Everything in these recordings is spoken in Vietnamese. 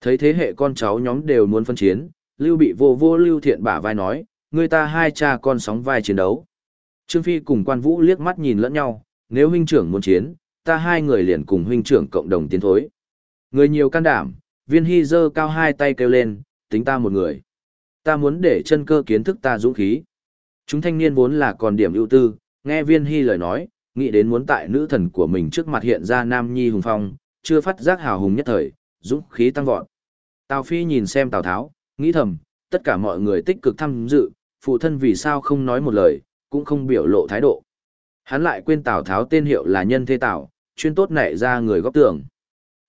Thấy thế hệ con cháu nhóm đều muốn phân chiến, Lưu bị vô vô Lưu Thiện bả vai nói, người ta hai cha con sóng vai chiến đấu. Trương Phi cùng quan vũ liếc mắt nhìn lẫn nhau, nếu huynh trưởng muốn chiến, ta hai người liền cùng huynh trưởng cộng đồng tiến thối. Người nhiều can đảm, viên hy dơ cao hai tay kêu lên, tính ta một người. Ta muốn để chân cơ kiến thức ta dũng khí. Chúng thanh niên vốn là còn điểm ưu tư, nghe viên hy lời nói, nghĩ đến muốn tại nữ thần của mình trước mặt hiện ra nam nhi hùng phong, chưa phát giác hào hùng nhất thời, dũng khí tăng vọt. Tào Phi nhìn xem Tào Tháo, nghĩ thầm, tất cả mọi người tích cực tham dự, phụ thân vì sao không nói một lời, cũng không biểu lộ thái độ. Hắn lại quên Tào Tháo tên hiệu là nhân thế Tào, chuyên tốt nảy ra người góc tường.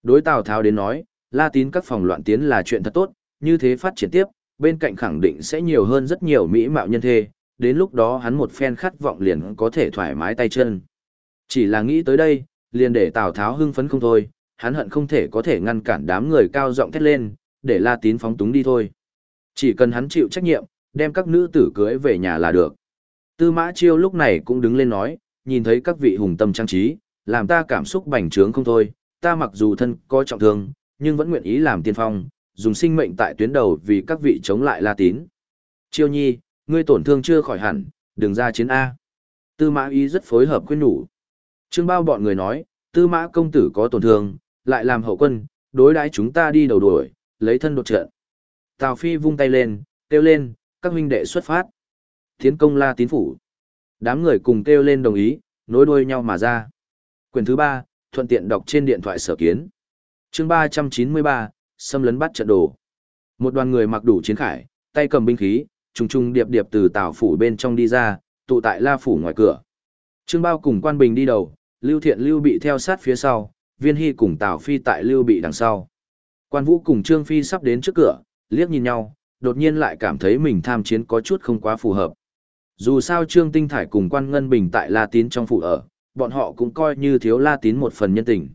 Đối Tào Tháo đến nói, La Tín các phòng loạn tiến là chuyện thật tốt, như thế phát triển tiếp, bên cạnh khẳng định sẽ nhiều hơn rất nhiều mỹ mạo nhân thê, đến lúc đó hắn một phen khát vọng liền có thể thoải mái tay chân. Chỉ là nghĩ tới đây, liền để Tào Tháo hưng phấn không thôi, hắn hận không thể có thể ngăn cản đám người cao giọng thét lên, để La Tín phóng túng đi thôi. Chỉ cần hắn chịu trách nhiệm, đem các nữ tử cưới về nhà là được. Tư Mã Chiêu lúc này cũng đứng lên nói, nhìn thấy các vị hùng tâm trang trí, làm ta cảm xúc bành trướng không thôi, ta mặc dù thân có trọng thương, nhưng vẫn nguyện ý làm tiên phong, dùng sinh mệnh tại tuyến đầu vì các vị chống lại La Tín. Chiêu Nhi, ngươi tổn thương chưa khỏi hẳn, đừng ra chiến A. Tư Mã y rất phối hợp khuyên nhủ. Trương Bao bọn người nói, Tư Mã công tử có tổn thương, lại làm hậu quân, đối đãi chúng ta đi đầu đuổi, lấy thân đột trận. Tào Phi vung tay lên, kêu lên, các huynh đệ xuất phát. Tiến công La Tín phủ. Đám người cùng kêu lên đồng ý, nối đuôi nhau mà ra. Quyển thứ ba, thuận tiện đọc trên điện thoại sở kiến. Chương ba trăm chín mươi ba, xâm lấn bắt trận đồ. Một đoàn người mặc đủ chiến khải, tay cầm binh khí, trùng trùng điệp điệp từ Tào phủ bên trong đi ra, tụ tại La phủ ngoài cửa. Trương Bao cùng Quan Bình đi đầu, Lưu Thiện Lưu bị theo sát phía sau, Viên Hy cùng Tào Phi tại Lưu bị đằng sau. Quan Vũ cùng Trương Phi sắp đến trước cửa, liếc nhìn nhau, đột nhiên lại cảm thấy mình tham chiến có chút không quá phù hợp. Dù sao Trương Tinh Thải cùng Quan Ngân Bình tại La Tín trong phủ ở, bọn họ cũng coi như thiếu La Tín một phần nhân tình.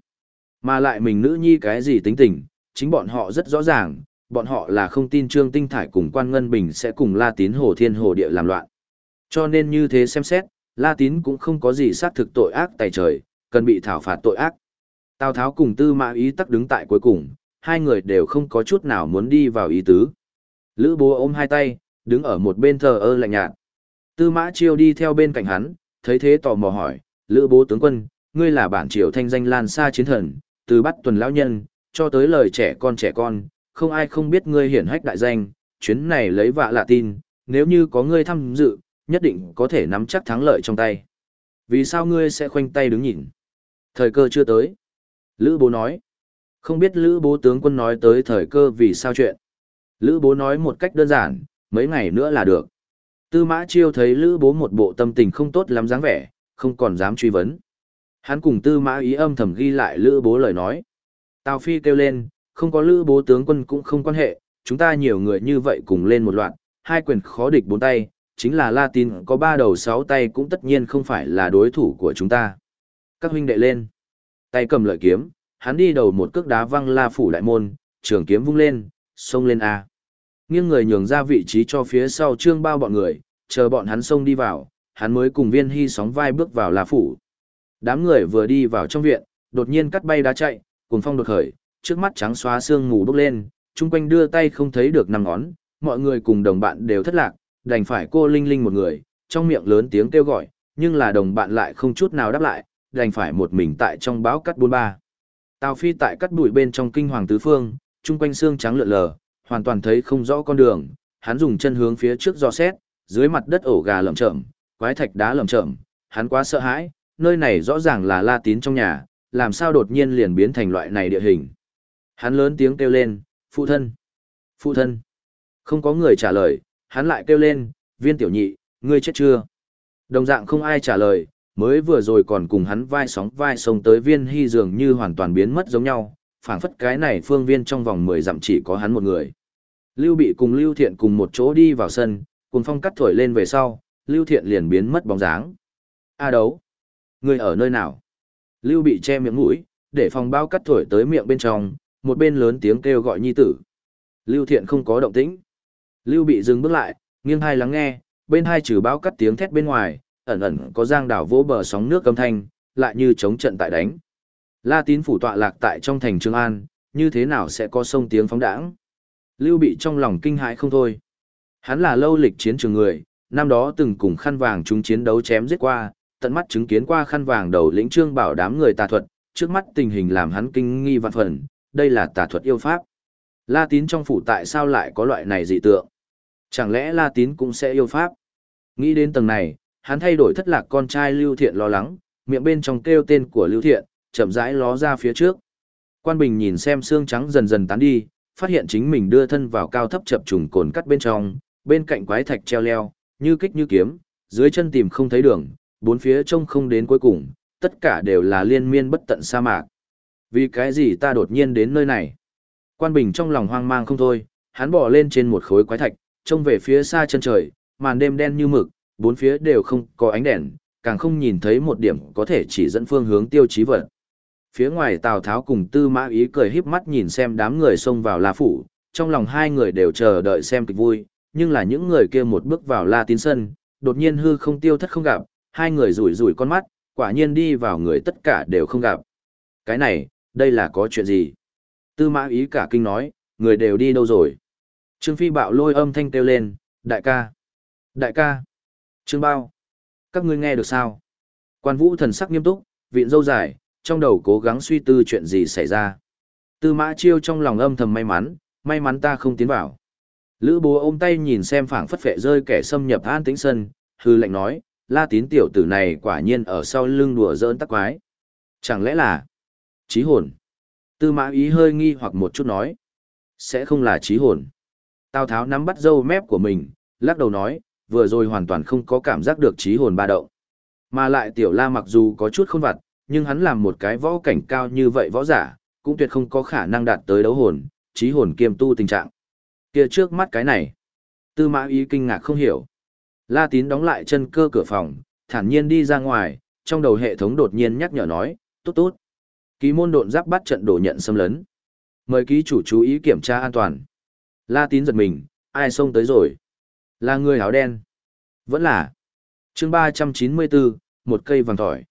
Mà lại mình nữ nhi cái gì tính tình, chính bọn họ rất rõ ràng, bọn họ là không tin Trương Tinh Thải cùng Quan Ngân Bình sẽ cùng La Tín Hồ Thiên Hồ Địa làm loạn. Cho nên như thế xem xét, La Tín cũng không có gì xác thực tội ác tại trời, cần bị thảo phạt tội ác. Tào Tháo cùng Tư Mã Ý tắc đứng tại cuối cùng, hai người đều không có chút nào muốn đi vào ý tứ. Lữ bố ôm hai tay, đứng ở một bên thờ ơ lạnh nhạt. Tư Mã Chiêu đi theo bên cạnh hắn, thấy thế tò mò hỏi, Lữ bố tướng quân, ngươi là bản triều thanh danh lan xa chiến thần, từ bắt tuần lão nhân, cho tới lời trẻ con trẻ con, không ai không biết ngươi hiển hách đại danh, chuyến này lấy vạ lạ tin, nếu như có ngươi tham dự, nhất định có thể nắm chắc thắng lợi trong tay. Vì sao ngươi sẽ khoanh tay đứng nhìn? Thời cơ chưa tới. Lữ bố nói. Không biết Lữ bố tướng quân nói tới thời cơ vì sao chuyện. Lữ bố nói một cách đơn giản, mấy ngày nữa là được. Tư mã chiêu thấy Lữ bố một bộ tâm tình không tốt lắm dáng vẻ, không còn dám truy vấn. Hắn cùng tư mã ý âm thầm ghi lại Lữ bố lời nói. Tào Phi kêu lên, không có Lữ bố tướng quân cũng không quan hệ, chúng ta nhiều người như vậy cùng lên một loạt, hai quyền khó địch bốn tay, chính là La Tin có ba đầu sáu tay cũng tất nhiên không phải là đối thủ của chúng ta. Các huynh đệ lên. Tay cầm lợi kiếm, hắn đi đầu một cước đá văng La phủ đại môn, trường kiếm vung lên, xông lên A. Nghiêng người nhường ra vị trí cho phía sau trương bao bọn người, chờ bọn hắn xông đi vào, hắn mới cùng viên hy sóng vai bước vào La phủ. Đám người vừa đi vào trong viện, đột nhiên cắt bay đá chạy, cùng phong đột khởi, trước mắt trắng xóa sương mù bốc lên, chung quanh đưa tay không thấy được năm ngón, mọi người cùng đồng bạn đều thất lạc, đành phải cô Linh Linh một người, trong miệng lớn tiếng kêu gọi, nhưng là đồng bạn lại không chút nào đáp lại, đành phải một mình tại trong báo cắt buôn ba. Tào Phi tại cắt bụi bên trong kinh hoàng tứ phương, chung quanh xương trắng lượn lờ, hoàn toàn thấy không rõ con đường, hắn dùng chân hướng phía trước do xét, dưới mặt đất ổ gà lởm chởm, quái thạch đá lởm chởm, hắn quá sợ hãi, nơi này rõ ràng là La Tín trong nhà, làm sao đột nhiên liền biến thành loại này địa hình. Hắn lớn tiếng kêu lên, phụ thân, phụ thân. Không có người trả lời, hắn lại kêu lên, viên tiểu nhị, ngươi chết chưa? Đồng dạng không ai trả lời, mới vừa rồi còn cùng hắn vai sóng vai sông tới viên hy dường như hoàn toàn biến mất giống nhau, phảng phất cái này phương viên trong vòng 10 dặm chỉ có hắn một người. Lưu bị cùng Lưu Thiện cùng một chỗ đi vào sân, cùng phong cắt thổi lên về sau, Lưu Thiện liền biến mất bóng dáng. A đấu! Người ở nơi nào? Lưu bị che miệng mũi, để phòng bao cắt thổi tới miệng bên trong, một bên lớn tiếng kêu gọi nhi tử. Lưu Thiện không có động tĩnh. Lưu bị dừng bước lại, nghiêng hai lắng nghe, bên hai trừ bao cắt tiếng thét bên ngoài, ẩn ẩn có giang đảo vỗ bờ sóng nước âm thanh, lại như chống trận tại đánh. La tín phủ tọa lạc tại trong thành Trường An, như thế nào sẽ có sông tiếng phóng đãng. Lưu bị trong lòng kinh hãi không thôi. Hắn là lâu lịch chiến trường người, năm đó từng cùng khăn vàng chúng chiến đấu chém giết qua, tận mắt chứng kiến qua khăn vàng đầu lĩnh trương bảo đám người tà thuật, trước mắt tình hình làm hắn kinh nghi vạn phần, đây là tà thuật yêu pháp. La tín trong phủ tại sao lại có loại này dị tượng? Chẳng lẽ La tín cũng sẽ yêu pháp? Nghĩ đến tầng này, hắn thay đổi thất lạc con trai Lưu Thiện lo lắng, miệng bên trong kêu tên của Lưu Thiện, chậm rãi ló ra phía trước. Quan Bình nhìn xem xương trắng dần dần tán đi, phát hiện chính mình đưa thân vào cao thấp chập trùng cồn cắt bên trong, bên cạnh quái thạch treo leo, như kích như kiếm, dưới chân tìm không thấy đường, bốn phía trông không đến cuối cùng, tất cả đều là liên miên bất tận sa mạc. Vì cái gì ta đột nhiên đến nơi này? Quan Bình trong lòng hoang mang không thôi, hắn bỏ lên trên một khối quái thạch, trông về phía xa chân trời, màn đêm đen như mực, bốn phía đều không có ánh đèn, càng không nhìn thấy một điểm có thể chỉ dẫn phương hướng tiêu chí vật. Phía ngoài Tào Tháo cùng Tư Mã Ý cười híp mắt nhìn xem đám người xông vào La Phủ, trong lòng hai người đều chờ đợi xem kịch vui, nhưng là những người kia một bước vào La Tín Sân, đột nhiên hư không tiêu thất không gặp, hai người rủi rủi con mắt, quả nhiên đi vào người tất cả đều không gặp. Cái này, đây là có chuyện gì? Tư Mã Ý cả kinh nói, người đều đi đâu rồi? Trương Phi bạo lôi âm thanh kêu lên, đại ca, đại ca, Trương Bao, các ngươi nghe được sao? Quan Vũ thần sắc nghiêm túc, viện dâu dài, trong đầu cố gắng suy tư chuyện gì xảy ra. Tư mã chiêu trong lòng âm thầm may mắn, may mắn ta không tiến vào. Lữ bố ôm tay nhìn xem phảng phất phệ rơi kẻ xâm nhập an tĩnh sân, hư lệnh nói, la tín tiểu tử này quả nhiên ở sau lưng đùa giỡn tắc quái. Chẳng lẽ là trí hồn? Tư mã ý hơi nghi hoặc một chút nói, sẽ không là trí hồn. Tào tháo nắm bắt râu mép của mình, lắc đầu nói, vừa rồi hoàn toàn không có cảm giác được trí hồn ba động. Mà lại tiểu la mặc dù có chút khôn vặt, nhưng hắn làm một cái võ cảnh cao như vậy võ giả, cũng tuyệt không có khả năng đạt tới đấu hồn, trí hồn kiêm tu tình trạng. Kia trước mắt cái này, tư mã ý kinh ngạc không hiểu. La tín đóng lại chân cơ cửa phòng, thản nhiên đi ra ngoài, trong đầu hệ thống đột nhiên nhắc nhở nói, tốt tốt. Ký môn độn giáp bắt trận đổ nhận xâm lấn. Mời ký chủ chú ý kiểm tra an toàn. La tín giật mình, ai xông tới rồi? Là người áo đen. Vẫn là. chương 394, một cây vàng tỏi.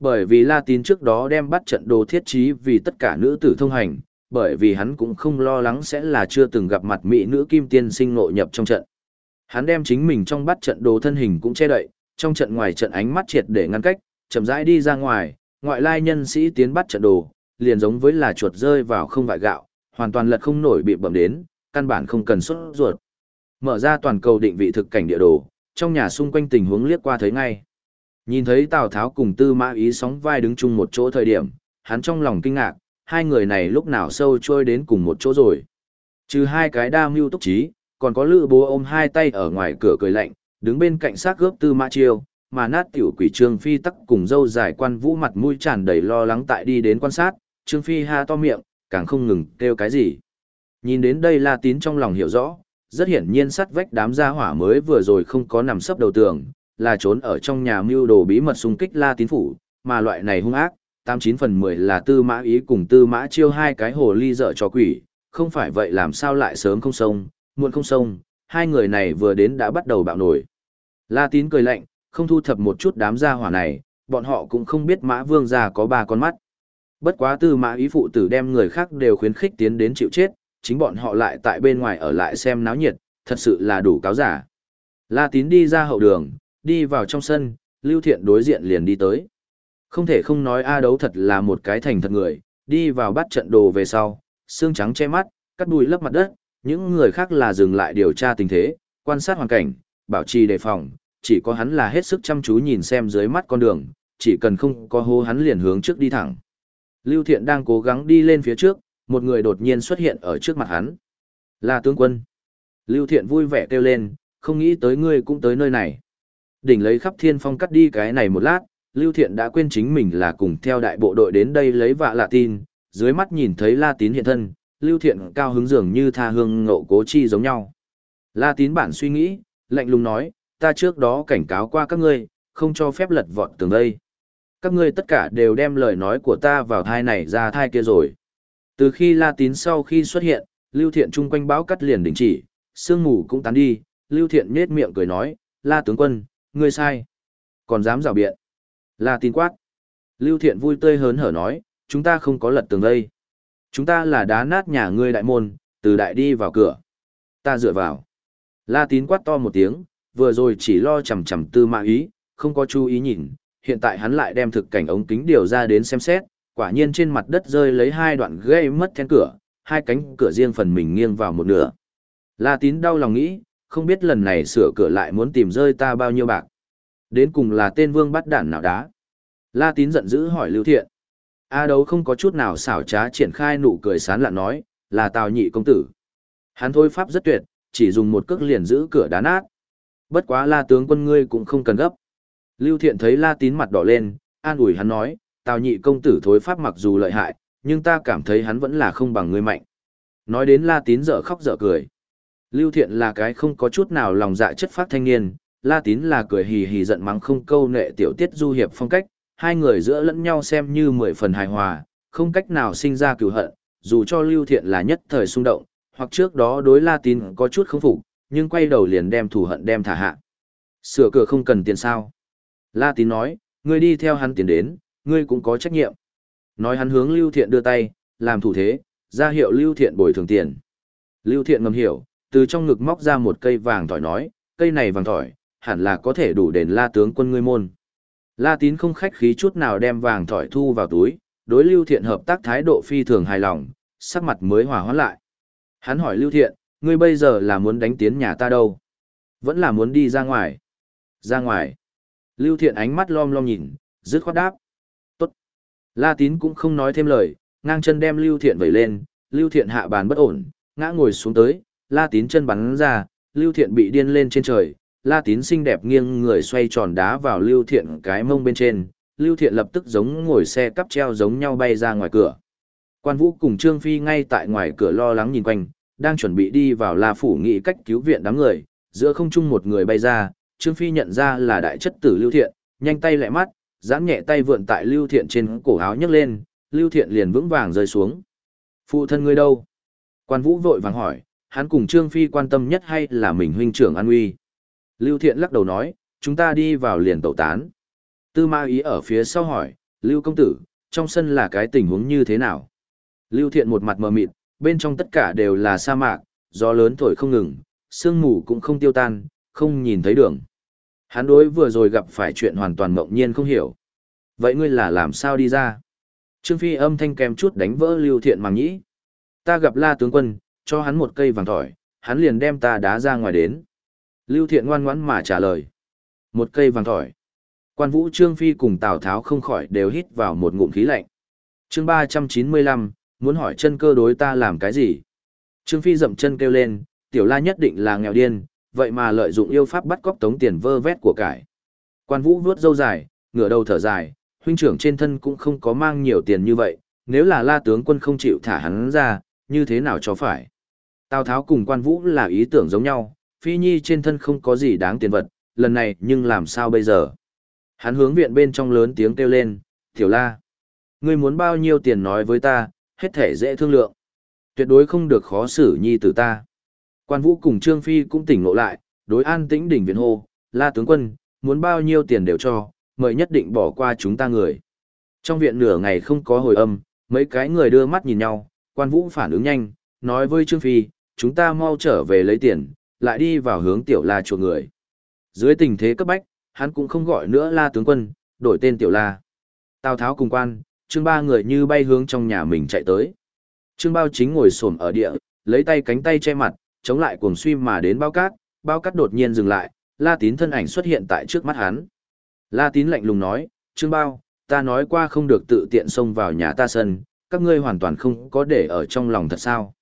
Bởi vì La Tín trước đó đem bắt trận đồ thiết trí vì tất cả nữ tử thông hành, bởi vì hắn cũng không lo lắng sẽ là chưa từng gặp mặt mỹ nữ kim tiên sinh nội nhập trong trận. Hắn đem chính mình trong bắt trận đồ thân hình cũng che đậy, trong trận ngoài trận ánh mắt triệt để ngăn cách, chậm rãi đi ra ngoài, ngoại lai nhân sĩ tiến bắt trận đồ, liền giống với là chuột rơi vào không vại gạo, hoàn toàn lật không nổi bị bẩm đến, căn bản không cần xuất ruột. Mở ra toàn cầu định vị thực cảnh địa đồ, trong nhà xung quanh tình huống liếc qua thấy ngay. Nhìn thấy Tào Tháo cùng Tư Mã Ý sóng vai đứng chung một chỗ thời điểm, hắn trong lòng kinh ngạc, hai người này lúc nào sâu trôi đến cùng một chỗ rồi. Trừ hai cái đa mưu túc trí, còn có lữ bố ôm hai tay ở ngoài cửa cười lạnh, đứng bên cạnh xác gớp Tư Mã Chiêu, mà nát tiểu quỷ Trương Phi tắc cùng dâu dài quan vũ mặt mũi tràn đầy lo lắng tại đi đến quan sát, Trương Phi ha to miệng, càng không ngừng kêu cái gì. Nhìn đến đây La Tín trong lòng hiểu rõ, rất hiển nhiên sắt vách đám gia hỏa mới vừa rồi không có nằm sấp đầu tường, là trốn ở trong nhà mưu đồ bí mật xung kích La Tín phủ, mà loại này hung ác, tám chín phần mười là Tư Mã Ý cùng Tư Mã Chiêu hai cái hồ ly dở cho quỷ, không phải vậy làm sao lại sớm không sông, muộn không sông, hai người này vừa đến đã bắt đầu bạo nổi. La Tín cười lạnh, không thu thập một chút đám gia hỏa này, bọn họ cũng không biết Mã Vương gia có ba con mắt. Bất quá Tư Mã Ý phụ tử đem người khác đều khuyến khích tiến đến chịu chết, chính bọn họ lại tại bên ngoài ở lại xem náo nhiệt, thật sự là đủ cáo giả. La Tín đi ra hậu đường, đi vào trong sân, Lưu Thiện đối diện liền đi tới. Không thể không nói A đấu thật là một cái thành thật người, đi vào bắt trận đồ về sau, xương trắng che mắt, cắt đùi lấp mặt đất, những người khác là dừng lại điều tra tình thế, quan sát hoàn cảnh, bảo trì đề phòng, chỉ có hắn là hết sức chăm chú nhìn xem dưới mắt con đường, chỉ cần không có hô hắn liền hướng trước đi thẳng. Lưu Thiện đang cố gắng đi lên phía trước, một người đột nhiên xuất hiện ở trước mặt hắn. Là tướng quân. Lưu Thiện vui vẻ kêu lên, không nghĩ tới ngươi cũng tới nơi này. Đỉnh lấy khắp thiên phong cắt đi cái này một lát, Lưu Thiện đã quên chính mình là cùng theo đại bộ đội đến đây lấy vạ lạ tin, dưới mắt nhìn thấy La Tín hiện thân, Lưu Thiện cao hứng dường như tha hương ngộ cố chi giống nhau. La Tín bản suy nghĩ, lạnh lùng nói, ta trước đó cảnh cáo qua các ngươi, không cho phép lật vọt tường đây. Các ngươi tất cả đều đem lời nói của ta vào thai này ra thai kia rồi. Từ khi La Tín sau khi xuất hiện, Lưu Thiện chung quanh báo cắt liền đình chỉ, sương mù cũng tán đi, Lưu Thiện nhết miệng cười nói, La tướng quân, ngươi sai. Còn dám rào biện. La Tín quát. Lưu Thiện vui tươi hớn hở nói, chúng ta không có lật tường đây. Chúng ta là đá nát nhà ngươi đại môn, từ đại đi vào cửa. Ta dựa vào. La tín quát to một tiếng, vừa rồi chỉ lo chầm chầm tư mã ý, không có chú ý nhìn, hiện tại hắn lại đem thực cảnh ống kính điều ra đến xem xét, quả nhiên trên mặt đất rơi lấy hai đoạn gây mất then cửa, hai cánh cửa riêng phần mình nghiêng vào một nửa. La tín đau lòng nghĩ, không biết lần này sửa cửa lại muốn tìm rơi ta bao nhiêu bạc. Đến cùng là tên vương bắt đản nào đá. La tín giận dữ hỏi Lưu Thiện. A đấu không có chút nào xảo trá triển khai nụ cười sán lạn nói, là tào nhị công tử. Hắn thôi pháp rất tuyệt, chỉ dùng một cước liền giữ cửa đá nát. Bất quá la tướng quân ngươi cũng không cần gấp. Lưu Thiện thấy la tín mặt đỏ lên, an ủi hắn nói, tào nhị công tử thối pháp mặc dù lợi hại, nhưng ta cảm thấy hắn vẫn là không bằng ngươi mạnh. Nói đến la tín dở khóc dở cười. Lưu Thiện là cái không có chút nào lòng dạ chất phát thanh niên, la tín là cười hì hì giận mắng không câu nệ tiểu tiết du hiệp phong cách, hai người giữa lẫn nhau xem như mười phần hài hòa, không cách nào sinh ra cửu hận, dù cho Lưu Thiện là nhất thời xung động, hoặc trước đó đối La Tín có chút không phục, nhưng quay đầu liền đem thù hận đem thả hạ. Sửa cửa không cần tiền sao? La Tín nói, ngươi đi theo hắn tiền đến, ngươi cũng có trách nhiệm. Nói hắn hướng Lưu Thiện đưa tay, làm thủ thế, ra hiệu Lưu Thiện bồi thường tiền. Lưu Thiện ngầm hiểu, từ trong ngực móc ra một cây vàng tỏi nói, cây này vàng tỏi, hẳn là có thể đủ đền La tướng quân ngươi môn. La Tín không khách khí chút nào đem vàng tỏi thu vào túi, đối Lưu Thiện hợp tác thái độ phi thường hài lòng, sắc mặt mới hòa hoãn lại. Hắn hỏi Lưu Thiện, ngươi bây giờ là muốn đánh tiến nhà ta đâu? Vẫn là muốn đi ra ngoài. Ra ngoài. Lưu Thiện ánh mắt lom lom nhìn, dứt khoát đáp. La Tín cũng không nói thêm lời, ngang chân đem Lưu Thiện vẩy lên, Lưu Thiện hạ bàn bất ổn, ngã ngồi xuống tới, La Tín chân bắn ra, Lưu Thiện bị điên lên trên trời, La Tín xinh đẹp nghiêng người xoay tròn đá vào Lưu Thiện cái mông bên trên, Lưu Thiện lập tức giống ngồi xe cắp treo giống nhau bay ra ngoài cửa. Quan Vũ cùng Trương Phi ngay tại ngoài cửa lo lắng nhìn quanh, đang chuẩn bị đi vào La Phủ nghị cách cứu viện đám người, giữa không trung một người bay ra, Trương Phi nhận ra là đại chất tử Lưu Thiện, nhanh tay lẹ mắt, giãn nhẹ tay vượn tại Lưu Thiện trên cổ áo nhấc lên, Lưu Thiện liền vững vàng rơi xuống. Phụ thân ngươi đâu? Quan Vũ vội vàng hỏi, hắn cùng Trương Phi quan tâm nhất hay là mình huynh trưởng an uy? Lưu Thiện lắc đầu nói, chúng ta đi vào liền tẩu tán. Tư Ma Ý ở phía sau hỏi, Lưu Công Tử, trong sân là cái tình huống như thế nào? Lưu Thiện một mặt mờ mịt, bên trong tất cả đều là sa mạc, gió lớn thổi không ngừng, sương mù cũng không tiêu tan, không nhìn thấy đường. Hắn đối vừa rồi gặp phải chuyện hoàn toàn mộng nhiên không hiểu. Vậy ngươi là làm sao đi ra? Trương Phi âm thanh kèm chút đánh vỡ Lưu Thiện màng nhĩ. Ta gặp La tướng quân, cho hắn một cây vàng thỏi, hắn liền đem ta đá ra ngoài đến. Lưu Thiện ngoan ngoãn mà trả lời. Một cây vàng thỏi. Quan Vũ Trương Phi cùng Tào Tháo không khỏi đều hít vào một ngụm khí lạnh. chương 395, muốn hỏi chân cơ đối ta làm cái gì? Trương Phi dậm chân kêu lên, tiểu la nhất định là nghèo điên, vậy mà lợi dụng yêu pháp bắt cóc tống tiền vơ vét của cải. Quan Vũ vuốt râu dài, ngửa đầu thở dài, huynh trưởng trên thân cũng không có mang nhiều tiền như vậy, nếu là la tướng quân không chịu thả hắn ra, như thế nào cho phải? Tào Tháo cùng Quan Vũ là ý tưởng giống nhau, Phi Nhi trên thân không có gì đáng tiền vật, lần này nhưng làm sao bây giờ? Hắn hướng viện bên trong lớn tiếng kêu lên, Tiểu La. Ngươi muốn bao nhiêu tiền nói với ta, hết thể dễ thương lượng. Tuyệt đối không được khó xử Nhi tử ta. Quan Vũ cùng Trương Phi cũng tỉnh ngộ lại, đối an tĩnh đỉnh viện hô, La tướng quân, muốn bao nhiêu tiền đều cho, mời nhất định bỏ qua chúng ta người. Trong viện nửa ngày không có hồi âm, mấy cái người đưa mắt nhìn nhau, quan vũ phản ứng nhanh, nói với Trương Phi, chúng ta mau trở về lấy tiền, lại đi vào hướng tiểu la chuộc người. Dưới tình thế cấp bách, hắn cũng không gọi nữa la tướng quân, đổi tên tiểu la. Tào tháo cùng quan, trương ba người như bay hướng trong nhà mình chạy tới. Trương bao chính ngồi xổm ở địa, lấy tay cánh tay che mặt, chống lại cuồng suy mà đến bao cát, bao cát đột nhiên dừng lại, la tín thân ảnh xuất hiện tại trước mắt hắn. La tín lạnh lùng nói, trương bao, ta nói qua không được tự tiện xông vào nhà ta sân, các ngươi hoàn toàn không có để ở trong lòng thật sao.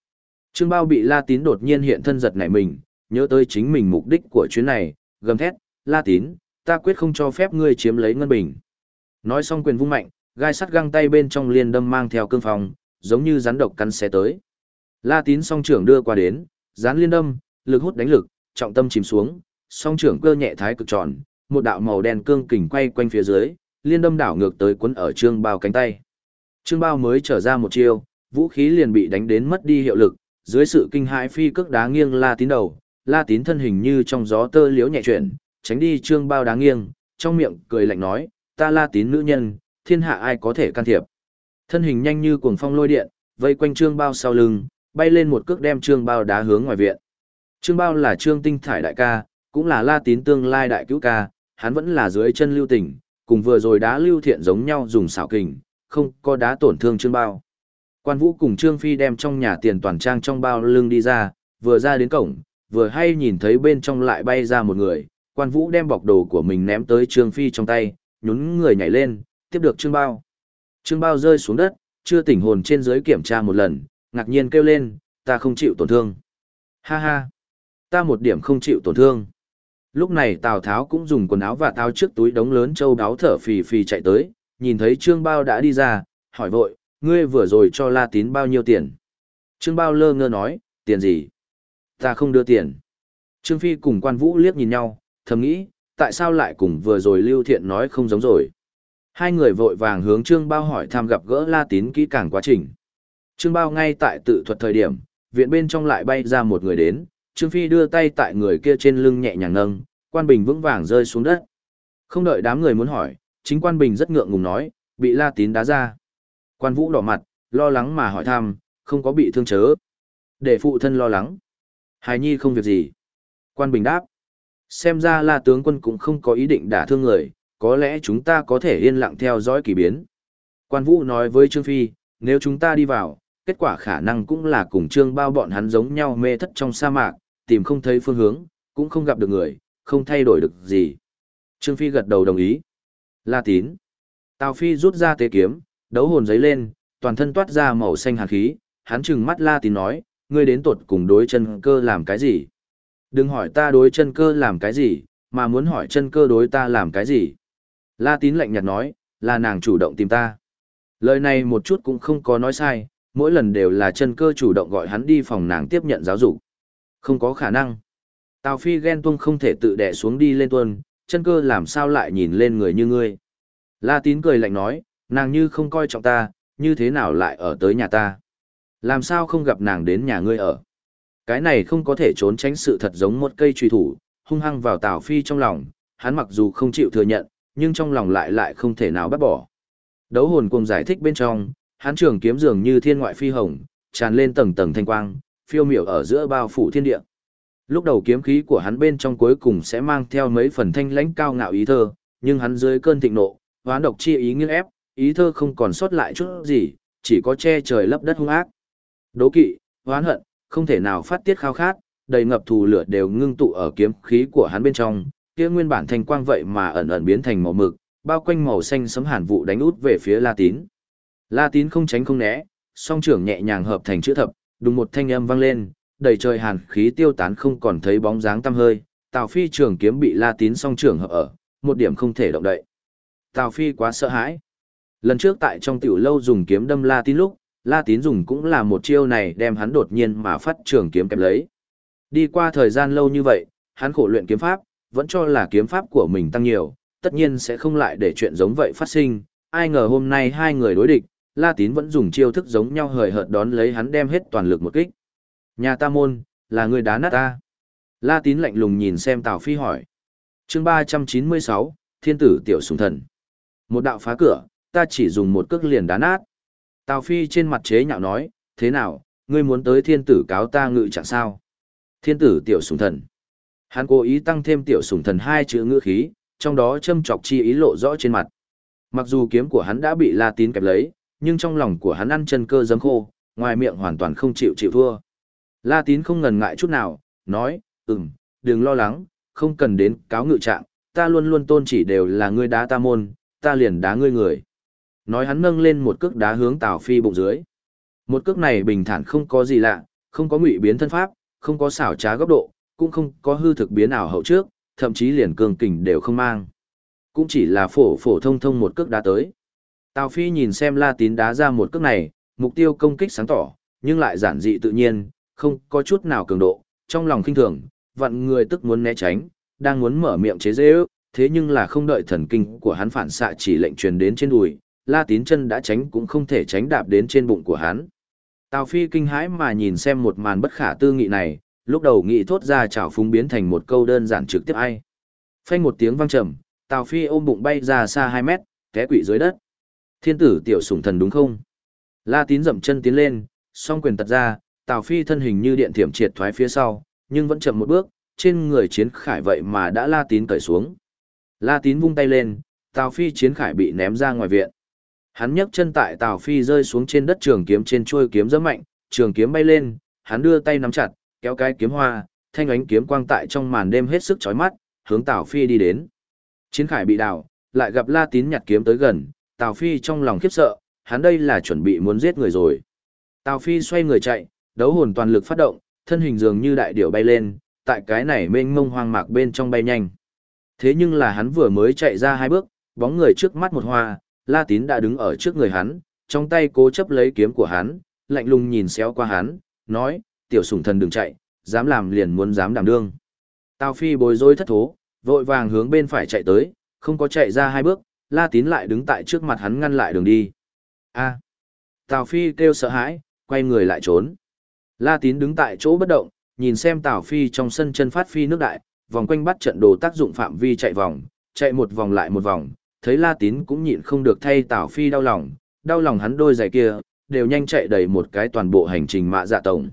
Trương bao bị la tín đột nhiên hiện thân giật nảy mình, nhớ tới chính mình mục đích của chuyến này, gầm thét, la tín, ta quyết không cho phép ngươi chiếm lấy ngân bình. Nói xong quyền vung mạnh, gai sắt găng tay bên trong liền đâm mang theo cương phòng, giống như rắn độc cắn xé tới. La tín song trưởng đưa qua đến, dán liên đâm, lực hút đánh lực, trọng tâm chìm xuống, song trưởng cơ nhẹ thái cực tròn, một đạo màu đen cương kình quay quanh phía dưới, liên đâm đảo ngược tới quấn ở trương bao cánh tay. Trương bao mới trở ra một chiêu, vũ khí liền bị đánh đến mất đi hiệu lực, dưới sự kinh hãi phi cước đá nghiêng la tín đầu, la tín thân hình như trong gió tơ liếu nhẹ chuyển, tránh đi trương bao đáng nghiêng, trong miệng cười lạnh nói, ta la tín nữ nhân, thiên hạ ai có thể can thiệp. Thân hình nhanh như cuồng phong lôi điện, vây quanh trương bao sau lưng, bay lên một cước đem trương bao đá hướng ngoài viện. Trương bao là trương tinh thải đại ca, cũng là la tín tương lai đại cứu ca, hắn vẫn là dưới chân lưu tình, cùng vừa rồi đá lưu thiện giống nhau dùng xảo kình, không có đá tổn thương trương bao. Quan vũ cùng trương phi đem trong nhà tiền toàn trang trong bao lưng đi ra, vừa ra đến cổng, vừa hay nhìn thấy bên trong lại bay ra một người, quan vũ đem bọc đồ của mình ném tới trương phi trong tay, nhún người nhảy lên, tiếp được trương bao. Trương bao rơi xuống đất, chưa tỉnh hồn trên dưới kiểm tra một lần, ngạc nhiên kêu lên, ta không chịu tổn thương. Ha ha, ta một điểm không chịu tổn thương. Lúc này Tào Tháo cũng dùng quần áo và tao trước túi đống lớn châu đáo thở phì phì chạy tới, nhìn thấy Trương Bao đã đi ra, hỏi vội, ngươi vừa rồi cho La Tín bao nhiêu tiền? Trương Bao lơ ngơ nói, tiền gì? Ta không đưa tiền. Trương Phi cùng quan vũ liếc nhìn nhau, thầm nghĩ, tại sao lại cùng vừa rồi Lưu Thiện nói không giống rồi. Hai người vội vàng hướng Trương Bao hỏi thăm gặp gỡ La Tín kỹ càng quá trình. Trương Bao ngay tại tự thuật thời điểm, viện bên trong lại bay ra một người đến, Trương Phi đưa tay tại người kia trên lưng nhẹ nhàng nâng, quan bình vững vàng rơi xuống đất. Không đợi đám người muốn hỏi, chính quan bình rất ngượng ngùng nói, bị La Tín đá ra. Quan Vũ đỏ mặt, lo lắng mà hỏi thăm, không có bị thương chớ. Để phụ thân lo lắng. Hài nhi không việc gì. Quan bình đáp. Xem ra là tướng quân cũng không có ý định đả thương người, có lẽ chúng ta có thể yên lặng theo dõi kỳ biến. Quan Vũ nói với Trương Phi, nếu chúng ta đi vào, kết quả khả năng cũng là cùng Trương bao bọn hắn giống nhau mê thất trong sa mạc, tìm không thấy phương hướng, cũng không gặp được người, không thay đổi được gì. Trương Phi gật đầu đồng ý. La tín. Tào Phi rút ra tế kiếm, đấu hồn giấy lên, toàn thân toát ra màu xanh hàn khí, hắn trừng mắt La tín nói, ngươi đến tuột cùng đối chân cơ làm cái gì? Đừng hỏi ta đối chân cơ làm cái gì, mà muốn hỏi chân cơ đối ta làm cái gì? La tín lạnh nhạt nói, là nàng chủ động tìm ta. Lời này một chút cũng không có nói sai, mỗi lần đều là chân cơ chủ động gọi hắn đi phòng nàng tiếp nhận giáo dục. Không có khả năng. Tào Phi ghen tuông không thể tự đẻ xuống đi lên tuân, chân cơ làm sao lại nhìn lên người như ngươi. La tín cười lạnh nói, nàng như không coi trọng ta, như thế nào lại ở tới nhà ta. Làm sao không gặp nàng đến nhà ngươi ở. Cái này không có thể trốn tránh sự thật giống một cây truy thủ, hung hăng vào Tào Phi trong lòng, hắn mặc dù không chịu thừa nhận, nhưng trong lòng lại lại không thể nào bắt bỏ. Đấu hồn cùng giải thích bên trong, Hán trường kiếm dường như thiên ngoại phi hồng, tràn lên tầng tầng thanh quang, phiêu miểu ở giữa bao phủ thiên địa. Lúc đầu kiếm khí của hắn bên trong cuối cùng sẽ mang theo mấy phần thanh lãnh cao ngạo ý thơ, nhưng hắn dưới cơn thịnh nộ, hoán độc chi ý nghiêng ép, ý thơ không còn sót lại chút gì, chỉ có che trời lấp đất hung ác. Đố kỵ, hoán hận, không thể nào phát tiết khao khát, đầy ngập thù lửa đều ngưng tụ ở kiếm khí của hắn bên trong, kia nguyên bản thanh quang vậy mà ẩn ẩn biến thành màu mực, bao quanh màu xanh sấm hàn vụ đánh út về phía La Tín. La Tín không tránh không né, song trưởng nhẹ nhàng hợp thành chữ thập, đùng một thanh âm vang lên, đầy trời hàn khí tiêu tán không còn thấy bóng dáng tăm hơi, Tào Phi trường kiếm bị La Tín song trưởng hợp ở, một điểm không thể động đậy. Tào Phi quá sợ hãi. Lần trước tại trong tiểu lâu dùng kiếm đâm La Tín lúc, La Tín dùng cũng là một chiêu này đem hắn đột nhiên mà phát trường kiếm kẹp lấy. Đi qua thời gian lâu như vậy, hắn khổ luyện kiếm pháp, vẫn cho là kiếm pháp của mình tăng nhiều, tất nhiên sẽ không lại để chuyện giống vậy phát sinh. Ai ngờ hôm nay hai người đối địch, La Tín vẫn dùng chiêu thức giống nhau hời hợt đón lấy hắn đem hết toàn lực một kích. Nhà ta môn, là người đá nát ta. La Tín lạnh lùng nhìn xem Tào Phi hỏi. chương 396, Thiên tử tiểu sùng thần. Một đạo phá cửa, ta chỉ dùng một cước liền đá nát. Tào Phi trên mặt chế nhạo nói, thế nào, ngươi muốn tới thiên tử cáo ta ngự chẳng sao? Thiên tử tiểu sùng thần. Hắn cố ý tăng thêm tiểu sùng thần hai chữ ngữ khí, trong đó châm chọc chi ý lộ rõ trên mặt. Mặc dù kiếm của hắn đã bị La Tín kẹp lấy, nhưng trong lòng của hắn ăn chân cơ dấm khô, ngoài miệng hoàn toàn không chịu chịu thua. La Tín không ngần ngại chút nào, nói, ừm, đừng lo lắng, không cần đến cáo ngự trạng, ta luôn luôn tôn chỉ đều là ngươi đá ta môn, ta liền đá ngươi người. Nói hắn nâng lên một cước đá hướng Tào Phi bụng dưới. Một cước này bình thản không có gì lạ, không có ngụy biến thân pháp, không có xảo trá góc độ, cũng không có hư thực biến ảo hậu trước, thậm chí liền cường kình đều không mang. Cũng chỉ là phổ phổ thông thông một cước đá tới. Tào Phi nhìn xem La Tín đá ra một cước này, mục tiêu công kích sáng tỏ, nhưng lại giản dị tự nhiên, không có chút nào cường độ, trong lòng khinh thường, vặn người tức muốn né tránh, đang muốn mở miệng chế dễ ước, thế nhưng là không đợi thần kinh của hắn phản xạ chỉ lệnh truyền đến trên đùi, La Tín chân đã tránh cũng không thể tránh đạp đến trên bụng của hắn. Tào Phi kinh hãi mà nhìn xem một màn bất khả tư nghị này, lúc đầu nghĩ thốt ra chảo phúng biến thành một câu đơn giản trực tiếp ai. Phanh một tiếng vang trầm, Tào Phi ôm bụng bay ra xa 2 mét, té quỵ dưới đất. Thiên tử tiểu sủng thần đúng không? La Tín dậm chân tiến lên, song quyền tật ra, Tào Phi thân hình như điện thiểm triệt thoái phía sau, nhưng vẫn chậm một bước, trên người chiến khải vậy mà đã La Tín cởi xuống. La Tín vung tay lên, Tào Phi chiến khải bị ném ra ngoài viện. Hắn nhấc chân tại Tào Phi rơi xuống trên đất trường kiếm trên chuôi kiếm rất mạnh, trường kiếm bay lên, hắn đưa tay nắm chặt, kéo cái kiếm hoa, thanh ánh kiếm quang tại trong màn đêm hết sức chói mắt, hướng Tào Phi đi đến. Chiến khải bị đảo, lại gặp La Tín nhặt kiếm tới gần, Tào Phi trong lòng khiếp sợ, hắn đây là chuẩn bị muốn giết người rồi. Tào Phi xoay người chạy, đấu hồn toàn lực phát động, thân hình dường như đại điểu bay lên, tại cái này mênh mông hoang mạc bên trong bay nhanh. Thế nhưng là hắn vừa mới chạy ra hai bước, bóng người trước mắt một hoa, La Tín đã đứng ở trước người hắn, trong tay cố chấp lấy kiếm của hắn, lạnh lùng nhìn xéo qua hắn, nói, tiểu sủng thần đừng chạy, dám làm liền muốn dám đảm đương. Tào Phi bối rối thất thố, vội vàng hướng bên phải chạy tới, không có chạy ra hai bước, La Tín lại đứng tại trước mặt hắn ngăn lại đường đi. A. À. Tào Phi kêu sợ hãi, quay người lại trốn. La Tín đứng tại chỗ bất động, nhìn xem Tào Phi trong sân chân phát phi nước đại, vòng quanh bắt trận đồ tác dụng phạm vi chạy vòng, chạy một vòng lại một vòng, thấy La Tín cũng nhịn không được thay Tào Phi đau lòng, đau lòng hắn đôi giày kia, đều nhanh chạy đầy một cái toàn bộ hành trình mạ dạ tổng.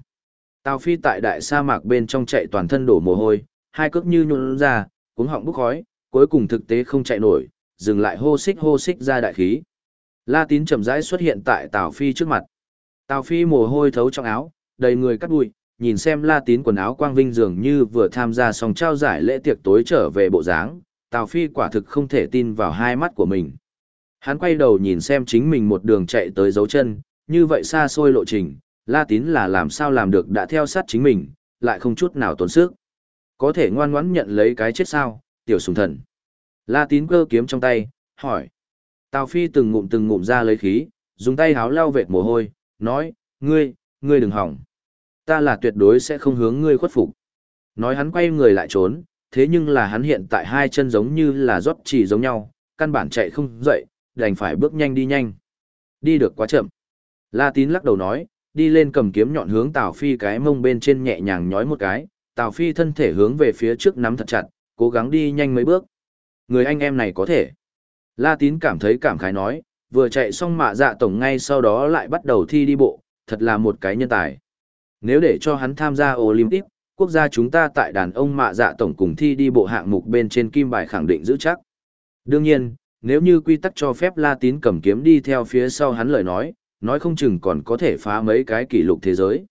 Tào Phi tại đại sa mạc bên trong chạy toàn thân đổ mồ hôi, hai cước như nhuôn ra, cuống họng bốc khói, cuối cùng thực tế không chạy nổi, dừng lại hô xích hô xích ra đại khí. La Tín chậm rãi xuất hiện tại Tào Phi trước mặt. Tào Phi mồ hôi thấu trong áo, đầy người cắt bụi, nhìn xem La Tín quần áo quang vinh dường như vừa tham gia xong trao giải lễ tiệc tối trở về bộ dáng, Tào Phi quả thực không thể tin vào hai mắt của mình. Hắn quay đầu nhìn xem chính mình một đường chạy tới dấu chân, như vậy xa xôi lộ trình, La Tín là làm sao làm được đã theo sát chính mình, lại không chút nào tốn sức. Có thể ngoan ngoãn nhận lấy cái chết sao, tiểu sùng thần. La Tín cơ kiếm trong tay, hỏi. Tào Phi từng ngụm từng ngụm ra lấy khí, dùng tay háo lau vệt mồ hôi, nói, ngươi, ngươi đừng hỏng. Ta là tuyệt đối sẽ không hướng ngươi khuất phục. Nói hắn quay người lại trốn, thế nhưng là hắn hiện tại hai chân giống như là rót chỉ giống nhau, căn bản chạy không dậy, đành phải bước nhanh đi nhanh. Đi được quá chậm. La Tín lắc đầu nói, đi lên cầm kiếm nhọn hướng Tào Phi cái mông bên trên nhẹ nhàng nhói một cái, Tào Phi thân thể hướng về phía trước nắm thật chặt, cố gắng đi nhanh mấy bước. Người anh em này có thể. La Tín cảm thấy cảm khái nói, vừa chạy xong mạ dạ tổng ngay sau đó lại bắt đầu thi đi bộ, thật là một cái nhân tài. Nếu để cho hắn tham gia Olympic, quốc gia chúng ta tại đàn ông mạ dạ tổng cùng thi đi bộ hạng mục bên trên kim bài khẳng định giữ chắc. Đương nhiên, nếu như quy tắc cho phép La Tín cầm kiếm đi theo phía sau hắn lời nói, nói không chừng còn có thể phá mấy cái kỷ lục thế giới.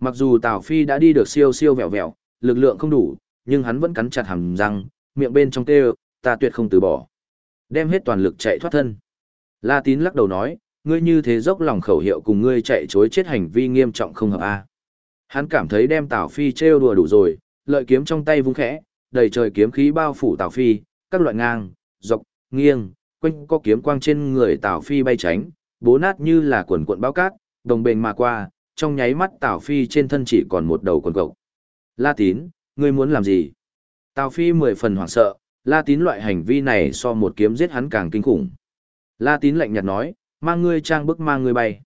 Mặc dù Tào Phi đã đi được siêu siêu vẹo vẹo, lực lượng không đủ, nhưng hắn vẫn cắn chặt hàm răng, miệng bên trong kêu, ta tuyệt không từ bỏ. Đem hết toàn lực chạy thoát thân. La Tín lắc đầu nói, ngươi như thế dốc lòng khẩu hiệu cùng ngươi chạy chối chết hành vi nghiêm trọng không hợp a. Hắn cảm thấy đem Tào Phi trêu đùa đủ rồi, lợi kiếm trong tay vung khẽ, đầy trời kiếm khí bao phủ Tào Phi, các loại ngang, dọc, nghiêng, quanh có kiếm quang trên người Tào Phi bay tránh, bố nát như là quần cuộn bao cát, đồng bền mà qua, trong nháy mắt Tào Phi trên thân chỉ còn một đầu quần cộc. La Tín, ngươi muốn làm gì? Tào Phi mười phần hoảng sợ, La Tín loại hành vi này so một kiếm giết hắn càng kinh khủng. La Tín lạnh nhạt nói, mang ngươi trang bức mang ngươi bay.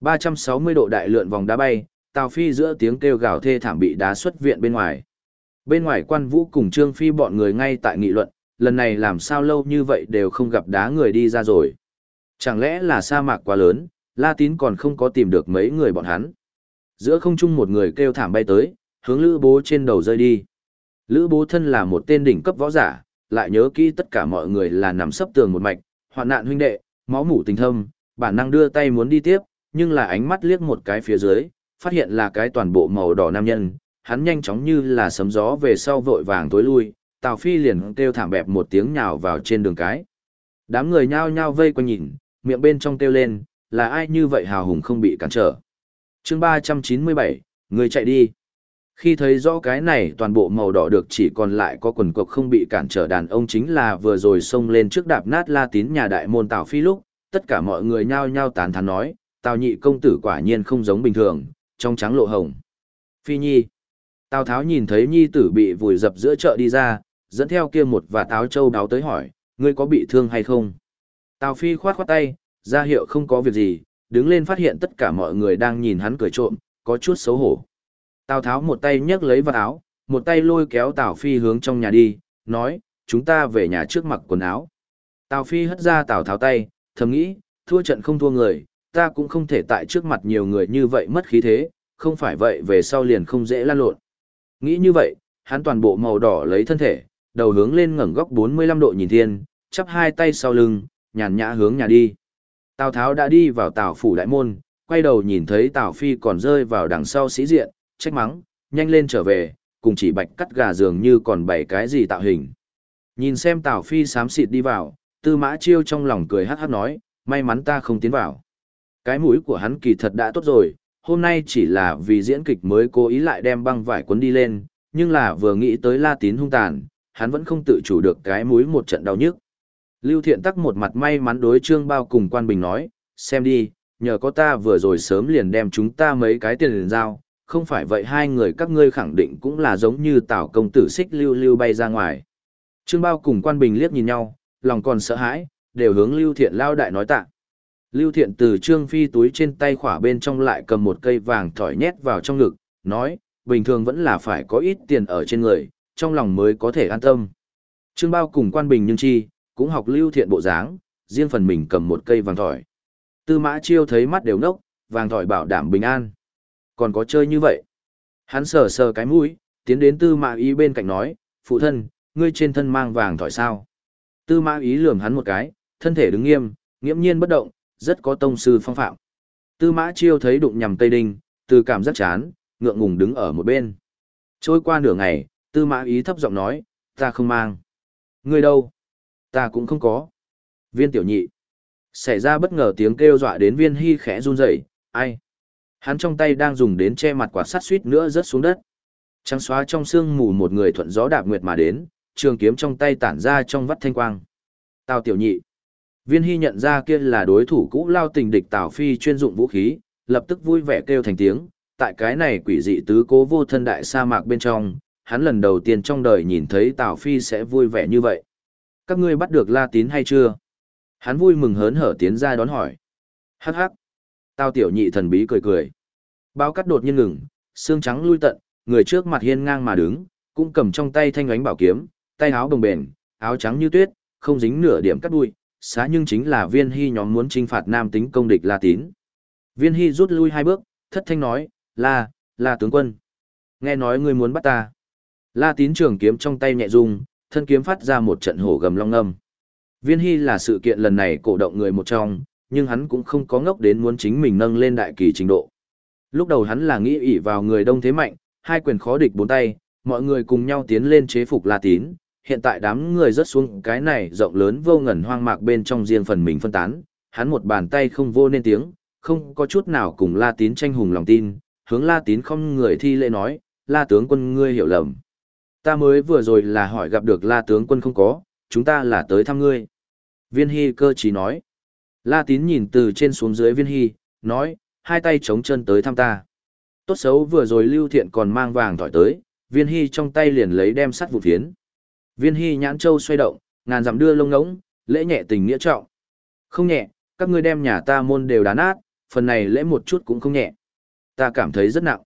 360 độ đại lượn vòng đá bay, Tào Phi giữa tiếng kêu gào thê thảm bị đá xuất viện bên ngoài. Bên ngoài quan vũ cùng Trương Phi bọn người ngay tại nghị luận, lần này làm sao lâu như vậy đều không gặp đá người đi ra rồi. Chẳng lẽ là sa mạc quá lớn, La Tín còn không có tìm được mấy người bọn hắn. Giữa không trung một người kêu thảm bay tới, hướng Lữ Bố trên đầu rơi đi. Lữ Bố thân là một tên đỉnh cấp võ giả, lại nhớ kỹ tất cả mọi người là nằm sấp tường một mạch, hoạn nạn huynh đệ, máu mủ tình thâm, bản năng đưa tay muốn đi tiếp, nhưng là ánh mắt liếc một cái phía dưới, phát hiện là cái toàn bộ màu đỏ nam nhân, hắn nhanh chóng như là sấm gió về sau vội vàng tối lui, Tào Phi liền kêu thảm bẹp một tiếng nhào vào trên đường cái. Đám người nhao nhao vây quanh nhìn, miệng bên trong kêu lên, là ai như vậy hào hùng không bị cản trở. chương 397, người chạy đi. Khi thấy rõ cái này toàn bộ màu đỏ được chỉ còn lại có quần cộc không bị cản trở đàn ông chính là vừa rồi xông lên trước đạp nát la tín nhà đại môn Tào Phi lúc, tất cả mọi người nhao nhao tán thán nói, Tào nhị công tử quả nhiên không giống bình thường, trong trắng lộ hồng. Phi Nhi. Tào Tháo nhìn thấy Nhi tử bị vùi dập giữa chợ đi ra, dẫn theo kia một và táo châu đáo tới hỏi, ngươi có bị thương hay không? Tào Phi khoát khoát tay, ra hiệu không có việc gì, đứng lên phát hiện tất cả mọi người đang nhìn hắn cười trộm, có chút xấu hổ. Tào Tháo một tay nhấc lấy vào áo, một tay lôi kéo Tào Phi hướng trong nhà đi, nói, chúng ta về nhà trước mặc quần áo. Tào Phi hất ra Tào Tháo tay, thầm nghĩ, thua trận không thua người, ta cũng không thể tại trước mặt nhiều người như vậy mất khí thế, không phải vậy về sau liền không dễ lan lộn. Nghĩ như vậy, hắn toàn bộ màu đỏ lấy thân thể, đầu hướng lên ngẩng góc 45 độ nhìn thiên, chắp hai tay sau lưng, nhàn nhã hướng nhà đi. Tào Tháo đã đi vào Tào phủ đại môn, quay đầu nhìn thấy Tào Phi còn rơi vào đằng sau sĩ diện, trách mắng, nhanh lên trở về, cùng chỉ bạch cắt gà dường như còn bảy cái gì tạo hình. Nhìn xem Tào Phi sám xịt đi vào, Tư Mã Chiêu trong lòng cười hát hát nói, may mắn ta không tiến vào. Cái mũi của hắn kỳ thật đã tốt rồi, hôm nay chỉ là vì diễn kịch mới cố ý lại đem băng vải cuốn đi lên, nhưng là vừa nghĩ tới La Tín hung tàn, hắn vẫn không tự chủ được cái mũi một trận đau nhức. Lưu Thiện tắc một mặt may mắn đối Trương Bao cùng Quan Bình nói, xem đi, nhờ có ta vừa rồi sớm liền đem chúng ta mấy cái tiền liền giao, không phải vậy hai người các ngươi khẳng định cũng là giống như tảo công tử xích lưu lưu bay ra ngoài. Trương Bao cùng Quan Bình liếc nhìn nhau, lòng còn sợ hãi, đều hướng Lưu Thiện lao đại nói tạ. Lưu Thiện từ Trương Phi túi trên tay khỏa bên trong lại cầm một cây vàng thỏi nhét vào trong ngực, nói, bình thường vẫn là phải có ít tiền ở trên người, trong lòng mới có thể an tâm. Trương Bao cùng Quan Bình nhưng chi, cũng học Lưu Thiện bộ dáng, riêng phần mình cầm một cây vàng thỏi. Tư Mã Chiêu thấy mắt đều nốc, vàng thỏi bảo đảm bình an. Còn có chơi như vậy. Hắn sờ sờ cái mũi, tiến đến Tư Mã Ý bên cạnh nói, phụ thân, ngươi trên thân mang vàng thỏi sao? Tư Mã Ý lườm hắn một cái, thân thể đứng nghiêm, nghiễm nhiên bất động, rất có tông sư phong phạm. Tư Mã Chiêu thấy đụng nhầm Tây Đinh, từ cảm giác chán, ngượng ngùng đứng ở một bên. Trôi qua nửa ngày, Tư Mã Ý thấp giọng nói, ta không mang. Ngươi đâu? Ta cũng không có. Viên tiểu nhị. Xảy ra bất ngờ tiếng kêu dọa đến viên hy khẽ run rẩy, ai? Hắn trong tay đang dùng đến che mặt quả sắt suýt nữa rớt xuống đất. Trắng xóa trong sương mù một người thuận gió đạp nguyệt mà đến, trường kiếm trong tay tản ra trong vắt thanh quang. Tào tiểu nhị. Viên Hy nhận ra kia là đối thủ cũ lao tình địch Tào Phi chuyên dụng vũ khí, lập tức vui vẻ kêu thành tiếng. Tại cái này quỷ dị tứ cố vô thân đại sa mạc bên trong, hắn lần đầu tiên trong đời nhìn thấy Tào Phi sẽ vui vẻ như vậy. Các ngươi bắt được La Tín hay chưa? Hắn vui mừng hớn hở tiến ra đón hỏi. Hắc hắc. Tào tiểu nhị thần bí cười cười. Bao cắt đột nhiên ngừng, xương trắng lui tận, người trước mặt hiên ngang mà đứng, cũng cầm trong tay thanh ánh bảo kiếm, tay áo đồng bền, áo trắng như tuyết, không dính nửa điểm cắt đuôi, xá nhưng chính là viên hy nhóm muốn trinh phạt nam tính công địch La Tín. Viên hy rút lui hai bước, thất thanh nói, La, La tướng quân. Nghe nói ngươi muốn bắt ta. La Tín trường kiếm trong tay nhẹ rung, thân kiếm phát ra một trận hổ gầm long âm. Viên hy là sự kiện lần này cổ động người một trong, nhưng hắn cũng không có ngốc đến muốn chính mình nâng lên đại kỳ trình độ. Lúc đầu hắn là nghĩ ỷ vào người đông thế mạnh, hai quyền khó địch bốn tay, mọi người cùng nhau tiến lên chế phục La Tín, hiện tại đám người rớt xuống cái này rộng lớn vô ngần hoang mạc bên trong riêng phần mình phân tán, hắn một bàn tay không vô nên tiếng, không có chút nào cùng La Tín tranh hùng lòng tin, hướng La Tín không người thi lễ nói, La tướng quân ngươi hiểu lầm. Ta mới vừa rồi là hỏi gặp được La tướng quân không có, chúng ta là tới thăm ngươi. Viên Hy cơ trí nói. La Tín nhìn từ trên xuống dưới Viên Hy, nói, hai tay chống chân tới thăm ta. Tốt xấu vừa rồi Lưu Thiện còn mang vàng thỏi tới, Viên Hy trong tay liền lấy đem sắt vụ phiến. Viên Hy nhãn châu xoay động, ngàn dặm đưa lông ngỗng, lễ nhẹ tình nghĩa trọng. Không nhẹ, các ngươi đem nhà ta môn đều đá nát, phần này lễ một chút cũng không nhẹ. Ta cảm thấy rất nặng.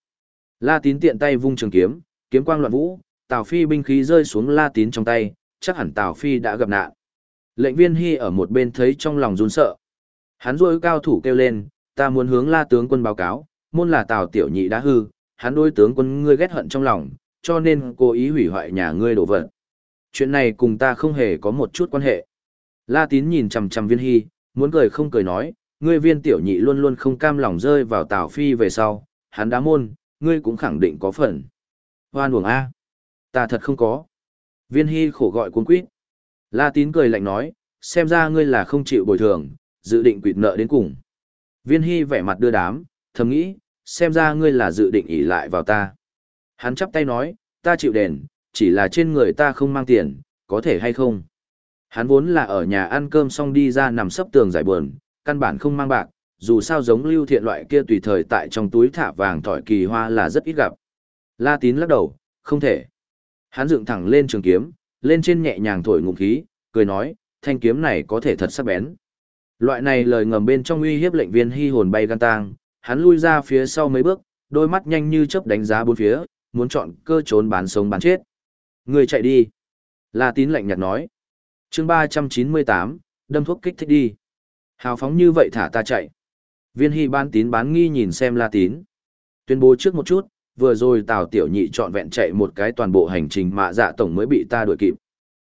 La Tín tiện tay vung trường kiếm, kiếm quang loạn vũ, Tào Phi binh khí rơi xuống La Tín trong tay, chắc hẳn Tào Phi đã gặp nạn. Lệnh viên Hy ở một bên thấy trong lòng run sợ. Hắn rôi cao thủ kêu lên, ta muốn hướng La tướng quân báo cáo, môn là Tào Tiểu Nhị đã hư, hắn đối tướng quân ngươi ghét hận trong lòng, cho nên cố ý hủy hoại nhà ngươi đổ vật chuyện này cùng ta không hề có một chút quan hệ. La tín nhìn chằm chằm viên hy, muốn cười không cười nói, ngươi viên tiểu nhị luôn luôn không cam lòng rơi vào tào phi về sau, hắn đá môn, ngươi cũng khẳng định có phần. Hoan uổng A. Ta thật không có. Viên hy khổ gọi cuốn quýt. La tín cười lạnh nói, xem ra ngươi là không chịu bồi thường, dự định quỵt nợ đến cùng. Viên hy vẻ mặt đưa đám, thầm nghĩ, xem ra ngươi là dự định ỷ lại vào ta. Hắn chắp tay nói, ta chịu đền, chỉ là trên người ta không mang tiền, có thể hay không? Hắn vốn là ở nhà ăn cơm xong đi ra nằm sấp tường giải buồn, căn bản không mang bạc, dù sao giống lưu thiện loại kia tùy thời tại trong túi thả vàng thỏi kỳ hoa là rất ít gặp. La tín lắc đầu, không thể. Hắn dựng thẳng lên trường kiếm, lên trên nhẹ nhàng thổi ngụm khí, cười nói, thanh kiếm này có thể thật sắc bén. Loại này lời ngầm bên trong uy hiếp lệnh viên hy hồn bay gan tang, hắn lui ra phía sau mấy bước, đôi mắt nhanh như chớp đánh giá bốn phía, muốn chọn cơ trốn bán sống bán chết. Người chạy đi. La tín lạnh nhạt nói. chương ba trăm chín mươi tám, đâm thuốc kích thích đi. Hào phóng như vậy thả ta chạy. Viên Hy bán tín bán nghi nhìn xem La Tín. Tuyên bố trước một chút, vừa rồi Tào Tiểu Nhị trọn vẹn chạy một cái toàn bộ hành trình mạ dạ tổng mới bị ta đuổi kịp.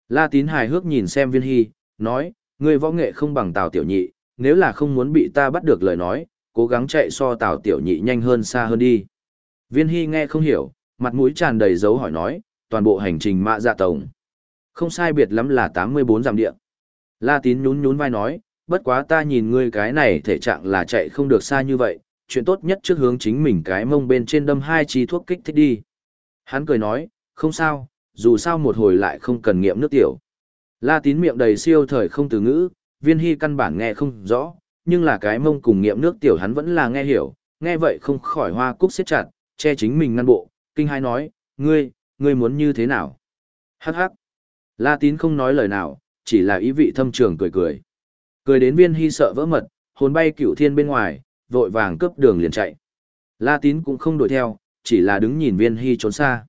La Tín hài hước nhìn xem Viên Hy, nói, Ngươi võ nghệ không bằng Tào Tiểu Nhị, nếu là không muốn bị ta bắt được lời nói, cố gắng chạy so Tào Tiểu Nhị nhanh hơn xa hơn đi. Viên Hy nghe không hiểu, mặt mũi tràn đầy dấu hỏi nói, toàn bộ hành trình mạ dạ tổng. Không sai biệt lắm là 84 dặm địa. La Tín nhún nhún vai nói, bất quá ta nhìn ngươi cái này thể trạng là chạy không được xa như vậy, chuyện tốt nhất trước hướng chính mình cái mông bên trên đâm hai chi thuốc kích thích đi. Hắn cười nói, không sao, dù sao một hồi lại không cần nghiệm nước tiểu. La tín miệng đầy siêu thời không từ ngữ, viên hy căn bản nghe không rõ, nhưng là cái mông cùng nghiệm nước tiểu hắn vẫn là nghe hiểu, nghe vậy không khỏi hoa cúc siết chặt, che chính mình ngăn bộ, kinh hai nói, ngươi, ngươi muốn như thế nào? Hắc hắc. La tín không nói lời nào, chỉ là ý vị thâm trường cười cười. Cười đến viên hy sợ vỡ mật, hồn bay cửu thiên bên ngoài, vội vàng cướp đường liền chạy. La tín cũng không đuổi theo, chỉ là đứng nhìn viên hy trốn xa.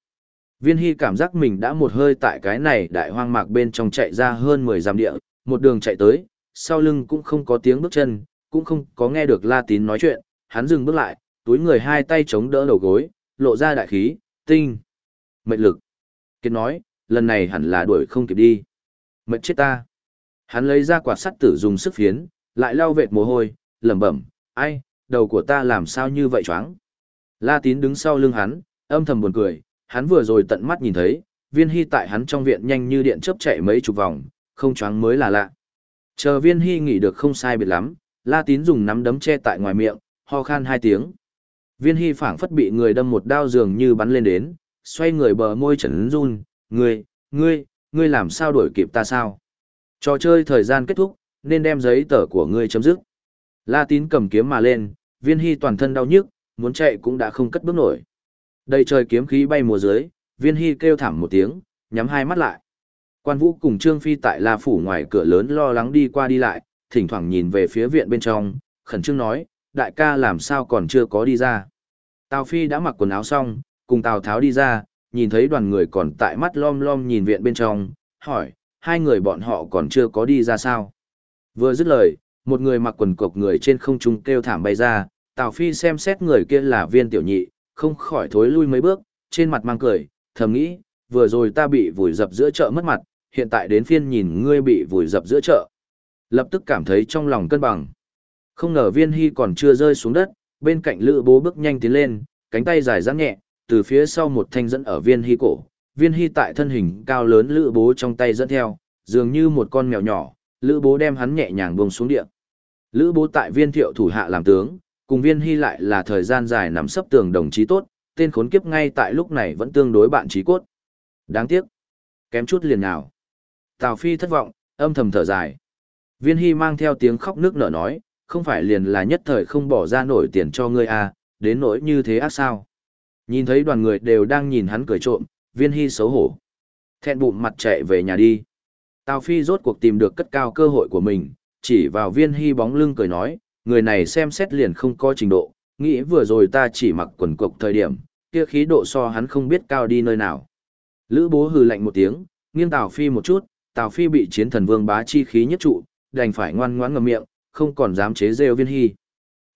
Viên hy cảm giác mình đã một hơi tại cái này đại hoang mạc bên trong chạy ra hơn 10 dặm địa, một đường chạy tới, sau lưng cũng không có tiếng bước chân, cũng không có nghe được la tín nói chuyện, hắn dừng bước lại, túi người hai tay chống đỡ đầu gối, lộ ra đại khí, tinh, mệnh lực. Kiệt nói, lần này hẳn là đuổi không kịp đi. Mệnh chết ta. Hắn lấy ra quạt sắt tử dùng sức phiến, lại lau vệt mồ hôi, lẩm bẩm, ai, đầu của ta làm sao như vậy choáng. La tín đứng sau lưng hắn, âm thầm buồn cười, hắn vừa rồi tận mắt nhìn thấy, viên hy tại hắn trong viện nhanh như điện chớp chạy mấy chục vòng, không choáng mới là lạ. Chờ viên hy nghỉ được không sai biệt lắm, la tín dùng nắm đấm che tại ngoài miệng, ho khan hai tiếng. Viên hy phảng phất bị người đâm một đao dường như bắn lên đến, xoay người bờ môi trần run, ngươi, ngươi, ngươi làm sao đuổi kịp ta sao? Trò chơi thời gian kết thúc, nên đem giấy tờ của ngươi chấm dứt. La tín cầm kiếm mà lên, viên hy toàn thân đau nhức, muốn chạy cũng đã không cất bước nổi. Đầy trời kiếm khí bay mùa dưới, viên hy kêu thảm một tiếng, nhắm hai mắt lại. Quan vũ cùng Trương Phi tại La Phủ ngoài cửa lớn lo lắng đi qua đi lại, thỉnh thoảng nhìn về phía viện bên trong, khẩn trương nói, đại ca làm sao còn chưa có đi ra. Tào Phi đã mặc quần áo xong, cùng Tào Tháo đi ra, nhìn thấy đoàn người còn tại mắt lom lom nhìn viện bên trong, hỏi, hai người bọn họ còn chưa có đi ra sao. Vừa dứt lời, một người mặc quần cộc người trên không trung kêu thảm bay ra, Tào Phi xem xét người kia là viên tiểu nhị, không khỏi thối lui mấy bước, trên mặt mang cười, thầm nghĩ, vừa rồi ta bị vùi dập giữa chợ mất mặt, hiện tại đến phiên nhìn ngươi bị vùi dập giữa chợ. Lập tức cảm thấy trong lòng cân bằng. Không ngờ viên hy còn chưa rơi xuống đất, bên cạnh lữ bố bước nhanh tiến lên, cánh tay dài rắn nhẹ, từ phía sau một thanh dẫn ở viên hy cổ. Viên hy tại thân hình cao lớn lữ bố trong tay dẫn theo, dường như một con mèo nhỏ, lữ bố đem hắn nhẹ nhàng buông xuống địa. Lữ bố tại viên thiệu thủ hạ làm tướng, cùng viên hy lại là thời gian dài nằm sấp tường đồng chí tốt, tên khốn kiếp ngay tại lúc này vẫn tương đối bạn trí cốt. Đáng tiếc. Kém chút liền nào. Tào Phi thất vọng, âm thầm thở dài. Viên hy mang theo tiếng khóc nước nở nói, không phải liền là nhất thời không bỏ ra nổi tiền cho ngươi à, đến nỗi như thế ác sao. Nhìn thấy đoàn người đều đang nhìn hắn cười trộm, viên hy xấu hổ. Thẹn bụng mặt chạy về nhà đi. Tào Phi rốt cuộc tìm được cất cao cơ hội của mình, chỉ vào viên hy bóng lưng cười nói, người này xem xét liền không có trình độ, nghĩ vừa rồi ta chỉ mặc quần cộc thời điểm, kia khí độ so hắn không biết cao đi nơi nào. Lữ bố hừ lạnh một tiếng, nghiêng Tào Phi một chút, Tào Phi bị chiến thần vương bá chi khí nhất trụ, đành phải ngoan ngoãn ngậm miệng, không còn dám chế rêu viên hy.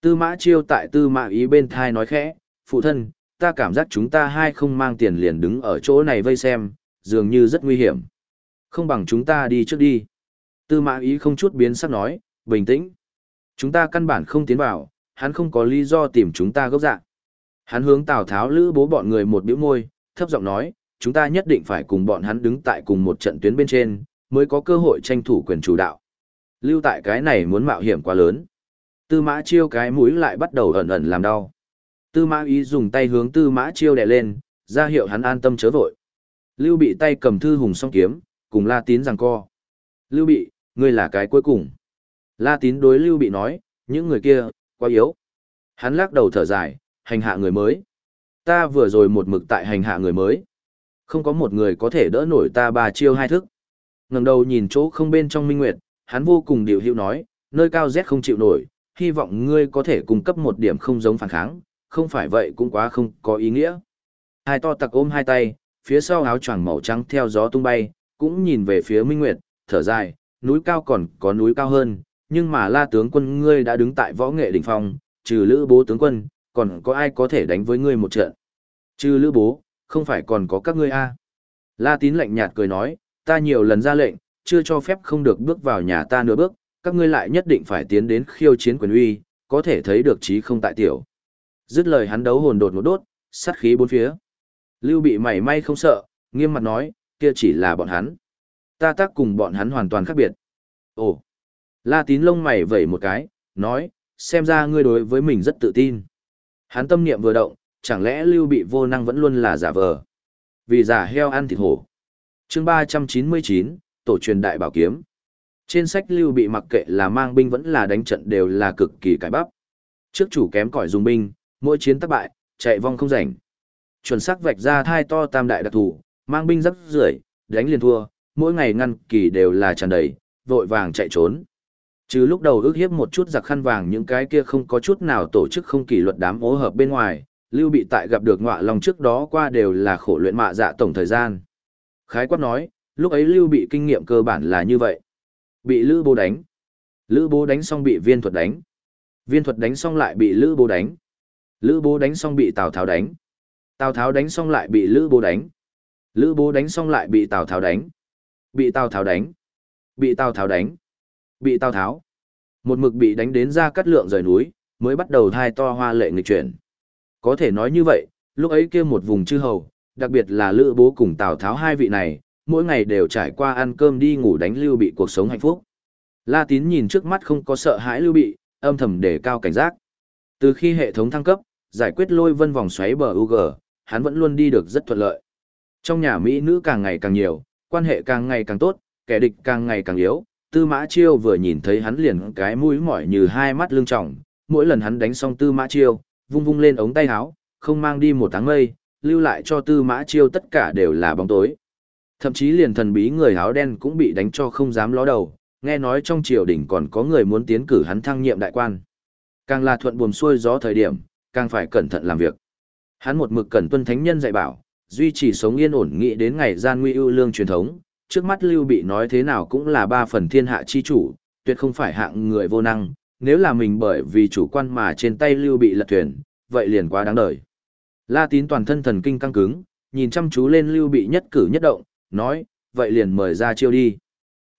Tư mã chiêu tại tư mã ý bên thai nói khẽ, phụ thân, ta cảm giác chúng ta hai không mang tiền liền đứng ở chỗ này vây xem, dường như rất nguy hiểm. Không bằng chúng ta đi trước đi. Tư mã ý không chút biến sắc nói, bình tĩnh. Chúng ta căn bản không tiến vào, hắn không có lý do tìm chúng ta gốc dạng. Hắn hướng Tào Tháo lữ bố bọn người một biểu môi, thấp giọng nói, chúng ta nhất định phải cùng bọn hắn đứng tại cùng một trận tuyến bên trên, mới có cơ hội tranh thủ quyền chủ đạo. Lưu tại cái này muốn mạo hiểm quá lớn. Tư mã chiêu cái mũi lại bắt đầu ẩn ẩn làm đau. Tư mã ý dùng tay hướng tư mã chiêu đè lên, ra hiệu hắn an tâm chớ vội. Lưu bị tay cầm thư hùng song kiếm, cùng la tín rằng co. Lưu bị, ngươi là cái cuối cùng. La tín đối Lưu Bị nói, những người kia, quá yếu. Hắn lắc đầu thở dài, hành hạ người mới. Ta vừa rồi một mực tại hành hạ người mới. Không có một người có thể đỡ nổi ta ba chiêu hai thức. ngẩng đầu nhìn chỗ không bên trong minh nguyệt, hắn vô cùng điều hữu nói, nơi cao rét không chịu nổi, hy vọng ngươi có thể cung cấp một điểm không giống phản kháng, không phải vậy cũng quá không có ý nghĩa. Hai to tặc ôm hai tay, phía sau áo choàng màu trắng theo gió tung bay, cũng nhìn về phía Minh Nguyệt, thở dài, núi cao còn có núi cao hơn, nhưng mà la tướng quân ngươi đã đứng tại võ nghệ đỉnh phong, trừ lữ bố tướng quân, còn có ai có thể đánh với ngươi một trận. Trừ lữ bố, không phải còn có các ngươi a La tín lạnh nhạt cười nói, ta nhiều lần ra lệnh, chưa cho phép không được bước vào nhà ta nửa bước, các ngươi lại nhất định phải tiến đến khiêu chiến quyền uy, có thể thấy được trí không tại tiểu. Dứt lời hắn đấu hồn đột một đốt, sát khí bốn phía. Lưu bị mảy may không sợ, nghiêm mặt nói, kia chỉ là bọn hắn. Ta tác cùng bọn hắn hoàn toàn khác biệt. Ồ! La tín lông mày vẩy một cái, nói, xem ra ngươi đối với mình rất tự tin. Hắn tâm niệm vừa động, chẳng lẽ lưu bị vô năng vẫn luôn là giả vờ. Vì giả heo ăn thịt hổ. chương 399, Tổ truyền đại bảo kiếm. Trên sách lưu bị mặc kệ là mang binh vẫn là đánh trận đều là cực kỳ cải bắp. Trước chủ kém cỏi dùng binh, mỗi chiến thất bại, chạy vong không rảnh. Chuẩn xác vạch ra thai to tam đại đặc thủ, mang binh rất rưởi, đánh liền thua, mỗi ngày ngăn kỳ đều là tràn đầy, vội vàng chạy trốn. Trừ lúc đầu ước hiếp một chút giặc khăn vàng những cái kia không có chút nào tổ chức không kỷ luật đám ố hợp bên ngoài, Lưu Bị tại gặp được ngọa lòng trước đó qua đều là khổ luyện mạ dạ tổng thời gian. Khái quát nói, lúc ấy Lưu Bị kinh nghiệm cơ bản là như vậy. Bị Lữ Bố đánh. Lữ Bố đánh xong bị viên thuật đánh. Viên thuật đánh xong lại bị Lữ Bố đánh. Lữ Bố đánh xong bị Tào Tháo đánh. Tào Tháo đánh xong lại bị Lữ Bố đánh. Lữ Bố đánh xong lại bị Tào Tháo đánh. Bị Tào Tháo đánh. Bị Tào Tháo đánh. Bị Tào Tháo. Một mực bị đánh đến ra cắt lượng rời núi, mới bắt đầu thai to hoa lệ nghịch chuyển. Có thể nói như vậy, lúc ấy kia một vùng chư hầu, đặc biệt là Lữ Bố cùng Tào Tháo hai vị này, mỗi ngày đều trải qua ăn cơm đi ngủ đánh Lưu Bị cuộc sống hạnh phúc. La Tín nhìn trước mắt không có sợ hãi Lưu Bị, âm thầm đề cao cảnh giác. Từ khi hệ thống thăng cấp, giải quyết lôi vân vòng xoáy bờ UG, hắn vẫn luôn đi được rất thuận lợi. Trong nhà Mỹ nữ càng ngày càng nhiều, quan hệ càng ngày càng tốt, kẻ địch càng ngày càng yếu. Tư Mã Chiêu vừa nhìn thấy hắn liền cái mũi mỏi như hai mắt lưng trọng, mỗi lần hắn đánh xong Tư Mã Chiêu, vung vung lên ống tay áo, không mang đi một tháng mây, lưu lại cho Tư Mã Chiêu tất cả đều là bóng tối. Thậm chí liền thần bí người áo đen cũng bị đánh cho không dám ló đầu, nghe nói trong triều đình còn có người muốn tiến cử hắn thăng nhiệm đại quan. Càng là thuận buồm xuôi gió thời điểm, càng phải cẩn thận làm việc. Hắn một mực cẩn tuân thánh nhân dạy bảo, duy trì sống yên ổn nghĩ đến ngày gian nguy ưu lương truyền thống, trước mắt Lưu Bị nói thế nào cũng là ba phần thiên hạ chi chủ, tuyệt không phải hạng người vô năng, nếu là mình bởi vì chủ quan mà trên tay Lưu Bị lật thuyền, vậy liền quá đáng đời. La Tín toàn thân thần kinh căng cứng, nhìn chăm chú lên Lưu Bị nhất cử nhất động, nói, vậy liền mời ra chiêu đi.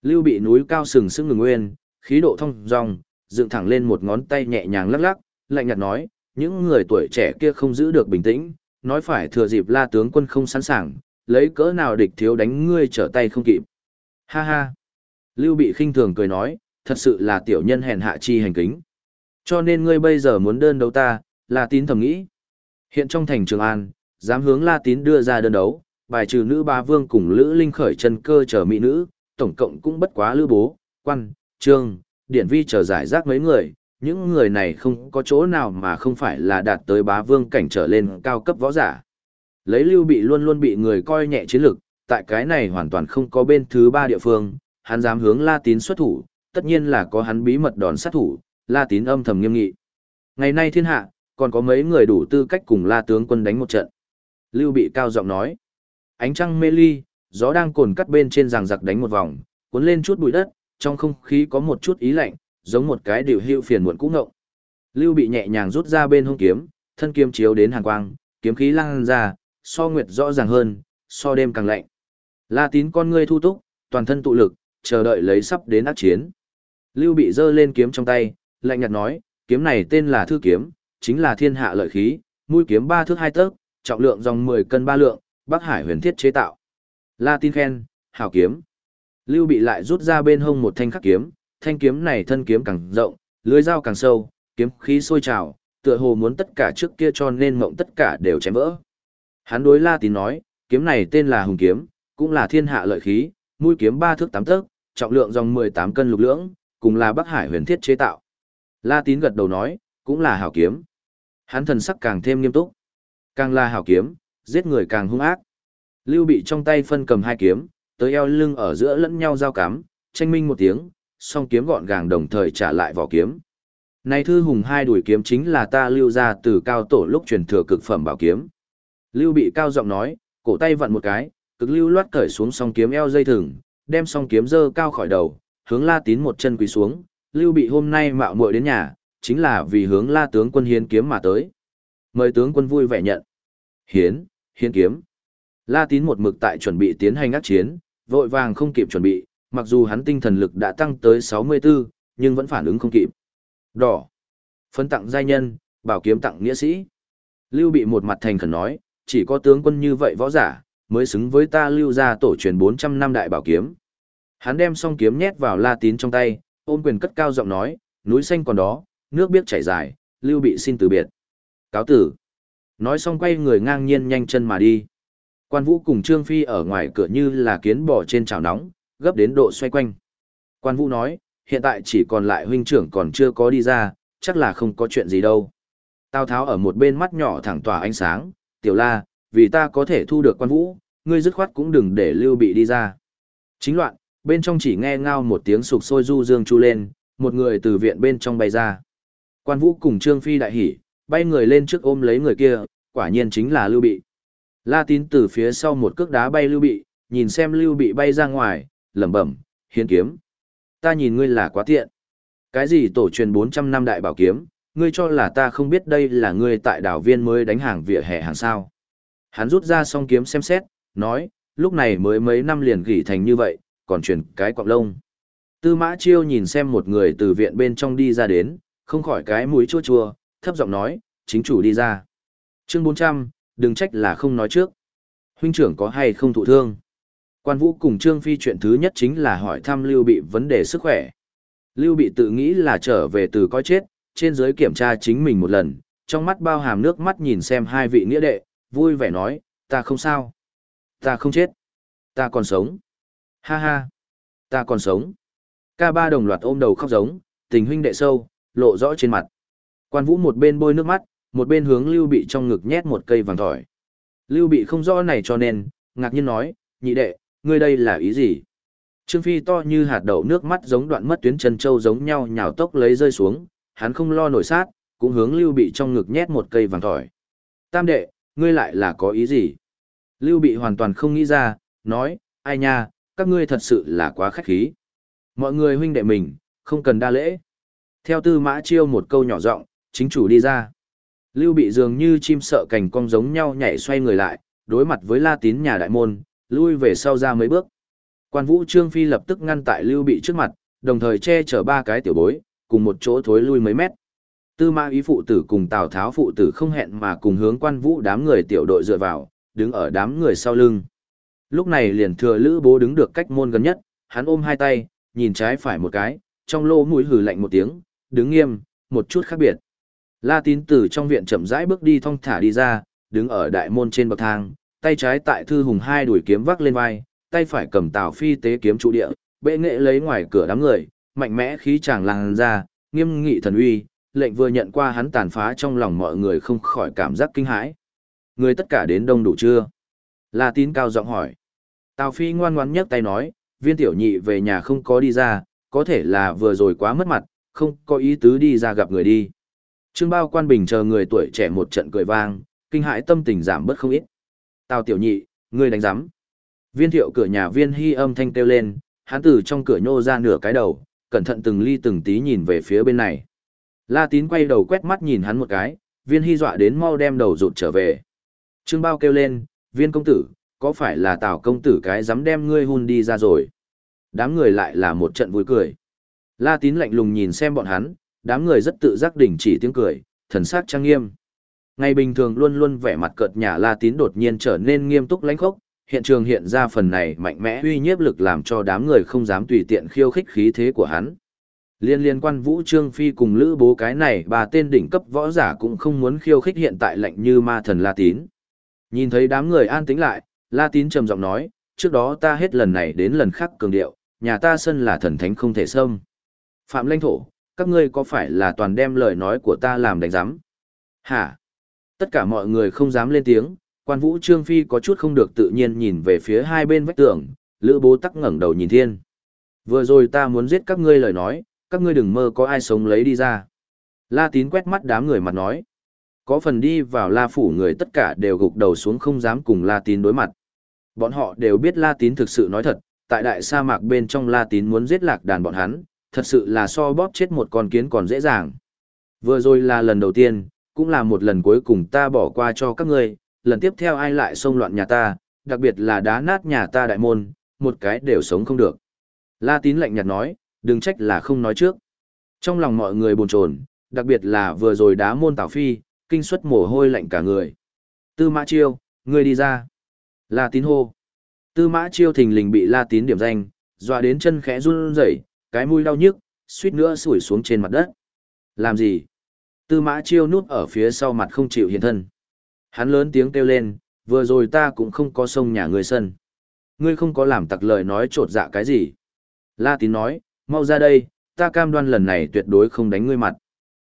Lưu Bị núi cao sừng sững ngừng nguyên, khí độ thông dong, dựng thẳng lên một ngón tay nhẹ nhàng lắc lắc, lạnh nhạt nói, những người tuổi trẻ kia không giữ được bình tĩnh, nói phải thừa dịp la tướng quân không sẵn sàng, lấy cỡ nào địch thiếu đánh ngươi trở tay không kịp. Ha ha. Lưu bị khinh thường cười nói, thật sự là tiểu nhân hèn hạ chi hành kính. Cho nên ngươi bây giờ muốn đơn đấu ta, La Tín thầm nghĩ. Hiện trong thành Trường An, dám hướng La Tín đưa ra đơn đấu, bài trừ nữ ba vương cùng Lữ Linh khởi chân cơ trở mỹ nữ, tổng cộng cũng bất quá lữ bố, quan, trương, điển vi trở giải rác mấy người, những người này không có chỗ nào mà không phải là đạt tới bá vương cảnh trở lên cao cấp võ giả. Lấy lưu bị luôn luôn bị người coi nhẹ chiến lực, tại cái này hoàn toàn không có bên thứ ba địa phương, hắn dám hướng La Tín xuất thủ, tất nhiên là có hắn bí mật đòn sát thủ, La Tín âm thầm nghiêm nghị. Ngày nay thiên hạ, còn có mấy người đủ tư cách cùng La tướng quân đánh một trận. Lưu bị cao giọng nói. Ánh trăng mê ly, gió đang cồn cắt bên trên ràng giặc đánh một vòng, cuốn lên chút bụi đất, trong không khí có một chút ý lạnh, giống một cái điều hưu phiền muộn cũ ngộng. Lưu bị nhẹ nhàng rút ra bên hông kiếm, thân kiếm chiếu đến hàng quang, kiếm khí lan ra, so nguyệt rõ ràng hơn, so đêm càng lạnh. La tín con ngươi thu túc, toàn thân tụ lực, chờ đợi lấy sắp đến ác chiến. Lưu bị giơ lên kiếm trong tay, lạnh nhạt nói, kiếm này tên là thư kiếm, chính là thiên hạ lợi khí, mũi kiếm ba thước hai tấc, trọng lượng dòng 10 cân ba lượng, Bắc Hải huyền thiết chế tạo. La tin khen, hảo kiếm. Lưu bị lại rút ra bên hông một thanh khắc kiếm, thanh kiếm này thân kiếm càng rộng, lưới dao càng sâu, kiếm khí sôi trào, tựa hồ muốn tất cả trước kia cho nên mộng tất cả đều chém vỡ. Hắn đối La Tín nói, kiếm này tên là Hùng kiếm, cũng là thiên hạ lợi khí, mũi kiếm ba thước tám tấc, trọng lượng dòng 18 cân lục lưỡng, cùng là Bắc Hải huyền thiết chế tạo. La Tín gật đầu nói, cũng là hảo kiếm. Hắn thần sắc càng thêm nghiêm túc. Càng là hảo kiếm, giết người càng hung ác. Lưu bị trong tay phân cầm hai kiếm, tới eo lưng ở giữa lẫn nhau giao cắm, tranh minh một tiếng, song kiếm gọn gàng đồng thời trả lại vỏ kiếm. Này thư hùng hai đuổi kiếm chính là ta lưu ra từ cao tổ lúc truyền thừa cực phẩm bảo kiếm. Lưu bị cao giọng nói, cổ tay vặn một cái, cực lưu loát cởi xuống song kiếm eo dây thừng, đem song kiếm dơ cao khỏi đầu, hướng La Tín một chân quỳ xuống. Lưu bị hôm nay mạo muội đến nhà, chính là vì hướng la tướng quân hiến kiếm mà tới. Mời tướng quân vui vẻ nhận. Hiến, hiến kiếm. La tín một mực tại chuẩn bị tiến hành ác chiến, vội vàng không kịp chuẩn bị, mặc dù hắn tinh thần lực đã tăng tới 64, nhưng vẫn phản ứng không kịp. Đỏ. Phân tặng giai nhân, bảo kiếm tặng nghĩa sĩ. Lưu bị một mặt thành khẩn nói, chỉ có tướng quân như vậy võ giả, mới xứng với ta lưu ra tổ truyền 400 năm đại bảo kiếm. Hắn đem song kiếm nhét vào la tín trong tay, ôm quyền cất cao giọng nói, núi xanh còn đó, nước biết chảy dài, lưu bị xin từ biệt. Cáo tử. Nói xong quay người ngang nhiên nhanh chân mà đi. Quan vũ cùng Trương Phi ở ngoài cửa như là kiến bò trên chảo nóng, gấp đến độ xoay quanh. Quan vũ nói, hiện tại chỉ còn lại huynh trưởng còn chưa có đi ra, chắc là không có chuyện gì đâu. Tào Tháo ở một bên mắt nhỏ thẳng tỏa ánh sáng, tiểu la, vì ta có thể thu được quan vũ, ngươi dứt khoát cũng đừng để lưu bị đi ra. Chính loạn, bên trong chỉ nghe ngao một tiếng sục sôi du dương chu lên, một người từ viện bên trong bay ra. Quan vũ cùng Trương Phi đại hỉ, bay người lên trước ôm lấy người kia, quả nhiên chính là lưu bị. La tín từ phía sau một cước đá bay lưu bị, nhìn xem lưu bị bay ra ngoài, lẩm bẩm, hiến kiếm. Ta nhìn ngươi là quá tiện. Cái gì tổ truyền 400 năm đại bảo kiếm, ngươi cho là ta không biết đây là ngươi tại đảo viên mới đánh hàng vỉa hè hàng sao. Hắn rút ra song kiếm xem xét, nói, lúc này mới mấy năm liền gỉ thành như vậy, còn truyền cái quạng lông. Tư mã chiêu nhìn xem một người từ viện bên trong đi ra đến, không khỏi cái mũi chua chua, thấp giọng nói, chính chủ đi ra. Chương 400, đừng trách là không nói trước. Huynh trưởng có hay không thụ thương? Quan Vũ cùng Trương Phi chuyện thứ nhất chính là hỏi thăm Lưu Bị vấn đề sức khỏe. Lưu Bị tự nghĩ là trở về từ coi chết, trên dưới kiểm tra chính mình một lần, trong mắt bao hàm nước mắt nhìn xem hai vị nghĩa đệ, vui vẻ nói, ta không sao. Ta không chết. Ta còn sống. Ha ha. Ta còn sống. Ca ba đồng loạt ôm đầu khóc giống, tình huynh đệ sâu, lộ rõ trên mặt. Quan Vũ một bên bôi nước mắt, một bên hướng Lưu Bị trong ngực nhét một cây vàng tỏi. Lưu Bị không rõ này cho nên, ngạc nhiên nói, nhị đệ, ngươi đây là ý gì? Trương Phi to như hạt đậu nước mắt giống đoạn mất tuyến chân châu giống nhau nhào tốc lấy rơi xuống, hắn không lo nổi sát, cũng hướng Lưu Bị trong ngực nhét một cây vàng tỏi. Tam đệ, ngươi lại là có ý gì? Lưu Bị hoàn toàn không nghĩ ra, nói, ai nha, các ngươi thật sự là quá khách khí. Mọi người huynh đệ mình, không cần đa lễ. Theo tư mã chiêu một câu nhỏ giọng, chính chủ đi ra. Lưu Bị dường như chim sợ cành cong giống nhau nhảy xoay người lại, đối mặt với La Tín nhà đại môn, lui về sau ra mấy bước. Quan Vũ Trương Phi lập tức ngăn tại Lưu Bị trước mặt, đồng thời che chở ba cái tiểu bối, cùng một chỗ thối lui mấy mét. Tư Ma Ý phụ tử cùng Tào Tháo phụ tử không hẹn mà cùng hướng Quan Vũ đám người tiểu đội dựa vào, đứng ở đám người sau lưng. Lúc này liền thừa Lữ Bố đứng được cách môn gần nhất, hắn ôm hai tay, nhìn trái phải một cái, trong lô mũi hừ lạnh một tiếng, đứng nghiêm, một chút khác biệt. La Tín từ trong viện chậm rãi bước đi thong thả đi ra, đứng ở đại môn trên bậc thang, tay trái tại thư hùng hai đuổi kiếm vác lên vai, tay phải cầm tào phi tế kiếm trụ địa, bệ nghệ lấy ngoài cửa đám người, mạnh mẽ khí chàng làng ra, nghiêm nghị thần uy, lệnh vừa nhận qua hắn tàn phá trong lòng mọi người không khỏi cảm giác kinh hãi. Người tất cả đến đông đủ chưa? La tín cao giọng hỏi. Tào phi ngoan ngoãn nhấc tay nói, viên tiểu nhị về nhà không có đi ra, có thể là vừa rồi quá mất mặt, không có ý tứ đi ra gặp người đi. Trương bao quan bình chờ người tuổi trẻ một trận cười vang, kinh hãi tâm tình giảm bớt không ít. Tào tiểu nhị, ngươi đánh giám. Viên thiệu cửa nhà viên hy âm thanh kêu lên, hắn từ trong cửa nhô ra nửa cái đầu, cẩn thận từng ly từng tí nhìn về phía bên này. La tín quay đầu quét mắt nhìn hắn một cái, viên hy dọa đến mau đem đầu rụt trở về. Trương bao kêu lên, viên công tử, có phải là tào công tử cái dám đem ngươi hun đi ra rồi? Đám người lại là một trận vui cười. La tín lạnh lùng nhìn xem bọn hắn, đám người rất tự giác đỉnh chỉ tiếng cười, thần sắc trang nghiêm. Ngày bình thường luôn luôn vẻ mặt cợt nhả La Tín đột nhiên trở nên nghiêm túc lãnh khốc, hiện trường hiện ra phần này mạnh mẽ uy nhiếp lực làm cho đám người không dám tùy tiện khiêu khích khí thế của hắn. Liên liên quan Vũ Trương Phi cùng Lữ Bố cái này bà tên đỉnh cấp võ giả cũng không muốn khiêu khích hiện tại lạnh như ma thần La Tín. Nhìn thấy đám người an tĩnh lại, La Tín trầm giọng nói, trước đó ta hết lần này đến lần khác cường điệu, nhà ta sân là thần thánh không thể xâm. Phạm lãnh thổ, các ngươi có phải là toàn đem lời nói của ta làm đánh giám? Hả? Tất cả mọi người không dám lên tiếng, quan vũ Trương Phi có chút không được tự nhiên nhìn về phía hai bên vách tường, lữ bố tắc ngẩng đầu nhìn thiên. Vừa rồi ta muốn giết các ngươi lời nói, các ngươi đừng mơ có ai sống lấy đi ra. La tín quét mắt đám người mặt nói. Có phần đi vào la phủ người tất cả đều gục đầu xuống không dám cùng la tín đối mặt. Bọn họ đều biết la tín thực sự nói thật, tại đại sa mạc bên trong la tín muốn giết lạc đàn bọn hắn, thật sự là so bóp chết một con kiến còn dễ dàng. Vừa rồi là lần đầu tiên, cũng là một lần cuối cùng ta bỏ qua cho các ngươi, lần tiếp theo ai lại xông loạn nhà ta, đặc biệt là đá nát nhà ta đại môn, một cái đều sống không được. La tín lạnh nhạt nói, đừng trách là không nói trước. Trong lòng mọi người buồn chồn, đặc biệt là vừa rồi đá môn tảo phi, kinh suất mồ hôi lạnh cả người. Tư mã chiêu, ngươi đi ra. La tín hô. Tư mã chiêu thình lình bị la tín điểm danh, dọa đến chân khẽ run rẩy, cái mũi đau nhức, suýt nữa sủi xuống trên mặt đất. Làm gì? Tư mã chiêu núp ở phía sau mặt không chịu hiện thân. Hắn lớn tiếng kêu lên, vừa rồi ta cũng không có sông nhà ngươi sân. Ngươi không có làm tặc lời nói trột dạ cái gì. La tín nói, mau ra đây, ta cam đoan lần này tuyệt đối không đánh ngươi mặt.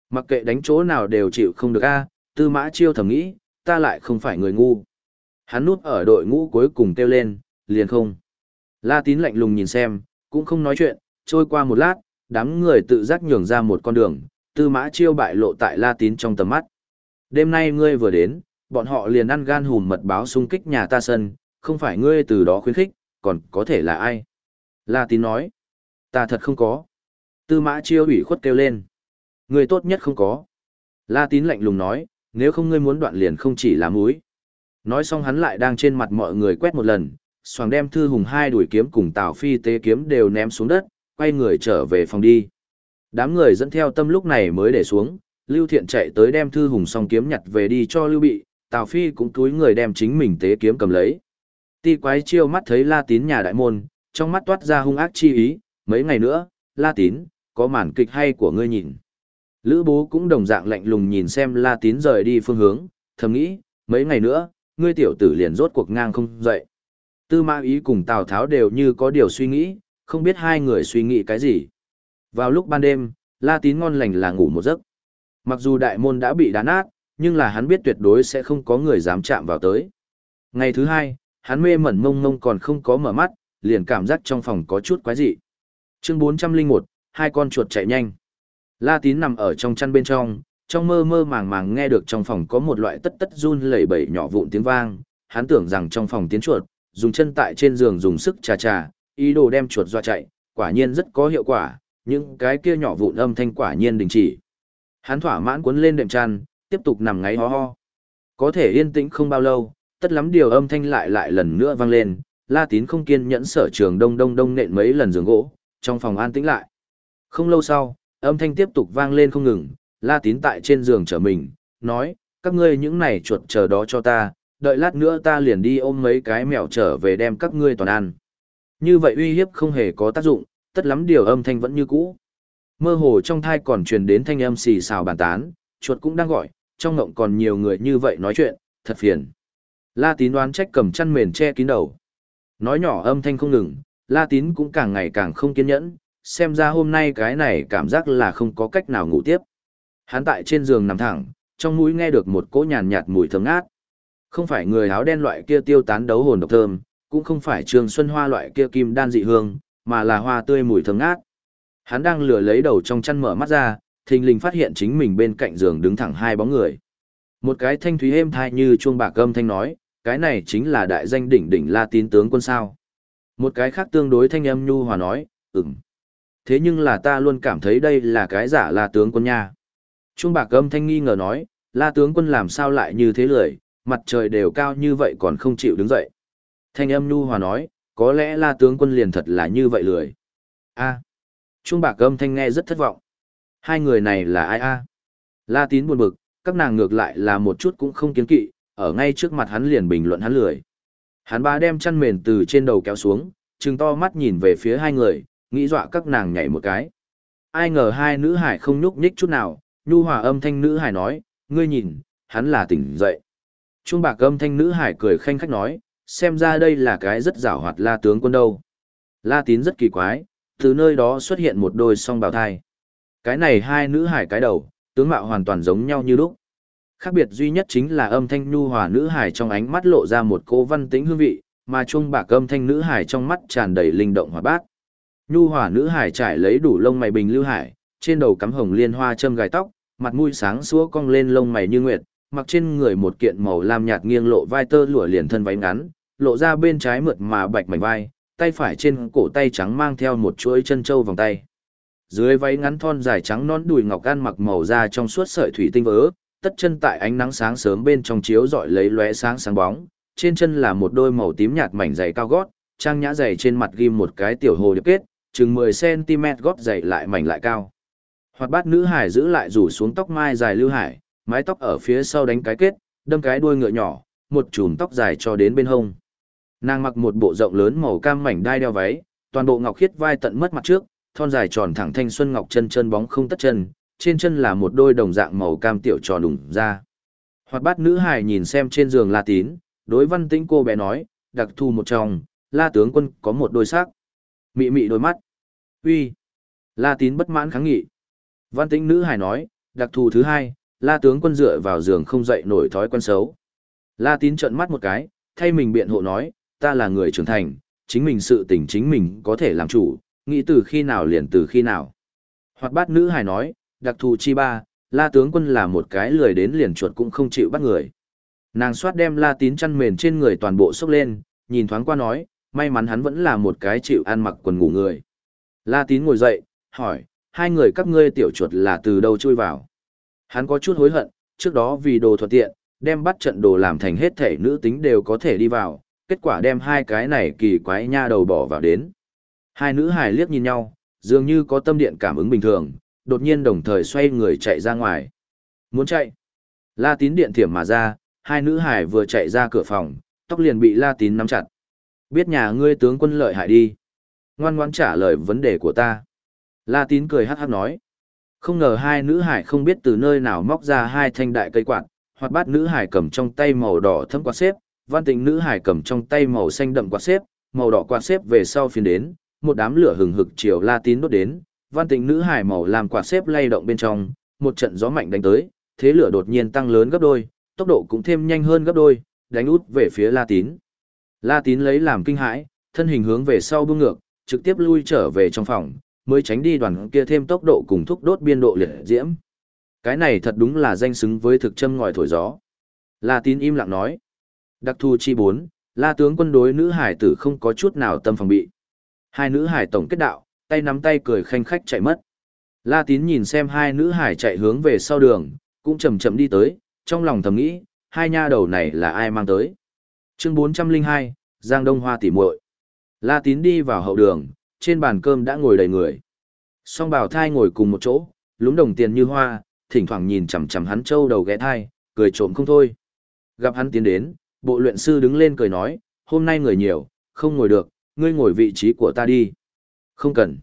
Mặc kệ đánh chỗ nào đều chịu không được a. tư mã chiêu thầm nghĩ, ta lại không phải người ngu. Hắn núp ở đội ngũ cuối cùng kêu lên, liền không. La tín lạnh lùng nhìn xem, cũng không nói chuyện, trôi qua một lát, đám người tự giác nhường ra một con đường, tư mã chiêu bại lộ tại La tín trong tầm mắt. Đêm nay ngươi vừa đến, bọn họ liền ăn gan hùm mật báo xung kích nhà ta sân, không phải ngươi từ đó khuyến khích, còn có thể là ai? La tín nói, ta thật không có. Tư mã chiêu ủy khuất kêu lên. Ngươi tốt nhất không có. La tín lạnh lùng nói, nếu không ngươi muốn đoạn liền không chỉ là múi. Nói xong hắn lại đang trên mặt mọi người quét một lần, xoàng đem thư hùng hai đuổi kiếm cùng tào phi tế kiếm đều ném xuống đất, quay người trở về phòng đi. Đám người dẫn theo tâm lúc này mới để xuống, Lưu Thiện chạy tới đem thư hùng song kiếm nhặt về đi cho Lưu Bị, Tào Phi cũng túi người đem chính mình tế kiếm cầm lấy. Ti quái chiêu mắt thấy La Tín nhà đại môn, trong mắt toát ra hung ác chi ý, mấy ngày nữa, La Tín, có màn kịch hay của ngươi nhìn. Lữ bố cũng đồng dạng lạnh lùng nhìn xem La Tín rời đi phương hướng, thầm nghĩ, mấy ngày nữa, ngươi tiểu tử liền rốt cuộc ngang không dậy. Tư mã ý cùng Tào Tháo đều như có điều suy nghĩ, không biết hai người suy nghĩ cái gì. Vào lúc ban đêm, La Tín ngon lành là ngủ một giấc. Mặc dù đại môn đã bị đá nát, nhưng là hắn biết tuyệt đối sẽ không có người dám chạm vào tới. Ngày thứ hai, hắn mê mẩn mông mông còn không có mở mắt, liền cảm giác trong phòng có chút quái dị. Chương 401, hai con chuột chạy nhanh. La Tín nằm ở trong chăn bên trong, trong mơ mơ màng màng nghe được trong phòng có một loại tất tất run lẩy bẩy nhỏ vụn tiếng vang, hắn tưởng rằng trong phòng tiến chuột, dùng chân tại trên giường dùng sức chà chà, ý đồ đem chuột dọa chạy, quả nhiên rất có hiệu quả, những cái kia nhỏ vụn âm thanh quả nhiên đình chỉ. Hắn thỏa mãn cuốn lên đệm chăn, tiếp tục nằm ngáy ho ho. Có thể yên tĩnh không bao lâu, tất lắm điều âm thanh lại lại lần nữa vang lên, La Tín không kiên nhẫn sở trường đông đông đông nện mấy lần giường gỗ, trong phòng an tĩnh lại. Không lâu sau, âm thanh tiếp tục vang lên không ngừng, La Tín tại trên giường trở mình, nói, các ngươi những này chuột chờ đó cho ta, đợi lát nữa ta liền đi ôm mấy cái mèo trở về đem các ngươi toàn ăn. Như vậy uy hiếp không hề có tác dụng, tất lắm điều âm thanh vẫn như cũ. Mơ hồ trong thai còn truyền đến thanh âm xì xào bàn tán, chuột cũng đang gọi, trong ngộng còn nhiều người như vậy nói chuyện, thật phiền. La tín đoán trách cầm chăn mền che kín đầu. Nói nhỏ âm thanh không ngừng, La tín cũng càng ngày càng không kiên nhẫn, xem ra hôm nay cái này cảm giác là không có cách nào ngủ tiếp. Hắn tại trên giường nằm thẳng, trong mũi nghe được một cỗ nhàn nhạt mùi thơm ngát. Không phải người áo đen loại kia tiêu tán đấu hồn độc thơm, cũng không phải trường xuân hoa loại kia kim đan dị hương, mà là hoa tươi mùi thơm ngát. Hắn đang lừa lấy đầu trong chăn mở mắt ra, thình lình phát hiện chính mình bên cạnh giường đứng thẳng hai bóng người. Một cái thanh thúy êm thai như chuông bạc âm thanh nói, cái này chính là đại danh đỉnh đỉnh La Tín tướng quân sao. Một cái khác tương đối thanh âm nhu hòa nói, ừm. Thế nhưng là ta luôn cảm thấy đây là cái giả La tướng quân nha. Chuông bạc âm thanh nghi ngờ nói, La tướng quân làm sao lại như thế lười, mặt trời đều cao như vậy còn không chịu đứng dậy. Thanh âm nhu hòa nói, có lẽ La tướng quân liền thật là như vậy lười. A. Chuông bạc âm thanh nghe rất thất vọng. Hai người này là ai a? La tín buồn bực, các nàng ngược lại là một chút cũng không kiến kỵ, ở ngay trước mặt hắn liền bình luận hắn lười. Hắn ba đem chăn mền từ trên đầu kéo xuống, trừng to mắt nhìn về phía hai người, nghĩ dọa các nàng nhảy một cái. Ai ngờ hai nữ hải không nhúc nhích chút nào, nhu hòa âm thanh nữ hải nói, ngươi nhìn, hắn là tỉnh dậy. Trung bạc âm thanh nữ hải cười khanh khách nói, xem ra đây là cái rất giảo hoạt la tướng quân đâu. La tín rất kỳ quái, từ nơi đó xuất hiện một đôi song bào thai. Cái này hai nữ hải cái đầu, tướng mạo hoàn toàn giống nhau như lúc. Khác biệt duy nhất chính là âm thanh nhu hòa nữ hải trong ánh mắt lộ ra một cô văn tĩnh hương vị, mà chuông bạc âm thanh nữ hải trong mắt tràn đầy linh động hòa bát. Nhu hòa nữ hải trải lấy đủ lông mày bình lưu hải, trên đầu cắm hồng liên hoa châm gài tóc, mặt mũi sáng sủa cong lên lông mày như nguyệt, mặc trên người một kiện màu lam nhạt nghiêng lộ vai tơ lụa liền thân váy ngắn, lộ ra bên trái mượt mà bạch mảnh vai, tay phải trên cổ tay trắng mang theo một chuỗi chân châu vòng tay dưới váy ngắn thon dài trắng non đùi ngọc gan mặc màu da trong suốt sợi thủy tinh vỡ, tất chân tại ánh nắng sáng sớm bên trong chiếu rọi lấy lóe sáng sáng bóng, trên chân là một đôi màu tím nhạt mảnh giày cao gót, trang nhã giày trên mặt ghim một cái tiểu hồ điệp kết, chừng 10cm gót giày lại mảnh lại cao. Hoạt bát nữ hải giữ lại rủ xuống tóc mai dài lưu hải, mái tóc ở phía sau đánh cái kết, đâm cái đuôi ngựa nhỏ, một chùm tóc dài cho đến bên hông. Nàng mặc một bộ rộng lớn màu cam mảnh đai đeo váy, toàn bộ ngọc khiết vai tận mất mặt trước, thon dài tròn thẳng thanh xuân ngọc chân chân bóng không tất chân, trên chân là một đôi đồng dạng màu cam tiểu tròn đùng ra. Hoạt bát nữ hài nhìn xem trên giường La Tín, đối văn tĩnh cô bé nói, đặc thù một trong, La tướng quân có một đôi sắc. Mị mị đôi mắt. Uy. La Tín bất mãn kháng nghị. Văn tĩnh nữ hài nói, đặc thù thứ hai, La tướng quân dựa vào giường không dậy nổi thói quen xấu. La Tín trợn mắt một cái, thay mình biện hộ nói, ta là người trưởng thành, chính mình sự tình chính mình có thể làm chủ, nghĩ từ khi nào liền từ khi nào. Hoạt bát nữ hài nói, đặc thù chi ba, la tướng quân là một cái lười đến liền chuột cũng không chịu bắt người. Nàng soát đem la tín chăn mền trên người toàn bộ sốc lên, nhìn thoáng qua nói, may mắn hắn vẫn là một cái chịu ăn mặc quần ngủ người. La tín ngồi dậy, hỏi, hai người các ngươi tiểu chuột là từ đâu chui vào. Hắn có chút hối hận, trước đó vì đồ thuận tiện, đem bắt trận đồ làm thành hết thể nữ tính đều có thể đi vào, kết quả đem hai cái này kỳ quái nha đầu bỏ vào đến. Hai nữ hài liếc nhìn nhau, dường như có tâm điện cảm ứng bình thường, đột nhiên đồng thời xoay người chạy ra ngoài. Muốn chạy. La tín điện thiểm mà ra, hai nữ hài vừa chạy ra cửa phòng, tóc liền bị la tín nắm chặt. Biết nhà ngươi tướng quân lợi hại đi. Ngoan ngoãn trả lời vấn đề của ta. La tín cười hát hát nói. Không ngờ hai nữ hải không biết từ nơi nào móc ra hai thanh đại cây quạt, hoặc bát nữ hải cầm trong tay màu đỏ thâm quạt xếp, văn tịnh nữ hải cầm trong tay màu xanh đậm quạt xếp, màu đỏ quạt xếp về sau phiến đến, một đám lửa hừng hực chiều la tín đốt đến, văn tịnh nữ hải màu làm quạt xếp lay động bên trong, một trận gió mạnh đánh tới, thế lửa đột nhiên tăng lớn gấp đôi, tốc độ cũng thêm nhanh hơn gấp đôi, đánh út về phía la tín. La tín lấy làm kinh hãi, thân hình hướng về sau bưng ngược, trực tiếp lui trở về trong phòng, mới tránh đi đoàn kia thêm tốc độ cùng thúc đốt biên độ liệt diễm. Cái này thật đúng là danh xứng với thực châm ngòi thổi gió. La tín im lặng nói. Đặc thù chi 4, la tướng quân đối nữ hải tử không có chút nào tâm phòng bị. Hai nữ hải tổng kết đạo, tay nắm tay cười khanh khách chạy mất. La tín nhìn xem hai nữ hải chạy hướng về sau đường, cũng chậm chậm đi tới, trong lòng thầm nghĩ, hai nha đầu này là ai mang tới. Chương 402, Giang Đông Hoa tỉ muội. La tín đi vào hậu đường, trên bàn cơm đã ngồi đầy người. Song bảo thai ngồi cùng một chỗ, lúng đồng tiền như hoa, thỉnh thoảng nhìn chằm chằm hắn trâu đầu ghé thai, cười trộm không thôi. Gặp hắn tiến đến, bộ luyện sư đứng lên cười nói, hôm nay người nhiều, không ngồi được, ngươi ngồi vị trí của ta đi. Không cần.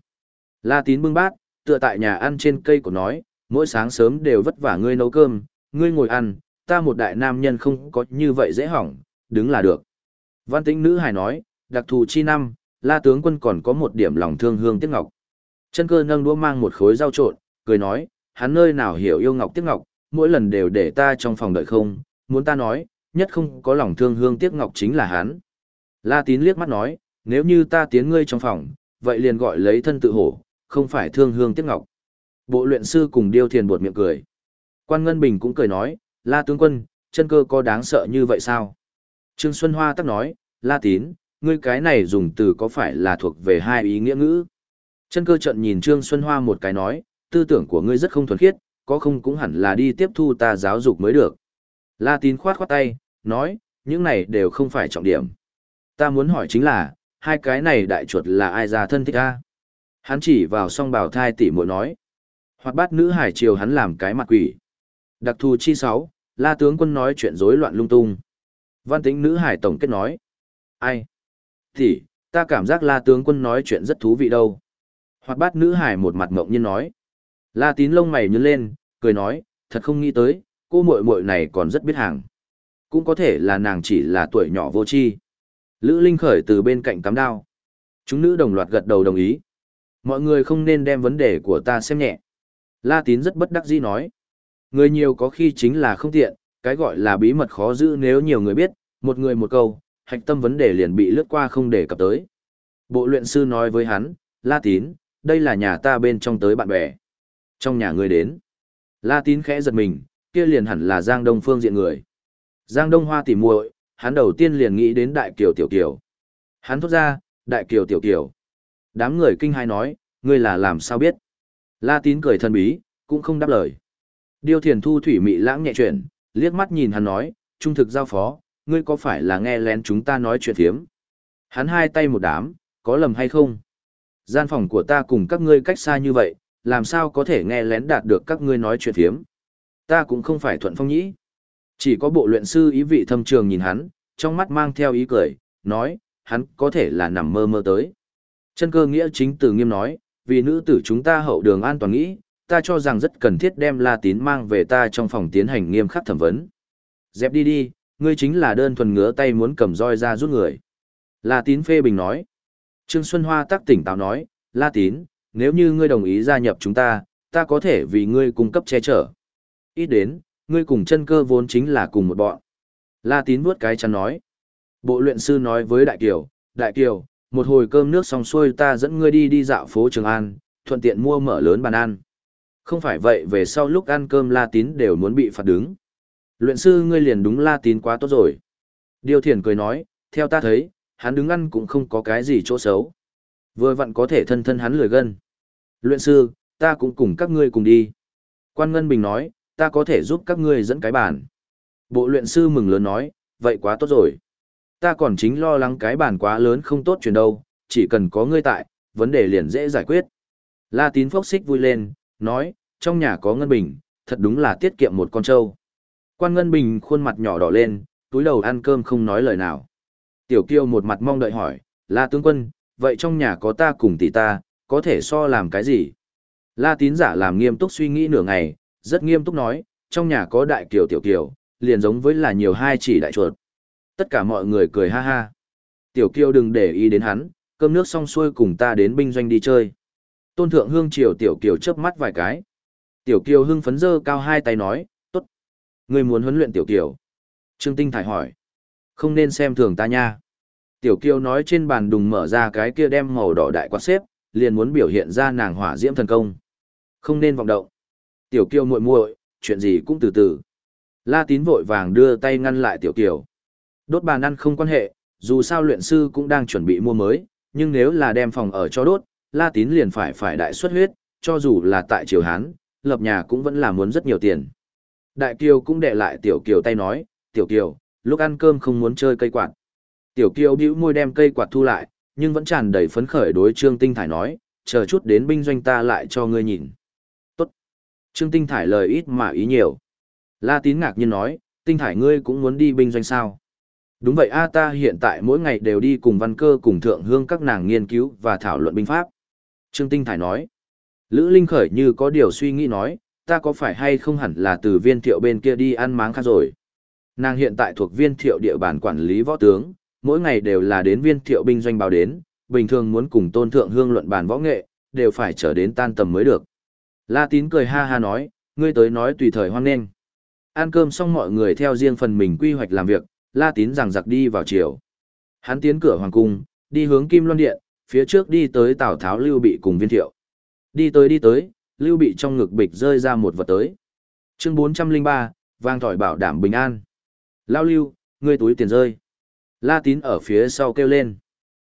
La tín bưng bát, tựa tại nhà ăn trên cây của nói, mỗi sáng sớm đều vất vả ngươi nấu cơm, ngươi ngồi ăn, ta một đại nam nhân không có như vậy dễ hỏng, đứng là được. Văn tĩnh nữ hài nói, đặc thù chi năm, la tướng quân còn có một điểm lòng thương hương tiếc ngọc. Chân cơ nâng đũa mang một khối rau trộn, cười nói, hắn nơi nào hiểu yêu ngọc tiếc ngọc, mỗi lần đều để ta trong phòng đợi không, muốn ta nói, nhất không có lòng thương hương tiếc ngọc chính là hắn. La tín liếc mắt nói, nếu như ta tiến ngươi trong phòng, vậy liền gọi lấy thân tự hổ, không phải thương hương tiếc ngọc. Bộ luyện sư cùng điêu thiền buột miệng cười. Quan Ngân Bình cũng cười nói, La tướng quân, chân cơ có đáng sợ như vậy sao? Trương Xuân Hoa tắc nói, La tín, ngươi cái này dùng từ có phải là thuộc về hai ý nghĩa ngữ? Chân cơ trận nhìn Trương Xuân Hoa một cái nói, tư tưởng của ngươi rất không thuần khiết, có không cũng hẳn là đi tiếp thu ta giáo dục mới được. La tín khoát khoát tay, nói, những này đều không phải trọng điểm. Ta muốn hỏi chính là, hai cái này đại chuột là ai ra thân thích ta? Hắn chỉ vào song bảo thai tỷ muội nói. Hoặc bát nữ hải triều hắn làm cái mặt quỷ. Đặc thù chi sáu, la tướng quân nói chuyện rối loạn lung tung. Văn tính nữ hải tổng kết nói. Ai? Thì, ta cảm giác la tướng quân nói chuyện rất thú vị đâu. Hoặc bát nữ hải một mặt mộng nhiên nói. La tín lông mày nhướng lên, cười nói, thật không nghĩ tới, cô muội muội này còn rất biết hàng. Cũng có thể là nàng chỉ là tuổi nhỏ vô tri. Lữ Linh khởi từ bên cạnh cắm đao. Chúng nữ đồng loạt gật đầu đồng ý. Mọi người không nên đem vấn đề của ta xem nhẹ. La tín rất bất đắc dĩ nói. Người nhiều có khi chính là không tiện, cái gọi là bí mật khó giữ nếu nhiều người biết, một người một câu, hạch tâm vấn đề liền bị lướt qua không để cập tới. Bộ luyện sư nói với hắn, La tín, đây là nhà ta bên trong tới bạn bè. Trong nhà ngươi đến. La tín khẽ giật mình, kia liền hẳn là Giang Đông phương diện người. Giang Đông Hoa tỉ muội, hắn đầu tiên liền nghĩ đến Đại Kiều Tiểu Kiều. Hắn thốt ra, Đại Kiều Tiểu Kiều. Đám người kinh hai nói, ngươi là làm sao biết? La tín cười thân bí, cũng không đáp lời. Điêu thiền thu thủy mị lãng nhẹ chuyển, liếc mắt nhìn hắn nói, trung thực giao phó, ngươi có phải là nghe lén chúng ta nói chuyện thiếm? Hắn hai tay một đám, có lầm hay không? Gian phòng của ta cùng các ngươi cách xa như vậy, làm sao có thể nghe lén đạt được các ngươi nói chuyện thiếm? Ta cũng không phải thuận phong nhĩ. Chỉ có bộ luyện sư ý vị thâm trường nhìn hắn, trong mắt mang theo ý cười, nói, hắn có thể là nằm mơ mơ tới. Chân cơ nghĩa chính từ nghiêm nói, vì nữ tử chúng ta hậu đường an toàn nghĩ, ta cho rằng rất cần thiết đem La Tín mang về ta trong phòng tiến hành nghiêm khắc thẩm vấn. Dẹp đi đi, ngươi chính là đơn thuần ngứa tay muốn cầm roi ra rút người. La Tín phê bình nói. Trương Xuân Hoa tắc tỉnh táo nói, La Tín, nếu như ngươi đồng ý gia nhập chúng ta, ta có thể vì ngươi cung cấp che chở. Ít đến, ngươi cùng chân cơ vốn chính là cùng một bọn. La Tín vuốt cái chắn nói. Bộ luyện sư nói với Đại Kiều, Đại Kiều, một hồi cơm nước xong xuôi ta dẫn ngươi đi đi dạo phố Trường An, thuận tiện mua mở lớn bàn ăn. Không phải vậy về sau lúc ăn cơm La Tín đều muốn bị phạt đứng. Luyện sư ngươi liền đúng La Tín quá tốt rồi. Điều thiền cười nói, theo ta thấy, hắn đứng ăn cũng không có cái gì chỗ xấu. Vừa vặn có thể thân thân hắn lười gân. Luyện sư, ta cũng cùng các ngươi cùng đi. Quan Ngân Bình nói, ta có thể giúp các ngươi dẫn cái bàn. Bộ luyện sư mừng lớn nói, vậy quá tốt rồi. Ta còn chính lo lắng cái bàn quá lớn không tốt chuyển đâu, chỉ cần có ngươi tại, vấn đề liền dễ giải quyết. La tín phốc xích vui lên, nói, trong nhà có ngân bình, thật đúng là tiết kiệm một con trâu. Quan ngân bình khuôn mặt nhỏ đỏ lên, túi đầu ăn cơm không nói lời nào. Tiểu kiêu một mặt mong đợi hỏi, La tướng quân, vậy trong nhà có ta cùng tỷ ta, có thể so làm cái gì? La tín giả làm nghiêm túc suy nghĩ nửa ngày, rất nghiêm túc nói, trong nhà có đại kiều tiểu kiều, liền giống với là nhiều hai chỉ đại chuột. Tất cả mọi người cười ha ha. Tiểu kiều đừng để ý đến hắn, cơm nước xong xuôi cùng ta đến binh doanh đi chơi. Tôn thượng hương triều tiểu kiều chớp mắt vài cái. Tiểu kiều hưng phấn dơ cao hai tay nói, tốt. Người muốn huấn luyện tiểu kiều. Trương Tinh Thải hỏi. Không nên xem thường ta nha. Tiểu kiều nói trên bàn đùng mở ra cái kia đem màu đỏ đại quạt xếp, liền muốn biểu hiện ra nàng hỏa diễm thần công. Không nên vọng động. Tiểu kiều muội muội, chuyện gì cũng từ từ. La tín vội vàng đưa tay ngăn lại tiểu kiều. Đốt bàn ăn không quan hệ, dù sao luyện sư cũng đang chuẩn bị mua mới, nhưng nếu là đem phòng ở cho đốt, La tín liền phải phải đại xuất huyết, cho dù là tại triều Hán, lập nhà cũng vẫn là muốn rất nhiều tiền. Đại kiều cũng để lại tiểu kiều tay nói, tiểu kiều, lúc ăn cơm không muốn chơi cây quạt. Tiểu kiều bĩu môi đem cây quạt thu lại, nhưng vẫn tràn đầy phấn khởi đối trương tinh thải nói, chờ chút đến binh doanh ta lại cho ngươi nhìn. Trương Tinh Thải lời ít mà ý nhiều. La Tín ngạc nhiên nói, Tinh Thải ngươi cũng muốn đi binh doanh sao? Đúng vậy a ta hiện tại mỗi ngày đều đi cùng văn cơ cùng thượng hương các nàng nghiên cứu và thảo luận binh pháp. Trương Tinh Thải nói. Lữ Linh khởi như có điều suy nghĩ nói, ta có phải hay không hẳn là từ viên thiệu bên kia đi ăn máng khác rồi. Nàng hiện tại thuộc viên thiệu địa bàn quản lý võ tướng, mỗi ngày đều là đến viên thiệu binh doanh báo đến, bình thường muốn cùng tôn thượng hương luận bàn võ nghệ, đều phải chờ đến tan tầm mới được. La tín cười ha ha nói, ngươi tới nói tùy thời hoan nghênh. Ăn cơm xong mọi người theo riêng phần mình quy hoạch làm việc, La tín rằng giặc đi vào chiều. Hắn tiến cửa hoàng cung, đi hướng Kim Loan Điện, phía trước đi tới Tào Tháo Lưu Bị cùng viên thiệu. Đi tới đi tới, Lưu Bị trong ngực bịch rơi ra một vật tới. Chương 403, vang thỏi bảo đảm bình an. Lao Lưu, ngươi túi tiền rơi. La tín ở phía sau kêu lên.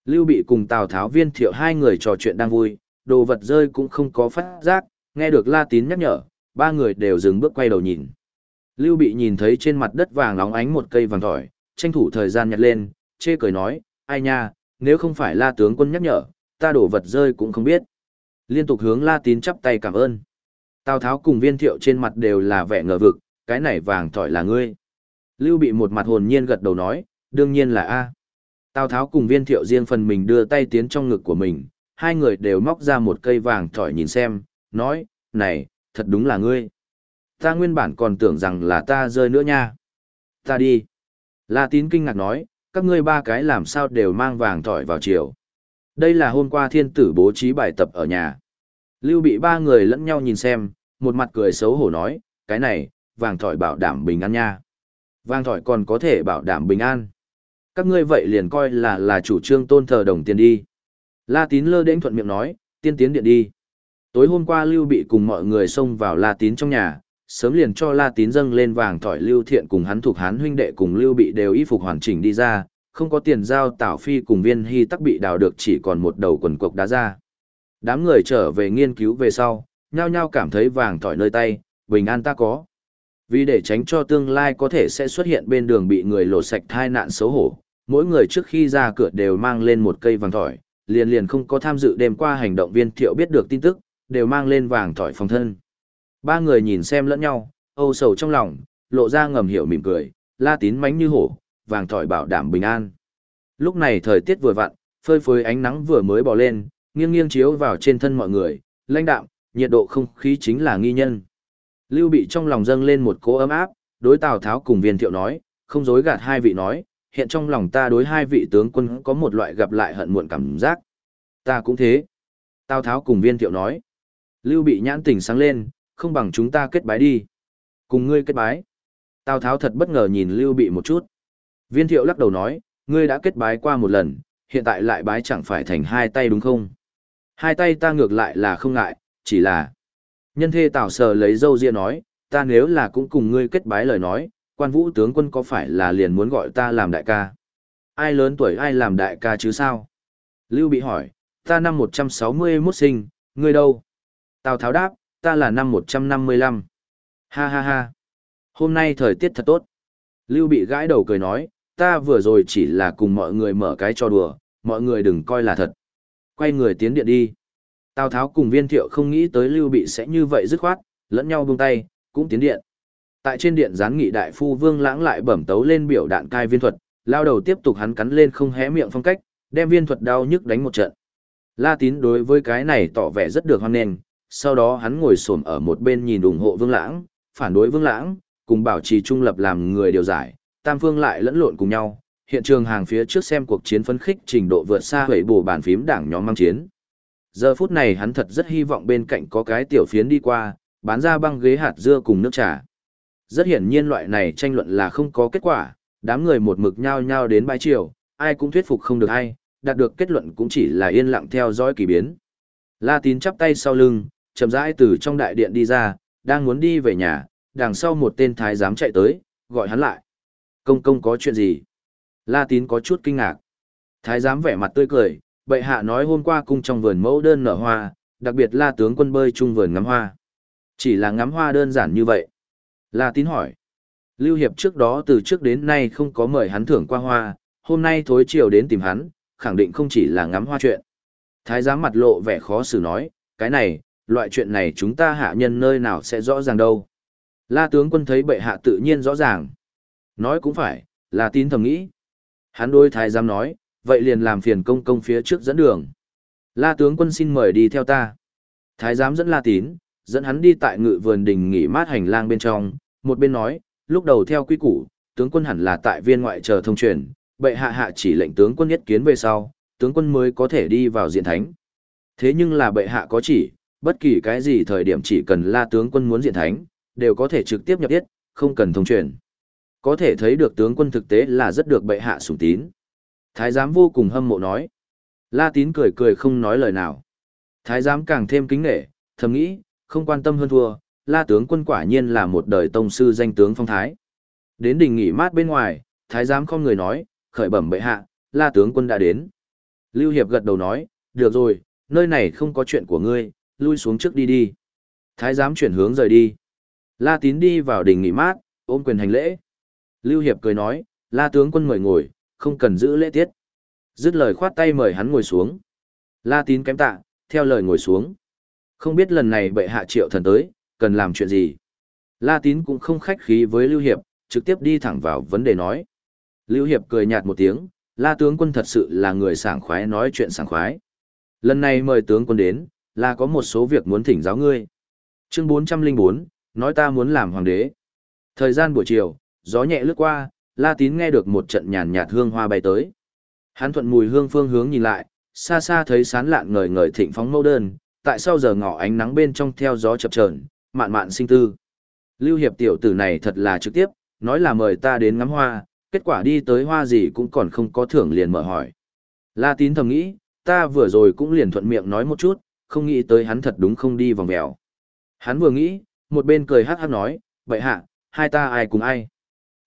Lưu Bị cùng Tào Tháo viên thiệu hai người trò chuyện đang vui, đồ vật rơi cũng không có phát giác, Nghe được La Tín nhắc nhở, ba người đều dừng bước quay đầu nhìn. Lưu Bị nhìn thấy trên mặt đất vàng óng ánh một cây vàng tỏi, tranh thủ thời gian nhặt lên, chê cười nói, ai nha, nếu không phải La tướng quân nhắc nhở, ta đổ vật rơi cũng không biết. Liên tục hướng La Tín chắp tay cảm ơn. Tào Tháo cùng viên thiệu trên mặt đều là vẻ ngờ vực, cái này vàng tỏi là ngươi. Lưu Bị một mặt hồn nhiên gật đầu nói, đương nhiên là A. Tào Tháo cùng viên thiệu riêng phần mình đưa tay tiến trong ngực của mình, hai người đều móc ra một cây vàng tỏi nhìn xem, nói, này, thật đúng là ngươi. Ta nguyên bản còn tưởng rằng là ta rơi nữa nha. Ta đi. La tín kinh ngạc nói, các ngươi ba cái làm sao đều mang vàng thỏi vào chiều. Đây là hôm qua thiên tử bố trí bài tập ở nhà. Lưu bị ba người lẫn nhau nhìn xem, một mặt cười xấu hổ nói, cái này, vàng thỏi bảo đảm bình an nha. Vàng thỏi còn có thể bảo đảm bình an. Các ngươi vậy liền coi là là chủ trương tôn thờ đồng tiền đi. La tín lơ đến thuận miệng nói, tiên tiến điện đi. Tối hôm qua Lưu Bị cùng mọi người xông vào La Tín trong nhà, sớm liền cho La Tín dâng lên vàng thỏi Lưu Thiện cùng hắn thuộc hắn huynh đệ cùng Lưu Bị đều y phục hoàn chỉnh đi ra, không có tiền giao Tảo Phi cùng Viên Hy tắc bị đào được chỉ còn một đầu quần cục đá ra. Đám người trở về nghiên cứu về sau, nhao nhao cảm thấy vàng thỏi nơi tay, bình an ta có. Vì để tránh cho tương lai có thể sẽ xuất hiện bên đường bị người lột sạch thai nạn xấu hổ, mỗi người trước khi ra cửa đều mang lên một cây vàng thỏi, liền liền không có tham dự đêm qua hành động viên thiệu biết được tin tức, đều mang lên vàng thỏi phòng thân. Ba người nhìn xem lẫn nhau, âu sầu trong lòng, lộ ra ngầm hiểu mỉm cười, la tín mánh như hổ, vàng thỏi bảo đảm bình an. Lúc này thời tiết vừa vặn, phơi phới ánh nắng vừa mới bỏ lên, nghiêng nghiêng chiếu vào trên thân mọi người, lãnh đạm, nhiệt độ không khí chính là nghi nhân. Lưu bị trong lòng dâng lên một cỗ ấm áp, đối Tào Tháo cùng viên thiệu nói, không dối gạt hai vị nói, hiện trong lòng ta đối hai vị tướng quân có một loại gặp lại hận muộn cảm giác. Ta cũng thế. Tào Tháo cùng viên thiệu nói. Lưu bị nhãn tỉnh sáng lên, không bằng chúng ta kết bái đi. Cùng ngươi kết bái. Tào Tháo thật bất ngờ nhìn Lưu bị một chút. Viên thiệu lắc đầu nói, ngươi đã kết bái qua một lần, hiện tại lại bái chẳng phải thành hai tay đúng không? Hai tay ta ngược lại là không ngại, chỉ là... Nhân thê Tào Sờ lấy dâu ria nói, ta nếu là cũng cùng ngươi kết bái lời nói, quan vũ tướng quân có phải là liền muốn gọi ta làm đại ca? Ai lớn tuổi ai làm đại ca chứ sao? Lưu bị hỏi, ta năm 161 sinh, ngươi đâu? Tào Tháo đáp, ta là năm 155. Ha ha ha. Hôm nay thời tiết thật tốt. Lưu bị gãi đầu cười nói, ta vừa rồi chỉ là cùng mọi người mở cái trò đùa, mọi người đừng coi là thật. Quay người tiến điện đi. Tào Tháo cùng viên thiệu không nghĩ tới Lưu Bị sẽ như vậy dứt khoát, lẫn nhau buông tay, cũng tiến điện. Tại trên điện gián nghị đại phu Vương Lãng lại bẩm tấu lên biểu đạn cai viên thuật, lao đầu tiếp tục hắn cắn lên không hé miệng phong cách, đem viên thuật đau nhức đánh một trận. La Tín đối với cái này tỏ vẻ rất được hoan nghênh, sau đó hắn ngồi xổm ở một bên nhìn ủng hộ Vương Lãng, phản đối Vương Lãng, cùng bảo trì trung lập làm người điều giải, tam phương lại lẫn lộn cùng nhau. Hiện trường hàng phía trước xem cuộc chiến phấn khích trình độ vượt xa hủy bổ bàn phím đảng nhóm mang chiến. Giờ phút này hắn thật rất hy vọng bên cạnh có cái tiểu phiến đi qua, bán ra băng ghế hạt dưa cùng nước trà. Rất hiển nhiên loại này tranh luận là không có kết quả, đám người một mực nhao nhao đến bãi chiều, ai cũng thuyết phục không được ai, đạt được kết luận cũng chỉ là yên lặng theo dõi kỳ biến. La Tín chắp tay sau lưng, chậm rãi từ trong đại điện đi ra, đang muốn đi về nhà, đằng sau một tên thái giám chạy tới, gọi hắn lại. Công công có chuyện gì? La Tín có chút kinh ngạc. Thái giám vẻ mặt tươi cười, bệ hạ nói hôm qua cung trong vườn mẫu đơn nở hoa, đặc biệt La tướng quân bơi chung vườn ngắm hoa. Chỉ là ngắm hoa đơn giản như vậy. La Tín hỏi. Lưu Hiệp trước đó từ trước đến nay không có mời hắn thưởng qua hoa, hôm nay thối chiều đến tìm hắn, khẳng định không chỉ là ngắm hoa chuyện. Thái giám mặt lộ vẻ khó xử nói, cái này, loại chuyện này chúng ta hạ nhân nơi nào sẽ rõ ràng đâu. La tướng quân thấy bệ hạ tự nhiên rõ ràng. Nói cũng phải, là tín thầm nghĩ. Hắn đôi thái giám nói, vậy liền làm phiền công công phía trước dẫn đường. La tướng quân xin mời đi theo ta. Thái giám dẫn La tín, dẫn hắn đi tại ngự vườn đình nghỉ mát hành lang bên trong, một bên nói, lúc đầu theo quy củ, tướng quân hẳn là tại viên ngoại chờ thông truyền, bệ hạ hạ chỉ lệnh tướng quân nhất kiến về sau, tướng quân mới có thể đi vào diện thánh. Thế nhưng là bệ hạ có chỉ, bất kỳ cái gì thời điểm chỉ cần la tướng quân muốn diện thánh, đều có thể trực tiếp nhập tiết, không cần thông truyền. Có thể thấy được tướng quân thực tế là rất được bệ hạ sủng tín. Thái giám vô cùng hâm mộ nói. La tín cười cười không nói lời nào. Thái giám càng thêm kính nghệ, thầm nghĩ, không quan tâm hơn thua, la tướng quân quả nhiên là một đời tông sư danh tướng phong thái. Đến đình nghỉ mát bên ngoài, thái giám không người nói, khởi bẩm bệ hạ, la tướng quân đã đến. Lưu Hiệp gật đầu nói, được rồi, nơi này không có chuyện của ngươi, lui xuống trước đi đi. Thái giám chuyển hướng rời đi. La tín đi vào đình nghỉ mát, ôm quyền hành lễ. Lưu Hiệp cười nói, la tướng quân mời ngồi, không cần giữ lễ tiết. Dứt lời khoát tay mời hắn ngồi xuống. La tín kém tạ, theo lời ngồi xuống. Không biết lần này bệ hạ triệu thần tới, cần làm chuyện gì. La tín cũng không khách khí với Lưu Hiệp, trực tiếp đi thẳng vào vấn đề nói. Lưu Hiệp cười nhạt một tiếng, la tướng quân thật sự là người sảng khoái nói chuyện sảng khoái. Lần này mời tướng quân đến, là có một số việc muốn thỉnh giáo ngươi. Chương 404, nói ta muốn làm hoàng đế. Thời gian buổi chiều, gió nhẹ lướt qua, La Tín nghe được một trận nhàn nhạt hương hoa bay tới. Hắn thuận mùi hương phương hướng nhìn lại, xa xa thấy sán lạn ngời ngời thịnh phóng mẫu đơn, tại sau giờ ngỏ ánh nắng bên trong theo gió chập chờn, mạn mạn sinh tư. Lưu Hiệp tiểu tử này thật là trực tiếp, nói là mời ta đến ngắm hoa, kết quả đi tới hoa gì cũng còn không có thưởng liền mở hỏi. La Tín thầm nghĩ, ta vừa rồi cũng liền thuận miệng nói một chút, không nghĩ tới hắn thật đúng không đi vòng vèo. Hắn vừa nghĩ, một bên cười hát hát nói, vậy hạ, hai ta ai cùng ai?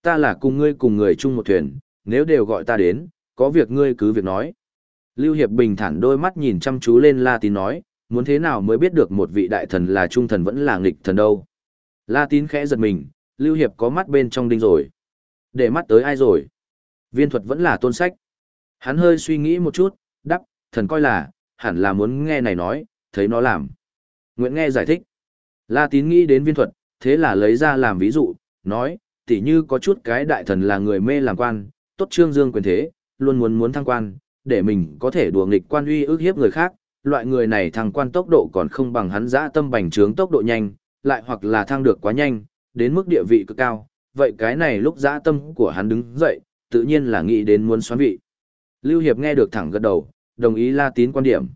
Ta là cùng ngươi cùng người chung một thuyền, nếu đều gọi ta đến, có việc ngươi cứ việc nói. Lưu Hiệp bình thản đôi mắt nhìn chăm chú lên La Tín nói, muốn thế nào mới biết được một vị đại thần là trung thần vẫn là nghịch thần đâu. La tín khẽ giật mình, Lưu Hiệp có mắt bên trong đinh rồi. Để mắt tới ai rồi? Viên thuật vẫn là tôn sách. Hắn hơi suy nghĩ một chút, đắp, thần coi là, hẳn là muốn nghe này nói, thấy nó làm. Nguyễn nghe giải thích. La tín nghĩ đến viên thuật, thế là lấy ra làm ví dụ, nói, tỉ như có chút cái đại thần là người mê làm quan, tốt trương dương quyền thế, luôn muốn muốn thăng quan, để mình có thể đùa nghịch quan uy ước hiếp người khác, loại người này thăng quan tốc độ còn không bằng hắn dã tâm bành trướng tốc độ nhanh, lại hoặc là thăng được quá nhanh, đến mức địa vị cực cao, vậy cái này lúc dã tâm của hắn đứng dậy, tự nhiên là nghĩ đến muốn xoán vị. Lưu Hiệp nghe được thẳng gật đầu, đồng ý La Tín quan điểm.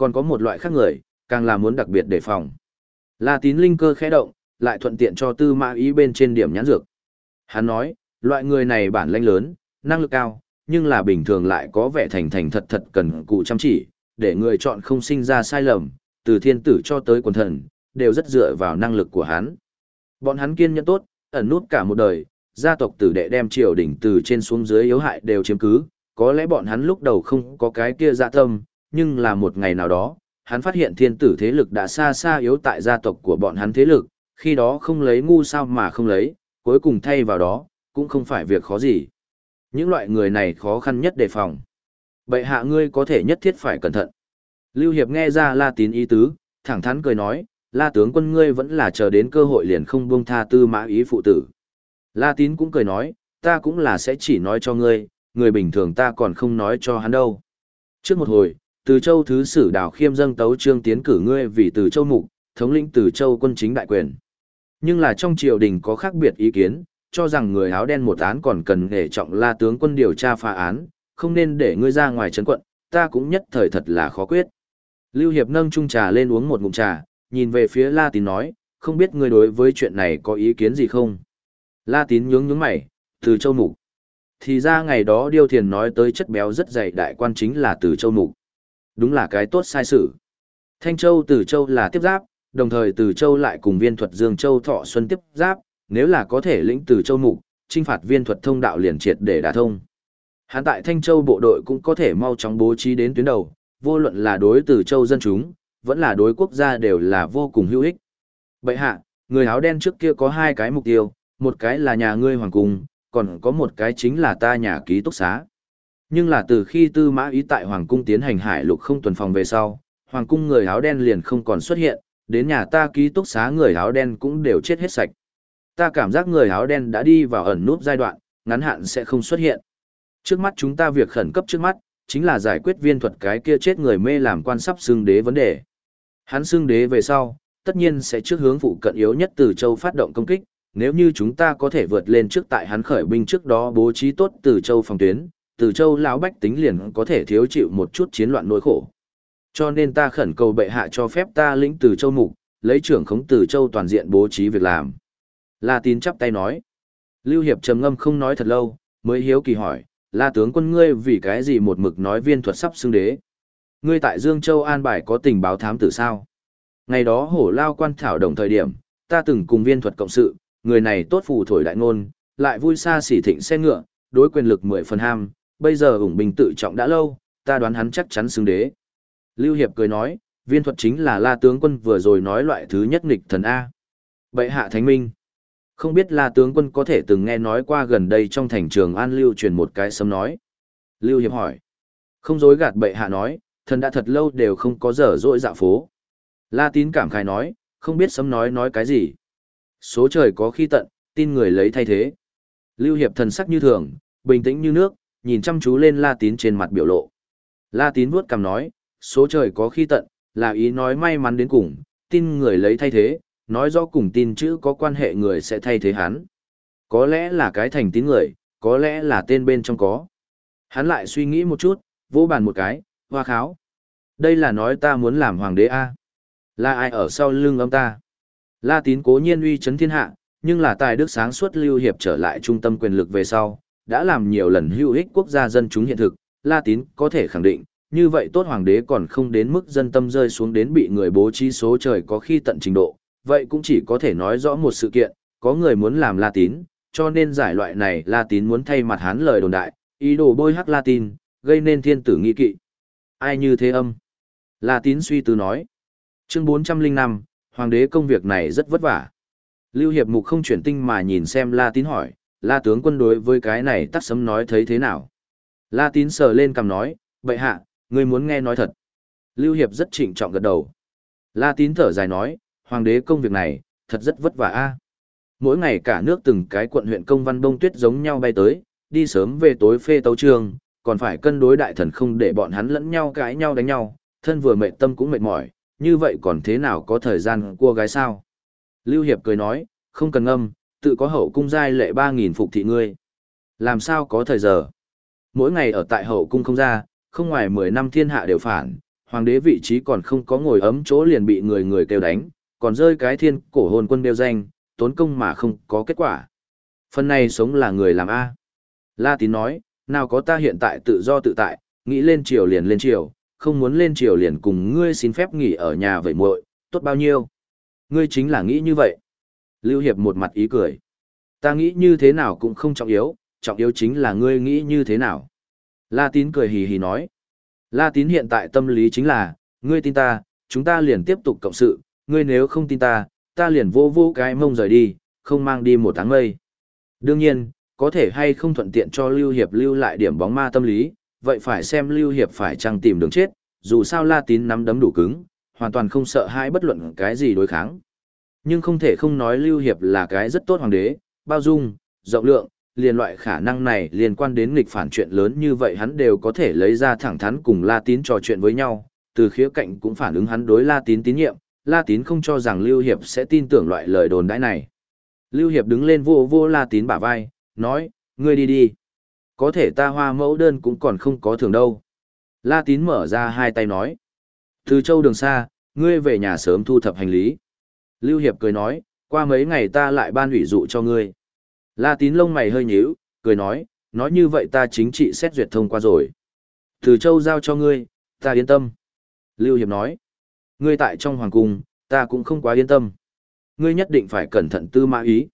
Còn có một loại khác người, càng là muốn đặc biệt đề phòng. La Tín linh cơ khẽ động, lại thuận tiện cho Tư Mã Ý bên trên điểm nhãn dược. Hắn nói, loại người này bản lãnh lớn, năng lực cao, nhưng là bình thường lại có vẻ thành thành thật thật cần cù chăm chỉ, để người chọn không sinh ra sai lầm, từ thiên tử cho tới quần thần, đều rất dựa vào năng lực của hắn. Bọn hắn kiên nhẫn tốt, ẩn nút cả một đời, gia tộc tử đệ đem triều đỉnh từ trên xuống dưới yếu hại đều chiếm cứ, có lẽ bọn hắn lúc đầu không có cái kia dạ tâm, nhưng là một ngày nào đó, hắn phát hiện thiên tử thế lực đã xa xa yếu tại gia tộc của bọn hắn thế lực, khi đó không lấy ngu sao mà không lấy, cuối cùng thay vào đó, cũng không phải việc khó gì. Những loại người này khó khăn nhất đề phòng. Bệ hạ ngươi có thể nhất thiết phải cẩn thận. Lưu Hiệp nghe ra La Tín ý tứ, thẳng thắn cười nói, La tướng quân ngươi vẫn là chờ đến cơ hội liền không buông tha tư mã ý phụ tử. La Tín cũng cười nói, ta cũng là sẽ chỉ nói cho ngươi, người bình thường ta còn không nói cho hắn đâu. Trước một hồi, từ châu thứ sử đào khiêm dâng tấu trương tiến cử ngươi vì từ châu mục, thống lĩnh từ châu quân chính đại quyền. Nhưng là trong triều đình có khác biệt ý kiến, cho rằng người áo đen một án còn cần để trọng la tướng quân điều tra phá án, không nên để ngươi ra ngoài trấn quận, ta cũng nhất thời thật là khó quyết. Lưu Hiệp nâng chung trà lên uống một ngụm trà, nhìn về phía La Tín nói, không biết ngươi đối với chuyện này có ý kiến gì không? La Tín nhướng nhướng mày, từ châu mục. Thì ra ngày đó Điêu Thiền nói tới chất béo rất dày đại quan chính là từ châu mục. Đúng là cái tốt sai sự. Thanh Châu từ châu là tiếp giáp, đồng thời từ châu lại cùng viên thuật Dương Châu Thọ Xuân tiếp giáp, nếu là có thể lĩnh từ châu mục, trinh phạt viên thuật thông đạo liền triệt để đả thông. Hán tại Thanh Châu bộ đội cũng có thể mau chóng bố trí đến tuyến đầu, vô luận là đối từ châu dân chúng, vẫn là đối quốc gia đều là vô cùng hữu ích. Bậy hạ, người áo đen trước kia có hai cái mục tiêu, một cái là nhà ngươi hoàng cung, còn có một cái chính là ta nhà ký túc xá. Nhưng là từ khi tư mã ý tại hoàng cung tiến hành hải lục không tuần phòng về sau, hoàng cung người áo đen liền không còn xuất hiện, đến nhà ta ký túc xá người áo đen cũng đều chết hết sạch. Ta cảm giác người áo đen đã đi vào ẩn nút giai đoạn, ngắn hạn sẽ không xuất hiện. Trước mắt chúng ta việc khẩn cấp trước mắt, chính là giải quyết viên thuật cái kia chết người mê làm quan sắp xương đế vấn đề. Hắn xương đế về sau, tất nhiên sẽ trước hướng phụ cận yếu nhất từ châu phát động công kích, nếu như chúng ta có thể vượt lên trước tại hắn khởi binh trước đó bố trí tốt từ châu phòng tuyến, từ châu lão bách tính liền có thể thiếu chịu một chút chiến loạn nỗi khổ. Cho nên ta khẩn cầu bệ hạ cho phép ta lĩnh từ châu mục, lấy trưởng khống từ châu toàn diện bố trí việc làm. La tín chắp tay nói. Lưu Hiệp trầm ngâm không nói thật lâu, mới hiếu kỳ hỏi, La tướng quân ngươi vì cái gì một mực nói viên thuật sắp xưng đế. Ngươi tại Dương Châu An Bài có tình báo thám tử sao? Ngày đó hổ lao quan thảo đồng thời điểm, ta từng cùng viên thuật cộng sự, người này tốt phù thổi đại ngôn, lại vui xa xỉ thịnh xe ngựa, đối quyền lực mười phần ham, bây giờ ủng bình tự trọng đã lâu, ta đoán hắn chắc chắn xứng đế. Lưu Hiệp cười nói, viên thuật chính là la tướng quân vừa rồi nói loại thứ nhất nghịch thần A. Bệ hạ thánh minh. Không biết la tướng quân có thể từng nghe nói qua gần đây trong thành trường An Lưu truyền một cái sấm nói. Lưu Hiệp hỏi. Không dối gạt bệ hạ nói, thần đã thật lâu đều không có dở dội dạ phố. La tín cảm khai nói, không biết sấm nói nói cái gì. Số trời có khi tận, tin người lấy thay thế. Lưu Hiệp thần sắc như thường, bình tĩnh như nước, nhìn chăm chú lên La Tín trên mặt biểu lộ. La Tín vuốt cằm nói, số trời có khi tận, là ý nói may mắn đến cùng, tin người lấy thay thế, nói rõ cùng tin chữ có quan hệ người sẽ thay thế hắn. Có lẽ là cái thành tín người, có lẽ là tên bên trong có. Hắn lại suy nghĩ một chút, vỗ bàn một cái, hoa kháo. Đây là nói ta muốn làm hoàng đế A. Là ai ở sau lưng ông ta? La tín cố nhiên uy chấn thiên hạ, nhưng là tài đức sáng suốt lưu hiệp trở lại trung tâm quyền lực về sau, đã làm nhiều lần hữu ích quốc gia dân chúng hiện thực, La tín có thể khẳng định, như vậy tốt hoàng đế còn không đến mức dân tâm rơi xuống đến bị người bố trí số trời có khi tận trình độ, vậy cũng chỉ có thể nói rõ một sự kiện, có người muốn làm La tín, cho nên giải loại này La tín muốn thay mặt hắn lời đồn đại, ý đồ bôi hắc La tín, gây nên thiên tử nghi kỵ. Ai như thế âm? La tín suy tư nói, Chương 405, Hoàng đế công việc này rất vất vả. Lưu Hiệp Mục không chuyển tinh mà nhìn xem La Tín hỏi, La tướng quân đối với cái này tắt sấm nói thấy thế nào. La Tín sờ lên cầm nói, vậy hạ, ngươi muốn nghe nói thật. Lưu Hiệp rất trịnh trọng gật đầu. La Tín thở dài nói, Hoàng đế công việc này, thật rất vất vả a. Mỗi ngày cả nước từng cái quận huyện công văn bông tuyết giống nhau bay tới, đi sớm về tối phê tấu trường, còn phải cân đối đại thần không để bọn hắn lẫn nhau cãi nhau đánh nhau, thân vừa mệt tâm cũng mệt mỏi, như vậy còn thế nào có thời gian cua gái sao? Lưu Hiệp cười nói, không cần âm, tự có hậu cung giai lệ 3.000 phục thị ngươi. Làm sao có thời giờ? Mỗi ngày ở tại hậu cung không ra, không ngoài 10 năm thiên hạ đều phản, hoàng đế vị trí còn không có ngồi ấm chỗ liền bị người người kêu đánh, còn rơi cái thiên cổ hồn quân đeo danh, tốn công mà không có kết quả. Phần này sống là người làm A. La tín nói, nào có ta hiện tại tự do tự tại, nghĩ lên triều liền lên triều, không muốn lên triều liền cùng ngươi xin phép nghỉ ở nhà vậy muội, tốt bao nhiêu. Ngươi chính là nghĩ như vậy. Lưu Hiệp một mặt ý cười. Ta nghĩ như thế nào cũng không trọng yếu, trọng yếu chính là ngươi nghĩ như thế nào. La tín cười hì hì nói. La tín hiện tại tâm lý chính là, ngươi tin ta, chúng ta liền tiếp tục cộng sự, ngươi nếu không tin ta, ta liền vô vô cái mông rời đi, không mang đi một tháng mây. Đương nhiên, có thể hay không thuận tiện cho Lưu Hiệp lưu lại điểm bóng ma tâm lý, vậy phải xem Lưu Hiệp phải chăng tìm đường chết, dù sao La Tín nắm đấm đủ cứng, hoàn toàn không sợ hãi bất luận cái gì đối kháng. Nhưng không thể không nói Lưu Hiệp là cái rất tốt hoàng đế, bao dung, rộng lượng, liền loại khả năng này liên quan đến nghịch phản chuyện lớn như vậy hắn đều có thể lấy ra thẳng thắn cùng La Tín trò chuyện với nhau, từ khía cạnh cũng phản ứng hắn đối La Tín tín nhiệm, La Tín không cho rằng Lưu Hiệp sẽ tin tưởng loại lời đồn đãi này. Lưu Hiệp đứng lên vô vô La Tín bả vai, nói, ngươi đi đi. Có thể ta hoa mẫu đơn cũng còn không có thường đâu. La Tín mở ra hai tay nói. Từ châu đường xa, ngươi về nhà sớm thu thập hành lý. Lưu Hiệp cười nói, qua mấy ngày ta lại ban ủy dụ cho ngươi. La Tín lông mày hơi nhíu, cười nói, nói như vậy ta chính trị xét duyệt thông qua rồi. Từ châu giao cho ngươi, ta yên tâm. Lưu Hiệp nói, ngươi tại trong hoàng cung, ta cũng không quá yên tâm. Ngươi nhất định phải cẩn thận tư mã ý.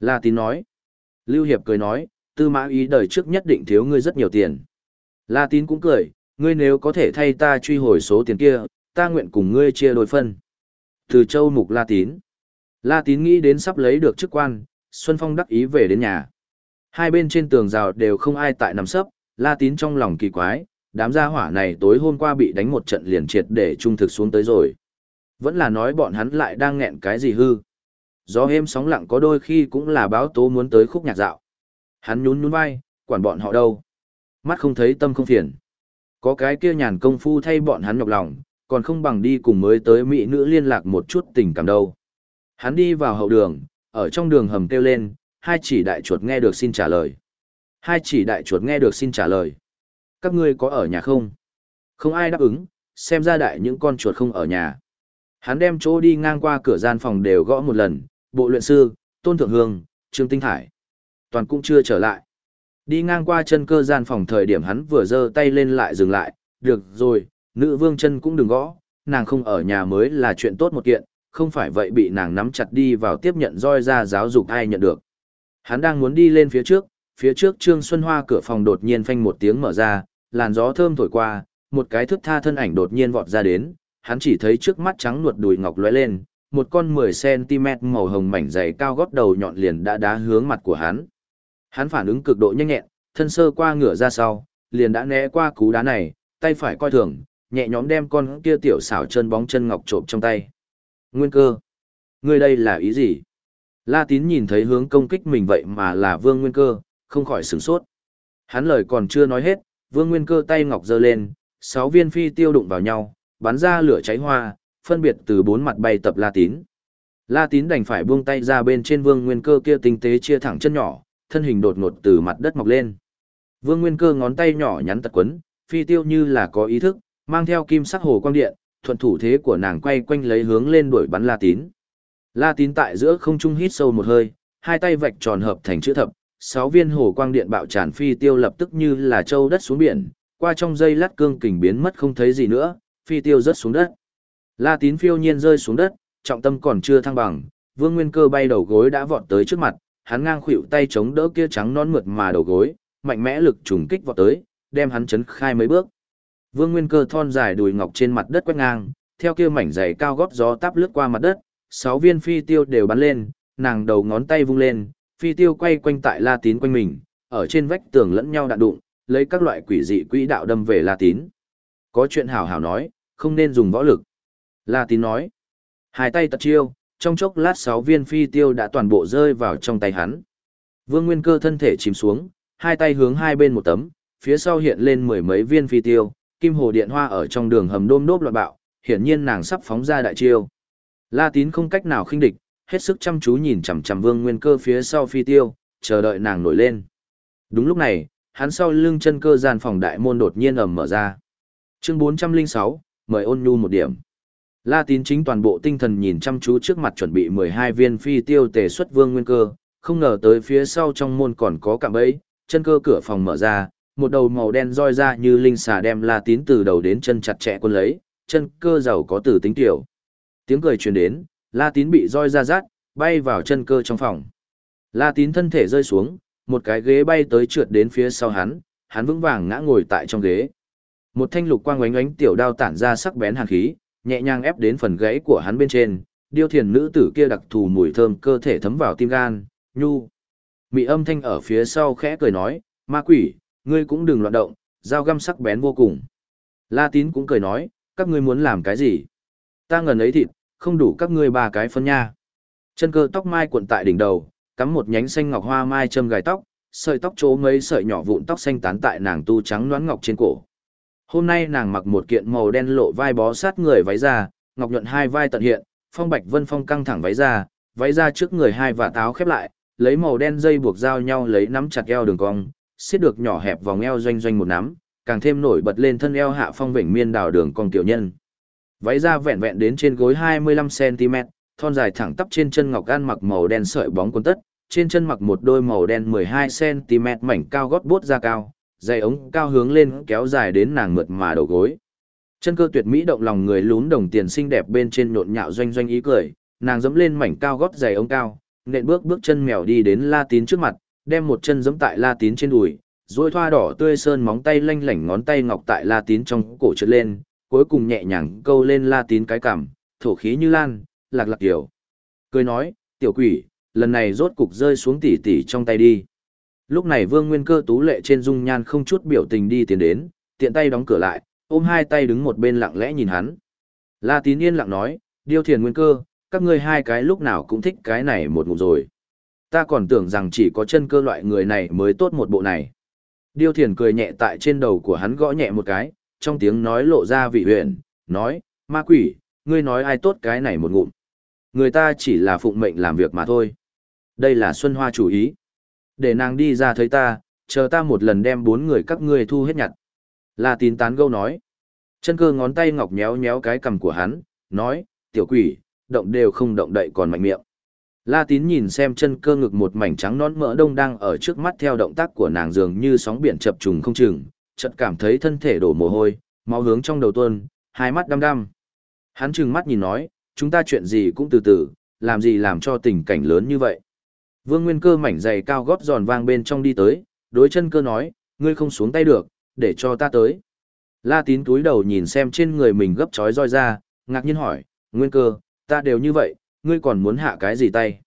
La Tín nói, Lưu Hiệp cười nói, tư mã ý đời trước nhất định thiếu ngươi rất nhiều tiền. La Tín cũng cười, ngươi nếu có thể thay ta truy hồi số tiền kia, ta nguyện cùng ngươi chia đôi phân. Từ châu mục La Tín. La Tín nghĩ đến sắp lấy được chức quan, Xuân Phong đắc ý về đến nhà. Hai bên trên tường rào đều không ai tại nằm sấp, La Tín trong lòng kỳ quái, đám gia hỏa này tối hôm qua bị đánh một trận liền triệt để trung thực xuống tới rồi. Vẫn là nói bọn hắn lại đang nghẹn cái gì hư. Gió êm sóng lặng có đôi khi cũng là báo tố muốn tới khúc nhạc dạo. Hắn nhún nhún vai, quản bọn họ đâu. Mắt không thấy tâm không phiền. Có cái kia nhàn công phu thay bọn hắn nhọc lòng, còn không bằng đi cùng mới tới mỹ nữ liên lạc một chút tình cảm đâu. Hắn đi vào hậu đường, ở trong đường hầm kêu lên, hai chỉ đại chuột nghe được xin trả lời. Hai chỉ đại chuột nghe được xin trả lời. Các ngươi có ở nhà không? Không ai đáp ứng, xem ra đại những con chuột không ở nhà. Hắn đem chỗ đi ngang qua cửa gian phòng đều gõ một lần, bộ luyện sư, tôn thượng hương, trương tinh thải. Toàn cũng chưa trở lại. Đi ngang qua chân cơ gian phòng thời điểm hắn vừa giơ tay lên lại dừng lại, được rồi, nữ vương chân cũng đừng gõ, nàng không ở nhà mới là chuyện tốt một kiện, không phải vậy bị nàng nắm chặt đi vào tiếp nhận roi ra giáo dục ai nhận được. Hắn đang muốn đi lên phía trước, phía trước Trương Xuân Hoa cửa phòng đột nhiên phanh một tiếng mở ra, làn gió thơm thổi qua, một cái thức tha thân ảnh đột nhiên vọt ra đến, hắn chỉ thấy trước mắt trắng nuột đùi ngọc lóe lên, một con 10cm màu hồng mảnh dày cao gót đầu nhọn liền đã đá hướng mặt của hắn. Hắn phản ứng cực độ nhanh nhẹn, thân sơ qua ngửa ra sau, liền đã né qua cú đá này, tay phải coi thường, nhẹ nhõm đem con kia tiểu xảo chân bóng chân ngọc trộm trong tay. Nguyên cơ. Ngươi đây là ý gì? La tín nhìn thấy hướng công kích mình vậy mà là vương nguyên cơ, không khỏi sửng sốt. Hắn lời còn chưa nói hết, vương nguyên cơ tay ngọc giơ lên, sáu viên phi tiêu đụng vào nhau, bắn ra lửa cháy hoa, phân biệt từ bốn mặt bay tập La tín. La tín đành phải buông tay ra bên trên vương nguyên cơ kia tinh tế chia thẳng chân nhỏ, thân hình đột ngột từ mặt đất mọc lên. Vương nguyên cơ ngón tay nhỏ nhắn tật quấn, phi tiêu như là có ý thức, mang theo kim sắc hồ quang điện, thuận thủ thế của nàng quay quanh lấy hướng lên đuổi bắn La Tín. La Tín tại giữa không trung hít sâu một hơi, hai tay vạch tròn hợp thành chữ thập, sáu viên hồ quang điện bạo tràn phi tiêu lập tức như là châu đất xuống biển, qua trong dây lát cương kình biến mất không thấy gì nữa, phi tiêu rớt xuống đất. La Tín phiêu nhiên rơi xuống đất, trọng tâm còn chưa thăng bằng, Vương Nguyên Cơ bay đầu gối đã vọt tới trước mặt, hắn ngang khuỵu tay chống đỡ kia trắng non mượt mà đầu gối, mạnh mẽ lực trùng kích vọt tới, đem hắn chấn khai mấy bước. Vương Nguyên Cơ thon dài đùi ngọc trên mặt đất quét ngang, theo kia mảnh giày cao gót gió táp lướt qua mặt đất, sáu viên phi tiêu đều bắn lên, nàng đầu ngón tay vung lên, phi tiêu quay quanh tại La Tín quanh mình, ở trên vách tường lẫn nhau đạn đụng, lấy các loại quỷ dị quỹ đạo đâm về La Tín. Có chuyện hảo hảo nói, không nên dùng võ lực. La Tín nói. Hai tay tật chiêu, trong chốc lát sáu viên phi tiêu đã toàn bộ rơi vào trong tay hắn. Vương Nguyên Cơ thân thể chìm xuống, hai tay hướng hai bên một tấm, phía sau hiện lên mười mấy viên phi tiêu, kim hồ điện hoa ở trong đường hầm đôm đốp loạn bạo, hiển nhiên nàng sắp phóng ra đại chiêu. La Tín không cách nào khinh địch, hết sức chăm chú nhìn chằm chằm Vương Nguyên Cơ phía sau phi tiêu, chờ đợi nàng nổi lên. Đúng lúc này, hắn sau lưng chân cơ gian phòng đại môn đột nhiên ầm mở ra. Chương 406, mời ôn nhu một điểm. La Tín chính toàn bộ tinh thần nhìn chăm chú trước mặt chuẩn bị 12 viên phi tiêu tề xuất Vương Nguyên Cơ, không ngờ tới phía sau trong môn còn có cạm bẫy, chân cơ cửa phòng mở ra, một đầu màu đen roi ra như linh xà đem La Tín từ đầu đến chân chặt chẽ quân lấy, chân cơ giàu có tử tính tiểu. Tiếng cười truyền đến, La Tín bị roi ra rát, bay vào chân cơ trong phòng. La Tín thân thể rơi xuống, một cái ghế bay tới trượt đến phía sau hắn, hắn vững vàng ngã ngồi tại trong ghế. Một thanh lục quang oánh ánh tiểu đao tản ra sắc bén hàn khí, nhẹ nhàng ép đến phần gãy của hắn bên trên, điêu thiền nữ tử kia đặc thù mùi thơm cơ thể thấm vào tim gan, nhu. Mị âm thanh ở phía sau khẽ cười nói, ma quỷ, ngươi cũng đừng loạn động, dao găm sắc bén vô cùng. La tín cũng cười nói, các ngươi muốn làm cái gì? Ta ngần ấy thịt, không đủ các ngươi ba cái phân nha. Chân cơ tóc mai cuộn tại đỉnh đầu, cắm một nhánh xanh ngọc hoa mai châm gài tóc, sợi tóc chỗ mấy sợi nhỏ vụn tóc xanh tán tại nàng tu trắng loãng ngọc trên cổ. Hôm nay nàng mặc một kiện màu đen lộ vai bó sát người váy ra, ngọc nhuận hai vai tận hiện, phong bạch vân phong căng thẳng váy ra, váy ra trước người hai và táo khép lại, lấy màu đen dây buộc giao nhau lấy nắm chặt eo đường cong, xiết được nhỏ hẹp vòng eo doanh doanh một nắm, càng thêm nổi bật lên thân eo hạ phong vịnh miên đào đường con tiểu nhân. Váy ra vẹn vẹn đến trên gối 25cm, thon dài thẳng tắp trên chân ngọc gan mặc màu đen sợi bóng quần tất, trên chân mặc một đôi màu đen 12cm mảnh cao gót bốt da cao, dày ống cao hướng lên kéo dài đến nàng mượt mà đầu gối. Chân cơ tuyệt mỹ động lòng người lún đồng tiền xinh đẹp bên trên nhộn nhạo doanh doanh ý cười, nàng dẫm lên mảnh cao gót giày ống cao, nện bước bước chân mèo đi đến La Tín trước mặt, đem một chân giẫm tại La Tín trên đùi, rồi thoa đỏ tươi sơn móng tay lanh lảnh ngón tay ngọc tại La Tín trong cổ trượt lên, cuối cùng nhẹ nhàng câu lên La Tín cái cằm, thổ khí như lan, lạc lạc tiểu. Cười nói, tiểu quỷ, lần này rốt cục rơi xuống tỉ tỉ trong tay đi. Lúc này Vương Nguyên Cơ tú lệ trên dung nhan không chút biểu tình đi tiến đến, tiện tay đóng cửa lại, ôm hai tay đứng một bên lặng lẽ nhìn hắn. La Tín yên lặng nói, điêu thiền Nguyên Cơ, các ngươi hai cái lúc nào cũng thích cái này một ngụm rồi. Ta còn tưởng rằng chỉ có chân cơ loại người này mới tốt một bộ này. Điêu thiền cười nhẹ tại trên đầu của hắn gõ nhẹ một cái, trong tiếng nói lộ ra vị huyền, nói, ma quỷ, ngươi nói ai tốt cái này một ngụm. Người ta chỉ là phụng mệnh làm việc mà thôi. Đây là Xuân Hoa chủ ý. Để nàng đi ra thấy ta, chờ ta một lần đem bốn người các ngươi thu hết nhặt. Là tín tán gâu nói. Chân cơ ngón tay ngọc nhéo nhéo cái cầm của hắn, nói, tiểu quỷ, động đều không động đậy còn mạnh miệng. La tín nhìn xem chân cơ ngực một mảnh trắng nón mỡ đông đang ở trước mắt theo động tác của nàng dường như sóng biển chập trùng không chừng, chợt cảm thấy thân thể đổ mồ hôi, máu hướng trong đầu tuôn, hai mắt đăm đăm. Hắn trừng mắt nhìn nói, chúng ta chuyện gì cũng từ từ, làm gì làm cho tình cảnh lớn như vậy. Vương Nguyên Cơ mảnh giày cao gót giòn vang bên trong đi tới, đối chân cơ nói, ngươi không xuống tay được, để cho ta tới. La tín túi đầu nhìn xem trên người mình gấp chói roi ra, ngạc nhiên hỏi, Nguyên Cơ, ta đều như vậy, ngươi còn muốn hạ cái gì tay?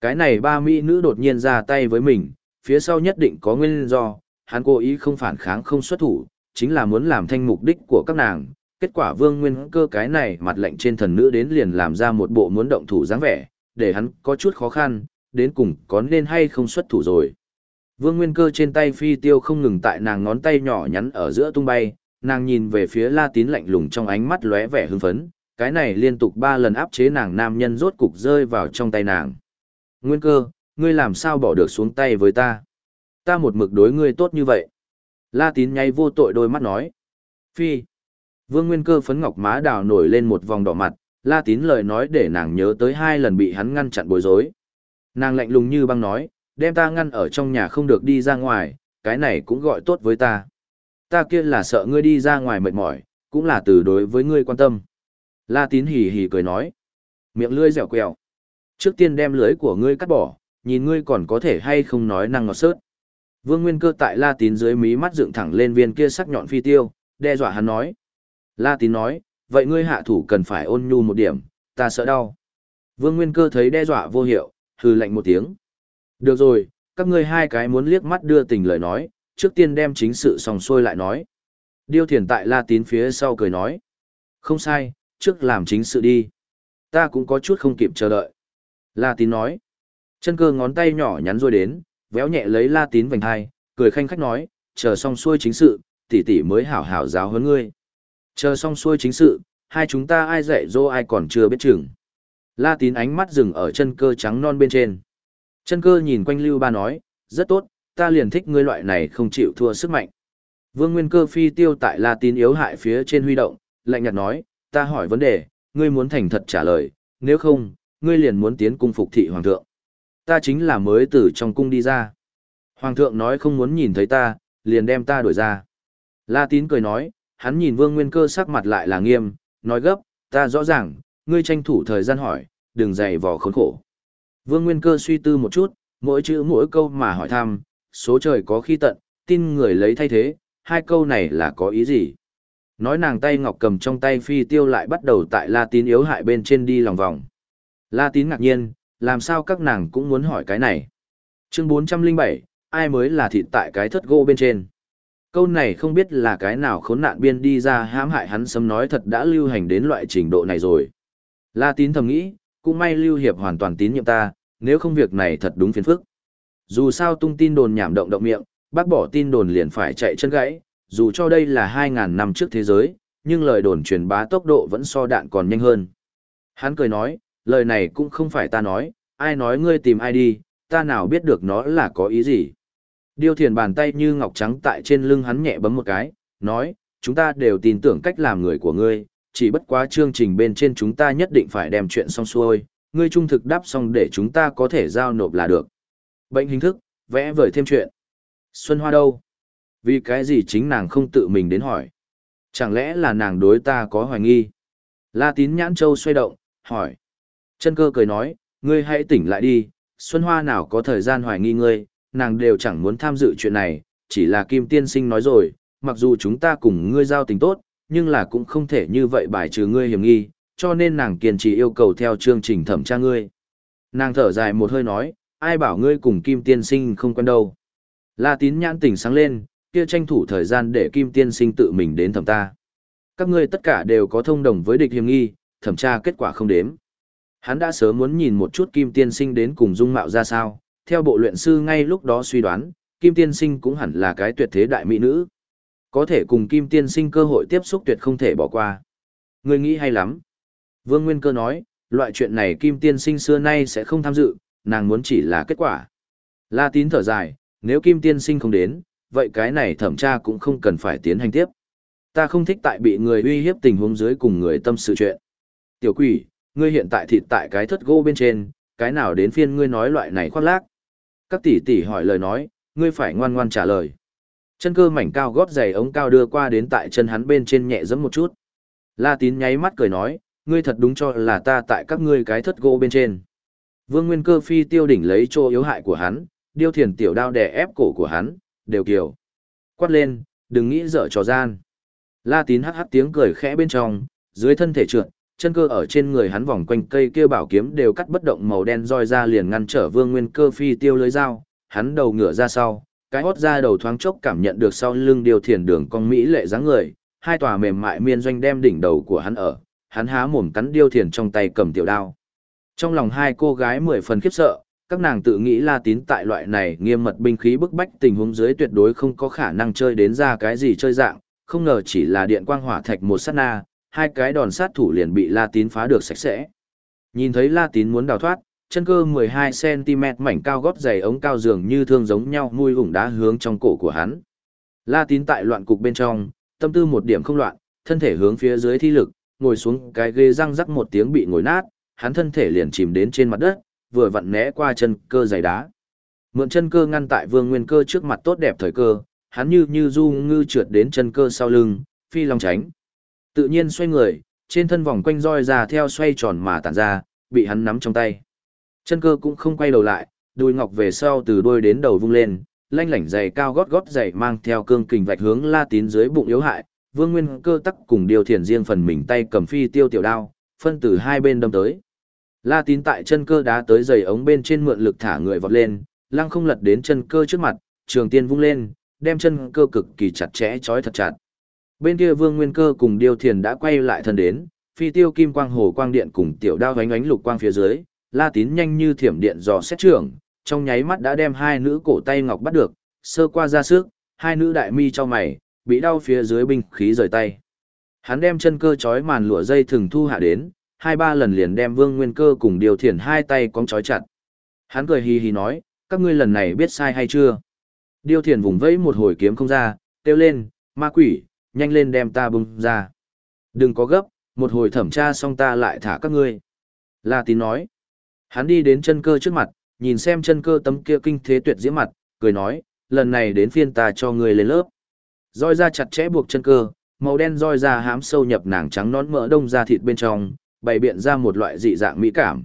Cái này ba mỹ nữ đột nhiên ra tay với mình, phía sau nhất định có nguyên do, hắn cố ý không phản kháng không xuất thủ, chính là muốn làm thanh mục đích của các nàng. Kết quả vương nguyên cơ cái này mặt lệnh trên thần nữ đến liền làm ra một bộ muốn động thủ dáng vẻ, để hắn có chút khó khăn, đến cùng có nên hay không xuất thủ rồi. Vương nguyên cơ trên tay phi tiêu không ngừng tại nàng ngón tay nhỏ nhắn ở giữa tung bay, nàng nhìn về phía la tín lạnh lùng trong ánh mắt lóe vẻ hưng phấn, cái này liên tục ba lần áp chế nàng nam nhân rốt cục rơi vào trong tay nàng. Nguyên cơ, ngươi làm sao bỏ được xuống tay với ta? Ta một mực đối ngươi tốt như vậy. La tín nháy vô tội đôi mắt nói. Phi. Vương Nguyên cơ phấn ngọc má đào nổi lên một vòng đỏ mặt, La tín lời nói để nàng nhớ tới hai lần bị hắn ngăn chặn bối rối. Nàng lạnh lùng như băng nói, đem ta ngăn ở trong nhà không được đi ra ngoài, cái này cũng gọi tốt với ta. Ta kia là sợ ngươi đi ra ngoài mệt mỏi, cũng là từ đối với ngươi quan tâm. La tín hì hì cười nói. Miệng lưỡi dẻo quẹo. Trước tiên đem lưới của ngươi cắt bỏ, nhìn ngươi còn có thể hay không nói năng ngọt sớt. Vương Nguyên Cơ tại La Tín dưới mí mắt dựng thẳng lên viên kia sắc nhọn phi tiêu, đe dọa hắn nói. La Tín nói, vậy ngươi hạ thủ cần phải ôn nhu một điểm, ta sợ đau. Vương Nguyên Cơ thấy đe dọa vô hiệu, hừ lạnh một tiếng. Được rồi, các ngươi hai cái muốn liếc mắt đưa tình lời nói, trước tiên đem chính sự xong xuôi lại nói. Điêu thiền tại La Tín phía sau cười nói. Không sai, trước làm chính sự đi. Ta cũng có chút không kịp chờ đợi. La Tín nói. Chân cơ ngón tay nhỏ nhắn rồi đến, véo nhẹ lấy La Tín vành hai, cười khanh khách nói, chờ xong xuôi chính sự, tỷ tỷ mới hảo hảo giáo huấn ngươi. Chờ xong xuôi chính sự, hai chúng ta ai dạy dỗ ai còn chưa biết chừng. La Tín ánh mắt dừng ở chân cơ trắng non bên trên. Chân cơ nhìn quanh Lưu Ba nói, rất tốt, ta liền thích ngươi loại này không chịu thua sức mạnh. Vương Nguyên Cơ phi tiêu tại La Tín yếu hại phía trên huy động, lạnh nhạt nói, ta hỏi vấn đề, ngươi muốn thành thật trả lời, nếu không, ngươi liền muốn tiến cung phục thị hoàng thượng. Ta chính là mới từ trong cung đi ra. Hoàng thượng nói không muốn nhìn thấy ta, liền đem ta đuổi ra. La Tín cười nói, hắn nhìn Vương Nguyên Cơ sắc mặt lại là nghiêm, nói gấp, ta rõ ràng, ngươi tranh thủ thời gian hỏi, đừng dày vò khốn khổ. Vương Nguyên Cơ suy tư một chút, mỗi chữ mỗi câu mà hỏi thăm, số trời có khi tận, tin người lấy thay thế, hai câu này là có ý gì? Nói nàng tay ngọc cầm trong tay phi tiêu lại bắt đầu tại La Tín yếu hại bên trên đi lòng vòng. La Tín ngạc nhiên, làm sao các nàng cũng muốn hỏi cái này. Chương 407, ai mới là thịt tại cái thất gỗ bên trên. Câu này không biết là cái nào khốn nạn biên đi ra hãm hại hắn sấm nói thật đã lưu hành đến loại trình độ này rồi. La Tín thầm nghĩ, cũng may Lưu Hiệp hoàn toàn tín nhiệm ta, nếu không việc này thật đúng phiền phức. Dù sao tung tin đồn nhảm động động miệng, bác bỏ tin đồn liền phải chạy chân gãy, dù cho đây là 2.000 năm trước thế giới, nhưng lời đồn truyền bá tốc độ vẫn so đạn còn nhanh hơn. Hắn cười nói, lời này cũng không phải ta nói, ai nói ngươi tìm ai đi, ta nào biết được nó là có ý gì. Điêu thiền bàn tay như ngọc trắng tại trên lưng hắn nhẹ bấm một cái, nói, chúng ta đều tin tưởng cách làm người của ngươi, chỉ bất quá chương trình bên trên chúng ta nhất định phải đem chuyện xong xuôi, ngươi trung thực đáp xong để chúng ta có thể giao nộp là được. Bệnh hình thức, vẽ vời thêm chuyện. Xuân Hoa đâu? Vì cái gì chính nàng không tự mình đến hỏi? Chẳng lẽ là nàng đối ta có hoài nghi? La tín nhãn châu xoay động, hỏi. Chân cơ cười nói, ngươi hãy tỉnh lại đi, Xuân Hoa nào có thời gian hoài nghi ngươi, nàng đều chẳng muốn tham dự chuyện này, chỉ là Kim Tiên Sinh nói rồi, mặc dù chúng ta cùng ngươi giao tình tốt, nhưng là cũng không thể như vậy bài trừ ngươi hiểm nghi, cho nên nàng kiên trì yêu cầu theo chương trình thẩm tra ngươi. Nàng thở dài một hơi nói, ai bảo ngươi cùng Kim Tiên Sinh không quen đâu. La tín nhãn tỉnh sáng lên, kia tranh thủ thời gian để Kim Tiên Sinh tự mình đến thẩm ta. Các ngươi tất cả đều có thông đồng với địch hiểm nghi, thẩm tra kết quả không đếm. Hắn đã sớm muốn nhìn một chút Kim Tiên Sinh đến cùng dung mạo ra sao, theo bộ luyện sư ngay lúc đó suy đoán, Kim Tiên Sinh cũng hẳn là cái tuyệt thế đại mỹ nữ. Có thể cùng Kim Tiên Sinh cơ hội tiếp xúc tuyệt không thể bỏ qua. Ngươi nghĩ hay lắm. Vương Nguyên Cơ nói, loại chuyện này Kim Tiên Sinh xưa nay sẽ không tham dự, nàng muốn chỉ là kết quả. La Tín thở dài, nếu Kim Tiên Sinh không đến, vậy cái này thẩm tra cũng không cần phải tiến hành tiếp. Ta không thích tại bị người uy hiếp tình huống dưới cùng người tâm sự chuyện. Tiểu quỷ, ngươi hiện tại thịt tại cái thất gỗ bên trên, cái nào đến phiên ngươi nói loại này khoác lác. Các tỷ tỷ hỏi lời nói, ngươi phải ngoan ngoan trả lời. Chân cơ mảnh cao gót giày ống cao đưa qua đến tại chân hắn bên trên nhẹ giẫm một chút. La tín nháy mắt cười nói, ngươi thật đúng cho là ta tại các ngươi cái thất gỗ bên trên. Vương Nguyên Cơ phi tiêu đỉnh lấy chỗ yếu hại của hắn, điêu thiền tiểu đao đè ép cổ của hắn, đều kiều. Quát lên, đừng nghĩ dở trò gian. La tín hắc hắc tiếng cười khẽ bên trong, dưới thân thể trượt, chân cơ ở trên người hắn vòng quanh cây kia bảo kiếm đều cắt bất động màu đen roi ra liền ngăn trở Vương Nguyên Cơ phi tiêu lưới dao, hắn đầu ngửa ra sau, cái hót ra đầu thoáng chốc cảm nhận được sau lưng điều thiền đường con mỹ lệ dáng người, hai tòa mềm mại miên doanh đem đỉnh đầu của hắn ở, hắn há mồm cắn điêu thiền trong tay cầm tiểu đao. Trong lòng hai cô gái mười phần khiếp sợ, các nàng tự nghĩ La Tín tại loại này nghiêm mật binh khí bức bách tình huống dưới tuyệt đối không có khả năng chơi đến ra cái gì chơi dạng, không ngờ chỉ là điện quang hỏa thạch một sát na, hai cái đòn sát thủ liền bị La Tín phá được sạch sẽ. Nhìn thấy La Tín muốn đào thoát, chân cơ 12cm mảnh cao gót dày ống cao dường như thương giống nhau nuôi ủng đá hướng trong cổ của hắn. La Tín tại loạn cục bên trong, tâm tư một điểm không loạn, thân thể hướng phía dưới thi lực, ngồi xuống cái ghế răng rắc một tiếng bị ngồi nát, hắn thân thể liền chìm đến trên mặt đất, vừa vặn né qua chân cơ dày đá. Mượn chân cơ ngăn tại Vương Nguyên Cơ trước mặt tốt đẹp thời cơ, hắn như như du ngư trượt đến chân cơ sau lưng, phi long tránh. Tự nhiên xoay người, trên thân vòng quanh roi ra theo xoay tròn mà tản ra, bị hắn nắm trong tay. Chân cơ cũng không quay đầu lại, đùi ngọc về sau từ đuôi đến đầu vung lên, lanh lảnh giày cao gót gót giày mang theo cương kình vạch hướng La Tín dưới bụng yếu hại, Vương Nguyên cơ tắc cùng điều thiền riêng phần mình tay cầm phi tiêu tiểu đao, phân từ hai bên đâm tới. La tín tại chân cơ đá tới giày ống bên trên mượn lực thả người vọt lên, lăng không lật đến chân cơ trước mặt, trường tiên vung lên, đem chân cơ cực kỳ chặt chẽ trói thật chặt. Bên kia vương nguyên cơ cùng điêu thiền đã quay lại thân đến, phi tiêu kim quang hồ quang điện cùng tiểu đao ánh ánh lục quang phía dưới, la tín nhanh như thiểm điện dò xét trưởng, trong nháy mắt đã đem hai nữ cổ tay ngọc bắt được, sơ qua ra sức, hai nữ đại mi cho mày, bị đau phía dưới binh khí rời tay. Hắn đem chân cơ chói màn lụa dây thường thu hạ đến, hai ba lần liền đem vương nguyên cơ cùng điều Thiển hai tay cóng chói chặt. Hắn cười hì hì nói, các ngươi lần này biết sai hay chưa? Điều thiền vùng vẫy một hồi kiếm không ra, kêu lên, ma quỷ, nhanh lên đem ta bung ra. Đừng có gấp, một hồi thẩm tra xong ta lại thả các ngươi. La tín nói. Hắn đi đến chân cơ trước mặt, nhìn xem chân cơ tấm kia kinh thế tuyệt diễm mặt, cười nói, lần này đến phiên ta cho ngươi lên lớp. Roi ra chặt chẽ buộc chân cơ, màu đen roi ra hám sâu nhập nàng trắng nón mỡ đông ra thịt bên trong, bày biện ra một loại dị dạng mỹ cảm.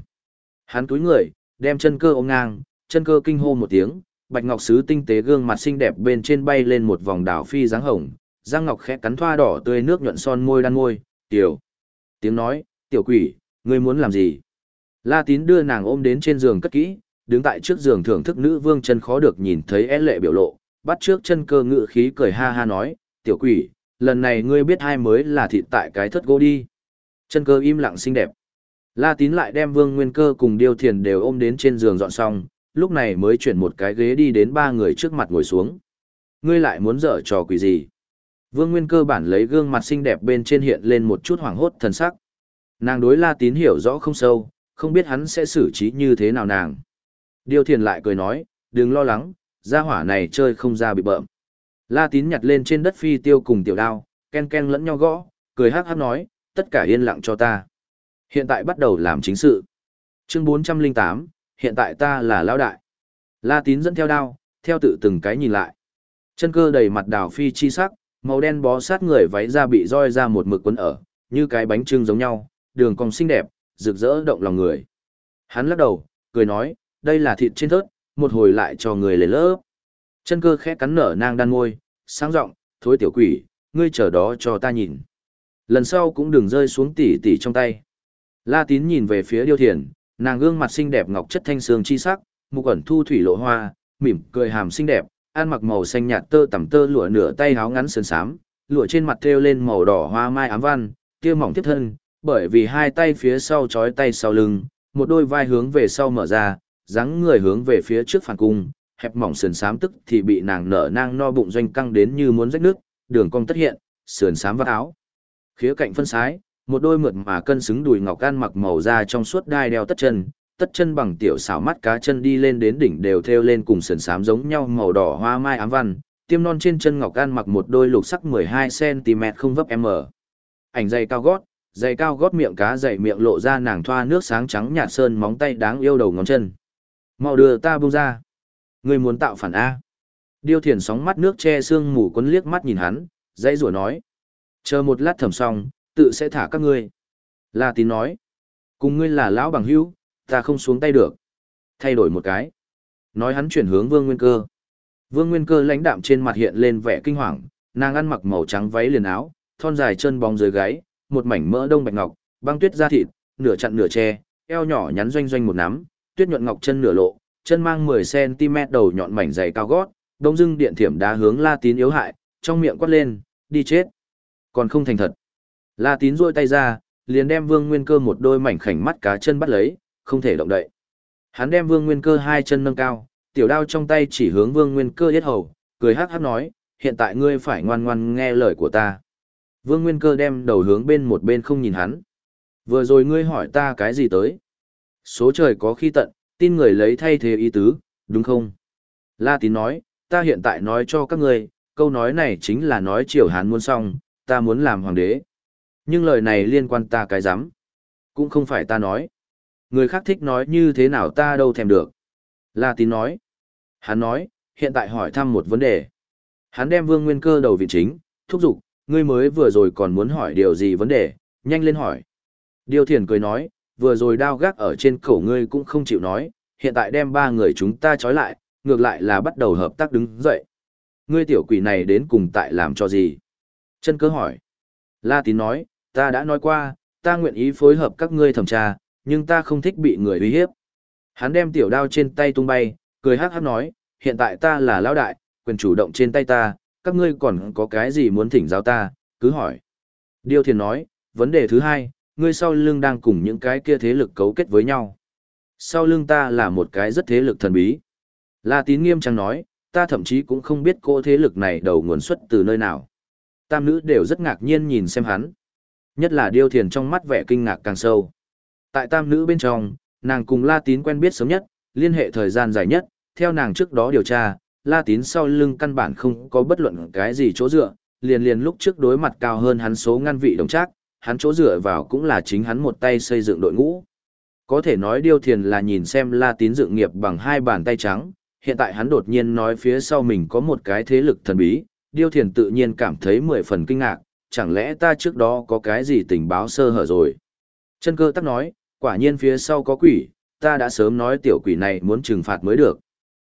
Hắn túi người, đem chân cơ ôm ngang, chân cơ kinh hô một tiếng, bạch ngọc sứ tinh tế gương mặt xinh đẹp bên trên bay lên một vòng đảo phi dáng hồng, răng ngọc khẽ cắn thoa đỏ tươi nước nhuận son môi đan môi, tiểu. Tiếng nói, tiểu quỷ, ngươi muốn làm gì? La tín đưa nàng ôm đến trên giường cất kỹ, đứng tại trước giường thưởng thức nữ vương chân khó được nhìn thấy é lệ biểu lộ, bắt trước chân cơ ngự khí cười ha ha nói, tiểu quỷ, lần này ngươi biết hai mới là thịt tại cái thất gỗ đi. Chân cơ im lặng xinh đẹp. La tín lại đem vương nguyên cơ cùng điêu thiền đều ôm đến trên giường dọn xong, lúc này mới chuyển một cái ghế đi đến ba người trước mặt ngồi xuống. Ngươi lại muốn dở trò quỷ gì? Vương Nguyên cơ bản lấy gương mặt xinh đẹp bên trên hiện lên một chút hoảng hốt thần sắc. Nàng đối La Tín hiểu rõ không sâu, không biết hắn sẽ xử trí như thế nào nàng. Điêu Thiền lại cười nói, đừng lo lắng, gia hỏa này chơi không ra bị bợm. La Tín nhặt lên trên đất phi tiêu cùng tiểu đao, ken ken lẫn nhau gõ, cười hắc hắc nói, tất cả yên lặng cho ta. Hiện tại bắt đầu làm chính sự. Chương 408, hiện tại ta là lão đại. La Tín dẫn theo đao, theo tự từng cái nhìn lại. Chân cơ đầy mặt đào phi chi sắc, Màu đen bó sát người váy ra bị roi ra một mực quấn ở, như cái bánh trưng giống nhau, đường cong xinh đẹp, rực rỡ động lòng người. Hắn lắc đầu, cười nói, đây là thịt trên thớt, một hồi lại cho người lấy lớp. Chân cơ khẽ cắn nở nang đan môi, sáng giọng, thối tiểu quỷ, ngươi chờ đó cho ta nhìn. Lần sau cũng đừng rơi xuống tỉ tỉ trong tay. La tín nhìn về phía điêu thiền, nàng gương mặt xinh đẹp ngọc chất thanh sương chi sắc, mục ẩn thu thủy lộ hoa, mỉm cười hàm xinh đẹp, ăn mặc màu xanh nhạt tơ tằm tơ lụa nửa tay áo ngắn sườn xám, lụa trên mặt thêu lên màu đỏ hoa mai ám văn, kia mỏng tiếp thân, bởi vì hai tay phía sau trói tay sau lưng, một đôi vai hướng về sau mở ra, dáng người hướng về phía trước phản cung, hẹp mỏng sườn xám tức thì bị nàng nở nang no bụng doanh căng đến như muốn rách nước, đường cong tất hiện, sườn xám vắt áo. Khía cạnh phân sái, một đôi mượt mà cân xứng đùi ngọc gan mặc màu da trong suốt đai đeo tất chân, tất chân bằng tiểu xảo mắt cá chân đi lên đến đỉnh đều theo lên cùng sườn xám giống nhau màu đỏ hoa mai ám văn, tiêm non trên chân ngọc gan mặc một đôi lục sắc 12cm không vấp m. Ảnh dày cao gót, dày cao gót miệng cá dày miệng lộ ra nàng thoa nước sáng trắng nhạt sơn móng tay đáng yêu đầu ngón chân. Mau đưa ta buông ra. Người muốn tạo phản A. Điêu thiền sóng mắt nước che sương mù quấn liếc mắt nhìn hắn, dãy rủa nói. Chờ một lát thẩm xong, tự sẽ thả các ngươi. La tín nói. Cùng ngươi là lão bằng hữu, ta không xuống tay được. Thay đổi một cái. Nói hắn chuyển hướng Vương Nguyên Cơ. Vương Nguyên Cơ lãnh đạm trên mặt hiện lên vẻ kinh hoàng, nàng ăn mặc màu trắng váy liền áo, thon dài chân bóng dưới gáy, một mảnh mỡ đông bạch ngọc, băng tuyết da thịt, nửa chặn nửa che, eo nhỏ nhắn doanh doanh một nắm, tuyết nhuận ngọc chân nửa lộ, chân mang 10 cm đầu nhọn mảnh dày cao gót, đông dưng điện thiểm đá hướng La Tín yếu hại, trong miệng quát lên, đi chết. Còn không thành thật. La Tín duỗi tay ra, liền đem Vương Nguyên Cơ một đôi mảnh khảnh mắt cá chân bắt lấy, không thể động đậy. Hắn đem Vương Nguyên Cơ hai chân nâng cao, tiểu đao trong tay chỉ hướng Vương Nguyên Cơ yết hầu, cười hát hát nói, hiện tại ngươi phải ngoan ngoan nghe lời của ta. Vương Nguyên Cơ đem đầu hướng bên một bên không nhìn hắn. Vừa rồi ngươi hỏi ta cái gì tới? Số trời có khi tận, tin người lấy thay thế ý tứ, đúng không? La Tín nói, ta hiện tại nói cho các ngươi, câu nói này chính là nói triều Hán muốn xong, ta muốn làm hoàng đế. Nhưng lời này liên quan ta cái rắm Cũng không phải ta nói. Người khác thích nói như thế nào ta đâu thèm được. La tín nói. Hắn nói, hiện tại hỏi thăm một vấn đề. Hắn đem vương nguyên cơ đầu vị chính, thúc giục, ngươi mới vừa rồi còn muốn hỏi điều gì vấn đề, nhanh lên hỏi. Điều thiền cười nói, vừa rồi đao gác ở trên cổ ngươi cũng không chịu nói, hiện tại đem ba người chúng ta trói lại, ngược lại là bắt đầu hợp tác đứng dậy. Ngươi tiểu quỷ này đến cùng tại làm cho gì? Chân cơ hỏi. La tín nói, ta đã nói qua, ta nguyện ý phối hợp các ngươi thẩm tra, nhưng ta không thích bị người uy hiếp. Hắn đem tiểu đao trên tay tung bay, cười hát hát nói, hiện tại ta là lão đại, quyền chủ động trên tay ta, các ngươi còn có cái gì muốn thỉnh giáo ta, cứ hỏi. Điêu thiền nói, vấn đề thứ hai, ngươi sau lưng đang cùng những cái kia thế lực cấu kết với nhau. Sau lưng ta là một cái rất thế lực thần bí. La tín nghiêm trang nói, ta thậm chí cũng không biết cô thế lực này đầu nguồn xuất từ nơi nào. Tam nữ đều rất ngạc nhiên nhìn xem hắn. Nhất là điêu thiền trong mắt vẻ kinh ngạc càng sâu. Tại tam nữ bên trong, nàng cùng La tín quen biết sớm nhất, liên hệ thời gian dài nhất, theo nàng trước đó điều tra, La tín sau lưng căn bản không có bất luận cái gì chỗ dựa, liền liền lúc trước đối mặt cao hơn hắn số ngăn vị đồng trác, hắn chỗ dựa vào cũng là chính hắn một tay xây dựng đội ngũ. Có thể nói điêu thiền là nhìn xem La tín dựng nghiệp bằng hai bàn tay trắng, hiện tại hắn đột nhiên nói phía sau mình có một cái thế lực thần bí, điêu thiền tự nhiên cảm thấy mười phần kinh ngạc, chẳng lẽ ta trước đó có cái gì tình báo sơ hở rồi. Chân cơ tắc nói, quả nhiên phía sau có quỷ, ta đã sớm nói tiểu quỷ này muốn trừng phạt mới được.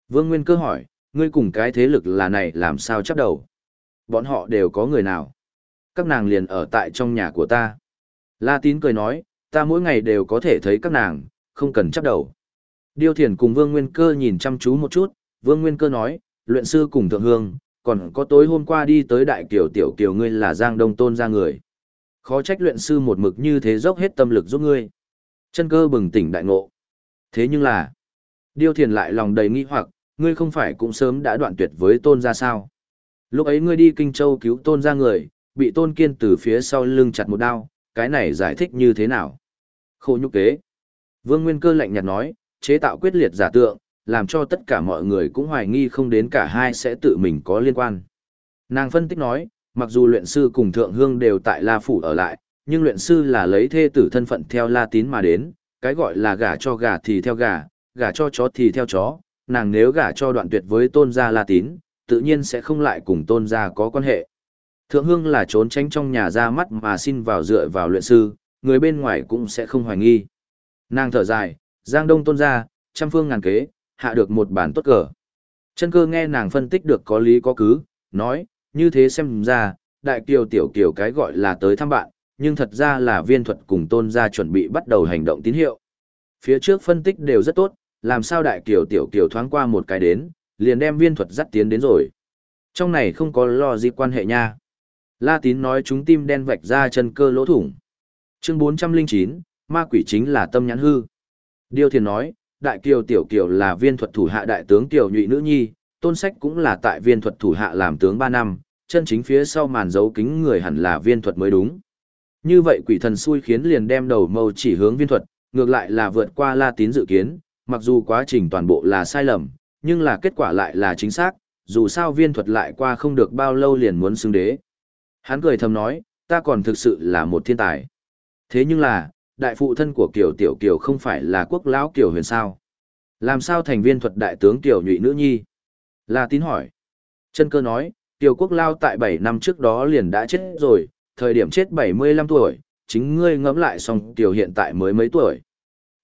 Vương Nguyên cơ hỏi, ngươi cùng cái thế lực là này làm sao chấp đầu? Bọn họ đều có người nào? Các nàng liền ở tại trong nhà của ta. La tín cười nói, ta mỗi ngày đều có thể thấy các nàng, không cần chấp đầu. Điêu thiền cùng Vương Nguyên cơ nhìn chăm chú một chút, Vương Nguyên cơ nói, luyện sư cùng thượng hương, còn có tối hôm qua đi tới đại kiều tiểu kiều ngươi là giang đông tôn ra người. Khó trách luyện sư một mực như thế dốc hết tâm lực giúp ngươi. Chân cơ bừng tỉnh đại ngộ. Thế nhưng là, điêu thiền lại lòng đầy nghi hoặc, ngươi không phải cũng sớm đã đoạn tuyệt với tôn ra sao. Lúc ấy ngươi đi Kinh Châu cứu tôn ra người, bị tôn kiên từ phía sau lưng chặt một đao, cái này giải thích như thế nào? Khổ nhục kế. Vương Nguyên Cơ lạnh nhạt nói, chế tạo quyết liệt giả tượng, làm cho tất cả mọi người cũng hoài nghi không đến cả hai sẽ tự mình có liên quan. Nàng phân tích nói, mặc dù luyện sư cùng thượng hương đều tại La Phủ ở lại, nhưng luyện sư là lấy thê tử thân phận theo La Tín mà đến, cái gọi là gả cho gà thì theo gà, gả cho chó thì theo chó, nàng nếu gả cho đoạn tuyệt với tôn gia La Tín, tự nhiên sẽ không lại cùng tôn gia có quan hệ. Thượng hương là trốn tránh trong nhà ra mắt mà xin vào dựa vào luyện sư, người bên ngoài cũng sẽ không hoài nghi. Nàng thở dài, giang đông tôn gia, trăm phương ngàn kế, hạ được một bản tốt cờ. Chân cơ nghe nàng phân tích được có lý có cứ, nói, như thế xem ra, đại kiều tiểu kiều cái gọi là tới thăm bạn, nhưng thật ra là viên thuật cùng tôn gia chuẩn bị bắt đầu hành động tín hiệu. Phía trước phân tích đều rất tốt, làm sao đại kiều tiểu kiều thoáng qua một cái đến, liền đem viên thuật dắt tiến đến rồi. Trong này không có lo gì quan hệ nha. La tín nói chúng tim đen vạch ra chân cơ lỗ thủng. Chương 409, ma quỷ chính là tâm nhãn hư. Điều thiền nói, đại kiều tiểu kiều là viên thuật thủ hạ đại tướng tiểu nhụy nữ nhi, tôn sách cũng là tại viên thuật thủ hạ làm tướng ba năm, chân chính phía sau màn dấu kính người hẳn là viên thuật mới đúng. Như vậy quỷ thần xui khiến liền đem đầu mâu chỉ hướng viên thuật, ngược lại là vượt qua la tín dự kiến, mặc dù quá trình toàn bộ là sai lầm, nhưng là kết quả lại là chính xác, dù sao viên thuật lại qua không được bao lâu liền muốn xưng đế. Hắn cười thầm nói, ta còn thực sự là một thiên tài. Thế nhưng là, đại phụ thân của Kiều Tiểu Kiều không phải là quốc lão Kiều huyền sao. Làm sao thành viên thuật đại tướng Kiều nhụy nữ nhi? La tín hỏi. Chân cơ nói, Kiều quốc lao tại 7 năm trước đó liền đã chết rồi, thời điểm chết 75 tuổi, chính ngươi ngẫm lại xong Kiều hiện tại mới mấy tuổi.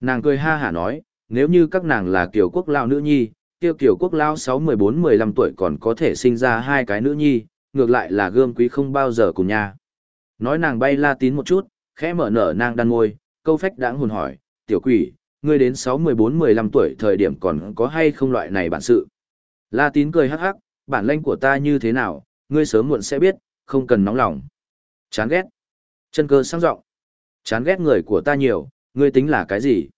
Nàng cười ha hả nói, nếu như các nàng là Kiều quốc lao nữ nhi, Kiều Kiều quốc lao 6-14-15 tuổi còn có thể sinh ra hai cái nữ nhi, ngược lại là gươm quý không bao giờ cùng nhà. Nói nàng bay la tín một chút, khẽ mở nở nàng đan môi, câu phách đãng hồn hỏi, tiểu quỷ, ngươi đến 6-14-15 tuổi thời điểm còn có hay không loại này bản sự. La tín cười hắc hắc, bản lanh của ta như thế nào, ngươi sớm muộn sẽ biết, không cần nóng lòng. Chán ghét. Chân cơ sang rộng. Chán ghét người của ta nhiều, ngươi tính là cái gì?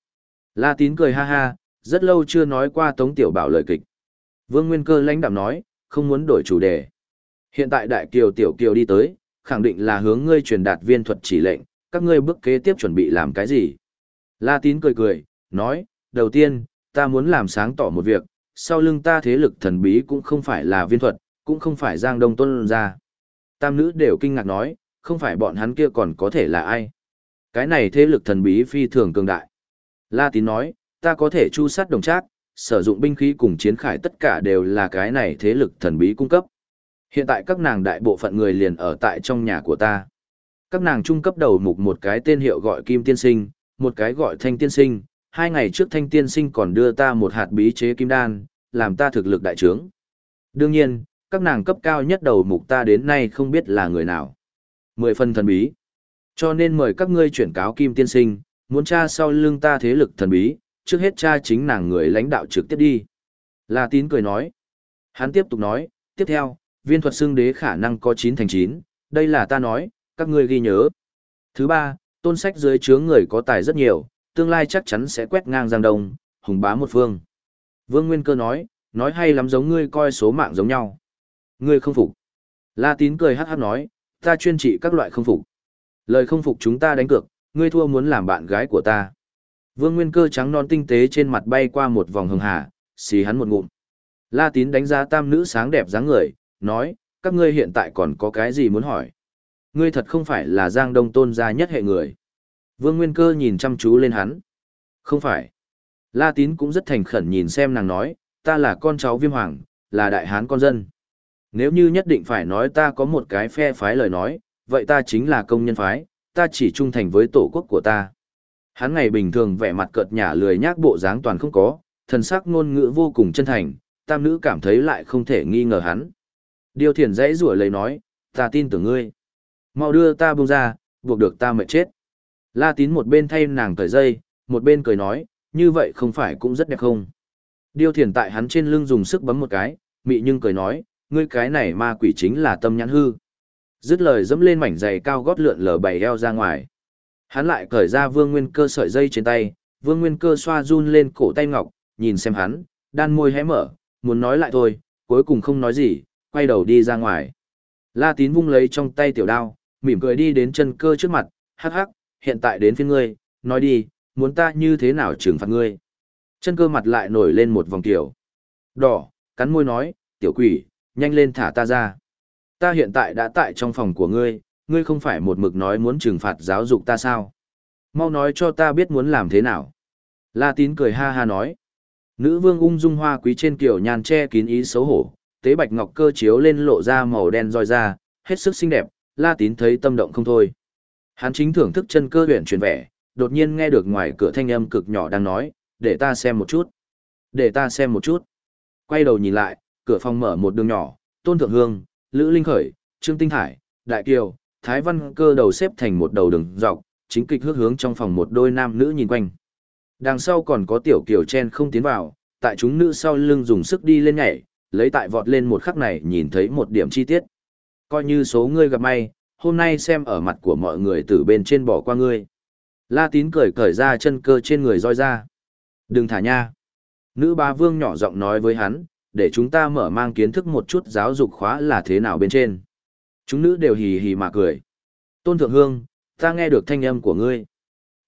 La tín cười ha ha, rất lâu chưa nói qua tống tiểu bảo lời kịch. Vương Nguyên cơ lãnh đạm nói, không muốn đổi chủ đề. Hiện tại đại kiều tiểu kiều đi tới, khẳng định là hướng ngươi truyền đạt viên thuật chỉ lệnh, các ngươi bước kế tiếp chuẩn bị làm cái gì? La tín cười cười, nói, đầu tiên, ta muốn làm sáng tỏ một việc, sau lưng ta thế lực thần bí cũng không phải là viên thuật, cũng không phải giang đông tuân ra. Tam nữ đều kinh ngạc nói, không phải bọn hắn kia còn có thể là ai. Cái này thế lực thần bí phi thường cường đại. La tín nói, ta có thể chu sát đồng trác, sử dụng binh khí cùng chiến khải tất cả đều là cái này thế lực thần bí cung cấp. Hiện tại các nàng đại bộ phận người liền ở tại trong nhà của ta. Các nàng trung cấp đầu mục một cái tên hiệu gọi Kim Tiên Sinh, một cái gọi Thanh Tiên Sinh, hai ngày trước Thanh Tiên Sinh còn đưa ta một hạt bí chế kim đan, làm ta thực lực đại trướng. Đương nhiên, các nàng cấp cao nhất đầu mục ta đến nay không biết là người nào. Mười phần thần bí. Cho nên mời các ngươi chuyển cáo Kim Tiên Sinh, muốn tra sau lưng ta thế lực thần bí, trước hết tra chính nàng người lãnh đạo trực tiếp đi. La Tín cười nói. Hắn tiếp tục nói, tiếp theo, viên thuật xưng đế khả năng có 9 thành 9, đây là ta nói, các ngươi ghi nhớ. Thứ ba, tôn sách dưới chướng người có tài rất nhiều, tương lai chắc chắn sẽ quét ngang Giang Đông, hùng bá một phương. Vương Nguyên Cơ nói, nói hay lắm giống ngươi coi số mạng giống nhau. Ngươi không phục. La Tín cười hát hát nói, ta chuyên trị các loại không phục. Lời không phục chúng ta đánh cược, ngươi thua muốn làm bạn gái của ta. Vương Nguyên Cơ trắng non tinh tế trên mặt bay qua một vòng hồng hà, xì hắn một ngụm. La Tín đánh giá tam nữ sáng đẹp dáng người, nói, các ngươi hiện tại còn có cái gì muốn hỏi? Ngươi thật không phải là Giang Đông tôn gia nhất hệ người. Vương Nguyên Cơ nhìn chăm chú lên hắn. Không phải. La Tín cũng rất thành khẩn nhìn xem nàng nói, ta là con cháu viêm hoàng, là đại hán con dân. Nếu như nhất định phải nói ta có một cái phe phái lời nói, vậy ta chính là công nhân phái, ta chỉ trung thành với tổ quốc của ta. Hắn ngày bình thường vẻ mặt cợt nhả lười nhác bộ dáng toàn không có, thần sắc ngôn ngữ vô cùng chân thành, tam nữ cảm thấy lại không thể nghi ngờ hắn. Điều thiền dãy rủa lấy nói, ta tin tưởng ngươi. Mau đưa ta buông ra, buộc được ta mệt chết. La tín một bên thay nàng cởi dây, một bên cười nói, như vậy không phải cũng rất đẹp không? Điêu thiền tại hắn trên lưng dùng sức bấm một cái, mị nhưng cười nói, ngươi cái này ma quỷ chính là tâm nhãn hư. Dứt lời dẫm lên mảnh giày cao gót lượn lờ bày eo ra ngoài. Hắn lại cởi ra vương nguyên cơ sợi dây trên tay, vương nguyên cơ xoa run lên cổ tay ngọc, nhìn xem hắn, đan môi hé mở, muốn nói lại thôi, cuối cùng không nói gì, quay đầu đi ra ngoài. La tín vung lấy trong tay tiểu đao, mỉm cười đi đến chân cơ trước mặt, hắc hắc, hiện tại đến phiên ngươi, nói đi, muốn ta như thế nào trừng phạt ngươi. Chân cơ mặt lại nổi lên một vòng tiểu. Đỏ, cắn môi nói, tiểu quỷ, nhanh lên thả ta ra. Ta hiện tại đã tại trong phòng của ngươi, ngươi không phải một mực nói muốn trừng phạt giáo dục ta sao? Mau nói cho ta biết muốn làm thế nào. La tín cười ha ha nói. Nữ vương ung dung hoa quý trên kiểu nhàn che kín ý xấu hổ, tế bạch ngọc cơ chiếu lên lộ ra màu đen roi ra, hết sức xinh đẹp, la tín thấy tâm động không thôi. Hắn chính thưởng thức chân cơ huyện truyền vẻ, đột nhiên nghe được ngoài cửa thanh âm cực nhỏ đang nói, để ta xem một chút. Để ta xem một chút. Quay đầu nhìn lại, cửa phòng mở một đường nhỏ, tôn thượng hương, lữ linh khởi, trương tinh hải, đại kiều, thái văn cơ đầu xếp thành một đầu đường dọc, chính kịch hước hướng trong phòng một đôi nam nữ nhìn quanh. Đằng sau còn có tiểu kiều chen không tiến vào, tại chúng nữ sau lưng dùng sức đi lên nhảy, lấy tại vọt lên một khắc này nhìn thấy một điểm chi tiết. Coi như số ngươi gặp may, hôm nay xem ở mặt của mọi người từ bên trên bỏ qua ngươi. La tín cởi cởi ra chân cơ trên người roi ra. Đừng thả nha. Nữ ba vương nhỏ giọng nói với hắn, để chúng ta mở mang kiến thức một chút giáo dục khóa là thế nào bên trên. Chúng nữ đều hì hì mà cười. Tôn thượng hương, ta nghe được thanh âm của ngươi.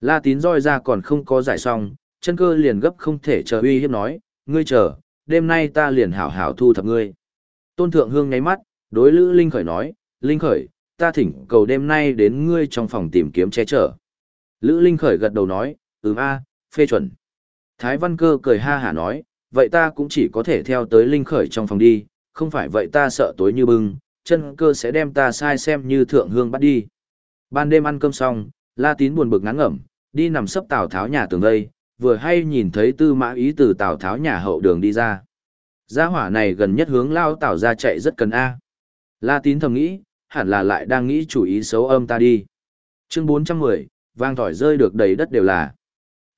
La tín roi ra còn không có giải xong, chân cơ liền gấp không thể chờ uy hiếp nói, ngươi chờ, đêm nay ta liền hảo hảo thu thập ngươi. Tôn thượng hương nháy mắt, đối Lữ Linh Khởi nói, Linh Khởi, ta thỉnh cầu đêm nay đến ngươi trong phòng tìm kiếm che chở. Lữ Linh Khởi gật đầu nói, ừm a, phê chuẩn. Thái Văn Cơ cười ha hả nói, vậy ta cũng chỉ có thể theo tới Linh Khởi trong phòng đi, không phải vậy ta sợ tối như bưng, chân cơ sẽ đem ta sai xem như thượng hương bắt đi. Ban đêm ăn cơm xong, La Tín buồn bực ngán ngẩm, đi nằm sấp Tào Tháo nhà tường đây, vừa hay nhìn thấy Tư Mã Ý từ Tào Tháo nhà hậu đường đi ra. Gia hỏa này gần nhất hướng lao Tào ra chạy rất cần A. La Tín thầm nghĩ, hẳn là lại đang nghĩ chủ ý xấu âm ta đi. Chương 410, vang thỏi rơi được đầy đất đều là.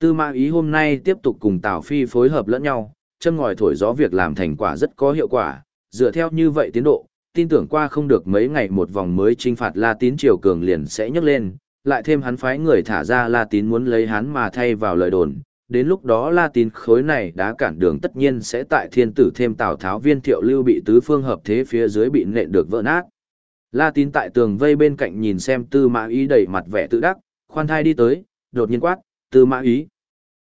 Tư Mã Ý hôm nay tiếp tục cùng Tào Phi phối hợp lẫn nhau, châm ngòi thổi gió việc làm thành quả rất có hiệu quả, dựa theo như vậy tiến độ, tin tưởng qua không được mấy ngày một vòng mới trinh phạt La Tín triều cường liền sẽ nhấc lên, lại thêm hắn phái người thả ra La Tín muốn lấy hắn mà thay vào lời đồn. Đến lúc đó La Tín khối này đã cản đường tất nhiên sẽ tại thiên tử thêm Tào Tháo viên thiệu lưu bị tứ phương hợp thế phía dưới bị nện được vỡ nát. La Tín tại tường vây bên cạnh nhìn xem Tư Mã Ý đầy mặt vẻ tự đắc, khoan thai đi tới, đột nhiên quát, Tư Mã Ý.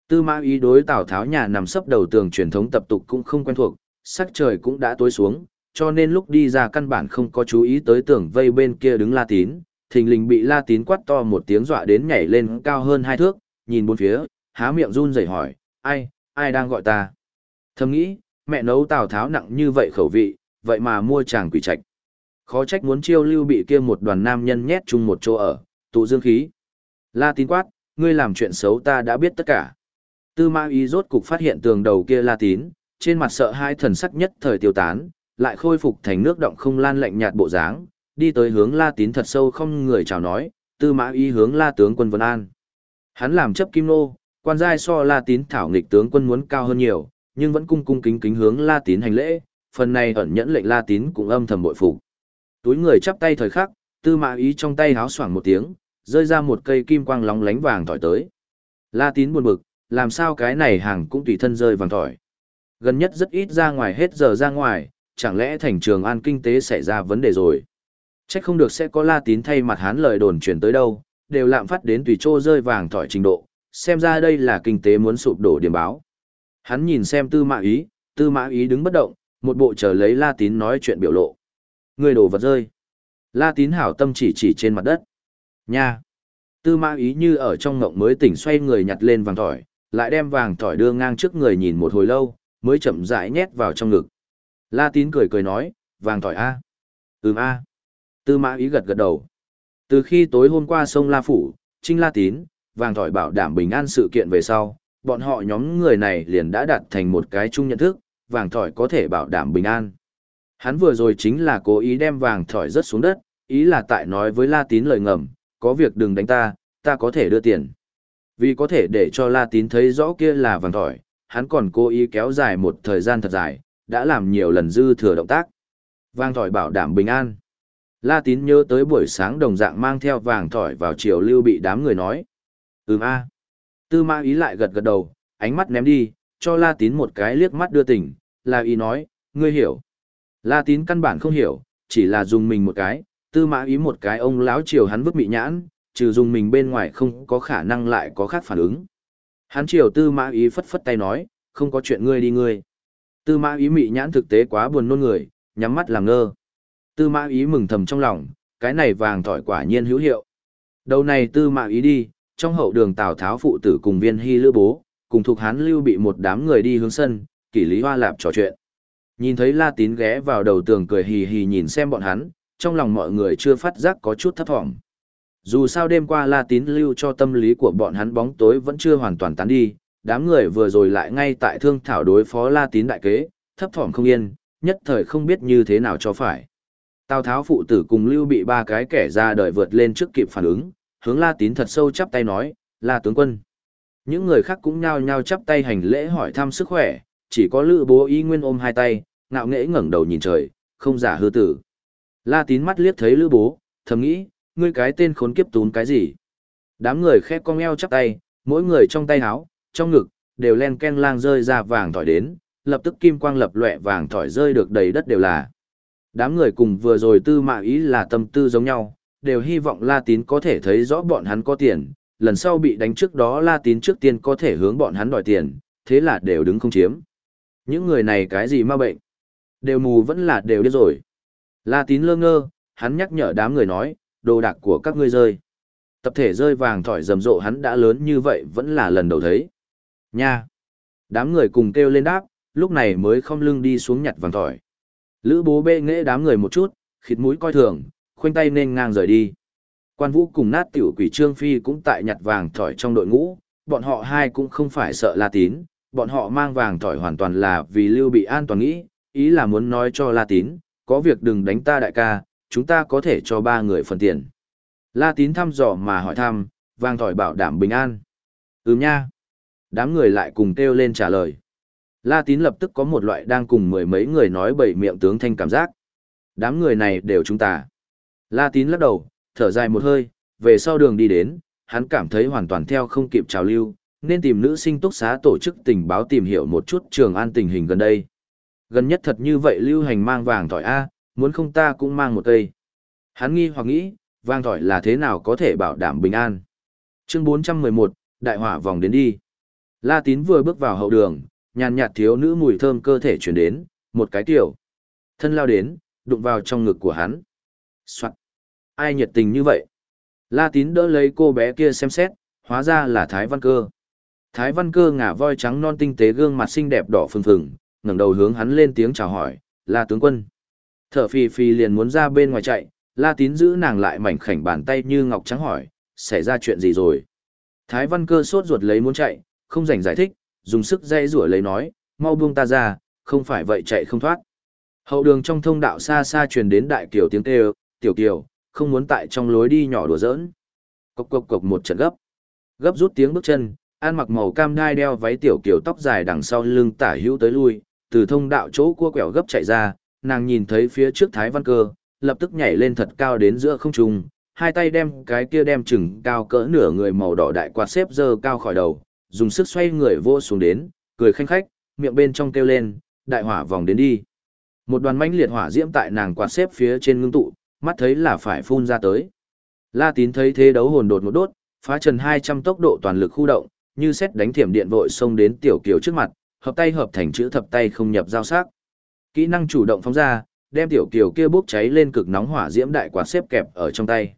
Tư Mã Ý đối Tào Tháo nhà nằm sấp đầu tường truyền thống tập tục cũng không quen thuộc, sắc trời cũng đã tối xuống, cho nên lúc đi ra căn bản không có chú ý tới tường vây bên kia đứng La Tín, thình lình bị La Tín quát to một tiếng dọa đến nhảy lên cao hơn hai thước, nhìn bốn phía, há miệng run rẩy hỏi, ai, ai đang gọi ta? Thầm nghĩ, mẹ nấu Tào Tháo nặng như vậy khẩu vị, vậy mà mua chàng quỷ trạch. Khó trách muốn chiêu lưu bị kia một đoàn nam nhân nhét chung một chỗ ở, tụ dương khí. La Tín quát, ngươi làm chuyện xấu ta đã biết tất cả. Tư Ma Ý rốt cục phát hiện tường đầu kia La Tín, trên mặt sợ hai thần sắc nhất thời tiêu tán, lại khôi phục thành nước động không lan lạnh nhạt bộ dáng, đi tới hướng La Tín thật sâu không người chào nói, tư mã ý hướng La tướng quân Vân An. Hắn làm chấp kim nô, quan giai so La Tín thảo nghịch tướng quân muốn cao hơn nhiều, nhưng vẫn cung cung kính kính hướng La Tín hành lễ, phần này ẩn nhẫn lệnh La Tín cũng âm thầm bội phục. Túi người chắp tay thời khắc, tư mã ý trong tay háo xoảng một tiếng, rơi ra một cây kim quang lóng lánh vàng tỏi tới. La Tín buồn bực, làm sao cái này hàng cũng tùy thân rơi vàng tỏi. Gần nhất rất ít ra ngoài hết giờ ra ngoài, chẳng lẽ thành trường an kinh tế xảy ra vấn đề rồi. Chắc không được sẽ có La Tín thay mặt hắn lời đồn truyền tới đâu, đều lạm phát đến tùy trô rơi vàng tỏi trình độ, xem ra đây là kinh tế muốn sụp đổ điểm báo. Hắn nhìn xem tư mã ý, tư mã ý đứng bất động, một bộ chờ lấy La Tín nói chuyện biểu lộ. Người đổ vật rơi. La Tín hảo tâm chỉ chỉ trên mặt đất. Nha! Tư mã ý như ở trong ngộng mới tỉnh xoay người nhặt lên vàng tỏi, lại đem vàng tỏi đưa ngang trước người nhìn một hồi lâu, mới chậm rãi nhét vào trong ngực. La Tín cười cười nói, vàng tỏi A. Ừm A. Tư mã ý gật gật đầu. Từ khi tối hôm qua sông La Phủ, Trinh La Tín, vàng thỏi bảo đảm bình an sự kiện về sau, bọn họ nhóm người này liền đã đặt thành một cái chung nhận thức, vàng thỏi có thể bảo đảm bình an. Hắn vừa rồi chính là cố ý đem vàng thỏi rớt xuống đất, ý là tại nói với La Tín lời ngầm, có việc đừng đánh ta, ta có thể đưa tiền. Vì có thể để cho La Tín thấy rõ kia là vàng thỏi, hắn còn cố ý kéo dài một thời gian thật dài, đã làm nhiều lần dư thừa động tác. Vàng thỏi bảo đảm bình an. La Tín nhớ tới buổi sáng đồng dạng mang theo vàng thỏi vào chiều lưu bị đám người nói. Ừm a. Tư mã ý lại gật gật đầu, ánh mắt ném đi, cho La Tín một cái liếc mắt đưa tỉnh, La ý nói, ngươi hiểu. La Tín căn bản không hiểu, chỉ là dùng mình một cái, tư mã ý một cái ông lão chiều hắn vứt bị nhãn, trừ dùng mình bên ngoài không có khả năng lại có khác phản ứng. Hắn chiều tư mã ý phất phất tay nói, không có chuyện ngươi đi ngươi. Tư mã ý mị nhãn thực tế quá buồn nôn người, nhắm mắt làm ngơ. Tư mã ý mừng thầm trong lòng, cái này vàng thỏi quả nhiên hữu hiệu. Đầu này tư mã ý đi, trong hậu đường Tào Tháo phụ tử cùng viên hy lữ bố, cùng thuộc hán lưu bị một đám người đi hướng sân, kỷ lý hoa lạp trò chuyện. Nhìn thấy La Tín ghé vào đầu tường cười hì hì nhìn xem bọn hắn, trong lòng mọi người chưa phát giác có chút thấp thỏm. Dù sao đêm qua La Tín lưu cho tâm lý của bọn hắn bóng tối vẫn chưa hoàn toàn tán đi, đám người vừa rồi lại ngay tại thương thảo đối phó La Tín đại kế, thấp thỏm không yên, nhất thời không biết như thế nào cho phải. Tào Tháo phụ tử cùng lưu bị ba cái kẻ ra đời vượt lên trước kịp phản ứng, hướng La Tín thật sâu chắp tay nói, La tướng quân. Những người khác cũng nhao nhao chắp tay hành lễ hỏi thăm sức khỏe, chỉ có lữ bố y nguyên ôm hai tay, ngạo nghễ ngẩng đầu nhìn trời, không giả hư tử. La Tín mắt liếc thấy lữ bố, thầm nghĩ, ngươi cái tên khốn kiếp tún cái gì. Đám người khép cong eo chắp tay, mỗi người trong tay áo, trong ngực, đều len ken lang rơi ra vàng thỏi đến, lập tức kim quang lập lệ vàng thỏi rơi được đầy đất đều là. Đám người cùng vừa rồi tư mạ ý là tâm tư giống nhau, đều hy vọng La Tín có thể thấy rõ bọn hắn có tiền, lần sau bị đánh trước đó La Tín trước tiên có thể hướng bọn hắn đòi tiền, thế là đều đứng không chiếm. Những người này cái gì ma bệnh? Đều mù vẫn là đều điếc rồi. La Tín lơ ngơ, hắn nhắc nhở đám người nói, đồ đạc của các ngươi rơi. Tập thể rơi vàng thỏi rầm rộ hắn đã lớn như vậy vẫn là lần đầu thấy. Nha! Đám người cùng kêu lên đáp, lúc này mới không lưng đi xuống nhặt vàng thỏi. Lữ bố bê nghễ đám người một chút, khịt mũi coi thường, khoanh tay nên ngang rời đi. Quan vũ cùng nát tiểu quỷ trương phi cũng tại nhặt vàng thỏi trong đội ngũ, bọn họ hai cũng không phải sợ La Tín, bọn họ mang vàng thỏi hoàn toàn là vì lưu bị an toàn nghĩ, ý là muốn nói cho La Tín, có việc đừng đánh ta đại ca, chúng ta có thể cho ba người phần tiền. La Tín thăm dò mà hỏi thăm, vàng thỏi bảo đảm bình an. Ừm nha. Đám người lại cùng kêu lên trả lời. La Tín lập tức có một loại đang cùng mười mấy người nói bảy miệng tướng thanh cảm giác. Đám người này đều chúng ta. La Tín lắc đầu, thở dài một hơi, về sau đường đi đến, hắn cảm thấy hoàn toàn theo không kịp trào lưu, nên tìm nữ sinh túc xá tổ chức tình báo tìm hiểu một chút trường an tình hình gần đây. Gần nhất thật như vậy lưu hành mang vàng tỏi A, muốn không ta cũng mang một cây. Hắn nghi hoặc nghĩ, vàng tỏi là thế nào có thể bảo đảm bình an. Chương 411, đại hỏa vòng đến đi. La Tín vừa bước vào hậu đường, nhàn nhạt thiếu nữ mùi thơm cơ thể chuyển đến, một cái tiểu. Thân lao đến, đụng vào trong ngực của hắn. Soạn. Ai nhiệt tình như vậy? La Tín đỡ lấy cô bé kia xem xét, hóa ra là Thái Văn Cơ. Thái Văn Cơ ngả voi trắng non tinh tế gương mặt xinh đẹp đỏ phừng phừng, ngẩng đầu hướng hắn lên tiếng chào hỏi, "La tướng quân." Thở phì phì liền muốn ra bên ngoài chạy, La Tín giữ nàng lại mảnh khảnh bàn tay như ngọc trắng hỏi, "Xảy ra chuyện gì rồi?" Thái Văn Cơ sốt ruột lấy muốn chạy, không rảnh giải thích, dùng sức dây rủa lấy nói, "Mau buông ta ra, không phải vậy chạy không thoát." Hậu đường trong thông đạo xa xa truyền đến đại kiểu tiếng kêu, tiểu kiều, không muốn tại trong lối đi nhỏ đùa giỡn. Cộc cộc cộc một trận gấp. Gấp rút tiếng bước chân, An mặc màu cam đai đeo váy tiểu kiều tóc dài đằng sau lưng tả hữu tới lui, từ thông đạo chỗ cua quẹo gấp chạy ra, nàng nhìn thấy phía trước Thái Văn Cơ, lập tức nhảy lên thật cao đến giữa không trung, hai tay đem cái kia đem chừng cao cỡ nửa người màu đỏ đại quạt xếp dơ cao khỏi đầu, dùng sức xoay người vô xuống đến, cười khanh khách, miệng bên trong kêu lên, đại hỏa vòng đến đi. Một đoàn mãnh liệt hỏa diễm tại nàng quạt xếp phía trên ngưng tụ, mắt thấy là phải phun ra tới. La Tín thấy thế đấu hồn đột một đốt, phá trần 200 tốc độ toàn lực khu động, như xét đánh thiểm điện vội xông đến tiểu kiều trước mặt, hợp tay hợp thành chữ thập tay không nhập giao sắc. Kỹ năng chủ động phóng ra, đem tiểu kiều kia bốc cháy lên cực nóng hỏa diễm đại quạt xếp kẹp ở trong tay.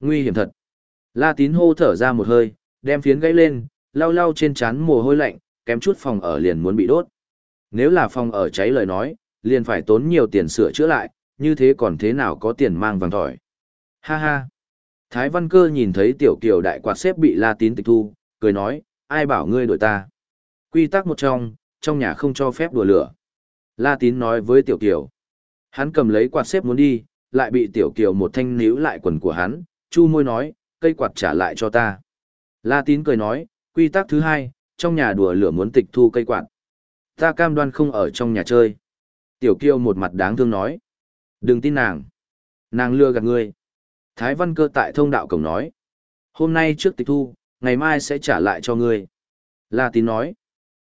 Nguy hiểm thật. La Tín hô thở ra một hơi, đem phiến gãy lên, lau lau trên trán mồ hôi lạnh, kém chút phòng ở liền muốn bị đốt. Nếu là phòng ở cháy lời nói, liền phải tốn nhiều tiền sửa chữa lại, như thế còn thế nào có tiền mang vàng thỏi. Ha ha. Thái Văn Cơ nhìn thấy tiểu kiều đại quạt xếp bị La Tín tịch thu, cười nói, ai bảo ngươi đổi ta. Quy tắc một trong, trong nhà không cho phép đùa lửa. La Tín nói với tiểu kiều. Hắn cầm lấy quạt xếp muốn đi, lại bị tiểu kiều một thanh níu lại quần của hắn, chu môi nói, cây quạt trả lại cho ta. La Tín cười nói, quy tắc thứ hai, trong nhà đùa lửa muốn tịch thu cây quạt. Ta cam đoan không ở trong nhà chơi. Tiểu kiều một mặt đáng thương nói. Đừng tin nàng. Nàng lừa gạt ngươi. Thái văn cơ tại thông đạo cổng nói. Hôm nay trước tịch thu, ngày mai sẽ trả lại cho ngươi. La tín nói.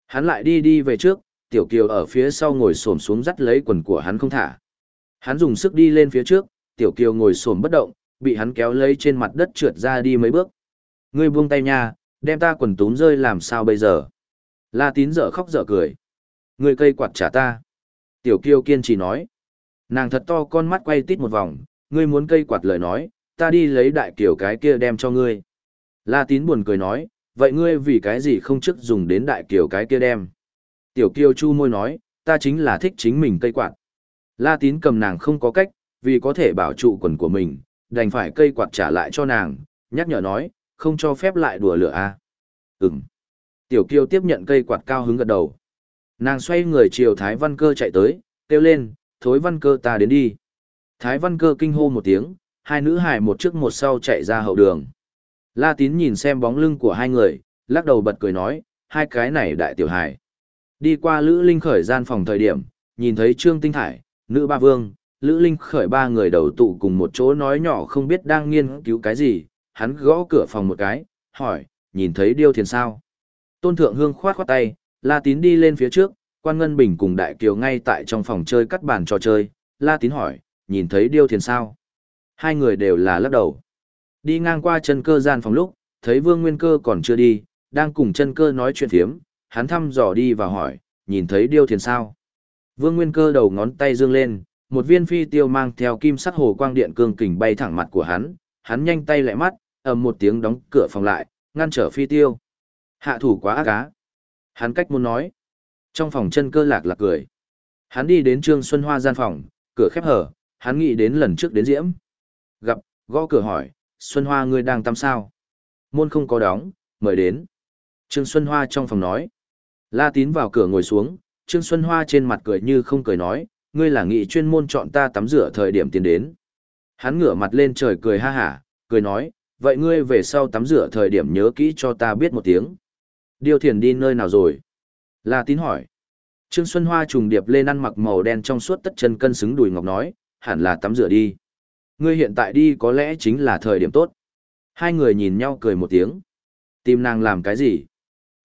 Hắn lại đi đi về trước, tiểu kiều ở phía sau ngồi xổm xuống dắt lấy quần của hắn không thả. Hắn dùng sức đi lên phía trước, tiểu kiều ngồi xổm bất động, bị hắn kéo lấy trên mặt đất trượt ra đi mấy bước. Ngươi buông tay nha, đem ta quần túm rơi làm sao bây giờ? La tín dở khóc dở cười. Ngươi cây quạt trả ta. Tiểu kiều kiên trì nói. Nàng thật to con mắt quay tít một vòng, ngươi muốn cây quạt lời nói, ta đi lấy đại kiều cái kia đem cho ngươi. La tín buồn cười nói, vậy ngươi vì cái gì không chức dùng đến đại kiều cái kia đem. Tiểu kiều chu môi nói, ta chính là thích chính mình cây quạt. La tín cầm nàng không có cách, vì có thể bảo trụ quần của mình, đành phải cây quạt trả lại cho nàng, nhắc nhở nói, không cho phép lại đùa lửa à. Ừm. Tiểu kiều tiếp nhận cây quạt cao hứng gật đầu. Nàng xoay người chiều Thái Văn Cơ chạy tới, kêu lên, thối văn cơ ta đến đi. Thái văn cơ kinh hô một tiếng, hai nữ hải một trước một sau chạy ra hậu đường. La tín nhìn xem bóng lưng của hai người, lắc đầu bật cười nói, hai cái này đại tiểu hải. Đi qua Lữ Linh khởi gian phòng thời điểm, nhìn thấy Trương Tinh Thải, nữ ba vương, Lữ Linh khởi ba người đầu tụ cùng một chỗ nói nhỏ không biết đang nghiên cứu cái gì, hắn gõ cửa phòng một cái, hỏi, nhìn thấy điêu thiền sao. Tôn Thượng Hương khoát khoát tay, La Tín đi lên phía trước, quan ngân bình cùng đại kiều ngay tại trong phòng chơi cắt bàn trò chơi, la tín hỏi, nhìn thấy điêu thiền sao? Hai người đều là lắc đầu. Đi ngang qua chân cơ gian phòng lúc, thấy vương nguyên cơ còn chưa đi, đang cùng chân cơ nói chuyện phiếm, hắn thăm dò đi và hỏi, nhìn thấy điêu thiền sao? Vương nguyên cơ đầu ngón tay dương lên, một viên phi tiêu mang theo kim sắc hồ quang điện cương kình bay thẳng mặt của hắn hắn nhanh tay lại mắt, ầm một tiếng đóng cửa phòng lại, ngăn trở phi tiêu. Hạ thủ quá ác á. Hắn cách muốn nói trong phòng chân cơ lạc lạc cười. Hắn đi đến Trương Xuân Hoa gian phòng, cửa khép hở, hắn nghĩ đến lần trước đến diễm. Gặp, gõ cửa hỏi, Xuân Hoa ngươi đang tắm sao? Môn không có đóng, mời đến. Trương Xuân Hoa trong phòng nói. La tín vào cửa ngồi xuống, Trương Xuân Hoa trên mặt cười như không cười nói, ngươi là nghị chuyên môn chọn ta tắm rửa thời điểm tiến đến. Hắn ngửa mặt lên trời cười ha hả, cười nói, vậy ngươi về sau tắm rửa thời điểm nhớ kỹ cho ta biết một tiếng. Điều thiền đi nơi nào rồi? La tín hỏi. Trương Xuân Hoa trùng điệp lên ăn mặc màu đen trong suốt tất chân cân xứng đùi ngọc nói, hẳn là tắm rửa đi. Ngươi hiện tại đi có lẽ chính là thời điểm tốt. Hai người nhìn nhau cười một tiếng. Tìm nàng làm cái gì?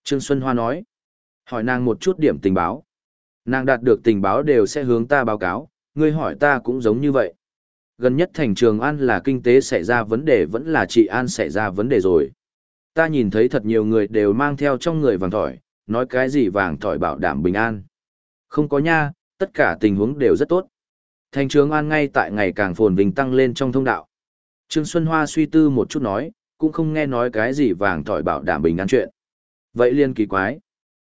Trương Xuân Hoa nói. Hỏi nàng một chút điểm tình báo. Nàng đạt được tình báo đều sẽ hướng ta báo cáo, ngươi hỏi ta cũng giống như vậy. Gần nhất thành trường An là kinh tế xảy ra vấn đề vẫn là trị an xảy ra vấn đề rồi. Ta nhìn thấy thật nhiều người đều mang theo trong người vàng thỏi, nói cái gì vàng thỏi bảo đảm bình an. Không có nha, tất cả tình huống đều rất tốt. Thành trường an ngay tại ngày càng phồn vinh tăng lên trong thông đạo. Trương Xuân Hoa suy tư một chút nói, cũng không nghe nói cái gì vàng thỏi bảo đảm bình an chuyện. Vậy liên kỳ quái.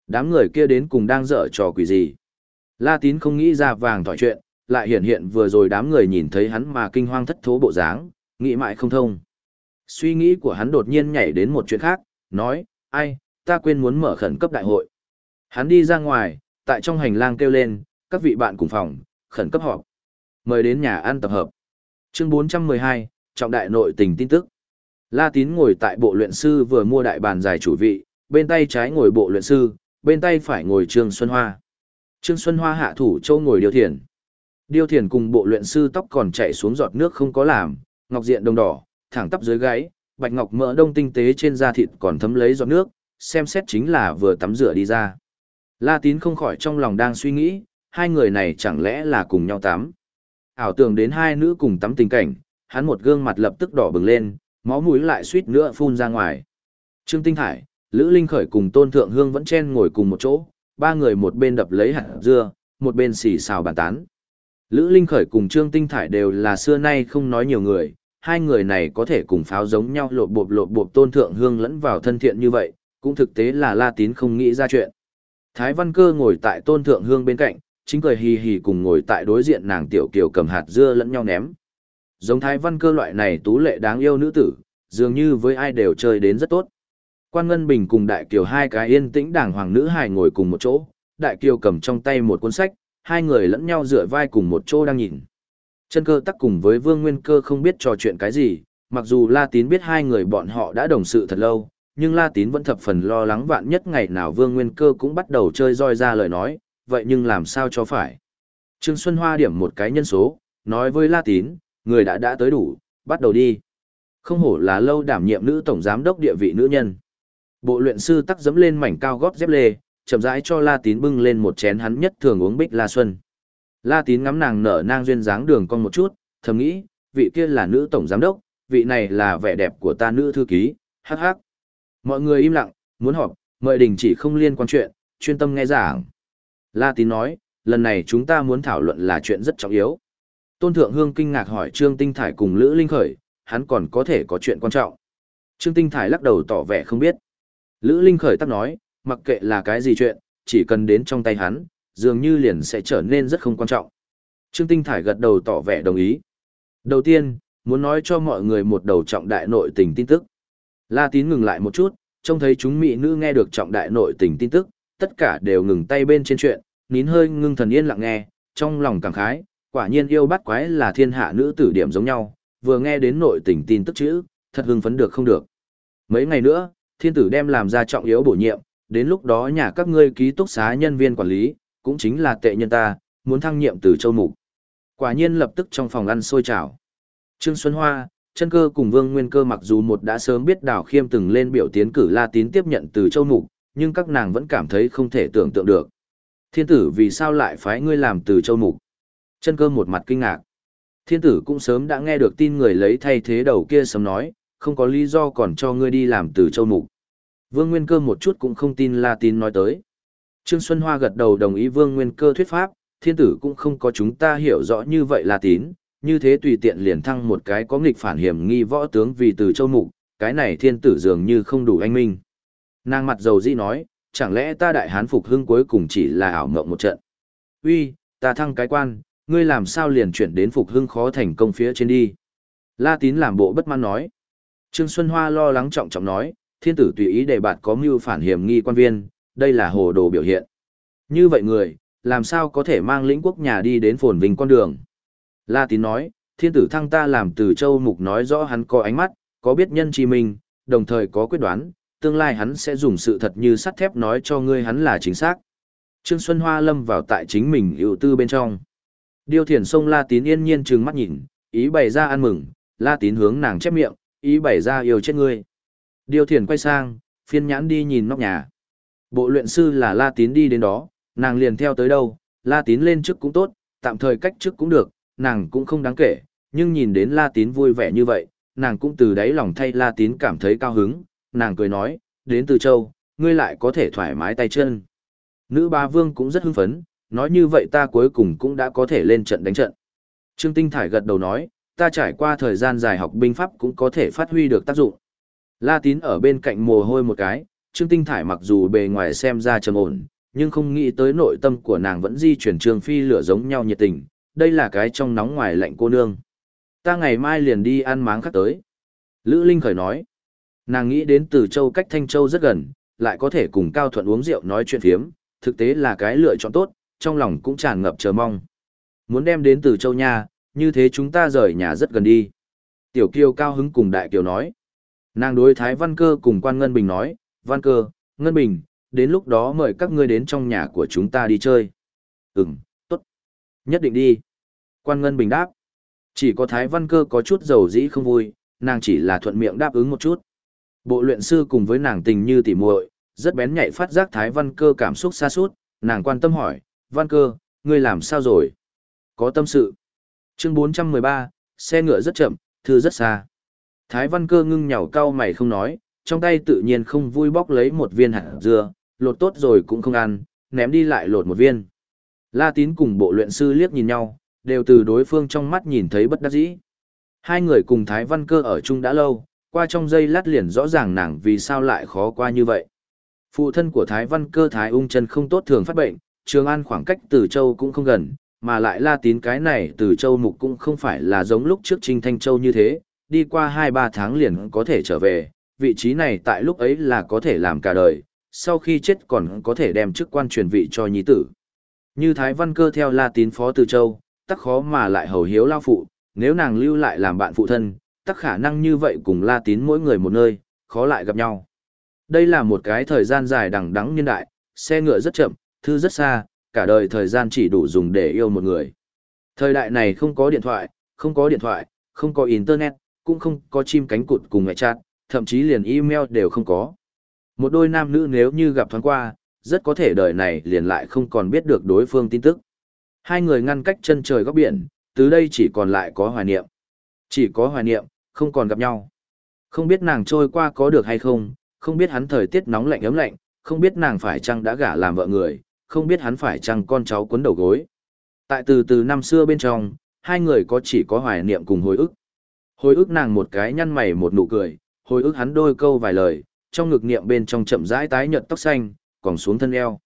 Đám người kia đến cùng đang dở trò quỷ gì. La tín không nghĩ ra vàng thỏi chuyện, lại hiện hiện vừa rồi đám người nhìn thấy hắn mà kinh hoang thất thố bộ dáng, nghĩ mãi không thông. Suy nghĩ của hắn đột nhiên nhảy đến một chuyện khác, nói, ai, ta quên muốn mở khẩn cấp đại hội. Hắn đi ra ngoài, tại trong hành lang kêu lên, các vị bạn cùng phòng, khẩn cấp họp. Mời đến nhà ăn tập hợp. Chương 412, trọng đại nội tình tin tức. La Tín ngồi tại bộ luyện sư vừa mua đại bàn dài chủ vị, bên tay trái ngồi bộ luyện sư, bên tay phải ngồi Trương Xuân Hoa. Trương Xuân Hoa hạ thủ châu ngồi điều thiền. Điêu thiền cùng bộ luyện sư tóc còn chạy xuống giọt nước không có làm, ngọc diện đồng đỏ, thẳng tắp dưới gáy, bạch ngọc mỡ đông tinh tế trên da thịt còn thấm lấy giọt nước, xem xét chính là vừa tắm rửa đi ra. La Tín không khỏi trong lòng đang suy nghĩ, hai người này chẳng lẽ là cùng nhau tắm. Ảo tưởng đến hai nữ cùng tắm tình cảnh, hắn một gương mặt lập tức đỏ bừng lên, máu mũi lại suýt nữa phun ra ngoài. Trương Tinh Thải, Lữ Linh Khởi cùng Tôn Thượng Hương vẫn chen ngồi cùng một chỗ, ba người một bên đập lấy hạt dưa, một bên xì xào bàn tán. Lữ Linh Khởi cùng Trương Tinh Thải đều là xưa nay không nói nhiều người, hai người này có thể cùng pháo giống nhau lộp bộp lộp bộp Tôn Thượng Hương lẫn vào thân thiện như vậy, cũng thực tế là La Tín không nghĩ ra chuyện. Thái Văn Cơ ngồi tại Tôn Thượng Hương bên cạnh, chính cười hì hì cùng ngồi tại đối diện nàng Tiểu Kiều cầm hạt dưa lẫn nhau ném. Giống Thái Văn Cơ loại này tú lệ đáng yêu nữ tử, dường như với ai đều chơi đến rất tốt. Quan Ngân Bình cùng Đại Kiều hai cái yên tĩnh đàng hoàng nữ hài ngồi cùng một chỗ, Đại Kiều cầm trong tay một cuốn sách, hai người lẫn nhau dựa vai cùng một chỗ đang nhìn. Chân cơ tắc cùng với Vương Nguyên Cơ không biết trò chuyện cái gì, mặc dù La Tín biết hai người bọn họ đã đồng sự thật lâu, nhưng La Tín vẫn thập phần lo lắng vạn nhất ngày nào Vương Nguyên Cơ cũng bắt đầu chơi roi ra lời nói, vậy nhưng làm sao cho phải. Trương Xuân Hoa điểm một cái nhân số, nói với La Tín, người đã đã tới đủ, bắt đầu đi. Không hổ là lâu đảm nhiệm nữ tổng giám đốc địa vị nữ nhân. Bộ luyện sư tắc dẫm lên mảnh cao gót dép lê, chậm rãi cho La Tín bưng lên một chén hắn nhất thường uống bích La Xuân. La Tín ngắm nàng nở nang duyên dáng đường con một chút, thầm nghĩ, vị kia là nữ tổng giám đốc, vị này là vẻ đẹp của ta nữ thư ký, hắc hắc. Mọi người im lặng, muốn họp, mời đình chỉ không liên quan chuyện, chuyên tâm nghe giảng. La Tín nói, lần này chúng ta muốn thảo luận là chuyện rất trọng yếu. Tôn Thượng Hương kinh ngạc hỏi Trương Tinh Thải cùng Lữ Linh Khởi, hắn còn có thể có chuyện quan trọng. Trương Tinh Thải lắc đầu tỏ vẻ không biết. Lữ Linh Khởi tắc nói, mặc kệ là cái gì chuyện, chỉ cần đến trong tay hắn, dường như liền sẽ trở nên rất không quan trọng. Trương Tinh Thải gật đầu tỏ vẻ đồng ý. Đầu tiên, muốn nói cho mọi người một đầu trọng đại nội tình tin tức. La Tín ngừng lại một chút, trông thấy chúng mỹ nữ nghe được trọng đại nội tình tin tức, tất cả đều ngừng tay bên trên chuyện, nín hơi ngưng thần yên lặng nghe, trong lòng cảm khái, quả nhiên yêu bắt quái là thiên hạ nữ tử điểm giống nhau, vừa nghe đến nội tình tin tức chữ, thật hưng phấn được không được. Mấy ngày nữa, thiên tử đem làm ra trọng yếu bổ nhiệm, đến lúc đó nhà các ngươi ký túc xá nhân viên quản lý, cũng chính là tệ nhân ta, muốn thăng nhiệm từ châu mục. Quả nhiên lập tức trong phòng ăn sôi trào. Trương Xuân Hoa, chân cơ cùng Vương Nguyên Cơ mặc dù một đã sớm biết Đào Khiêm từng lên biểu tiến cử La Tín tiếp nhận từ châu mục, nhưng các nàng vẫn cảm thấy không thể tưởng tượng được. Thiên tử vì sao lại phái ngươi làm từ châu mục? Chân cơ một mặt kinh ngạc. Thiên tử cũng sớm đã nghe được tin người lấy thay thế đầu kia sớm nói, không có lý do còn cho ngươi đi làm từ châu mục. Vương Nguyên Cơ một chút cũng không tin La Tín nói tới. Trương Xuân Hoa gật đầu đồng ý Vương Nguyên Cơ thuyết pháp, thiên tử cũng không có chúng ta hiểu rõ như vậy La Tín, như thế tùy tiện liền thăng một cái có nghịch phản hiểm nghi võ tướng vì từ châu mục, cái này thiên tử dường như không đủ anh minh. Nàng mặt dầu dĩ nói, chẳng lẽ ta đại hán phục hưng cuối cùng chỉ là ảo mộng một trận. Uy, ta thăng cái quan, ngươi làm sao liền chuyển đến phục hưng khó thành công phía trên đi. La tín làm bộ bất mãn nói. Trương Xuân Hoa lo lắng trọng trọng nói, thiên tử tùy ý đề bạt có mưu phản hiểm nghi quan viên, đây là hồ đồ biểu hiện. Như vậy người, làm sao có thể mang lĩnh quốc nhà đi đến phồn vinh con đường. La tín nói, thiên tử thăng ta làm từ châu mục nói rõ hắn có ánh mắt, có biết nhân chi mình, đồng thời có quyết đoán, tương lai hắn sẽ dùng sự thật như sắt thép nói cho ngươi hắn là chính xác. Trương Xuân Hoa lâm vào tại chính mình ưu tư bên trong. Điêu thiền sông La Tín yên nhiên trừng mắt nhìn, ý bày ra ăn mừng, La Tín hướng nàng chép miệng, ý bày ra yêu chết ngươi. Điêu thiền quay sang, phiên nhãn đi nhìn nóc nhà. Bộ luyện sư là La Tín đi đến đó, nàng liền theo tới đâu, La Tín lên trước cũng tốt, tạm thời cách trước cũng được, nàng cũng không đáng kể, nhưng nhìn đến La Tín vui vẻ như vậy, nàng cũng từ đáy lòng thay La Tín cảm thấy cao hứng, nàng cười nói, đến từ châu, ngươi lại có thể thoải mái tay chân. Nữ ba vương cũng rất hưng phấn, nói như vậy ta cuối cùng cũng đã có thể lên trận đánh trận. Trương Tinh Thải gật đầu nói, ta trải qua thời gian dài học binh pháp cũng có thể phát huy được tác dụng. La Tín ở bên cạnh mồ hôi một cái, Trương Tinh Thải mặc dù bề ngoài xem ra trầm ổn, nhưng không nghĩ tới nội tâm của nàng vẫn di chuyển Trương Phi lửa giống nhau nhiệt tình, đây là cái trong nóng ngoài lạnh cô nương. Ta ngày mai liền đi ăn máng khác tới. Lữ Linh khởi nói, nàng nghĩ đến từ châu cách Thanh Châu rất gần, lại có thể cùng Cao Thuận uống rượu nói chuyện phiếm, thực tế là cái lựa chọn tốt, trong lòng cũng tràn ngập chờ mong. Muốn đem đến từ châu nha, như thế chúng ta rời nhà rất gần đi. Tiểu Kiều cao hứng cùng Đại Kiều nói. Nàng đối Thái Văn Cơ cùng Quan Ngân Bình nói, Văn Cơ, Ngân Bình, đến lúc đó mời các ngươi đến trong nhà của chúng ta đi chơi. Ừm, tốt. Nhất định đi. Quan Ngân Bình đáp. Chỉ có Thái Văn Cơ có chút dầu dĩ không vui, nàng chỉ là thuận miệng đáp ứng một chút. Bộ luyện sư cùng với nàng tình như tỉ muội, rất bén nhạy phát giác Thái Văn Cơ cảm xúc xa sút nàng quan tâm hỏi, Văn Cơ, ngươi làm sao rồi? Có tâm sự. Chương 413, xe ngựa rất chậm, thư rất xa. Thái Văn Cơ ngưng nhàu cau mày không nói, trong tay tự nhiên không vui bóc lấy một viên hạt dưa, lột tốt rồi cũng không ăn, ném đi lại lột một viên. La Tín cùng bộ luyện sư liếc nhìn nhau, đều từ đối phương trong mắt nhìn thấy bất đắc dĩ. Hai người cùng Thái Văn Cơ ở chung đã lâu, qua trong giây lát liền rõ ràng nàng vì sao lại khó qua như vậy. Phụ thân của Thái Văn Cơ Thái ung chân không tốt thường phát bệnh, Trường An khoảng cách từ Châu cũng không gần, mà lại La Tín cái này từ Châu Mục cũng không phải là giống lúc trước Trinh Thanh Châu như thế, đi qua 2-3 tháng liền có thể trở về, vị trí này tại lúc ấy là có thể làm cả đời, sau khi chết còn có thể đem chức quan truyền vị cho nhi tử. Như Thái Văn Cơ theo La Tín Phó Từ Châu, tắc khó mà lại hầu hiếu lao phụ, nếu nàng lưu lại làm bạn phụ thân, tắc khả năng như vậy cùng La Tín mỗi người một nơi, khó lại gặp nhau. Đây là một cái thời gian dài đằng đẵng nhân đại, xe ngựa rất chậm, thư rất xa, cả đời thời gian chỉ đủ dùng để yêu một người. Thời đại này không có điện thoại, không có điện thoại, không có internet, cũng không có chim cánh cụt cùng mẹ chat, thậm chí liền email đều không có. Một đôi nam nữ nếu như gặp thoáng qua, rất có thể đời này liền lại không còn biết được đối phương tin tức. Hai người ngăn cách chân trời góc biển, từ đây chỉ còn lại có hoài niệm. Chỉ có hoài niệm, không còn gặp nhau. Không biết nàng trôi qua có được hay không, không biết hắn thời tiết nóng lạnh ấm lạnh, không biết nàng phải chăng đã gả làm vợ người, không biết hắn phải chăng con cháu cuốn đầu gối. Tại từ từ năm xưa bên trong, hai người có chỉ có hoài niệm cùng hồi ức. Hồi ức nàng một cái nhăn mày một nụ cười, hồi ức hắn đôi câu vài lời, trong ngực niệm bên trong chậm rãi tái nhợt tóc xanh, còn xuống thân eo.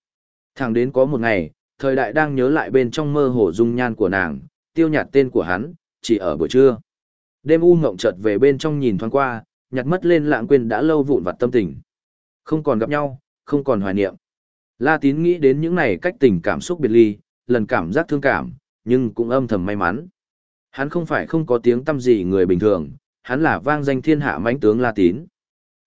Thẳng đến có một ngày, thời đại đang nhớ lại bên trong mơ hồ dung nhan của nàng, tiêu nhạt tên của hắn, chỉ ở buổi trưa. Đêm u ngộng chợt về bên trong nhìn thoáng qua, nhặt mất lên lãng quên đã lâu vụn vặt tâm tình. Không còn gặp nhau, không còn hoài niệm. La Tín nghĩ đến những này cách tình cảm xúc biệt ly, lần cảm giác thương cảm, nhưng cũng âm thầm may mắn. Hắn không phải không có tiếng tâm gì người bình thường, hắn là vang danh thiên hạ mãnh tướng La Tín.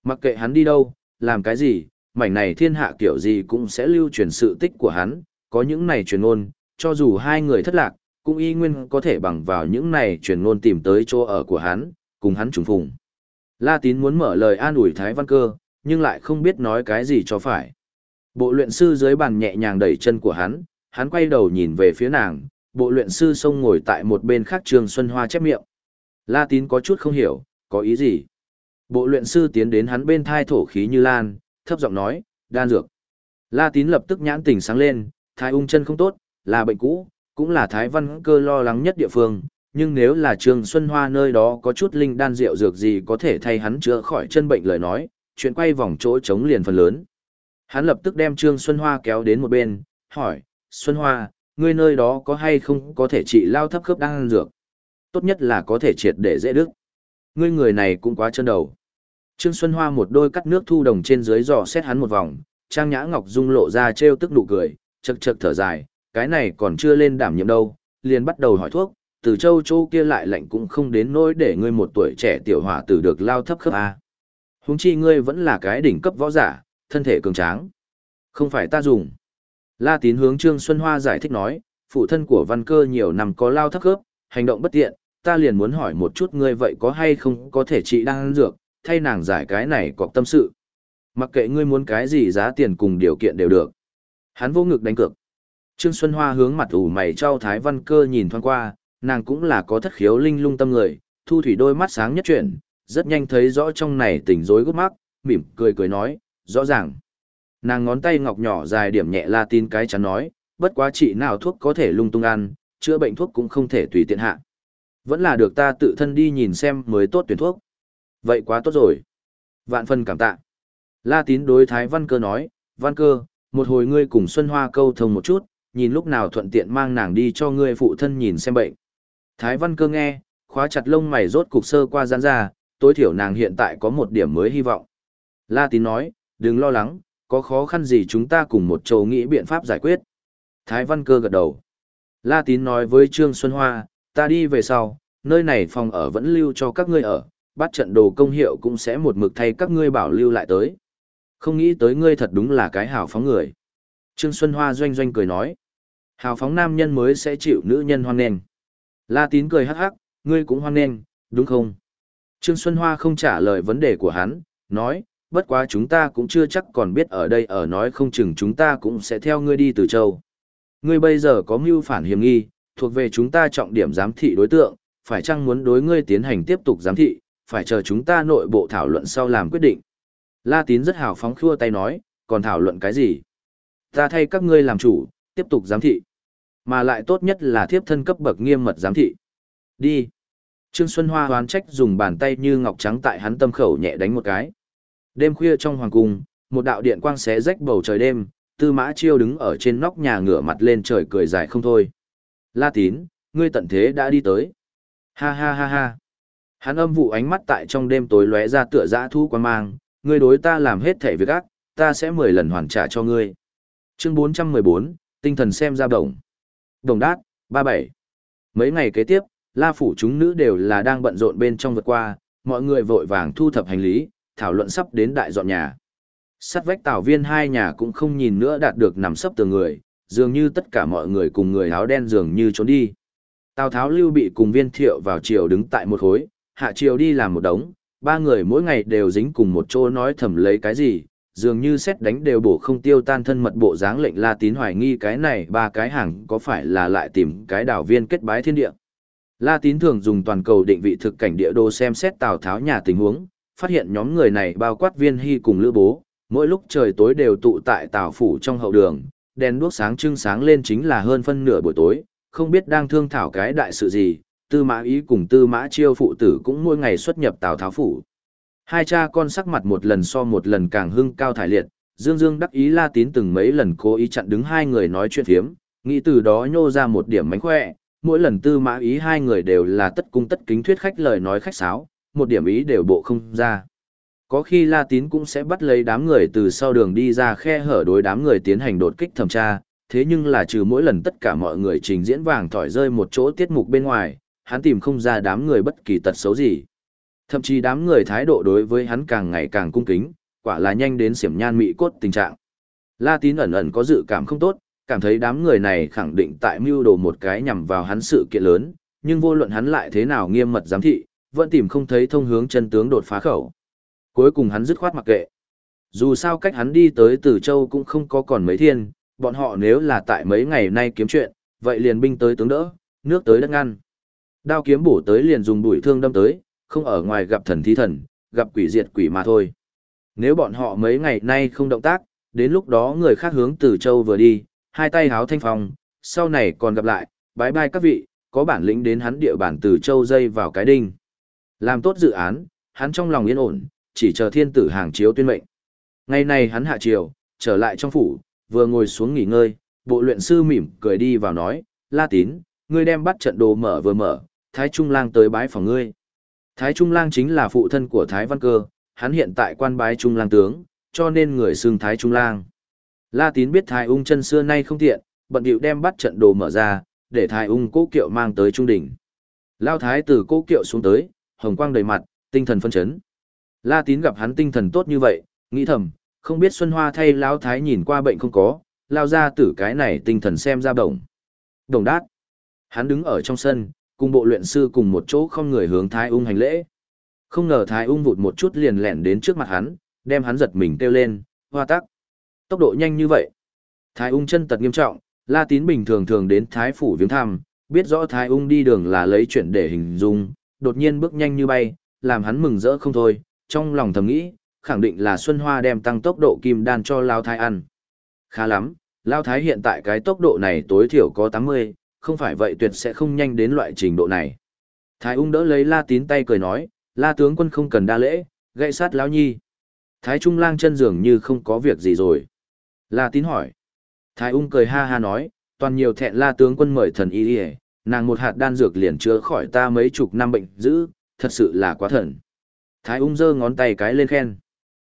Mặc kệ hắn đi đâu, làm cái gì, mảnh này thiên hạ kiểu gì cũng sẽ lưu truyền sự tích của hắn, có những này truyền ngôn, cho dù hai người thất lạc, cũng y nguyên có thể bằng vào những này truyền ngôn tìm tới chỗ ở của hắn, cùng hắn trùng phùng. La Tín muốn mở lời an ủi Thái Văn Cơ, nhưng lại không biết nói cái gì cho phải. Bộ luyện sư dưới bàn nhẹ nhàng đẩy chân của hắn, hắn quay đầu nhìn về phía nàng, bộ luyện sư xông ngồi tại một bên khác Trường Xuân Hoa chép miệng. La Tín có chút không hiểu, có ý gì? Bộ luyện sư tiến đến hắn bên thai thổ khí như lan, thấp giọng nói, đan dược. La Tín lập tức nhãn tỉnh sáng lên, thái ung chân không tốt, là bệnh cũ, cũng là thái văn cơ lo lắng nhất địa phương, nhưng nếu là Trường Xuân Hoa nơi đó có chút linh đan rượu dược gì có thể thay hắn chữa khỏi chân bệnh lời nói, chuyện quay vòng chỗ chống liền phần lớn. Hắn lập tức đem Trương Xuân Hoa kéo đến một bên, hỏi, Xuân Hoa, ngươi nơi đó có hay không có thể trị lao thấp khớp đan dược? Tốt nhất là có thể triệt để dễ đức. Ngươi người này cũng quá chân đầu. Trương Xuân Hoa một đôi cắt nước thu đồng trên dưới dò xét hắn một vòng, Trang Nhã Ngọc Dung lộ ra trêu tức nụ cười, chật chật thở dài, cái này còn chưa lên đảm nhiệm đâu, liền bắt đầu hỏi thuốc, từ châu châu kia lại lạnh cũng không đến nỗi để ngươi một tuổi trẻ tiểu hỏa tử được lao thấp khớp a. Huống chi ngươi vẫn là cái đỉnh cấp võ giả, thân thể cường tráng. Không phải ta dùng. La Tín hướng Trương Xuân Hoa giải thích nói, phụ thân của văn cơ nhiều năm có lao thấp khớp, hành động bất tiện, ta liền muốn hỏi một chút ngươi vậy có hay không có thể trị đang dược, thay nàng giải cái này có tâm sự. Mặc kệ ngươi muốn cái gì giá tiền cùng điều kiện đều được. Hắn vô ngực đánh cược. Trương Xuân Hoa hướng mặt ủ mày trao Thái Văn Cơ nhìn thoáng qua, nàng cũng là có thất khiếu linh lung tâm người, thu thủy đôi mắt sáng nhất chuyển, rất nhanh thấy rõ trong này tình rối gút mắc, mỉm cười cười nói, rõ ràng. Nàng ngón tay ngọc nhỏ dài điểm nhẹ la tin cái chắn nói, bất quá trị nào thuốc có thể lung tung ăn, chữa bệnh thuốc cũng không thể tùy tiện hạ. Vẫn là được ta tự thân đi nhìn xem mới tốt tuyển thuốc. Vậy quá tốt rồi. Vạn phân cảm tạ. La tín đối Thái Văn Cơ nói, Văn Cơ, một hồi ngươi cùng Xuân Hoa câu thông một chút, nhìn lúc nào thuận tiện mang nàng đi cho ngươi phụ thân nhìn xem bệnh. Thái Văn Cơ nghe, khóa chặt lông mày rốt cục sơ qua giãn ra, tối thiểu nàng hiện tại có một điểm mới hy vọng. La tín nói, đừng lo lắng, có khó khăn gì chúng ta cùng một chỗ nghĩ biện pháp giải quyết. Thái Văn Cơ gật đầu. La Tín nói với Trương Xuân Hoa, ta đi về sau, nơi này phòng ở vẫn lưu cho các ngươi ở, bắt trận đồ công hiệu cũng sẽ một mực thay các ngươi bảo lưu lại tới. Không nghĩ tới ngươi thật đúng là cái hào phóng người. Trương Xuân Hoa doanh doanh cười nói. Hào phóng nam nhân mới sẽ chịu nữ nhân hoan nghênh. La Tín cười hắc hắc, ngươi cũng hoan nghênh, đúng không? Trương Xuân Hoa không trả lời vấn đề của hắn, nói, bất quá chúng ta cũng chưa chắc còn biết ở đây ở nói không chừng chúng ta cũng sẽ theo ngươi đi từ châu. Ngươi bây giờ có mưu phản hiểm nghi, thuộc về chúng ta trọng điểm giám thị đối tượng, phải chăng muốn đối ngươi tiến hành tiếp tục giám thị, phải chờ chúng ta nội bộ thảo luận sau làm quyết định. La Tín rất hào phóng khua tay nói, còn thảo luận cái gì? Ta thay các ngươi làm chủ, tiếp tục giám thị. Mà lại tốt nhất là thiếp thân cấp bậc nghiêm mật giám thị. Đi. Trương Xuân Hoa hoán trách dùng bàn tay như ngọc trắng tại hắn tâm khẩu nhẹ đánh một cái. Đêm khuya trong hoàng cung, một đạo điện quang xé rách bầu trời đêm, Tư Mã Chiêu đứng ở trên nóc nhà ngửa mặt lên trời cười dài không thôi. La Tín, ngươi tận thế đã đi tới. Ha ha ha ha. Hắn âm vụ ánh mắt tại trong đêm tối lóe ra tựa dã thu quan mang, ngươi đối ta làm hết thể việc ác, ta sẽ mười lần hoàn trả cho ngươi. Chương 414, tinh thần xem ra đồng. Đồng đát, 37. Mấy ngày kế tiếp, La phủ chúng nữ đều là đang bận rộn bên trong vượt qua, mọi người vội vàng thu thập hành lý, thảo luận sắp đến đại dọn nhà. Sắt vách tảo viên hai nhà cũng không nhìn nữa đạt được nằm sấp từ người, dường như tất cả mọi người cùng người áo đen dường như trốn đi. Tào Tháo lưu bị cùng viên thiệu vào chiều đứng tại một khối, hạ chiều đi làm một đống, ba người mỗi ngày đều dính cùng một chỗ nói thầm lấy cái gì, dường như xét đánh đều bổ không tiêu tan thân mật bộ dáng lệnh La Tín hoài nghi cái này ba cái hàng có phải là lại tìm cái đảo viên kết bái thiên địa. La Tín thường dùng toàn cầu định vị thực cảnh địa đồ xem xét Tào Tháo nhà tình huống, phát hiện nhóm người này bao quát viên hy cùng lữ bố, mỗi lúc trời tối đều tụ tại Tào Phủ trong hậu đường, đèn đuốc sáng trưng sáng lên chính là hơn phân nửa buổi tối, không biết đang thương thảo cái đại sự gì, tư mã ý cùng tư mã chiêu phụ tử cũng mỗi ngày xuất nhập Tào Tháo Phủ. Hai cha con sắc mặt một lần so một lần càng hưng cao thải liệt, Dương Dương đắc ý La Tín từng mấy lần cố ý chặn đứng hai người nói chuyện phiếm, nghĩ từ đó nhô ra một điểm mánh khỏe, mỗi lần tư mã ý hai người đều là tất cung tất kính thuyết khách lời nói khách sáo, một điểm ý đều bộ không ra. Có khi La Tín cũng sẽ bắt lấy đám người từ sau đường đi ra khe hở đối đám người tiến hành đột kích thẩm tra, thế nhưng là trừ mỗi lần tất cả mọi người trình diễn vàng thỏi rơi một chỗ tiết mục bên ngoài, hắn tìm không ra đám người bất kỳ tật xấu gì. Thậm chí đám người thái độ đối với hắn càng ngày càng cung kính, quả là nhanh đến xiểm nhan mị cốt tình trạng. La Tín ẩn ẩn có dự cảm không tốt, cảm thấy đám người này khẳng định tại mưu đồ một cái nhằm vào hắn sự kiện lớn, nhưng vô luận hắn lại thế nào nghiêm mật giám thị, vẫn tìm không thấy thông hướng chân tướng đột phá khẩu. Cuối cùng hắn dứt khoát mặc kệ. Dù sao cách hắn đi tới Tử Châu cũng không có còn mấy thiên, bọn họ nếu là tại mấy ngày nay kiếm chuyện, vậy liền binh tới tướng đỡ, nước tới đất ngăn. Đao kiếm bổ tới liền dùng đuổi thương đâm tới, không ở ngoài gặp thần thí thần, gặp quỷ diệt quỷ mà thôi. Nếu bọn họ mấy ngày nay không động tác, đến lúc đó người khác hướng từ Châu vừa đi, hai tay háo thanh phong, sau này còn gặp lại, bái bai các vị, có bản lĩnh đến hắn địa bản từ Châu dây vào cái đinh. Làm tốt dự án, hắn trong lòng yên ổn, chỉ chờ thiên tử hàng chiếu tuyên mệnh. Ngày này hắn hạ chiều, trở lại trong phủ, vừa ngồi xuống nghỉ ngơi, bộ luyện sư mỉm cười đi vào nói, La Tín, ngươi đem bắt trận đồ mở vừa mở, Thái Trung Lang tới bái phòng ngươi. Thái Trung Lang chính là phụ thân của Thái Văn Cơ, hắn hiện tại quan bái Trung Lang tướng, cho nên người xưng Thái Trung Lang. La Tín biết Thái ung chân xưa nay không tiện, bận điệu đem bắt trận đồ mở ra, để Thái ung cố kiệu mang tới trung đỉnh. Lao Thái từ cố kiệu xuống tới, hồng quang đầy mặt, tinh thần phân chấn. La Tín gặp hắn tinh thần tốt như vậy, nghĩ thầm, không biết Xuân Hoa thay Lão Thái nhìn qua bệnh không có, lao ra tử cái này tinh thần xem ra đồng. Đồng đát. Hắn đứng ở trong sân, cùng bộ luyện sư cùng một chỗ không người hướng Thái ung hành lễ. Không ngờ Thái ung vụt một chút liền lẻn đến trước mặt hắn, đem hắn giật mình kêu lên, hoa tắc. Tốc độ nhanh như vậy. Thái ung chân tật nghiêm trọng, La Tín bình thường thường đến Thái phủ viếng thăm, biết rõ Thái ung đi đường là lấy chuyện để hình dung, đột nhiên bước nhanh như bay, làm hắn mừng rỡ không thôi, trong lòng thầm nghĩ, khẳng định là Xuân Hoa đem tăng tốc độ kim đan cho Lao Thái ăn. Khá lắm, Lao Thái hiện tại cái tốc độ này tối thiểu có 80, không phải vậy tuyệt sẽ không nhanh đến loại trình độ này. Thái ung đỡ lấy La Tín tay cười nói, La tướng quân không cần đa lễ, gậy sát Lão Nhi. Thái Trung lang chân dường như không có việc gì rồi. La Tín hỏi. Thái ung cười ha ha nói, toàn nhiều thẹn La tướng quân mời thần y đi nàng một hạt đan dược liền chữa khỏi ta mấy chục năm bệnh dữ, thật sự là quá thần. Thái ung giơ ngón tay cái lên khen.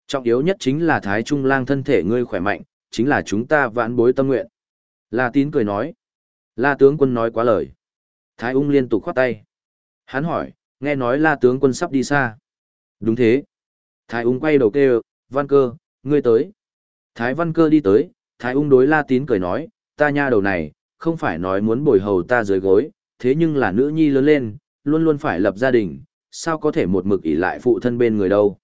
Trọng yếu nhất chính là Thái Trung lang thân thể ngươi khỏe mạnh, chính là chúng ta vãn bối tâm nguyện. La tín cười nói. La tướng quân nói quá lời. Thái ung liên tục khoát tay. Hắn hỏi, nghe nói la tướng quân sắp đi xa. Đúng thế. Thái ung quay đầu kêu, văn cơ, ngươi tới. Thái văn cơ đi tới, thái ung đối la tín cười nói, ta nha đầu này, không phải nói muốn bồi hầu ta dưới gối, thế nhưng là nữ nhi lớn lên, luôn luôn phải lập gia đình, sao có thể một mực ỷ lại phụ thân bên người đâu.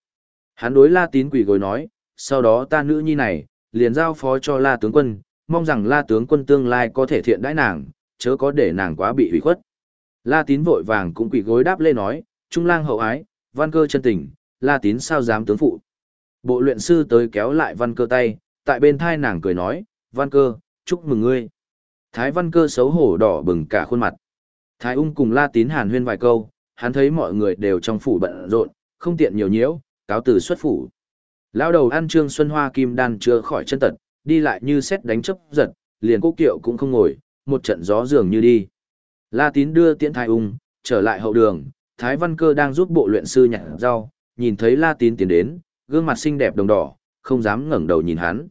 Hắn đối la tín quỳ gối nói, sau đó ta nữ nhi này, liền giao phó cho la tướng quân, mong rằng la tướng quân tương lai có thể thiện đãi nàng, chớ có để nàng quá bị hủy khuất. La tín vội vàng cũng quỳ gối đáp lê nói, trung lang hậu ái, văn cơ chân tình, la tín sao dám tướng phụ. Bộ luyện sư tới kéo lại văn cơ tay, tại bên thai nàng cười nói, văn cơ, chúc mừng ngươi. Thái văn cơ xấu hổ đỏ bừng cả khuôn mặt. Thái ung cùng la tín hàn huyên vài câu, hắn thấy mọi người đều trong phủ bận rộn, không tiện nhiều nhiễu, cáo từ xuất phủ. Lao đầu ăn trương xuân hoa kim đan chưa khỏi chân tật, đi lại như xét đánh chấp giật, liền cố kiệu cũng không ngồi, một trận gió dường như đi. La tín đưa tiễn thái ung, trở lại hậu đường, thái văn cơ đang giúp bộ luyện sư nhặt rau, nhìn thấy la tín tiến đến, gương mặt xinh đẹp đồng đỏ, không dám ngẩng đầu nhìn hắn.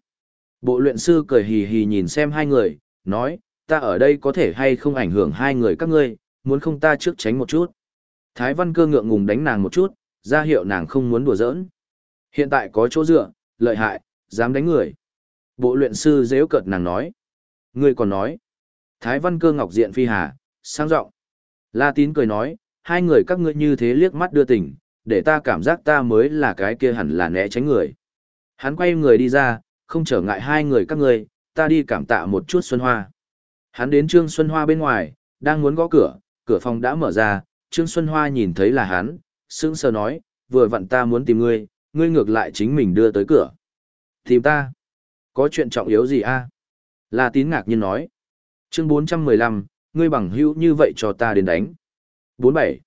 Bộ luyện sư cười hì hì nhìn xem hai người, nói, ta ở đây có thể hay không ảnh hưởng hai người các ngươi, muốn không ta trước tránh một chút. Thái văn cơ ngượng ngùng đánh nàng một chút, ra hiệu nàng không muốn đùa giỡn. Hiện tại có chỗ dựa, lợi hại, dám đánh người. Bộ luyện sư dễu cợt nàng nói. Ngươi còn nói. Thái văn cơ ngọc diện phi hà, sang giọng La tín cười nói, hai người các ngươi như thế liếc mắt đưa tình, để ta cảm giác ta mới là cái kia hẳn là né tránh người. Hắn quay người đi ra, không trở ngại hai người các ngươi, ta đi cảm tạ một chút Xuân Hoa. Hắn đến Trương Xuân Hoa bên ngoài, đang muốn gõ cửa, cửa phòng đã mở ra, Trương Xuân Hoa nhìn thấy là hắn, sững sờ nói, vừa vặn ta muốn tìm ngươi, ngươi ngược lại chính mình đưa tới cửa. Tìm ta? Có chuyện trọng yếu gì a? La tín ngạc nhiên nói. Chương 415, ngươi bằng hữu như vậy cho ta đến đánh. 47.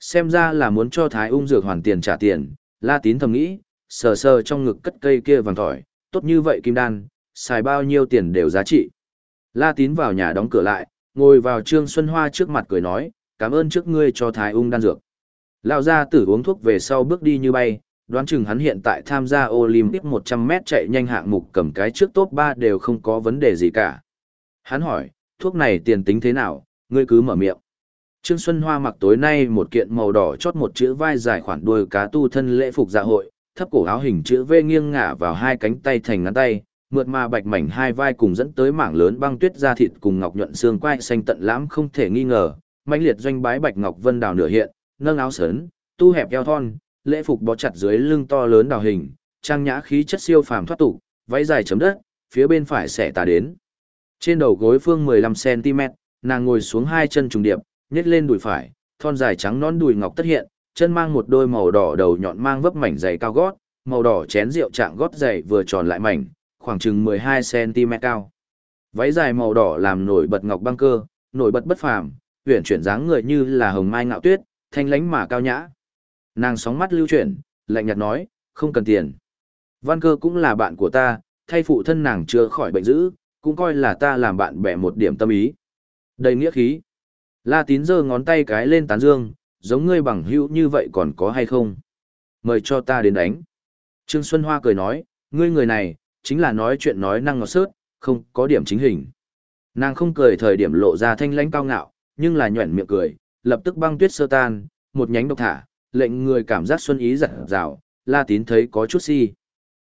Xem ra là muốn cho Thái ung dược hoàn tiền trả tiền, La tín thầm nghĩ, sờ sờ trong ngực cất cây kia vàng tỏi, tốt như vậy kim đan, xài bao nhiêu tiền đều giá trị. La tín vào nhà đóng cửa lại, ngồi vào Trương Xuân Hoa trước mặt cười nói, cảm ơn trước ngươi cho Thái ung đan dược. Lão gia tử uống thuốc về sau bước đi như bay, đoán chừng hắn hiện tại tham gia Olympic 100m chạy nhanh hạng mục cầm cái trước top 3 đều không có vấn đề gì cả. Hắn hỏi, thuốc này tiền tính thế nào, ngươi cứ mở miệng. Trương Xuân Hoa mặc tối nay một kiện màu đỏ chót một chữ vai dài khoản đuôi cá tu thân lễ phục dạ hội, thấp cổ áo hình chữ V nghiêng ngả vào hai cánh tay thành ngắn tay, mượt mà bạch mảnh hai vai cùng dẫn tới mảng lớn băng tuyết da thịt cùng ngọc nhuận xương quai xanh tận lãm không thể nghi ngờ, mãnh liệt doanh bái bạch ngọc vân đào nửa hiện, nâng áo sớn, tu hẹp eo thon, lễ phục bó chặt dưới lưng to lớn đào hình, trang nhã khí chất siêu phàm thoát tục, váy dài chấm đất, phía bên phải xẻ tà đến. Trên đầu gối phương 15cm, nàng ngồi xuống hai chân trùng điệp, nhét lên đùi phải, thon dài trắng non đùi ngọc tất hiện, chân mang một đôi màu đỏ đầu nhọn mang vấp mảnh giày cao gót, màu đỏ chén rượu trạng gót giày vừa tròn lại mảnh, khoảng chừng 12cm cao. Váy dài màu đỏ làm nổi bật ngọc băng cơ, nổi bật bất phàm, uyển chuyển dáng người như là hồng mai ngạo tuyết, thanh lánh mà cao nhã. Nàng sóng mắt lưu chuyển, lạnh nhạt nói, không cần tiền. Văn cơ cũng là bạn của ta, thay phụ thân nàng chưa khỏi bệnh dữ, cũng coi là ta làm bạn bè một điểm tâm ý. Đầy nghĩa khí. La tín giơ ngón tay cái lên tán dương, giống ngươi bằng hữu như vậy còn có hay không? Mời cho ta đến đánh. Trương Xuân Hoa cười nói, ngươi người này, chính là nói chuyện nói năng ngọt sớt, không có điểm chính hình. Nàng không cười thời điểm lộ ra thanh lãnh cao ngạo, nhưng là nhuẩn miệng cười, lập tức băng tuyết sơ tan, một nhánh độc thả, lệnh người cảm giác xuân ý giật rào, La Tín thấy có chút si.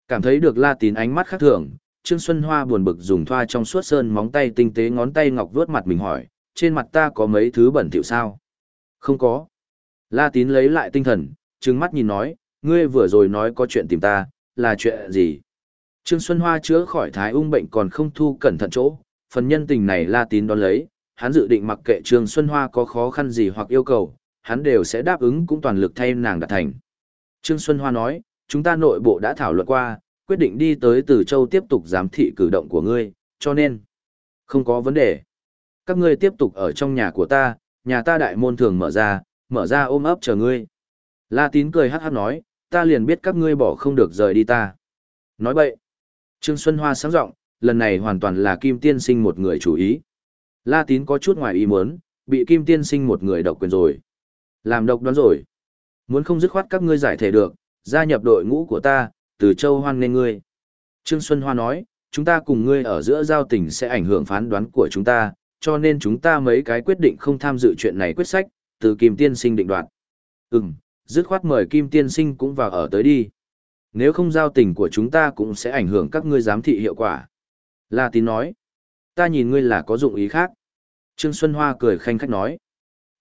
Cảm thấy được La Tín ánh mắt khác thường, Trương Xuân Hoa buồn bực dùng thoa trong suốt sơn móng tay tinh tế ngón tay ngọc vuốt mặt mình hỏi, trên mặt ta có mấy thứ bẩn thỉu sao? Không có. La Tín lấy lại tinh thần, trừng mắt nhìn nói, ngươi vừa rồi nói có chuyện tìm ta, là chuyện gì? Trương Xuân Hoa chữa khỏi thái ung bệnh còn không thu cẩn thận chỗ, phần nhân tình này La Tín đón lấy, hắn dự định mặc kệ Trương Xuân Hoa có khó khăn gì hoặc yêu cầu, hắn đều sẽ đáp ứng cũng toàn lực thay nàng đạt thành. Trương Xuân Hoa nói, chúng ta nội bộ đã thảo luận qua, quyết định đi tới Từ Châu tiếp tục giám thị cử động của ngươi, cho nên, không có vấn đề. Các ngươi tiếp tục ở trong nhà của ta, nhà ta đại môn thường mở ra, mở ra ôm ấp chờ ngươi. La Tín cười hát hát nói, ta liền biết các ngươi bỏ không được rời đi ta. Nói bậy. Trương Xuân Hoa sáng giọng, lần này hoàn toàn là Kim Tiên Sinh một người chủ ý. La Tín có chút ngoài ý muốn, bị Kim Tiên Sinh một người độc quyền rồi. Làm độc đoán rồi. Muốn không dứt khoát các ngươi giải thể được, gia nhập đội ngũ của ta, từ châu hoan nên ngươi. Trương Xuân Hoa nói, chúng ta cùng ngươi ở giữa giao tình sẽ ảnh hưởng phán đoán của chúng ta, cho nên chúng ta mấy cái quyết định không tham dự chuyện này quyết sách, từ Kim Tiên Sinh định đoạt. Ừm, dứt khoát mời Kim Tiên Sinh cũng vào ở tới đi. Nếu không giao tình của chúng ta cũng sẽ ảnh hưởng các ngươi giám thị hiệu quả. La Tín nói, ta nhìn ngươi là có dụng ý khác. Trương Xuân Hoa cười khanh khách nói,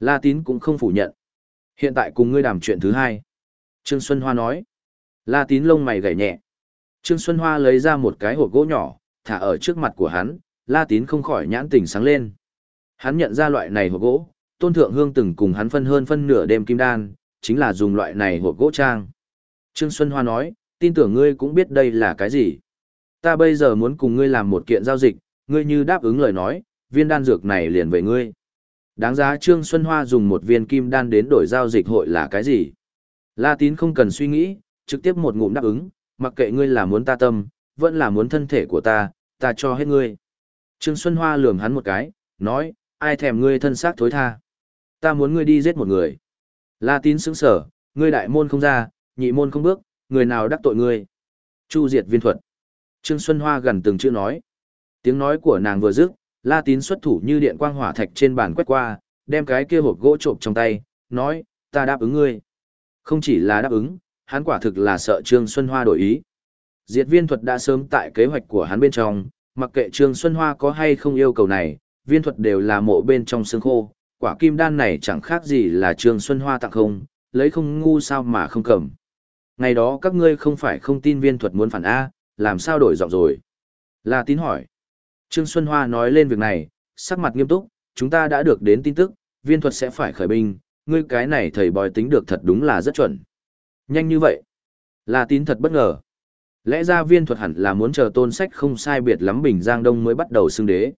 La Tín cũng không phủ nhận. Hiện tại cùng ngươi đàm chuyện thứ hai. Trương Xuân Hoa nói, La Tín lông mày gảy nhẹ. Trương Xuân Hoa lấy ra một cái hộp gỗ nhỏ, thả ở trước mặt của hắn, La Tín không khỏi nhãn tình sáng lên. Hắn nhận ra loại này hộp gỗ, Tôn Thượng Hương từng cùng hắn phân hơn phân nửa đêm kim đan, chính là dùng loại này hộp gỗ trang. Trương Xuân Hoa nói, tin tưởng ngươi cũng biết đây là cái gì. Ta bây giờ muốn cùng ngươi làm một kiện giao dịch, ngươi như đáp ứng lời nói, viên đan dược này liền về ngươi. Đáng giá Trương Xuân Hoa dùng một viên kim đan đến đổi giao dịch hội là cái gì? La Tín không cần suy nghĩ, trực tiếp một ngụm đáp ứng, mặc kệ ngươi là muốn ta tâm, vẫn là muốn thân thể của ta, ta cho hết ngươi. Trương Xuân Hoa lườm hắn một cái, nói, ai thèm ngươi thân xác thối tha. Ta muốn ngươi đi giết một người. La tín sững sở, ngươi đại môn không ra, nhị môn không bước, người nào đắc tội ngươi. Chu diệt viên thuật. Trương Xuân Hoa gần từng chữ nói. Tiếng nói của nàng vừa dứt, La tín xuất thủ như điện quang hỏa thạch trên bàn quét qua, đem cái kia hộp gỗ trộm trong tay, nói, ta đáp ứng ngươi. Không chỉ là đáp ứng, hắn quả thực là sợ Trương Xuân Hoa đổi ý. Diệt viên thuật đã sớm tại kế hoạch của hắn bên trong, mặc kệ Trương Xuân Hoa có hay không yêu cầu này, viên thuật đều là mộ bên trong xương khô, quả kim đan này chẳng khác gì là Trương Xuân Hoa tặng không, lấy không ngu sao mà không cầm. Ngày đó các ngươi không phải không tin viên thuật muốn phản A, làm sao đổi giọng rồi? La tín hỏi. Trương Xuân Hoa nói lên việc này, sắc mặt nghiêm túc, chúng ta đã được đến tin tức, viên thuật sẽ phải khởi binh, ngươi cái này thầy bói tính được thật đúng là rất chuẩn. Nhanh như vậy. là tín thật bất ngờ. Lẽ ra viên thuật hẳn là muốn chờ tôn sách không sai biệt lắm Bình Giang Đông mới bắt đầu xưng đế.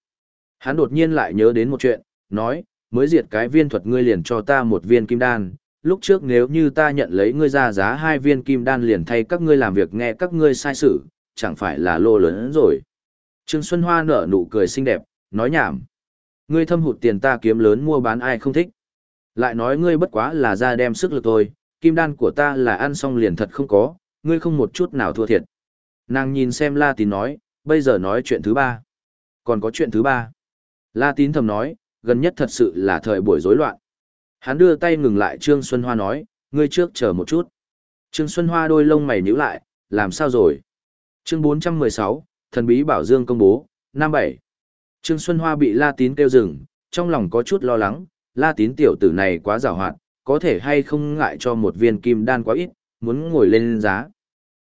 Hắn đột nhiên lại nhớ đến một chuyện, nói, mới diệt cái viên thuật ngươi liền cho ta một viên kim đan, lúc trước nếu như ta nhận lấy ngươi ra giá hai viên kim đan liền thay các ngươi làm việc nghe các ngươi sai sự, chẳng phải là lô lớn rồi. Trương Xuân Hoa nở nụ cười xinh đẹp, nói nhảm. Ngươi thâm hụt tiền ta kiếm lớn mua bán ai không thích. Lại nói ngươi bất quá là ra đem sức lực thôi, kim đan của ta là ăn xong liền thật không có, ngươi không một chút nào thua thiệt. Nàng nhìn xem La Tín nói, bây giờ nói chuyện thứ ba. Còn có chuyện thứ ba. La Tín thầm nói, gần nhất thật sự là thời buổi rối loạn. Hắn đưa tay ngừng lại Trương Xuân Hoa nói, ngươi trước chờ một chút. Trương Xuân Hoa đôi lông mày nhíu lại, làm sao rồi? Chương 416, thần bí bảo dương công bố, năm bảy. Trương Xuân Hoa bị La Tín kêu dừng, trong lòng có chút lo lắng, La Tín tiểu tử này quá giàu hoạt, có thể hay không ngại cho một viên kim đan quá ít, muốn ngồi lên giá.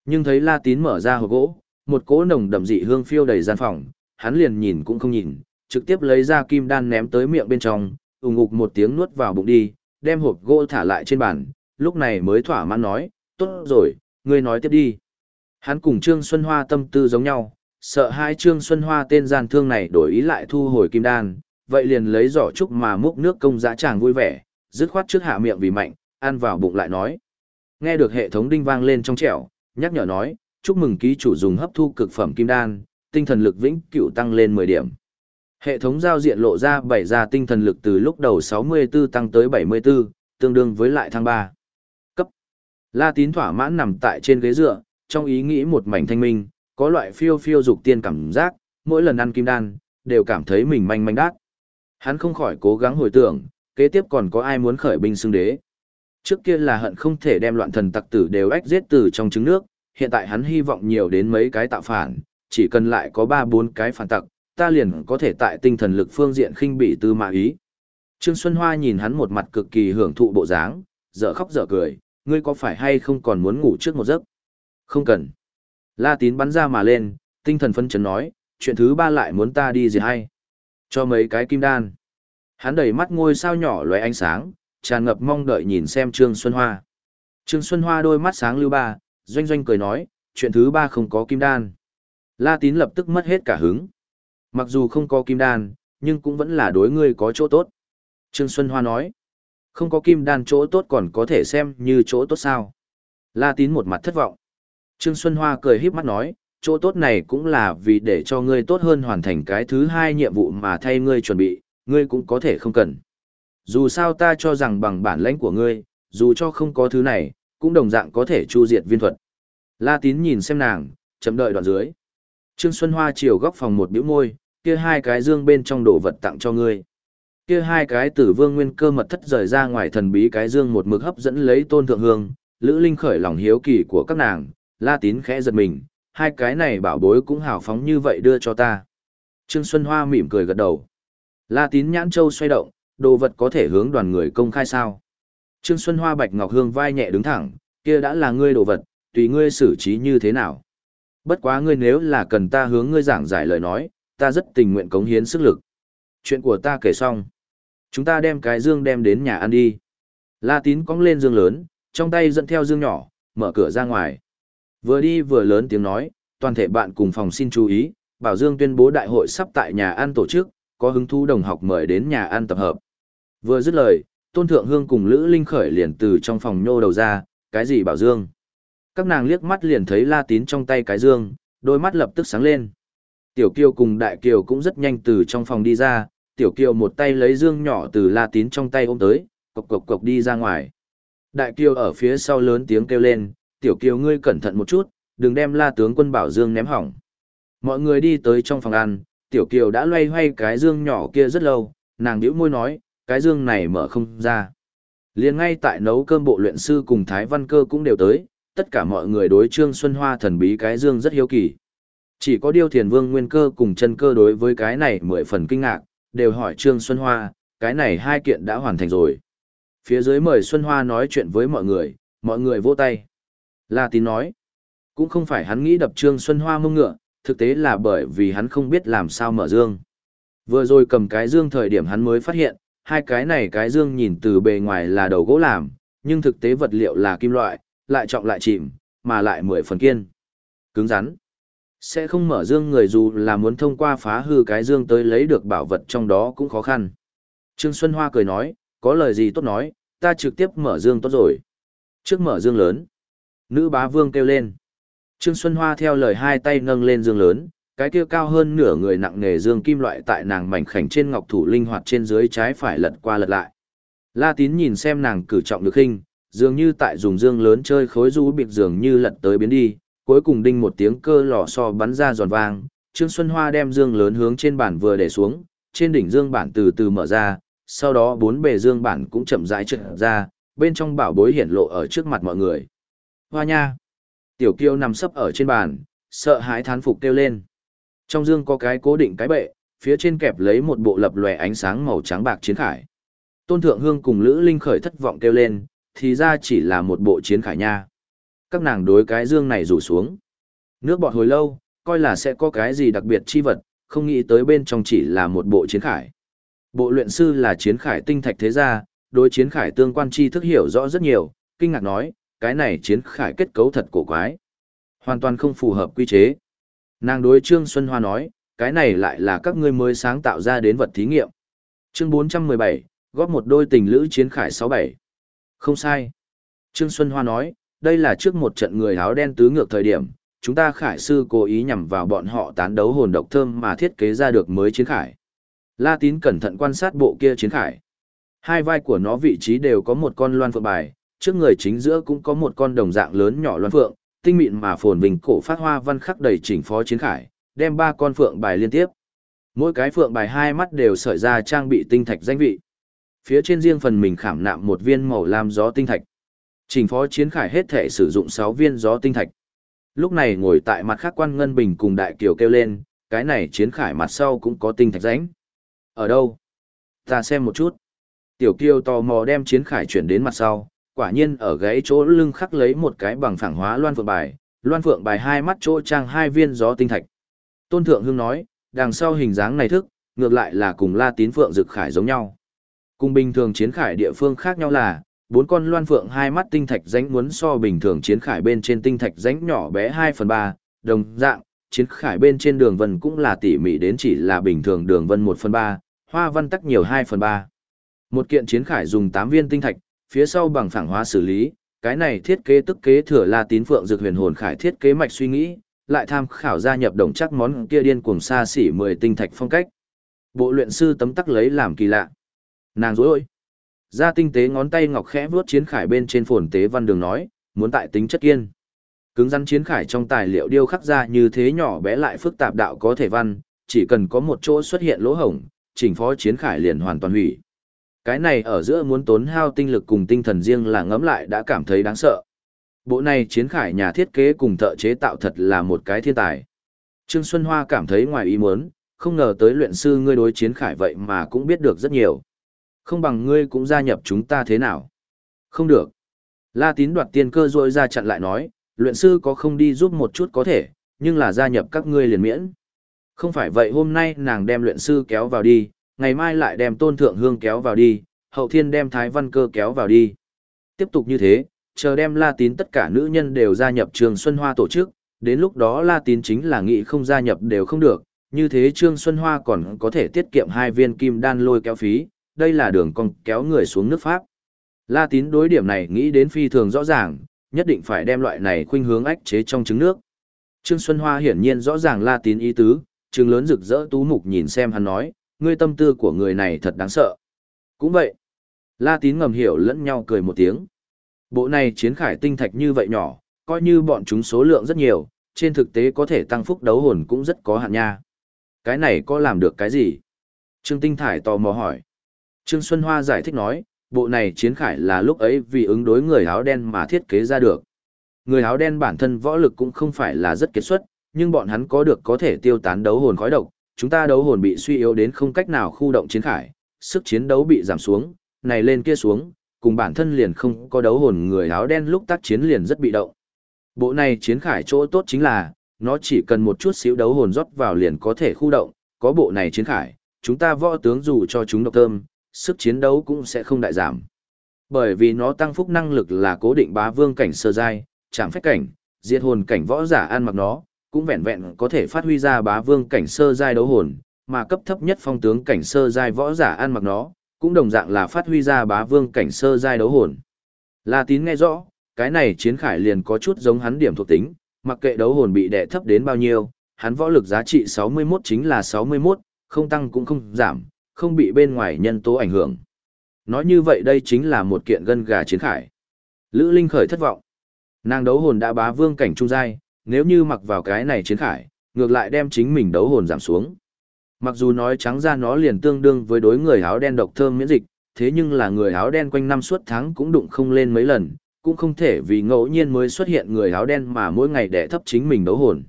Nhưng thấy La Tín mở ra hộp gỗ, một cỗ nồng đậm dị hương phiêu đầy gian phòng, hắn liền nhìn cũng không nhìn, trực tiếp lấy ra kim đan ném tới miệng bên trong, ùng ngục một tiếng nuốt vào bụng đi, đem hộp gỗ thả lại trên bàn, lúc này mới thỏa mãn nói, tốt rồi, ngươi nói tiếp đi. Hắn cùng Trương Xuân Hoa tâm tư giống nhau, sợ hai Trương Xuân Hoa tên gian thương này đổi ý lại thu hồi kim đan, vậy liền lấy giỏ trúc mà múc nước công dã chàng vui vẻ, dứt khoát trước hạ miệng vì mạnh, ăn vào bụng lại nói. Nghe được hệ thống đinh vang lên trong trẻo, nhắc nhở nói, chúc mừng ký chủ dùng hấp thu cực phẩm kim đan, tinh thần lực vĩnh cựu tăng lên 10 điểm. Hệ thống giao diện lộ ra bảy ra tinh thần lực từ lúc đầu 64 tăng tới 74, tương đương với lại thăng ba. Cấp. La tín thỏa mãn nằm tại trên ghế dựa, trong ý nghĩ một mảnh thanh minh, có loại phiêu phiêu dục tiên cảm giác, mỗi lần ăn kim đan, đều cảm thấy mình manh manh đát. Hắn không khỏi cố gắng hồi tưởng, kế tiếp còn có ai muốn khởi binh xưng đế. Trước kia là hận không thể đem loạn thần tặc tử đều ách giết từ trong trứng nước, hiện tại hắn hy vọng nhiều đến mấy cái tạo phản, chỉ cần lại có 3-4 cái phản tặc, ta liền có thể tại tinh thần lực phương diện khinh bị tư mã ý. Trương Xuân Hoa nhìn hắn một mặt cực kỳ hưởng thụ bộ dáng, dở khóc dở cười, ngươi có phải hay không còn muốn ngủ trước một giấc? Không cần. La tín bắn ra mà lên, tinh thần phân chấn nói, chuyện thứ ba lại muốn ta đi gì hay? Cho mấy cái kim đan. Hắn đầy mắt ngôi sao nhỏ lóe ánh sáng, tràn ngập mong đợi nhìn xem Trương Xuân Hoa. Trương Xuân Hoa đôi mắt sáng lưu ba, doanh doanh cười nói, chuyện thứ ba không có kim đan. La tín lập tức mất hết cả hứng. Mặc dù không có kim đan, nhưng cũng vẫn là đối ngươi có chỗ tốt. Trương Xuân Hoa nói, không có kim đan chỗ tốt còn có thể xem như chỗ tốt sao. La tín một mặt thất vọng. Trương Xuân Hoa cười híp mắt nói, chỗ tốt này cũng là vì để cho ngươi tốt hơn hoàn thành cái thứ hai nhiệm vụ mà thay ngươi chuẩn bị, ngươi cũng có thể không cần. Dù sao ta cho rằng bằng bản lãnh của ngươi, dù cho không có thứ này, cũng đồng dạng có thể chu diệt viên thuật. La tín nhìn xem nàng, chậm đợi đoạn dưới. Trương Xuân Hoa chiều góc phòng một biểu môi, kia hai cái dương bên trong đồ vật tặng cho ngươi. Kia hai cái tử vương nguyên cơ mật thất rời ra ngoài thần bí cái dương một mực hấp dẫn lấy tôn thượng hương, lữ linh khởi lòng hiếu kỳ của các nàng, la tín khẽ giật mình, hai cái này bảo bối cũng hào phóng như vậy đưa cho ta. Trương Xuân Hoa mỉm cười gật đầu. La tín nhãn châu xoay động, đồ vật có thể hướng đoàn người công khai sao. Trương Xuân Hoa bạch ngọc hương vai nhẹ đứng thẳng, kia đã là ngươi đồ vật, tùy ngươi xử trí như thế nào. Bất quá ngươi nếu là cần ta hướng ngươi giảng giải lời nói, ta rất tình nguyện cống hiến sức lực. Chuyện của ta kể xong. Chúng ta đem cái dương đem đến nhà ăn đi. La tín cong lên dương lớn, trong tay dẫn theo dương nhỏ, mở cửa ra ngoài. Vừa đi vừa lớn tiếng nói, toàn thể bạn cùng phòng xin chú ý, Bảo Dương tuyên bố đại hội sắp tại nhà ăn tổ chức, có hứng thú đồng học mời đến nhà ăn tập hợp. Vừa dứt lời, Tôn Thượng Hương cùng Lữ Linh Khởi liền từ trong phòng nhô đầu ra, cái gì Bảo Dương? Các nàng liếc mắt liền thấy La Tín trong tay cái dương, đôi mắt lập tức sáng lên. Tiểu Kiều cùng Đại Kiều cũng rất nhanh từ trong phòng đi ra, Tiểu Kiều một tay lấy dương nhỏ từ La Tín trong tay ôm tới, cộc cộc cộc đi ra ngoài. Đại Kiều ở phía sau lớn tiếng kêu lên, Tiểu Kiều ngươi cẩn thận một chút, đừng đem La tướng quân Bảo Dương ném hỏng. Mọi người đi tới trong phòng ăn, Tiểu Kiều đã loay hoay cái dương nhỏ kia rất lâu, nàng nhíu môi nói, cái dương này mở không ra. Liền ngay tại nấu cơm bộ luyện sư cùng Thái Văn Cơ cũng đều tới, tất cả mọi người đối Trương Xuân Hoa thần bí cái dương rất hiếu kỳ. Chỉ có Điêu Thiền Vương Nguyên Cơ cùng chân cơ đối với cái này mười phần kinh ngạc, đều hỏi Trương Xuân Hoa, cái này hai kiện đã hoàn thành rồi. Phía dưới mời Xuân Hoa nói chuyện với mọi người, mọi người vỗ tay. La Tín nói, cũng không phải hắn nghĩ đập Trương Xuân Hoa mông ngựa, thực tế là bởi vì hắn không biết làm sao mở dương. Vừa rồi cầm cái dương thời điểm hắn mới phát hiện, hai cái này cái dương nhìn từ bề ngoài là đầu gỗ làm, nhưng thực tế vật liệu là kim loại, lại trọng lại chìm, mà lại mười phần kiên. Cứng rắn. Sẽ không mở dương người dù là muốn thông qua phá hư cái dương tới lấy được bảo vật trong đó cũng khó khăn. Trương Xuân Hoa cười nói, có lời gì tốt nói, ta trực tiếp mở dương tốt rồi. Trước mở dương lớn. Nữ bá vương kêu lên. Trương Xuân Hoa theo lời hai tay nâng lên dương lớn, cái kia cao hơn nửa người nặng nghề dương kim loại tại nàng mảnh khảnh trên ngọc thủ linh hoạt trên dưới trái phải lật qua lật lại. La Tín nhìn xem nàng cử trọng được hình, dường như tại dùng dương lớn chơi khối rũ bịt dường như lật tới biến đi, cuối cùng đinh một tiếng cơ lò xo bắn ra giòn vang, Trương Xuân Hoa đem dương lớn hướng trên bản vừa để xuống, trên đỉnh dương bản từ từ mở ra, sau đó bốn bề dương bản cũng chậm rãi trượt ra, bên trong bảo bối hiển lộ ở trước mặt mọi người. Hoa nha! Tiểu kiêu nằm sấp ở trên bàn, sợ hãi thán phục kêu lên. Trong dương có cái cố định cái bệ, phía trên kẹp lấy một bộ lập lòe ánh sáng màu trắng bạc chiến khải. Tôn Thượng Hương cùng Lữ Linh khởi thất vọng kêu lên, thì ra chỉ là một bộ chiến khải nha. Các nàng đối cái dương này rủ xuống. Nước bọt hồi lâu, coi là sẽ có cái gì đặc biệt chi vật, không nghĩ tới bên trong chỉ là một bộ chiến khải. Bộ luyện sư là chiến khải tinh thạch thế gia, đối chiến khải tương quan chi thức hiểu rõ rất nhiều, kinh ngạc nói, cái này chiến khải kết cấu thật cổ quái. Hoàn toàn không phù hợp quy chế. Nàng đối Trương Xuân Hoa nói, cái này lại là các ngươi mới sáng tạo ra đến vật thí nghiệm. Chương 417, góp một đôi tình lữ chiến khải 67. Không sai. Trương Xuân Hoa nói, đây là trước một trận người áo đen tứ ngược thời điểm, chúng ta khải sư cố ý nhằm vào bọn họ tán đấu hồn độc thơm mà thiết kế ra được mới chiến khải. La Tín cẩn thận quan sát bộ kia chiến khải. Hai vai của nó vị trí đều có một con loan phượng bài, trước người chính giữa cũng có một con đồng dạng lớn nhỏ loan phượng, tinh mịn mà phồn vinh cổ phát hoa văn khắc đầy chỉnh phó chiến khải, đem ba con phượng bài liên tiếp. Mỗi cái phượng bài hai mắt đều sợi ra trang bị tinh thạch danh vị. Phía trên riêng phần mình khảm nạm một viên màu lam gió tinh thạch. Trình phó chiến khải hết thể sử dụng 6 viên gió tinh thạch. Lúc này ngồi tại mặt khác quan ngân bình cùng đại kiều kêu lên, cái này chiến khải mặt sau cũng có tinh thạch ránh. Ở đâu? Ta xem một chút. Tiểu kiều tò mò đem chiến khải chuyển đến mặt sau, quả nhiên ở gáy chỗ lưng khắc lấy một cái bằng phẳng hóa loan phượng bài, loan phượng bài hai mắt chỗ trang hai viên gió tinh thạch. Tôn Thượng Hương nói, đằng sau hình dáng này thức, ngược lại là cùng La Tín Phượng rực Khải giống nhau. Cùng bình thường chiến khải địa phương khác nhau là, bốn con loan phượng hai mắt tinh thạch ránh muốn so bình thường chiến khải bên trên tinh thạch ránh nhỏ bé 2 phần 3, đồng dạng, chiến khải bên trên đường vân cũng là tỉ mỉ đến chỉ là bình thường đường vân 1 phần 3, hoa văn tắc nhiều 2 phần 3. Một kiện chiến khải dùng 8 viên tinh thạch, phía sau bằng phẳng hóa xử lý, cái này thiết kế tức kế thừa La Tín Phượng Dược Huyền Hồn Khải thiết kế mạch suy nghĩ, lại tham khảo gia nhập đồng chắc món kia điên cuồng xa xỉ 10 tinh thạch phong cách. Bộ luyện sư tấm tắc lấy làm kỳ lạ. Nàng dối ôi. Ra tinh tế ngón tay ngọc khẽ vuốt chiến khải bên trên phồn tế văn đường nói, muốn tại tính chất kiên. Cứng rắn chiến khải trong tài liệu điêu khắc ra như thế nhỏ bé lại phức tạp đạo có thể văn, chỉ cần có một chỗ xuất hiện lỗ hổng, chỉnh phó chiến khải liền hoàn toàn hủy. Cái này ở giữa muốn tốn hao tinh lực cùng tinh thần riêng là ngẫm lại đã cảm thấy đáng sợ. Bộ này chiến khải nhà thiết kế cùng thợ chế tạo thật là một cái thiên tài. Trương Xuân Hoa cảm thấy ngoài ý muốn, không ngờ tới luyện sư ngươi đối chiến khải vậy mà cũng biết được rất nhiều. Không bằng ngươi cũng gia nhập chúng ta thế nào? Không được. La tín đoạt tiên cơ rội ra chặn lại nói, luyện sư có không đi giúp một chút có thể, nhưng là gia nhập các ngươi liền miễn. Không phải vậy hôm nay nàng đem luyện sư kéo vào đi, ngày mai lại đem tôn thượng hương kéo vào đi, hậu thiên đem thái văn cơ kéo vào đi. Tiếp tục như thế, chờ đem La tín tất cả nữ nhân đều gia nhập trường Xuân Hoa tổ chức, đến lúc đó La tín chính là nghị không gia nhập đều không được, như thế Trương Xuân Hoa còn có thể tiết kiệm hai viên kim đan lôi kéo phí, đây là đường cong kéo người xuống nước Pháp. La tín đối điểm này nghĩ đến phi thường rõ ràng, nhất định phải đem loại này khuynh hướng ách chế trong trứng nước. Trương Xuân Hoa hiển nhiên rõ ràng La tín ý tứ, trừng lớn rực rỡ tú mục nhìn xem hắn nói, ngươi tâm tư của người này thật đáng sợ. Cũng vậy. La tín ngầm hiểu lẫn nhau cười một tiếng. Bộ này chiến khải tinh thạch như vậy nhỏ, coi như bọn chúng số lượng rất nhiều, trên thực tế có thể tăng phúc đấu hồn cũng rất có hạn nha. Cái này có làm được cái gì? Trương Tinh Thải tò mò hỏi. Trương Xuân Hoa giải thích nói, bộ này chiến khải là lúc ấy vì ứng đối người áo đen mà thiết kế ra được. Người áo đen bản thân võ lực cũng không phải là rất kiệt xuất, nhưng bọn hắn có được có thể tiêu tán đấu hồn khói độc, chúng ta đấu hồn bị suy yếu đến không cách nào khu động chiến khải, sức chiến đấu bị giảm xuống, này lên kia xuống, cùng bản thân liền không có đấu hồn người áo đen lúc tác chiến liền rất bị động. Bộ này chiến khải chỗ tốt chính là, nó chỉ cần một chút xíu đấu hồn rót vào liền có thể khu động, có bộ này chiến khải, chúng ta võ tướng dù cho chúng độc thơm, sức chiến đấu cũng sẽ không đại giảm. Bởi vì nó tăng phúc năng lực là cố định bá vương cảnh sơ giai, chạm phách cảnh, diệt hồn cảnh võ giả ăn mặc nó, cũng vẹn vẹn có thể phát huy ra bá vương cảnh sơ giai đấu hồn, mà cấp thấp nhất phong tướng cảnh sơ giai võ giả ăn mặc nó, cũng đồng dạng là phát huy ra bá vương cảnh sơ giai đấu hồn. La Tín nghe rõ, cái này chiến khải liền có chút giống hắn điểm thuộc tính, mặc kệ đấu hồn bị đè thấp đến bao nhiêu, hắn võ lực giá trị 61 chính là 61, không tăng cũng không giảm, không bị bên ngoài nhân tố ảnh hưởng. Nói như vậy đây chính là một kiện gân gà chiến khải. Lữ Linh khởi thất vọng. Nàng đấu hồn đã bá vương cảnh trung giai, nếu như mặc vào cái này chiến khải, ngược lại đem chính mình đấu hồn giảm xuống. Mặc dù nói trắng ra nó liền tương đương với đối người áo đen độc thơm miễn dịch, thế nhưng là người áo đen quanh năm suốt tháng cũng đụng không lên mấy lần, cũng không thể vì ngẫu nhiên mới xuất hiện người áo đen mà mỗi ngày đẻ thấp chính mình đấu hồn.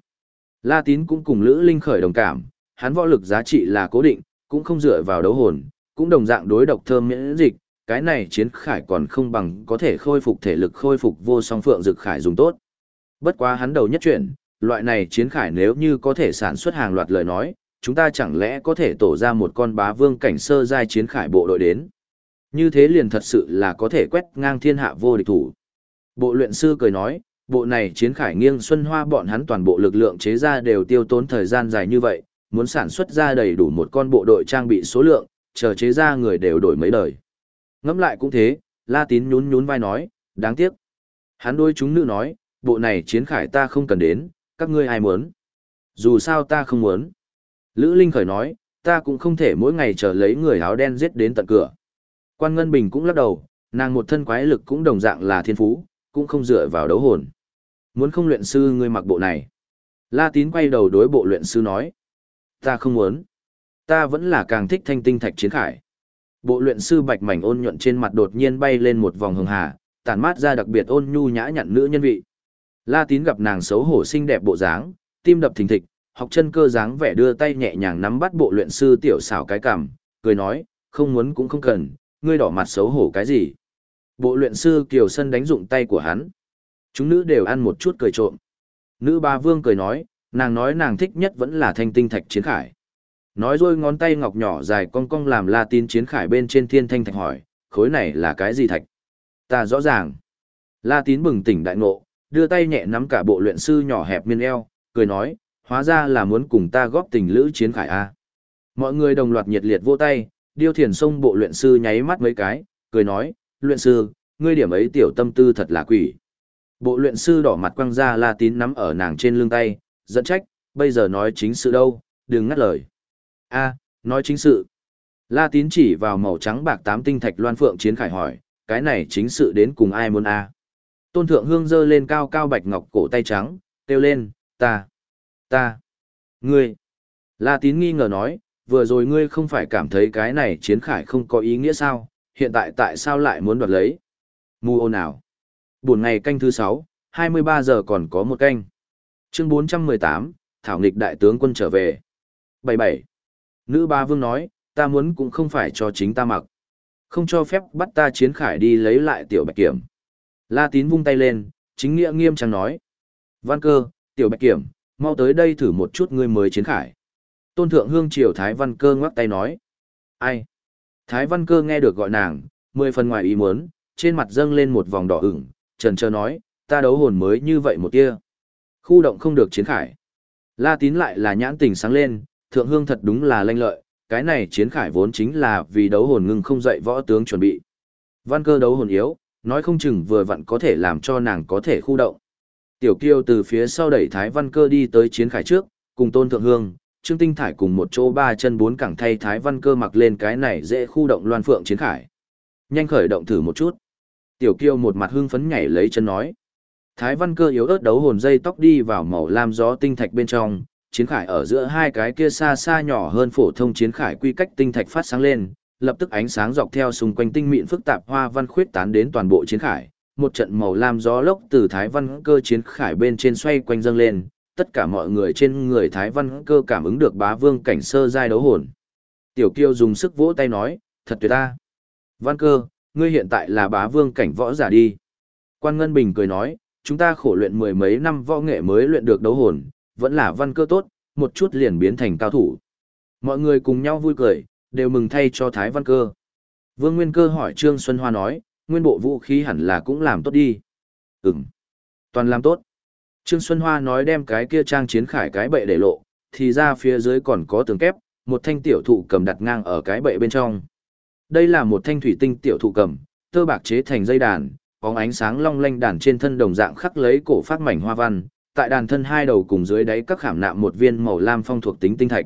La Tín cũng cùng Lữ Linh khởi đồng cảm, hắn võ lực giá trị là cố định, cũng không dựa vào đấu hồn, cũng đồng dạng đối độc thơm miễn dịch, cái này chiến khải còn không bằng có thể khôi phục thể lực khôi phục vô song phượng dực khải dùng tốt. Bất quá hắn đầu nhất chuyển, loại này chiến khải nếu như có thể sản xuất hàng loạt lời nói, chúng ta chẳng lẽ có thể tổ ra một con bá vương cảnh sơ giai chiến khải bộ đội đến. Như thế liền thật sự là có thể quét ngang thiên hạ vô địch thủ. Bộ luyện sư cười nói, bộ này chiến khải nghiêng xuân hoa bọn hắn toàn bộ lực lượng chế ra đều tiêu tốn thời gian dài như vậy, muốn sản xuất ra đầy đủ một con bộ đội trang bị số lượng, chờ chế ra người đều đổi mấy đời. Ngẫm lại cũng thế, La Tín nhún nhún vai nói, đáng tiếc. Hắn đôi chúng nữ nói, bộ này chiến khải ta không cần đến, các ngươi ai muốn. Dù sao ta không muốn. Lữ Linh khởi nói, ta cũng không thể mỗi ngày chờ lấy người áo đen giết đến tận cửa. Quan Ngân Bình cũng lắc đầu, nàng một thân quái lực cũng đồng dạng là thiên phú, cũng không dựa vào đấu hồn. Muốn không luyện sư ngươi mặc bộ này. La Tín quay đầu đối bộ luyện sư nói. Ta không muốn. Ta vẫn là càng thích thanh tinh thạch chiến khải. Bộ luyện sư bạch mảnh ôn nhuận trên mặt đột nhiên bay lên một vòng hường hà, tản mát ra đặc biệt ôn nhu nhã nhặn nữ nhân vị. La Tín gặp nàng xấu hổ xinh đẹp bộ dáng, tim đập thình thịch, học chân cơ dáng vẻ đưa tay nhẹ nhàng nắm bắt bộ luyện sư tiểu xảo cái cằm, cười nói, không muốn cũng không cần, ngươi đỏ mặt xấu hổ cái gì. Bộ luyện sư Kiều Sân đánh dụng tay của hắn. Chúng nữ đều ăn một chút cười trộm. Nữ ba vương cười nói, nàng nói nàng thích nhất vẫn là thanh tinh thạch chiến khải. Nói rồi ngón tay ngọc nhỏ dài cong cong làm la Tín chiến khải bên trên thiên thanh thạch hỏi, khối này là cái gì thạch? Ta rõ ràng. La tín bừng tỉnh đại ngộ, đưa tay nhẹ nắm cả bộ luyện sư nhỏ hẹp miên eo, cười nói, hóa ra là muốn cùng ta góp tình lữ chiến khải A. Mọi người đồng loạt nhiệt liệt vỗ tay, điêu thiền sông bộ luyện sư nháy mắt mấy cái, cười nói, luyện sư, ngươi điểm ấy tiểu tâm tư thật là quỷ. Bộ luyện sư đỏ mặt quăng ra la tín nắm ở nàng trên lưng tay, dẫn trách, bây giờ nói chính sự đâu, đừng ngắt lời. a nói chính sự. La tín chỉ vào màu trắng bạc tám tinh thạch loan phượng chiến khải hỏi, cái này chính sự đến cùng ai muốn a Tôn thượng hương giơ lên cao cao bạch ngọc cổ tay trắng, kêu lên, ta, ta, ngươi. La Tín nghi ngờ nói, vừa rồi ngươi không phải cảm thấy cái này chiến khải không có ý nghĩa sao, hiện tại tại sao lại muốn đoạt lấy? Mù ô nào? Buổi ngày canh thứ 6, 23 giờ còn có một canh. Chương 418, Thảo nghịch đại tướng quân trở về. 77. Nữ ba vương nói, ta muốn cũng không phải cho chính ta mặc. Không cho phép bắt ta chiến khải đi lấy lại tiểu bạch kiểm. La tín vung tay lên, chính nghĩa nghiêm trang nói. Văn cơ, tiểu bạch kiểm, mau tới đây thử một chút ngươi mới chiến khải. Tôn thượng hương triều Thái Văn cơ ngoắc tay nói. Ai? Thái Văn cơ nghe được gọi nàng, mười phần ngoài ý muốn, trên mặt dâng lên một vòng đỏ ửng, trần trơ nói, ta đấu hồn mới như vậy một tia. Khu động không được chiến khải. La tín lại là nhãn tình sáng lên, thượng hương thật đúng là lanh lợi, cái này chiến khải vốn chính là vì đấu hồn ngưng không dậy võ tướng chuẩn bị. Văn cơ đấu hồn yếu, nói không chừng vừa vặn có thể làm cho nàng có thể khu động. Tiểu kiêu từ phía sau đẩy Thái Văn cơ đi tới chiến khải trước, cùng tôn thượng hương, Trương Tinh Thải cùng một chỗ ba chân bốn cẳng thay Thái Văn cơ mặc lên cái này dễ khu động loan phượng chiến khải. Nhanh khởi động thử một chút. Tiểu kiêu một mặt hưng phấn nhảy lấy chân nói. Thái Văn cơ yếu ớt đấu hồn dây tóc đi vào màu lam gió tinh thạch bên trong, chiến khải ở giữa hai cái kia xa xa nhỏ hơn phổ thông chiến khải quy cách tinh thạch phát sáng lên, lập tức ánh sáng dọc theo xung quanh tinh mịn phức tạp hoa văn khuyết tán đến toàn bộ chiến khải. Một trận màu lam gió lốc từ Thái Văn cơ chiến khải bên trên xoay quanh dâng lên, tất cả mọi người trên người Thái Văn cơ cảm ứng được bá vương cảnh sơ giai đấu hồn. Tiểu Kiêu dùng sức vỗ tay nói, thật tuyệt ta. Văn cơ, ngươi hiện tại là bá vương cảnh võ giả đi. Quan Ngân Bình cười nói, chúng ta khổ luyện mười mấy năm võ nghệ mới luyện được đấu hồn, vẫn là văn cơ tốt, một chút liền biến thành cao thủ. Mọi người cùng nhau vui cười, đều mừng thay cho Thái Văn Cơ. Vương Nguyên Cơ hỏi Trương Xuân Hoa nói, nguyên bộ vũ khí hẳn là cũng làm tốt đi. Ừm, toàn làm tốt. Trương Xuân Hoa nói đem cái kia trang chiến khải cái bệ để lộ, thì ra phía dưới còn có tường kép, một thanh tiểu thụ cầm đặt ngang ở cái bệ bên trong. Đây là một thanh thủy tinh tiểu thụ cầm, tơ bạc chế thành dây đàn, có ánh sáng long lanh đàn trên thân đồng dạng khắc lấy cổ phát mảnh hoa văn, tại đàn thân hai đầu cùng dưới đáy các khảm nạm một viên màu lam phong thuộc tính tinh thạch.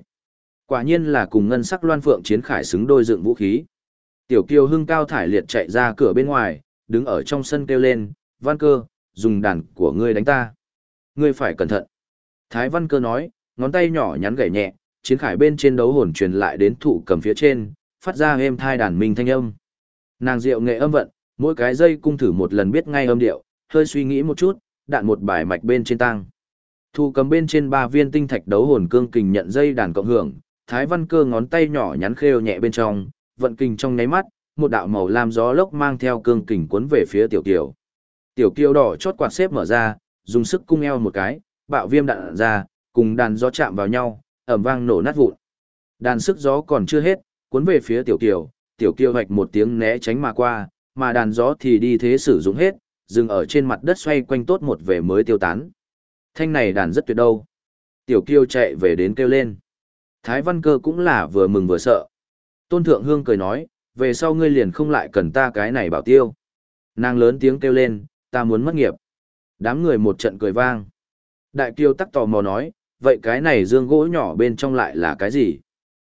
Quả nhiên là cùng ngân sắc loan phượng chiến khải xứng đôi dựng vũ khí. Tiểu Kiều hưng cao thải liệt chạy ra cửa bên ngoài, đứng ở trong sân kêu lên, "Văn Cơ, dùng đàn của ngươi đánh ta. Ngươi phải cẩn thận." Thái Văn Cơ nói, ngón tay nhỏ nhắn gảy nhẹ, chiến khải bên trên đấu hồn truyền lại đến thủ cầm phía trên, phát ra êm thai đàn minh thanh âm. Nàng diệu nghệ âm vận, mỗi cái dây cung thử một lần biết ngay âm điệu, hơi suy nghĩ một chút, đạn một bài mạch bên trên tăng. Thu cầm bên trên ba viên tinh thạch đấu hồn cương kình nhận dây đàn cộng hưởng, Thái Văn Cơ ngón tay nhỏ nhắn khêu nhẹ bên trong, vận kình trong nháy mắt, một đạo màu lam gió lốc mang theo cương kình cuốn về phía tiểu kiều. Tiểu kiều đỏ chót quạt xếp mở ra, dùng sức cung eo một cái, bạo viêm đạn ra, cùng đàn gió chạm vào nhau, ầm vang nổ nát vụn. Đàn sức gió còn chưa hết, cuốn về phía tiểu kiều, tiểu kiều hoạch một tiếng né tránh mà qua, mà đàn gió thì đi thế sử dụng hết, dừng ở trên mặt đất xoay quanh tốt một về mới tiêu tán. Thanh này đàn rất tuyệt đâu. Tiểu Kiều chạy về đến kêu lên. Thái văn cơ cũng là vừa mừng vừa sợ. Tôn thượng hương cười nói, về sau ngươi liền không lại cần ta cái này bảo tiêu. Nàng lớn tiếng kêu lên, ta muốn mất nghiệp. Đám người một trận cười vang. Đại kiêu tắc tò mò nói, vậy cái này dương gỗ nhỏ bên trong lại là cái gì?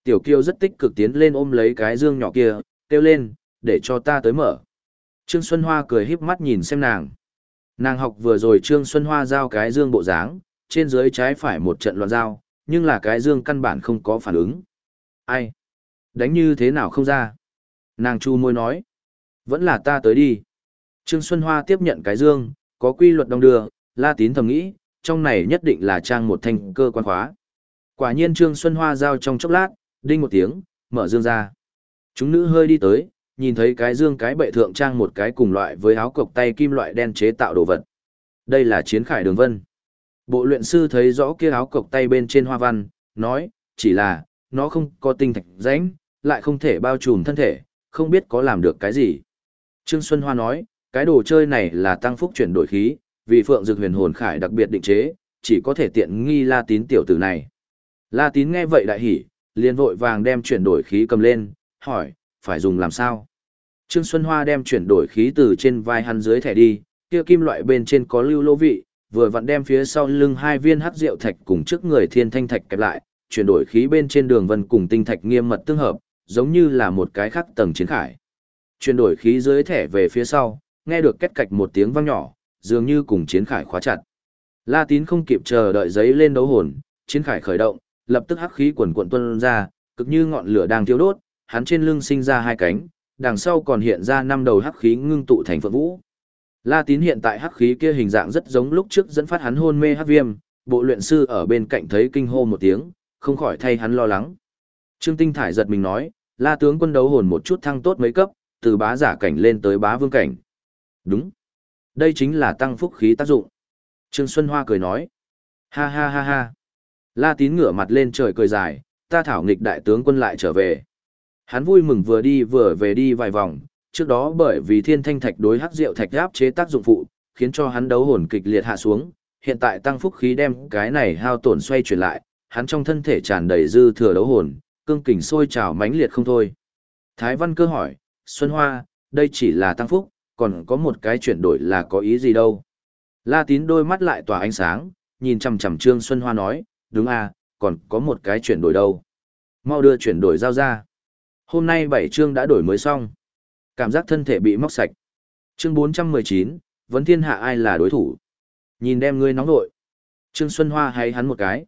Tiểu kiêu rất tích cực tiến lên ôm lấy cái dương nhỏ kia, kêu lên, để cho ta tới mở. Trương Xuân Hoa cười híp mắt nhìn xem nàng. Nàng học vừa rồi Trương Xuân Hoa giao cái dương bộ dáng, trên dưới trái phải một trận loạn giao, nhưng là cái dương căn bản không có phản ứng. Ai? Đánh như thế nào không ra? Nàng chu môi nói. Vẫn là ta tới đi. Trương Xuân Hoa tiếp nhận cái dương, có quy luật đông đưa, la tín thầm nghĩ, trong này nhất định là trang một thanh cơ quan khóa. Quả nhiên Trương Xuân Hoa giao trong chốc lát, đinh một tiếng, mở dương ra. Chúng nữ hơi đi tới, nhìn thấy cái dương cái bệ thượng trang một cái cùng loại với áo cộc tay kim loại đen chế tạo đồ vật. Đây là chiến khải đường vân. Bộ luyện sư thấy rõ kia áo cộc tay bên trên hoa văn, nói, chỉ là, nó không có tinh thạch rãnh, lại không thể bao trùm thân thể, không biết có làm được cái gì. Trương Xuân Hoa nói, cái đồ chơi này là tăng phúc chuyển đổi khí, vì phượng dược huyền hồn khải đặc biệt định chế, chỉ có thể tiện nghi la tín tiểu tử này. La tín nghe vậy đại hỉ, liền vội vàng đem chuyển đổi khí cầm lên, hỏi, phải dùng làm sao? Trương Xuân Hoa đem chuyển đổi khí từ trên vai hắn dưới thẻ đi, kia kim loại bên trên có lưu lô vị, vừa vặn đem phía sau lưng hai viên hắc rượu thạch cùng trước người thiên thanh thạch kẹp lại, chuyển đổi khí bên trên đường vân cùng tinh thạch nghiêm mật tương hợp, giống như là một cái khắc tầng chiến khải. Chuyển đổi khí dưới thẻ về phía sau, nghe được két cạch một tiếng vang nhỏ, dường như cùng chiến khải khóa chặt. La Tín không kịp chờ đợi giấy lên đấu hồn, chiến khải khởi động, lập tức hắc khí quần quần tuôn ra, cực như ngọn lửa đang thiêu đốt, hắn trên lưng sinh ra hai cánh, đằng sau còn hiện ra năm đầu hắc khí ngưng tụ thành phượng vũ. La Tín hiện tại hắc khí kia hình dạng rất giống lúc trước dẫn phát hắn hôn mê hắc viêm, bộ luyện sư ở bên cạnh thấy kinh hô một tiếng, không khỏi thay hắn lo lắng. Trương Tinh Thải giật mình nói, La tướng quân đấu hồn một chút thăng tốt mấy cấp, từ bá giả cảnh lên tới bá vương cảnh. Đúng. Đây chính là tăng phúc khí tác dụng. Trương Xuân Hoa cười nói. Ha ha ha ha. La Tín ngửa mặt lên trời cười dài, ta thảo nghịch đại tướng quân lại trở về. Hắn vui mừng vừa đi vừa về đi vài vòng, trước đó bởi vì thiên thanh thạch đối hắc rượu thạch áp chế tác dụng phụ, khiến cho hắn đấu hồn kịch liệt hạ xuống, hiện tại tăng phúc khí đem cái này hao tổn xoay chuyển lại, hắn trong thân thể tràn đầy dư thừa đấu hồn, cương kình sôi trào mãnh liệt không thôi. Thái Văn cơ hỏi, Xuân Hoa, đây chỉ là tăng phúc, còn có một cái chuyển đổi là có ý gì đâu. La tín đôi mắt lại tỏa ánh sáng, nhìn chằm chằm Trương Xuân Hoa nói, đúng à, còn có một cái chuyển đổi đâu. Mau đưa chuyển đổi giao ra. Hôm nay bảy chương đã đổi mới xong. Cảm giác thân thể bị móc sạch. Chương 419, vấn thiên hạ ai là đối thủ. Nhìn đem ngươi nóng nội. Trương Xuân Hoa hay hắn một cái.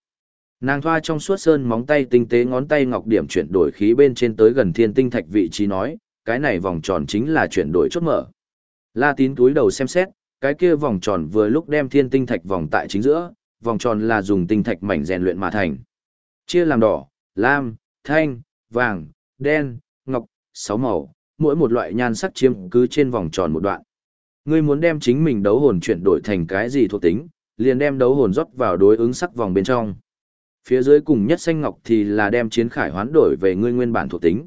Nàng thoa trong suốt sơn móng tay tinh tế ngón tay ngọc điểm chuyển đổi khí bên trên tới gần thiên tinh thạch vị trí nói, cái này vòng tròn chính là chuyển đổi chốt mở. La tín túi đầu xem xét, cái kia vòng tròn vừa lúc đem thiên tinh thạch vòng tại chính giữa, vòng tròn là dùng tinh thạch mảnh rèn luyện mà thành. Chia làm đỏ, lam, thanh, vàng, đen, ngọc, sáu màu, mỗi một loại nhan sắc chiếm cứ trên vòng tròn một đoạn. Ngươi muốn đem chính mình đấu hồn chuyển đổi thành cái gì thuộc tính, liền đem đấu hồn rót vào đối ứng sắc vòng bên trong. Phía dưới cùng nhất xanh ngọc thì là đem chiến khải hoán đổi về ngươi nguyên bản thuộc tính.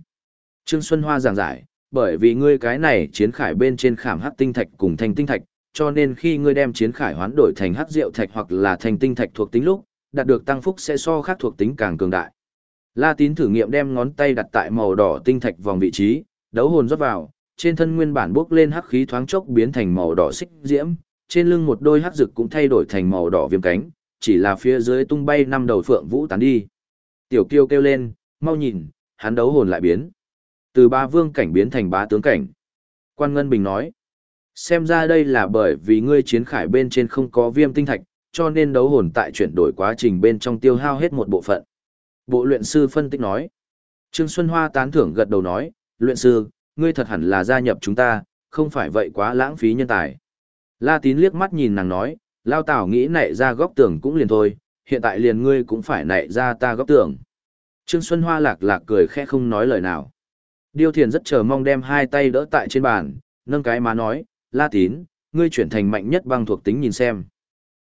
Trương Xuân Hoa giảng giải, bởi vì ngươi cái này chiến khải bên trên khảm hắc tinh thạch cùng thanh tinh thạch, cho nên khi ngươi đem chiến khải hoán đổi thành hắc diệu thạch hoặc là thanh tinh thạch thuộc tính lúc, đạt được tăng phúc sẽ so khác thuộc tính càng cường đại. La Tín thử nghiệm đem ngón tay đặt tại màu đỏ tinh thạch vòng vị trí, đấu hồn rót vào, trên thân nguyên bản bốc lên hắc khí thoáng chốc biến thành màu đỏ xích diễm, trên lưng một đôi hắc rực cũng thay đổi thành màu đỏ viêm cánh, chỉ là phía dưới tung bay năm đầu phượng vũ tán đi. Tiểu Kiêu kêu lên, mau nhìn, hắn đấu hồn lại biến. Từ ba vương cảnh biến thành bá tướng cảnh. Quan Ngân Bình nói, xem ra đây là bởi vì ngươi chiến khải bên trên không có viêm tinh thạch, cho nên đấu hồn tại chuyển đổi quá trình bên trong tiêu hao hết một bộ phận. Bộ luyện sư phân tích nói. Trương Xuân Hoa tán thưởng gật đầu nói, luyện sư, ngươi thật hẳn là gia nhập chúng ta, không phải vậy quá lãng phí nhân tài. La tín liếc mắt nhìn nàng nói, lao tảo nghĩ nảy ra góc tường cũng liền thôi, hiện tại liền ngươi cũng phải nảy ra ta góc tường. Trương Xuân Hoa lạc lạc cười khẽ không nói lời nào. Điêu thiền rất chờ mong đem hai tay đỡ tại trên bàn, nâng cái má nói, La tín, ngươi chuyển thành mạnh nhất băng thuộc tính nhìn xem.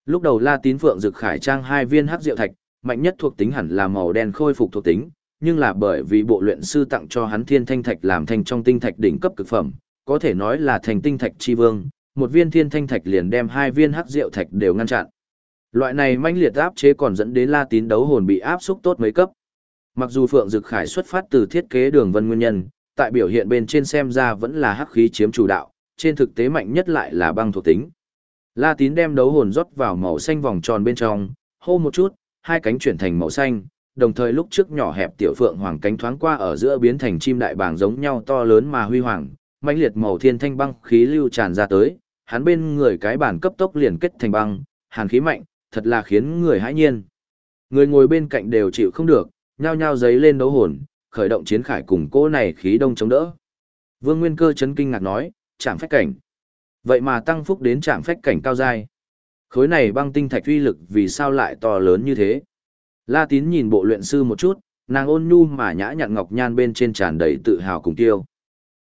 Lúc đầu La tín phượng rực khải trang hai viên hắc diệu thạch, mạnh nhất thuộc tính hẳn là màu đen khôi phục thuộc tính, nhưng là bởi vì bộ luyện sư tặng cho hắn thiên thanh thạch làm thành trong tinh thạch đỉnh cấp cực phẩm, có thể nói là thành tinh thạch chi vương, một viên thiên thanh thạch liền đem hai viên hắc diệu thạch đều ngăn chặn. Loại này manh liệt áp chế còn dẫn đến La Tín đấu hồn bị áp xúc tốt mấy cấp. Mặc dù Phượng Dực Khải xuất phát từ thiết kế đường vân nguyên nhân, tại biểu hiện bên trên xem ra vẫn là hắc khí chiếm chủ đạo, trên thực tế mạnh nhất lại là băng thuộc tính. La Tín đem đấu hồn rót vào màu xanh vòng tròn bên trong, hô một chút, hai cánh chuyển thành màu xanh, đồng thời lúc trước nhỏ hẹp tiểu phượng hoàng cánh thoáng qua ở giữa biến thành chim đại bàng giống nhau to lớn mà huy hoàng, mãnh liệt màu thiên thanh băng khí lưu tràn ra tới, hắn bên người cái bản cấp tốc liền kết thành băng, hàn khí mạnh, thật là khiến người hãi nhiên. Người ngồi bên cạnh đều chịu không được, nhao nhao giấy lên đấu hồn, khởi động chiến khải cùng cô này khí đông chống đỡ. Vương Nguyên Cơ chấn kinh ngạc nói, chạm phách cảnh. Vậy mà tăng phúc đến chạm phách cảnh cao dai. Khối này băng tinh thạch uy lực vì sao lại to lớn như thế? La Tín nhìn bộ luyện sư một chút, nàng ôn nhu mà nhã nhặn ngọc nhan bên trên tràn đầy tự hào cùng tiêu.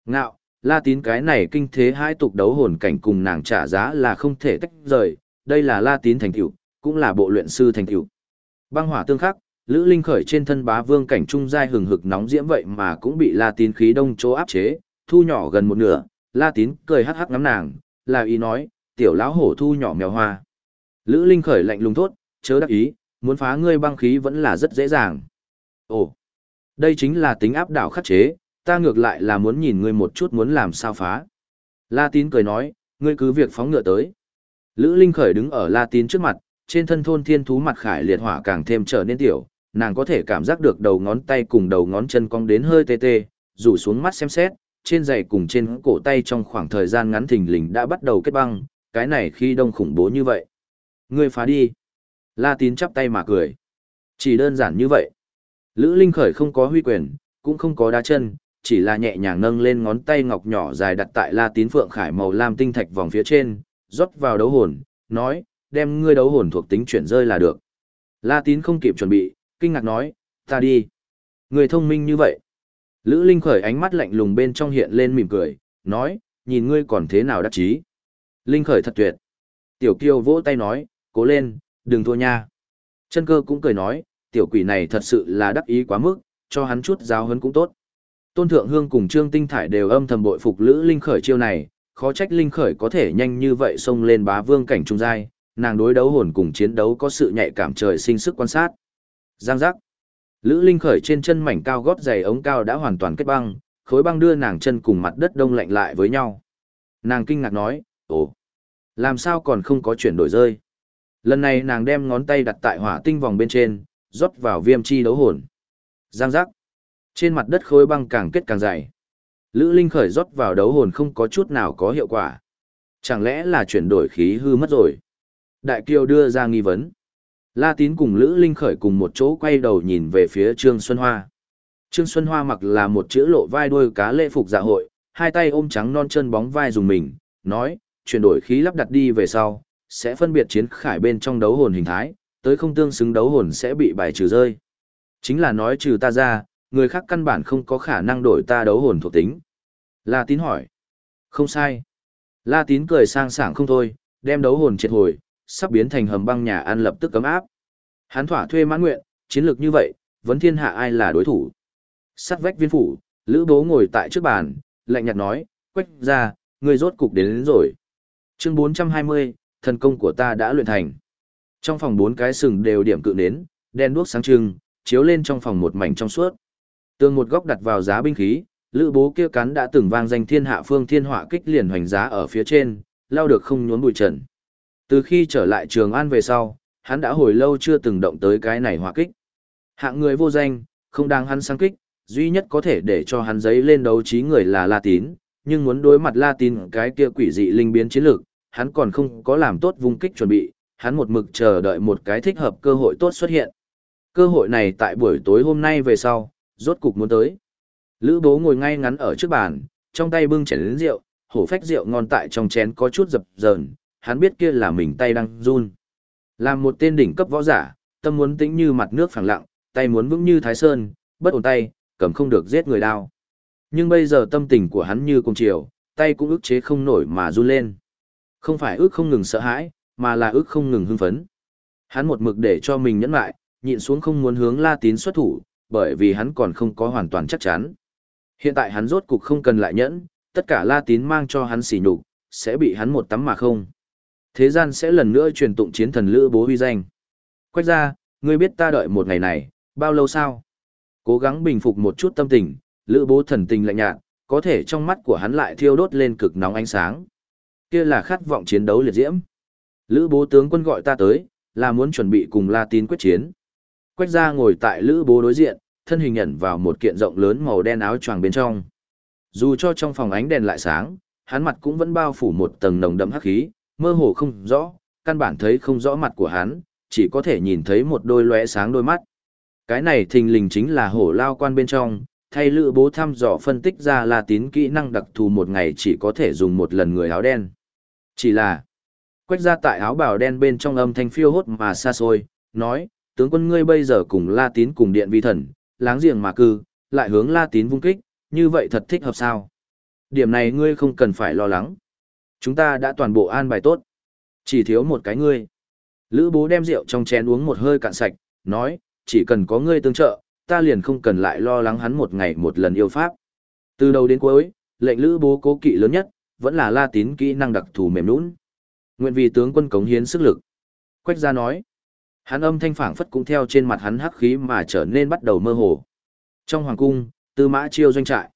Ngạo, La Tín cái này kinh thế hai tục đấu hồn cảnh cùng nàng trả giá là không thể tách rời, đây là La Tín thành tựu, cũng là bộ luyện sư thành tựu. Băng hỏa tương khắc, Lữ Linh khởi trên thân bá vương cảnh trung giai hừng hực nóng diễm vậy mà cũng bị La Tín khí đông chỗ áp chế, thu nhỏ gần một nửa, La Tín cười hắc hắc ngắm nàng, là ý nói, tiểu lão hổ thu nhỏ mèo hoa. Lữ Linh khởi lạnh lùng thốt, chớ đắc ý, muốn phá ngươi băng khí vẫn là rất dễ dàng. Ồ, đây chính là tính áp đảo khắc chế, ta ngược lại là muốn nhìn ngươi một chút muốn làm sao phá. La Tín cười nói, ngươi cứ việc phóng ngựa tới. Lữ Linh khởi đứng ở La Tín trước mặt, trên thân thôn thiên thú mặt khải liệt hỏa càng thêm trở nên tiểu, nàng có thể cảm giác được đầu ngón tay cùng đầu ngón chân cong đến hơi tê tê, rủ xuống mắt xem xét, trên giày cùng trên cổ tay trong khoảng thời gian ngắn thình lình đã bắt đầu kết băng, cái này khi đông khủng bố như vậy. Ngươi phá đi. La tín chắp tay mà cười. Chỉ đơn giản như vậy. Lữ Linh khởi không có huy quyền, cũng không có đá chân, chỉ là nhẹ nhàng nâng lên ngón tay ngọc nhỏ dài đặt tại La Tín Phượng Khải màu lam tinh thạch vòng phía trên, rót vào đấu hồn, nói, đem ngươi đấu hồn thuộc tính chuyển rơi là được. La Tín không kịp chuẩn bị, kinh ngạc nói, ta đi. Người thông minh như vậy. Lữ Linh khởi ánh mắt lạnh lùng bên trong hiện lên mỉm cười, nói, nhìn ngươi còn thế nào đắc chí. Linh khởi thật tuyệt. Tiểu Kiêu vỗ tay nói, cố lên, đừng thua nha. Chân cơ cũng cười nói, tiểu quỷ này thật sự là đắc ý quá mức, cho hắn chút giáo hấn cũng tốt. Tôn Thượng Hương cùng Trương Tinh Thải đều âm thầm bội phục Lữ Linh khởi chiêu này, khó trách Linh khởi có thể nhanh như vậy xông lên bá vương cảnh trung giai, nàng đối đấu hồn cùng chiến đấu có sự nhạy cảm trời sinh sức quan sát. Giang giác. Lữ Linh khởi trên chân mảnh cao gót giày ống cao đã hoàn toàn kết băng, khối băng đưa nàng chân cùng mặt đất đông lạnh lại với nhau. Nàng kinh ngạc nói, ồ, làm sao còn không có chuyển đổi rơi. Lần này nàng đem ngón tay đặt tại hỏa tinh vòng bên trên, rót vào viêm chi đấu hồn. Giang giác. Trên mặt đất khối băng càng kết càng dày. Lữ Linh khởi rót vào đấu hồn không có chút nào có hiệu quả. Chẳng lẽ là chuyển đổi khí hư mất rồi? Đại Kiều đưa ra nghi vấn. La Tín cùng Lữ Linh khởi cùng một chỗ quay đầu nhìn về phía Trương Xuân Hoa. Trương Xuân Hoa mặc là một chữ lộ vai đuôi cá lễ phục dạ hội, hai tay ôm trắng non chân bóng vai dùng mình, nói, chuyển đổi khí lắp đặt đi về sau, sẽ phân biệt chiến khải bên trong đấu hồn hình thái, tới không tương xứng đấu hồn sẽ bị bài trừ rơi. Chính là nói trừ ta ra, người khác căn bản không có khả năng đổi ta đấu hồn thuộc tính. La Tín hỏi. Không sai. La Tín cười sang sảng không thôi, đem đấu hồn triệt hồi, sắp biến thành hầm băng nhà ăn lập tức cấm áp. Hắn thỏa thuê mãn nguyện, chiến lược như vậy, vấn thiên hạ ai là đối thủ. Sắt vách viên phủ, Lữ Bố ngồi tại trước bàn, lạnh nhạt nói, quách ra, người rốt cục đến, đến rồi. Chương 420, thần công của ta đã luyện thành. Trong phòng bốn cái sừng đều điểm cự nến, đen đuốc sáng trưng, chiếu lên trong phòng một mảnh trong suốt. Tường một góc đặt vào giá binh khí, lữ bố kia cắn đã từng vang danh thiên hạ phương thiên họa kích liền hoành giá ở phía trên, lao được không nhốn bụi trần. Từ khi trở lại trường an về sau, hắn đã hồi lâu chưa từng động tới cái này họa kích. Hạng người vô danh, không đang hắn sang kích, duy nhất có thể để cho hắn giấy lên đấu trí người là La Tín, nhưng muốn đối mặt La Tín cái kia quỷ dị linh biến chiến lược, hắn còn không có làm tốt vung kích chuẩn bị, hắn một mực chờ đợi một cái thích hợp cơ hội tốt xuất hiện. Cơ hội này tại buổi tối hôm nay về sau, rốt cục muốn tới. Lữ bố ngồi ngay ngắn ở trước bàn, trong tay bưng chén lớn rượu, hổ phách rượu ngon tại trong chén có chút dập dờn, hắn biết kia là mình tay đang run. Làm một tên đỉnh cấp võ giả, tâm muốn tĩnh như mặt nước phẳng lặng, tay muốn vững như thái sơn, bất ổn tay, cầm không được giết người đao. Nhưng bây giờ tâm tình của hắn như cùng chiều, tay cũng ức chế không nổi mà run lên. Không phải ước không ngừng sợ hãi, mà là ước không ngừng hưng phấn. Hắn một mực để cho mình nhẫn lại, nhịn xuống không muốn hướng La Tín xuất thủ, bởi vì hắn còn không có hoàn toàn chắc chắn. Hiện tại hắn rốt cục không cần lại nhẫn, tất cả La Tín mang cho hắn xỉ nhục, sẽ bị hắn một tắm mà không. Thế gian sẽ lần nữa truyền tụng chiến thần lữ bố huy danh. Quách ra, ngươi biết ta đợi một ngày này, bao lâu sao? Cố gắng bình phục một chút tâm tình, lữ bố thần tình lạnh nhạt, có thể trong mắt của hắn lại thiêu đốt lên cực nóng ánh sáng. Kia là khát vọng chiến đấu liệt diễm. Lữ bố tướng quân gọi ta tới, là muốn chuẩn bị cùng La Tín quyết chiến. Quách gia ngồi tại lữ bố đối diện, thân hình nhận vào một kiện rộng lớn màu đen áo choàng bên trong. Dù cho trong phòng ánh đèn lại sáng, hắn mặt cũng vẫn bao phủ một tầng nồng đậm hắc khí, mơ hồ không rõ, căn bản thấy không rõ mặt của hắn, chỉ có thể nhìn thấy một đôi lóe sáng đôi mắt. Cái này thình lình chính là hổ lao quan bên trong, thay lữ bố thăm dò phân tích ra là tín kỹ năng đặc thù một ngày chỉ có thể dùng một lần người áo đen. Chỉ là, quách ra tại áo bào đen bên trong âm thanh phiêu hốt mà xa xôi, nói, tướng quân ngươi bây giờ cùng La Tín cùng điện vi thần, láng giềng mà cư, lại hướng La Tín vung kích, như vậy thật thích hợp sao? Điểm này ngươi không cần phải lo lắng. Chúng ta đã toàn bộ an bài tốt. Chỉ thiếu một cái ngươi. Lữ bố đem rượu trong chén uống một hơi cạn sạch, nói, chỉ cần có ngươi tương trợ, ta liền không cần lại lo lắng hắn một ngày một lần yêu pháp. Từ đầu đến cuối, lệnh lữ bố cố kỵ lớn nhất, vẫn là la tín kỹ năng đặc thù mềm nũng. Nguyện vì tướng quân cống hiến sức lực. Quách gia nói, hắn âm thanh phảng phất cũng theo trên mặt hắn hắc khí mà trở nên bắt đầu mơ hồ. Trong hoàng cung, tư mã chiêu doanh trại.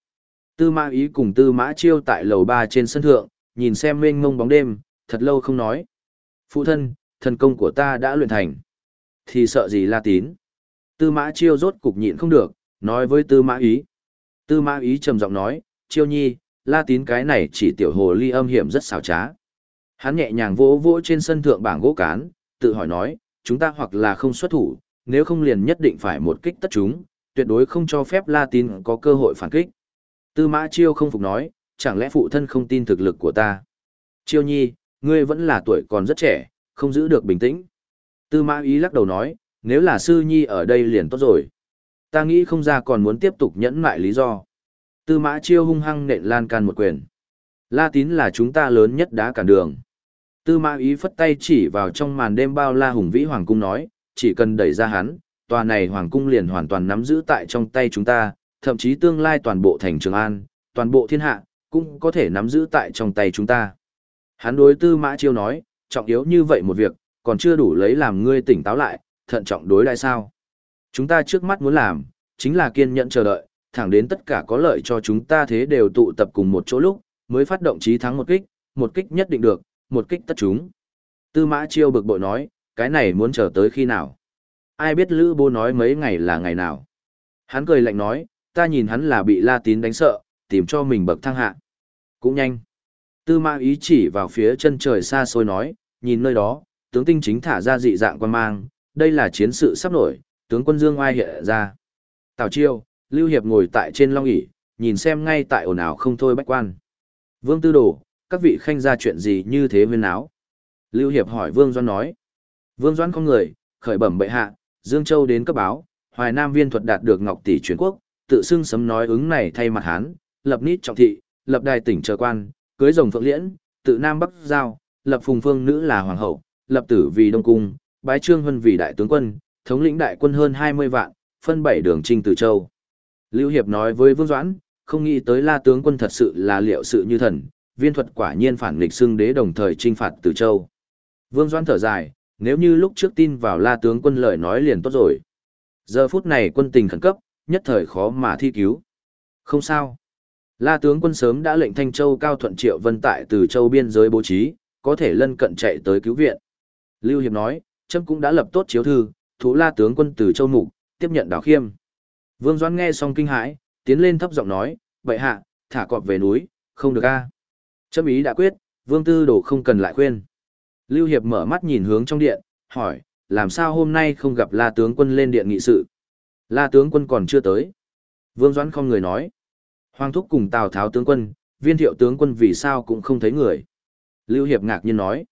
Tư mã ý cùng tư mã chiêu tại lầu ba trên sân thượng, nhìn xem mênh mông bóng đêm, thật lâu không nói. Phụ thân, thần công của ta đã luyện thành. Thì sợ gì la tín. Tư mã chiêu rốt cục nhịn không được, nói với tư mã ý. Tư mã ý trầm giọng nói, chiêu nhi, la tín cái này chỉ tiểu hồ ly âm hiểm rất xảo trá. Hắn nhẹ nhàng vỗ vỗ trên sân thượng bảng gỗ cán, tự hỏi nói, chúng ta hoặc là không xuất thủ, nếu không liền nhất định phải một kích tất chúng, tuyệt đối không cho phép La Tín có cơ hội phản kích. Tư Mã Chiêu không phục nói, chẳng lẽ phụ thân không tin thực lực của ta? Chiêu nhi, ngươi vẫn là tuổi còn rất trẻ, không giữ được bình tĩnh. Tư Mã Ý lắc đầu nói, nếu là sư nhi ở đây liền tốt rồi. Ta nghĩ không ra còn muốn tiếp tục nhẫn mại lý do. Tư Mã Chiêu hung hăng nện lan can một quyền. La Tín là chúng ta lớn nhất đá cản đường. Tư Mã Ý phất tay chỉ vào trong màn đêm bao la hùng vĩ hoàng cung nói, chỉ cần đẩy ra hắn, tòa này hoàng cung liền hoàn toàn nắm giữ tại trong tay chúng ta, thậm chí tương lai toàn bộ thành Trường An, toàn bộ thiên hạ, cũng có thể nắm giữ tại trong tay chúng ta. Hắn đối tư mã chiêu nói, trọng yếu như vậy một việc, còn chưa đủ lấy làm ngươi tỉnh táo lại, thận trọng đối lại sao. Chúng ta trước mắt muốn làm, chính là kiên nhẫn chờ đợi, thẳng đến tất cả có lợi cho chúng ta thế đều tụ tập cùng một chỗ lúc, mới phát động chí thắng một kích, một kích nhất định được, một kích tất chúng. Tư mã chiêu bực bội nói, cái này muốn chờ tới khi nào? Ai biết Lữ Bố nói mấy ngày là ngày nào? Hắn cười lạnh nói, ta nhìn hắn là bị La Tín đánh sợ, tìm cho mình bậc thang hạ. Cũng nhanh. Tư mã ý chỉ vào phía chân trời xa xôi nói, nhìn nơi đó, tướng tinh chính thả ra dị dạng quan mang, đây là chiến sự sắp nổi, tướng quân Dương Oai hiện ra. Tào Chiêu, Lưu Hiệp ngồi tại trên long ỷ nhìn xem ngay tại ồn ào không thôi bách quan. Vương Tư Đồ, các vị khanh ra chuyện gì như thế huyên áo? Lưu Hiệp hỏi Vương Doan nói. Vương Doan không người, khởi bẩm bệ hạ, Dương Châu đến cấp báo, Hoài Nam viên thuật đạt được Ngọc Tỷ truyền quốc, tự xưng sấm nói ứng này thay mặt Hán, lập nít trọng thị, lập đài tỉnh chờ quan, cưới rồng phượng liễn, tự Nam Bắc giao, lập phùng phương nữ là hoàng hậu, lập tử vì đông cung, bái trương huân vì đại tướng quân, thống lĩnh đại quân hơn 20 vạn, phân bảy đường trinh từ châu. Lưu Hiệp nói với Vương Doãn, không nghĩ tới La tướng quân thật sự là liệu sự như thần, viên thuật quả nhiên phản nghịch xưng đế đồng thời trinh phạt từ châu. Vương Doãn thở dài, nếu như lúc trước tin vào La tướng quân lời nói liền tốt rồi. Giờ phút này quân tình khẩn cấp, nhất thời khó mà thi cứu. Không sao. La tướng quân sớm đã lệnh Thanh Châu cao thuận triệu vân tại từ châu biên giới bố trí, có thể lân cận chạy tới cứu viện. Lưu Hiệp nói, Trâm cũng đã lập tốt chiếu thư, thủ la tướng quân từ châu mục, tiếp nhận đảo khiêm. Vương Doãn nghe xong kinh hãi, tiến lên thấp giọng nói, vậy hạ, thả cọp về núi, không được a. Chấm ý đã quyết, Vương Tư Đồ không cần lại khuyên. Lưu Hiệp mở mắt nhìn hướng trong điện, hỏi, làm sao hôm nay không gặp La tướng quân lên điện nghị sự? La tướng quân còn chưa tới. Vương Doãn không người nói. Hoàng thúc cùng Tào Tháo tướng quân, viên thiệu tướng quân vì sao cũng không thấy người. Lưu Hiệp ngạc nhiên nói.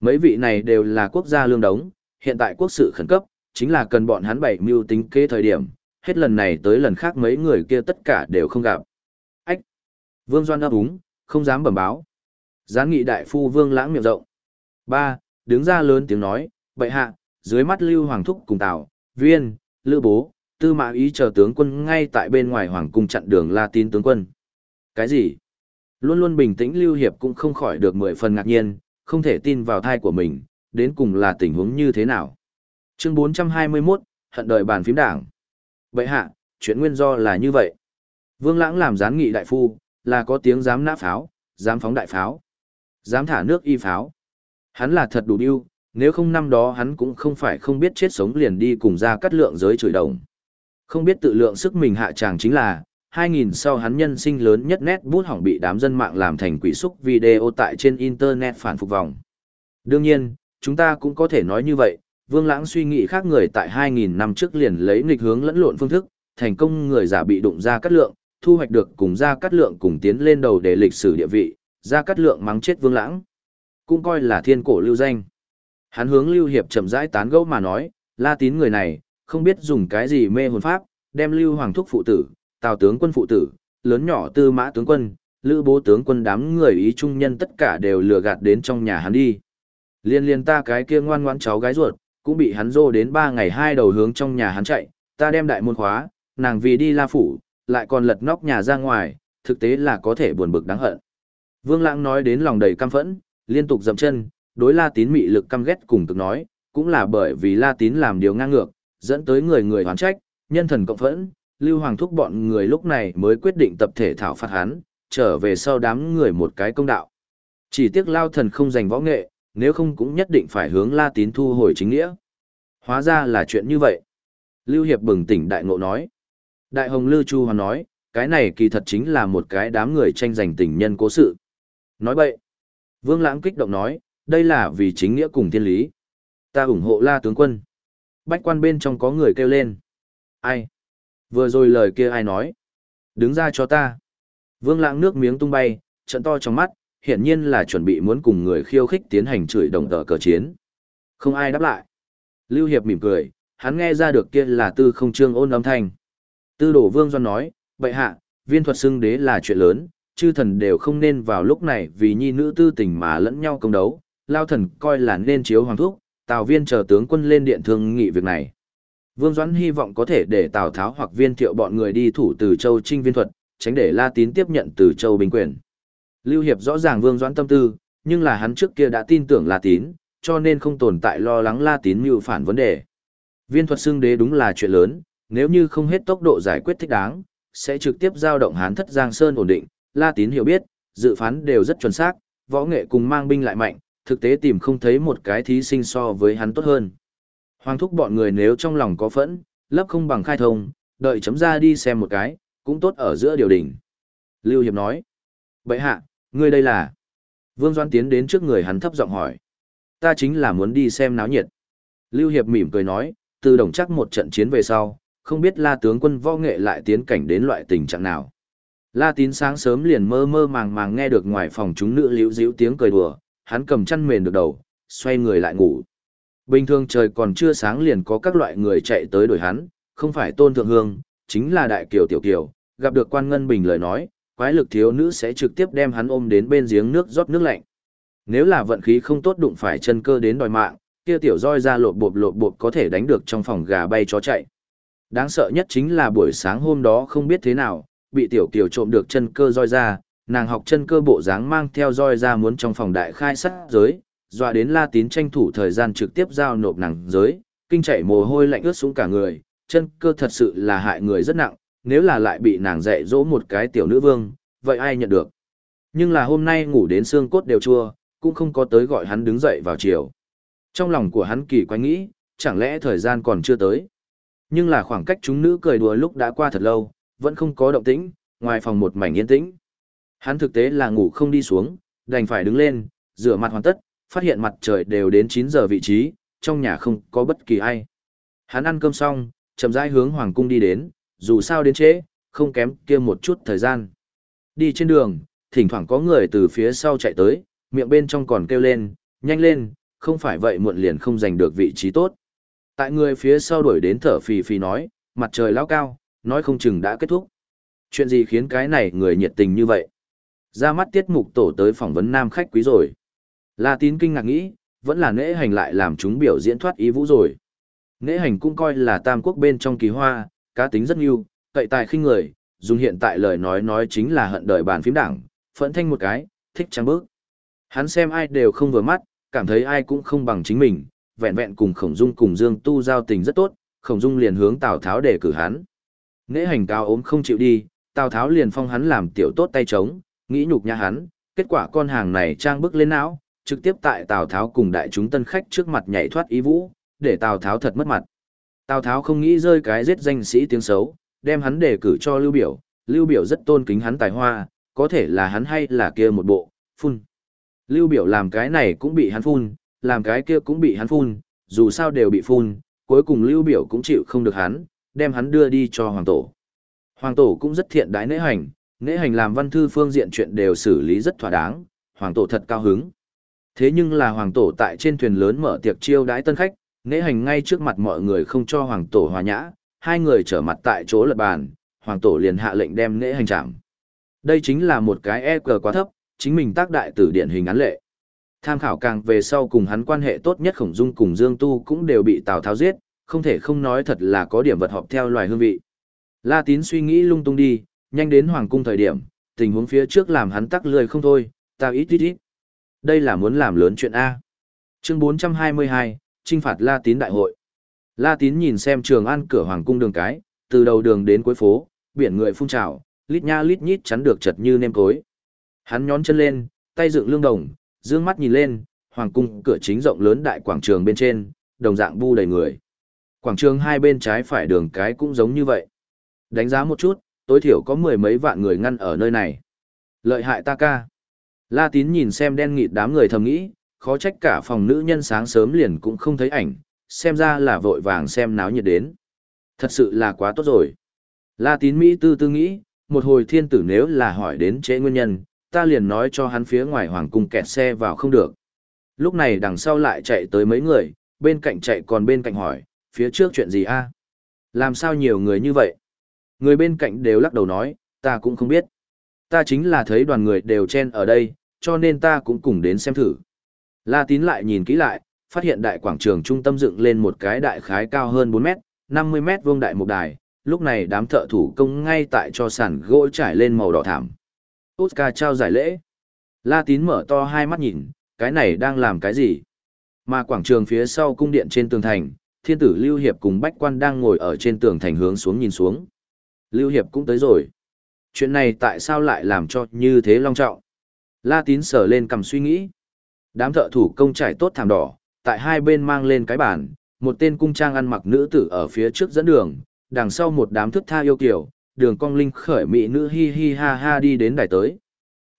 Mấy vị này đều là quốc gia lương đống, hiện tại quốc sự khẩn cấp, chính là cần bọn hắn bảy mưu tính kế thời điểm, hết lần này tới lần khác mấy người kia tất cả đều không gặp. Ách! Vương Doan ấp úng, không dám bẩm báo. Gián nghị đại phu Vương lãng miệng rộng. ba Đứng ra lớn tiếng nói, bệ hạ, dưới mắt Lưu Hoàng Thúc cùng Tào, Viên, Lữ Bố, Tư Mã Ý chờ tướng quân ngay tại bên ngoài Hoàng Cung chặn đường La tin tướng quân. Cái gì? Luôn luôn bình tĩnh Lưu Hiệp cũng không khỏi được mười phần ngạc nhiên, không thể tin vào thai của mình, đến cùng là tình huống như thế nào. Chương 421, hận đời bàn phím đảng. Bệ hạ, chuyện nguyên do là như vậy. Vương Lãng làm gián nghị đại phu, là có tiếng dám nã pháo, dám phóng đại pháo, dám thả nước y pháo. Hắn là thật đủ điêu, nếu không năm đó hắn cũng không phải không biết chết sống liền đi cùng ra cắt lượng giới chửi đồng. Không biết tự lượng sức mình hạ tràng chính là, 2000 sau hắn nhân sinh lớn nhất nét bút hỏng bị đám dân mạng làm thành quỷ xúc video tại trên internet phản phục vòng. Đương nhiên, chúng ta cũng có thể nói như vậy, Vương Lãng suy nghĩ khác người tại 2000 năm trước liền lấy nghịch hướng lẫn lộn phương thức, thành công người giả bị đụng ra cắt lượng, thu hoạch được cùng ra cắt lượng cùng tiến lên đầu để lịch sử địa vị, ra cắt lượng mắng chết Vương Lãng. Cũng coi là thiên cổ lưu danh. Hắn hướng Lưu Hiệp chậm rãi tán gẫu mà nói, La Tín người này, không biết dùng cái gì mê hồn pháp, đem Lưu Hoàng thúc phụ tử, Tào tướng quân phụ tử, lớn nhỏ Tư Mã tướng quân, Lữ Bố tướng quân đám người ý trung nhân tất cả đều lừa gạt đến trong nhà hắn đi. Liên liên ta cái kia ngoan ngoãn cháu gái ruột, cũng bị hắn dô đến ba ngày hai đầu hướng trong nhà hắn chạy, ta đem đại môn khóa, nàng vì đi La phủ, lại còn lật nóc nhà ra ngoài, thực tế là có thể buồn bực đáng hận. Vương Lãng nói đến lòng đầy căm phẫn, liên tục dậm chân, đối La Tín mị lực căm ghét cùng cực nói, cũng là bởi vì La Tín làm điều ngang ngược, dẫn tới người người hoán trách, nhân thần cộng phẫn, Lưu Hoàng thúc bọn người lúc này mới quyết định tập thể thảo phạt hắn, trở về sau đám người một cái công đạo. Chỉ tiếc Lao thần không giành võ nghệ, nếu không cũng nhất định phải hướng La Tín thu hồi chính nghĩa. Hóa ra là chuyện như vậy. Lưu Hiệp bừng tỉnh đại ngộ nói. Đại Hồng Lư Chu Hoàn nói, cái này kỳ thật chính là một cái đám người tranh giành tình nhân cố sự. Nói vậy Vương Lãng kích động nói, đây là vì chính nghĩa cùng thiên lý. Ta ủng hộ La tướng quân. Bách quan bên trong có người kêu lên. Ai? Vừa rồi lời kia ai nói? Đứng ra cho ta. Vương lãng nước miếng tung bay, trận to trong mắt, hiển nhiên là chuẩn bị muốn cùng người khiêu khích tiến hành chửi đồng tờ cờ chiến. Không ai đáp lại. Lưu Hiệp mỉm cười, hắn nghe ra được kia là tư không trương ôn âm thanh. Tư đổ vương doan nói, bệ hạ, viên thuật xưng đế là chuyện lớn, chư thần đều không nên vào lúc này vì nhi nữ tư tình mà lẫn nhau công đấu, lao thần coi là nên chiếu hoàng thúc, tào viên chờ tướng quân lên điện thương nghị việc này. Vương Doãn hy vọng có thể để Tào Tháo hoặc viên thiệu bọn người đi thủ từ châu trinh viên thuật, tránh để La Tín tiếp nhận từ châu binh quyền. Lưu Hiệp rõ ràng Vương Doãn tâm tư, nhưng là hắn trước kia đã tin tưởng La Tín, cho nên không tồn tại lo lắng La Tín mưu phản vấn đề. Viên thuật xương đế đúng là chuyện lớn, nếu như không hết tốc độ giải quyết thích đáng, sẽ trực tiếp giao động hán thất Giang Sơn ổn định. La Tín hiểu biết, dự phán đều rất chuẩn xác, võ nghệ cùng mang binh lại mạnh, thực tế tìm không thấy một cái thí sinh so với hắn tốt hơn. Hoàng thúc bọn người nếu trong lòng có phẫn, lấp không bằng khai thông, đợi chấm ra đi xem một cái, cũng tốt ở giữa điều đỉnh. Lưu Hiệp nói, vậy hạ, ngươi đây là... Vương Doan tiến đến trước người hắn thấp giọng hỏi. Ta chính là muốn đi xem náo nhiệt. Lưu Hiệp mỉm cười nói, từ đồng chắc một trận chiến về sau, không biết la tướng quân võ nghệ lại tiến cảnh đến loại tình trạng nào. La tín sáng sớm liền mơ mơ màng màng nghe được ngoài phòng chúng nữ liễu díu tiếng cười đùa, hắn cầm chăn mền được đầu, xoay người lại ngủ. Bình thường trời còn chưa sáng liền có các loại người chạy tới đổi hắn, không phải tôn thượng hương, chính là đại kiều tiểu kiều, gặp được quan ngân bình lời nói, quái lực thiếu nữ sẽ trực tiếp đem hắn ôm đến bên giếng nước rót nước lạnh. Nếu là vận khí không tốt đụng phải chân cơ đến đòi mạng, kia tiểu roi ra lộp bộp lộp bộp có thể đánh được trong phòng gà bay chó chạy. Đáng sợ nhất chính là buổi sáng hôm đó không biết thế nào, bị tiểu kiều trộm được chân cơ roi ra, nàng học chân cơ bộ dáng mang theo roi ra muốn trong phòng đại khai sát giới, dọa đến La Tín tranh thủ thời gian trực tiếp giao nộp nàng giới, kinh chảy mồ hôi lạnh ướt xuống cả người, chân cơ thật sự là hại người rất nặng, nếu là lại bị nàng dạy dỗ một cái tiểu nữ vương, vậy ai nhận được. Nhưng là hôm nay ngủ đến xương cốt đều chua, cũng không có tới gọi hắn đứng dậy vào chiều. Trong lòng của hắn kỳ quái nghĩ, chẳng lẽ thời gian còn chưa tới. Nhưng là khoảng cách chúng nữ cười đùa lúc đã qua thật lâu, vẫn không có động tĩnh, ngoài phòng một mảnh yên tĩnh. Hắn thực tế là ngủ không đi xuống, đành phải đứng lên, rửa mặt hoàn tất, phát hiện mặt trời đều đến 9 giờ vị trí, trong nhà không có bất kỳ ai. Hắn ăn cơm xong, chậm rãi hướng hoàng cung đi đến, dù sao đến trễ, không kém kia một chút thời gian. Đi trên đường, thỉnh thoảng có người từ phía sau chạy tới, miệng bên trong còn kêu lên, nhanh lên, không phải vậy muộn liền không giành được vị trí tốt. Tại người phía sau đuổi đến thở phì phì nói, mặt trời lao cao, nói không chừng đã kết thúc. Chuyện gì khiến cái này người nhiệt tình như vậy? Ra mắt tiết mục tổ tới phỏng vấn nam khách quý rồi. La tín kinh ngạc nghĩ, vẫn là nễ hành lại làm chúng biểu diễn thoát ý vũ rồi. Nễ hành cũng coi là tam quốc bên trong kỳ hoa, cá tính rất nhiều, cậy tài khinh người, dùng hiện tại lời nói nói chính là hận đời bàn phím đảng, phẫn thanh một cái, thích trắng bước. Hắn xem ai đều không vừa mắt, cảm thấy ai cũng không bằng chính mình, vẹn vẹn cùng khổng dung cùng dương tu giao tình rất tốt, khổng dung liền hướng Tào Tháo để cử hắn. Nễ hành cao ốm không chịu đi, Tào Tháo liền phong hắn làm tiểu tốt tay trống, nghĩ nhục nhã hắn, kết quả con hàng này trang bức lên não, trực tiếp tại Tào Tháo cùng đại chúng tân khách trước mặt nhảy thoát ý vũ, để Tào Tháo thật mất mặt. Tào Tháo không nghĩ rơi cái giết danh sĩ tiếng xấu, đem hắn đề cử cho Lưu Biểu, Lưu Biểu rất tôn kính hắn tài hoa, có thể là hắn hay là kia một bộ, phun. Lưu Biểu làm cái này cũng bị hắn phun, làm cái kia cũng bị hắn phun, dù sao đều bị phun, cuối cùng Lưu Biểu cũng chịu không được hắn, đem hắn đưa đi cho Hoàng Tổ. Hoàng Tổ cũng rất thiện đái nễ hành, nễ hành làm văn thư phương diện chuyện đều xử lý rất thỏa đáng, Hoàng Tổ thật cao hứng. Thế nhưng là hoàng tổ tại trên thuyền lớn mở tiệc chiêu đãi tân khách, nễ hành ngay trước mặt mọi người không cho hoàng tổ hòa nhã, hai người trở mặt tại chỗ lật bàn, hoàng tổ liền hạ lệnh đem nễ hành chạm. Đây chính là một cái e cờ quá thấp, chính mình tác đại tử điển hình án lệ. Tham khảo càng về sau cùng hắn quan hệ tốt nhất khổng dung cùng Dương Tu cũng đều bị Tào Tháo giết, không thể không nói thật là có điểm vật họp theo loài hương vị. La Tín suy nghĩ lung tung đi, nhanh đến hoàng cung thời điểm, tình huống phía trước làm hắn tắc lười không thôi, ta ít ít ít. Đây là muốn làm lớn chuyện A. Chương 422, trinh phạt La Tín Đại hội. La Tín nhìn xem trường an cửa hoàng cung đường cái, từ đầu đường đến cuối phố, biển người phun trào, lít nha lít nhít chắn được chật như nêm cối. Hắn nhón chân lên, tay dựng lương đồng, dương mắt nhìn lên, hoàng cung cửa chính rộng lớn đại quảng trường bên trên, đồng dạng bu đầy người. Quảng trường hai bên trái phải đường cái cũng giống như vậy. Đánh giá một chút, tối thiểu có mười mấy vạn người ngăn ở nơi này. Lợi hại ta ca. La tín nhìn xem đen nghịt đám người thầm nghĩ, khó trách cả phòng nữ nhân sáng sớm liền cũng không thấy ảnh, xem ra là vội vàng xem náo nhiệt đến. Thật sự là quá tốt rồi. La tín Mỹ tư tư nghĩ, một hồi thiên tử nếu là hỏi đến chế nguyên nhân, ta liền nói cho hắn phía ngoài hoàng cung kẹt xe vào không được. Lúc này đằng sau lại chạy tới mấy người, bên cạnh chạy còn bên cạnh hỏi, phía trước chuyện gì a? Làm sao nhiều người như vậy? Người bên cạnh đều lắc đầu nói, ta cũng không biết. Ta chính là thấy đoàn người đều chen ở đây, cho nên ta cũng cùng đến xem thử. La tín lại nhìn kỹ lại, phát hiện đại quảng trường trung tâm dựng lên một cái đại khái cao hơn 4 mét, 50 mét vuông đại mục đài, lúc này đám thợ thủ công ngay tại cho sàn gỗ trải lên màu đỏ thảm. Oscar trao giải lễ. La tín mở to hai mắt nhìn, cái này đang làm cái gì? Mà quảng trường phía sau cung điện trên tường thành, thiên tử Lưu Hiệp cùng Bách Quan đang ngồi ở trên tường thành hướng xuống nhìn xuống. Lưu Hiệp cũng tới rồi. Chuyện này tại sao lại làm cho như thế long trọng? La tín sờ lên cầm suy nghĩ. Đám thợ thủ công trải tốt thảm đỏ, tại hai bên mang lên cái bàn, một tên cung trang ăn mặc nữ tử ở phía trước dẫn đường, đằng sau một đám thức tha yêu kiều, đường cong linh khởi mỹ nữ hi hi ha ha đi đến đài tới.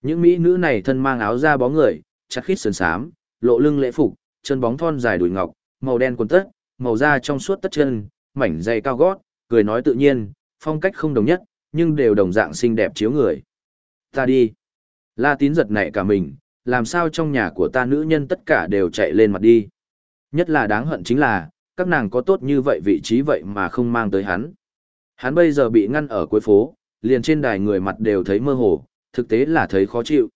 Những mỹ nữ này thân mang áo da bó người, chặt khít sườn sám, lộ lưng lễ phục, chân bóng thon dài đùi ngọc, màu đen quần tất, màu da trong suốt tất chân, mảnh dày cao gót, cười nói tự nhiên, phong cách không đồng nhất, nhưng đều đồng dạng xinh đẹp chiếu người. Ta đi. La tín giật nảy cả mình, làm sao trong nhà của ta nữ nhân tất cả đều chạy lên mặt đi. Nhất là đáng hận chính là, các nàng có tốt như vậy vị trí vậy mà không mang tới hắn. Hắn bây giờ bị ngăn ở cuối phố, liền trên đài người mặt đều thấy mơ hồ, thực tế là thấy khó chịu.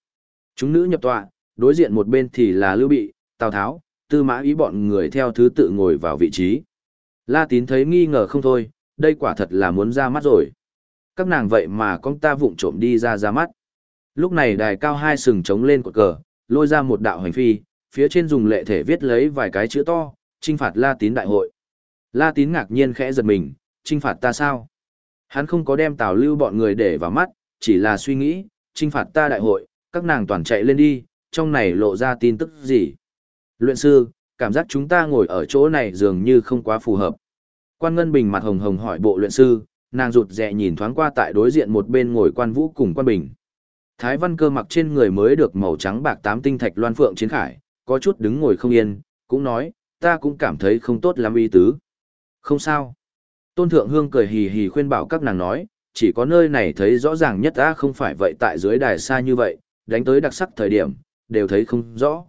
Chúng nữ nhập tọa, đối diện một bên thì là Lưu Bị, Tào Tháo, Tư Mã Ý bọn người theo thứ tự ngồi vào vị trí. La Tín thấy nghi ngờ không thôi, đây quả thật là muốn ra mắt rồi. Các nàng vậy mà con ta vụng trộm đi ra ra mắt. Lúc này đài cao hai sừng trống lên cột cờ, lôi ra một đạo hành phi, phía trên dùng lệ thể viết lấy vài cái chữ to, trinh phạt La Tín đại hội. La Tín ngạc nhiên khẽ giật mình, trinh phạt ta sao? Hắn không có đem Tào Lưu bọn người để vào mắt, chỉ là suy nghĩ, trinh phạt ta đại hội, các nàng toàn chạy lên đi, trong này lộ ra tin tức gì? Luyện sư, cảm giác chúng ta ngồi ở chỗ này dường như không quá phù hợp. Quan Ngân Bình mặt hồng hồng hỏi bộ luyện sư, nàng rụt rè nhìn thoáng qua tại đối diện một bên ngồi quan vũ cùng quan bình. Thái văn cơ mặc trên người mới được màu trắng bạc tám tinh thạch loan phượng chiến khải, có chút đứng ngồi không yên, cũng nói, ta cũng cảm thấy không tốt lắm ý tứ. Không sao. Tôn Thượng Hương cười hì hì khuyên bảo các nàng nói, chỉ có nơi này thấy rõ ràng nhất ta không phải vậy tại dưới đài xa như vậy, đánh tới đặc sắc thời điểm, đều thấy không rõ.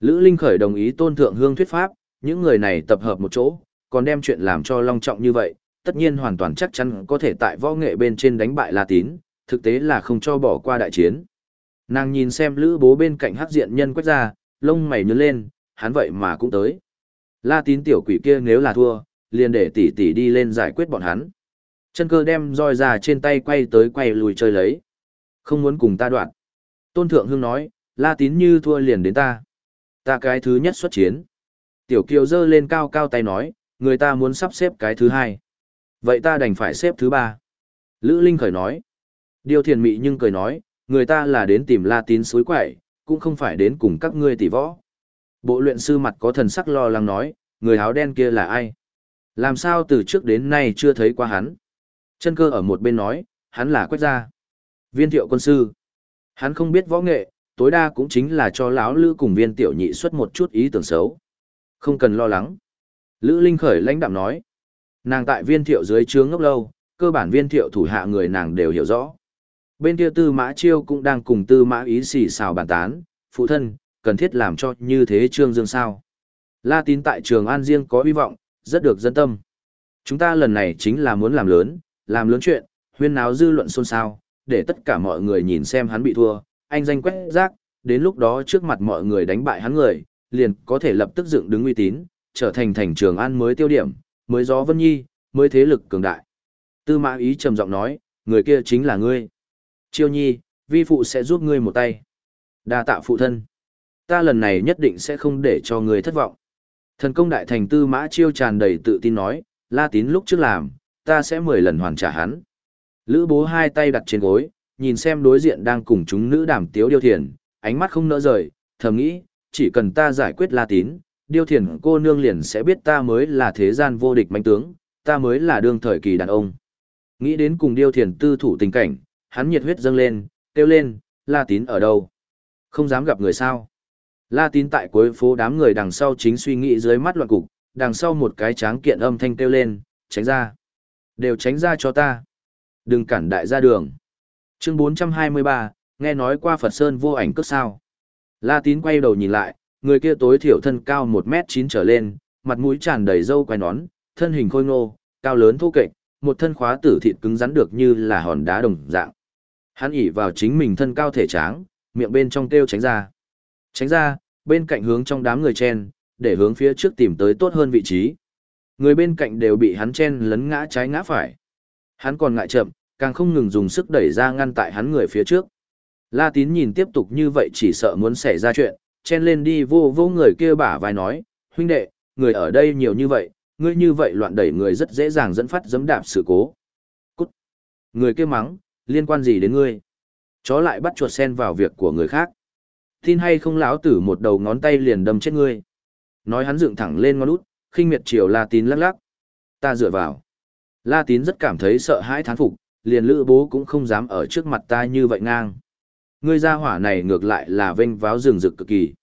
Lữ Linh Khởi đồng ý Tôn Thượng Hương thuyết pháp, những người này tập hợp một chỗ, còn đem chuyện làm cho long trọng như vậy, tất nhiên hoàn toàn chắc chắn có thể tại võ nghệ bên trên đánh bại La Tín, thực tế là không cho bỏ qua đại chiến. Nàng nhìn xem Lữ bố bên cạnh hắc diện nhân quách ra, lông mày nhớ lên, hắn vậy mà cũng tới. La Tín tiểu quỷ kia nếu là thua, liền để tỷ tỷ đi lên giải quyết bọn hắn. Chân cơ đem roi ra trên tay quay tới quay lùi chơi lấy. Không muốn cùng ta đoạn. Tôn Thượng Hương nói, La Tín như thua liền đến ta. Ta cái thứ nhất xuất chiến. Tiểu Kiều giơ lên cao cao tay nói, người ta muốn sắp xếp cái thứ hai. Vậy ta đành phải xếp thứ ba. Lữ Linh khởi nói. Điều thiền mị nhưng cười nói, người ta là đến tìm La Tín suối quậy, cũng không phải đến cùng các ngươi tỷ võ. Bộ luyện sư mặt có thần sắc lo lắng nói, người áo đen kia là ai? Làm sao từ trước đến nay chưa thấy qua hắn? Chân cơ ở một bên nói, hắn là quách gia. Viên thiệu quân sư. Hắn không biết võ nghệ, tối đa cũng chính là cho lão lữ cùng viên tiểu nhị xuất một chút ý tưởng xấu. Không cần lo lắng. Lữ Linh khởi lãnh đạm nói. Nàng tại viên thiệu dưới trướng ngốc lâu, cơ bản viên thiệu thủ hạ người nàng đều hiểu rõ. Bên kia tư mã chiêu cũng đang cùng tư mã ý xì xào bàn tán, phụ thân, cần thiết làm cho như thế trương dương sao. La tín tại trường An riêng có hy vọng, rất được dân tâm. Chúng ta lần này chính là muốn làm lớn, làm lớn chuyện, huyên náo dư luận xôn xao, để tất cả mọi người nhìn xem hắn bị thua, anh danh quét rác, đến lúc đó trước mặt mọi người đánh bại hắn người, liền có thể lập tức dựng đứng uy tín, trở thành thành trường An mới tiêu điểm, mới gió vân nhi, mới thế lực cường đại. Tư mã ý trầm giọng nói, người kia chính là ngươi. Chiêu nhi, vi phụ sẽ giúp ngươi một tay. đa tạ phụ thân. Ta lần này nhất định sẽ không để cho ngươi thất vọng. Thần công đại thành tư mã chiêu tràn đầy tự tin nói, la tín lúc trước làm, ta sẽ mười lần hoàn trả hắn. Lữ bố hai tay đặt trên gối, nhìn xem đối diện đang cùng chúng nữ đàm tiếu điêu thiền, ánh mắt không nỡ rời, thầm nghĩ, chỉ cần ta giải quyết la tín, điêu thiền cô nương liền sẽ biết ta mới là thế gian vô địch manh tướng, ta mới là đương thời kỳ đàn ông. Nghĩ đến cùng điêu thiền tư thủ tình cảnh, hắn nhiệt huyết dâng lên, kêu lên, la tín ở đâu? Không dám gặp người sao? La tín tại cuối phố đám người đằng sau chính suy nghĩ dưới mắt loạn cục, đằng sau một cái tráng kiện âm thanh kêu lên, tránh ra. Đều tránh ra cho ta. Đừng cản đại ra đường. Chương 423, nghe nói qua Phật Sơn vô ảnh cất sao. La tín quay đầu nhìn lại, người kia tối thiểu thân cao 1m9 trở lên, mặt mũi tràn đầy râu quai nón, thân hình khôi ngô, cao lớn thô kệch, một thân khóa tử thịt cứng rắn được như là hòn đá đồng dạng. Hắn ỉ vào chính mình thân cao thể tráng, miệng bên trong kêu tránh ra. Tránh ra, bên cạnh hướng trong đám người chen, để hướng phía trước tìm tới tốt hơn vị trí. Người bên cạnh đều bị hắn chen lấn ngã trái ngã phải. Hắn còn ngại chậm, càng không ngừng dùng sức đẩy ra ngăn tại hắn người phía trước. La tín nhìn tiếp tục như vậy chỉ sợ muốn xảy ra chuyện, chen lên đi vô vô người kia bả vai nói, huynh đệ, người ở đây nhiều như vậy, ngươi như vậy loạn đẩy người rất dễ dàng dẫn phát dẫm đạp sự cố. Cút! Người kia mắng, liên quan gì đến ngươi? Chó lại bắt chuột sen vào việc của người khác. Tin hay không lão tử một đầu ngón tay liền đâm chết ngươi. Nói hắn dựng thẳng lên ngón út, khinh miệt chiều La Tín lắc lắc. Ta dựa vào. La Tín rất cảm thấy sợ hãi thán phục, liền lữ bố cũng không dám ở trước mặt ta như vậy ngang. Ngươi gia hỏa này ngược lại là vênh váo rừng rực cực kỳ.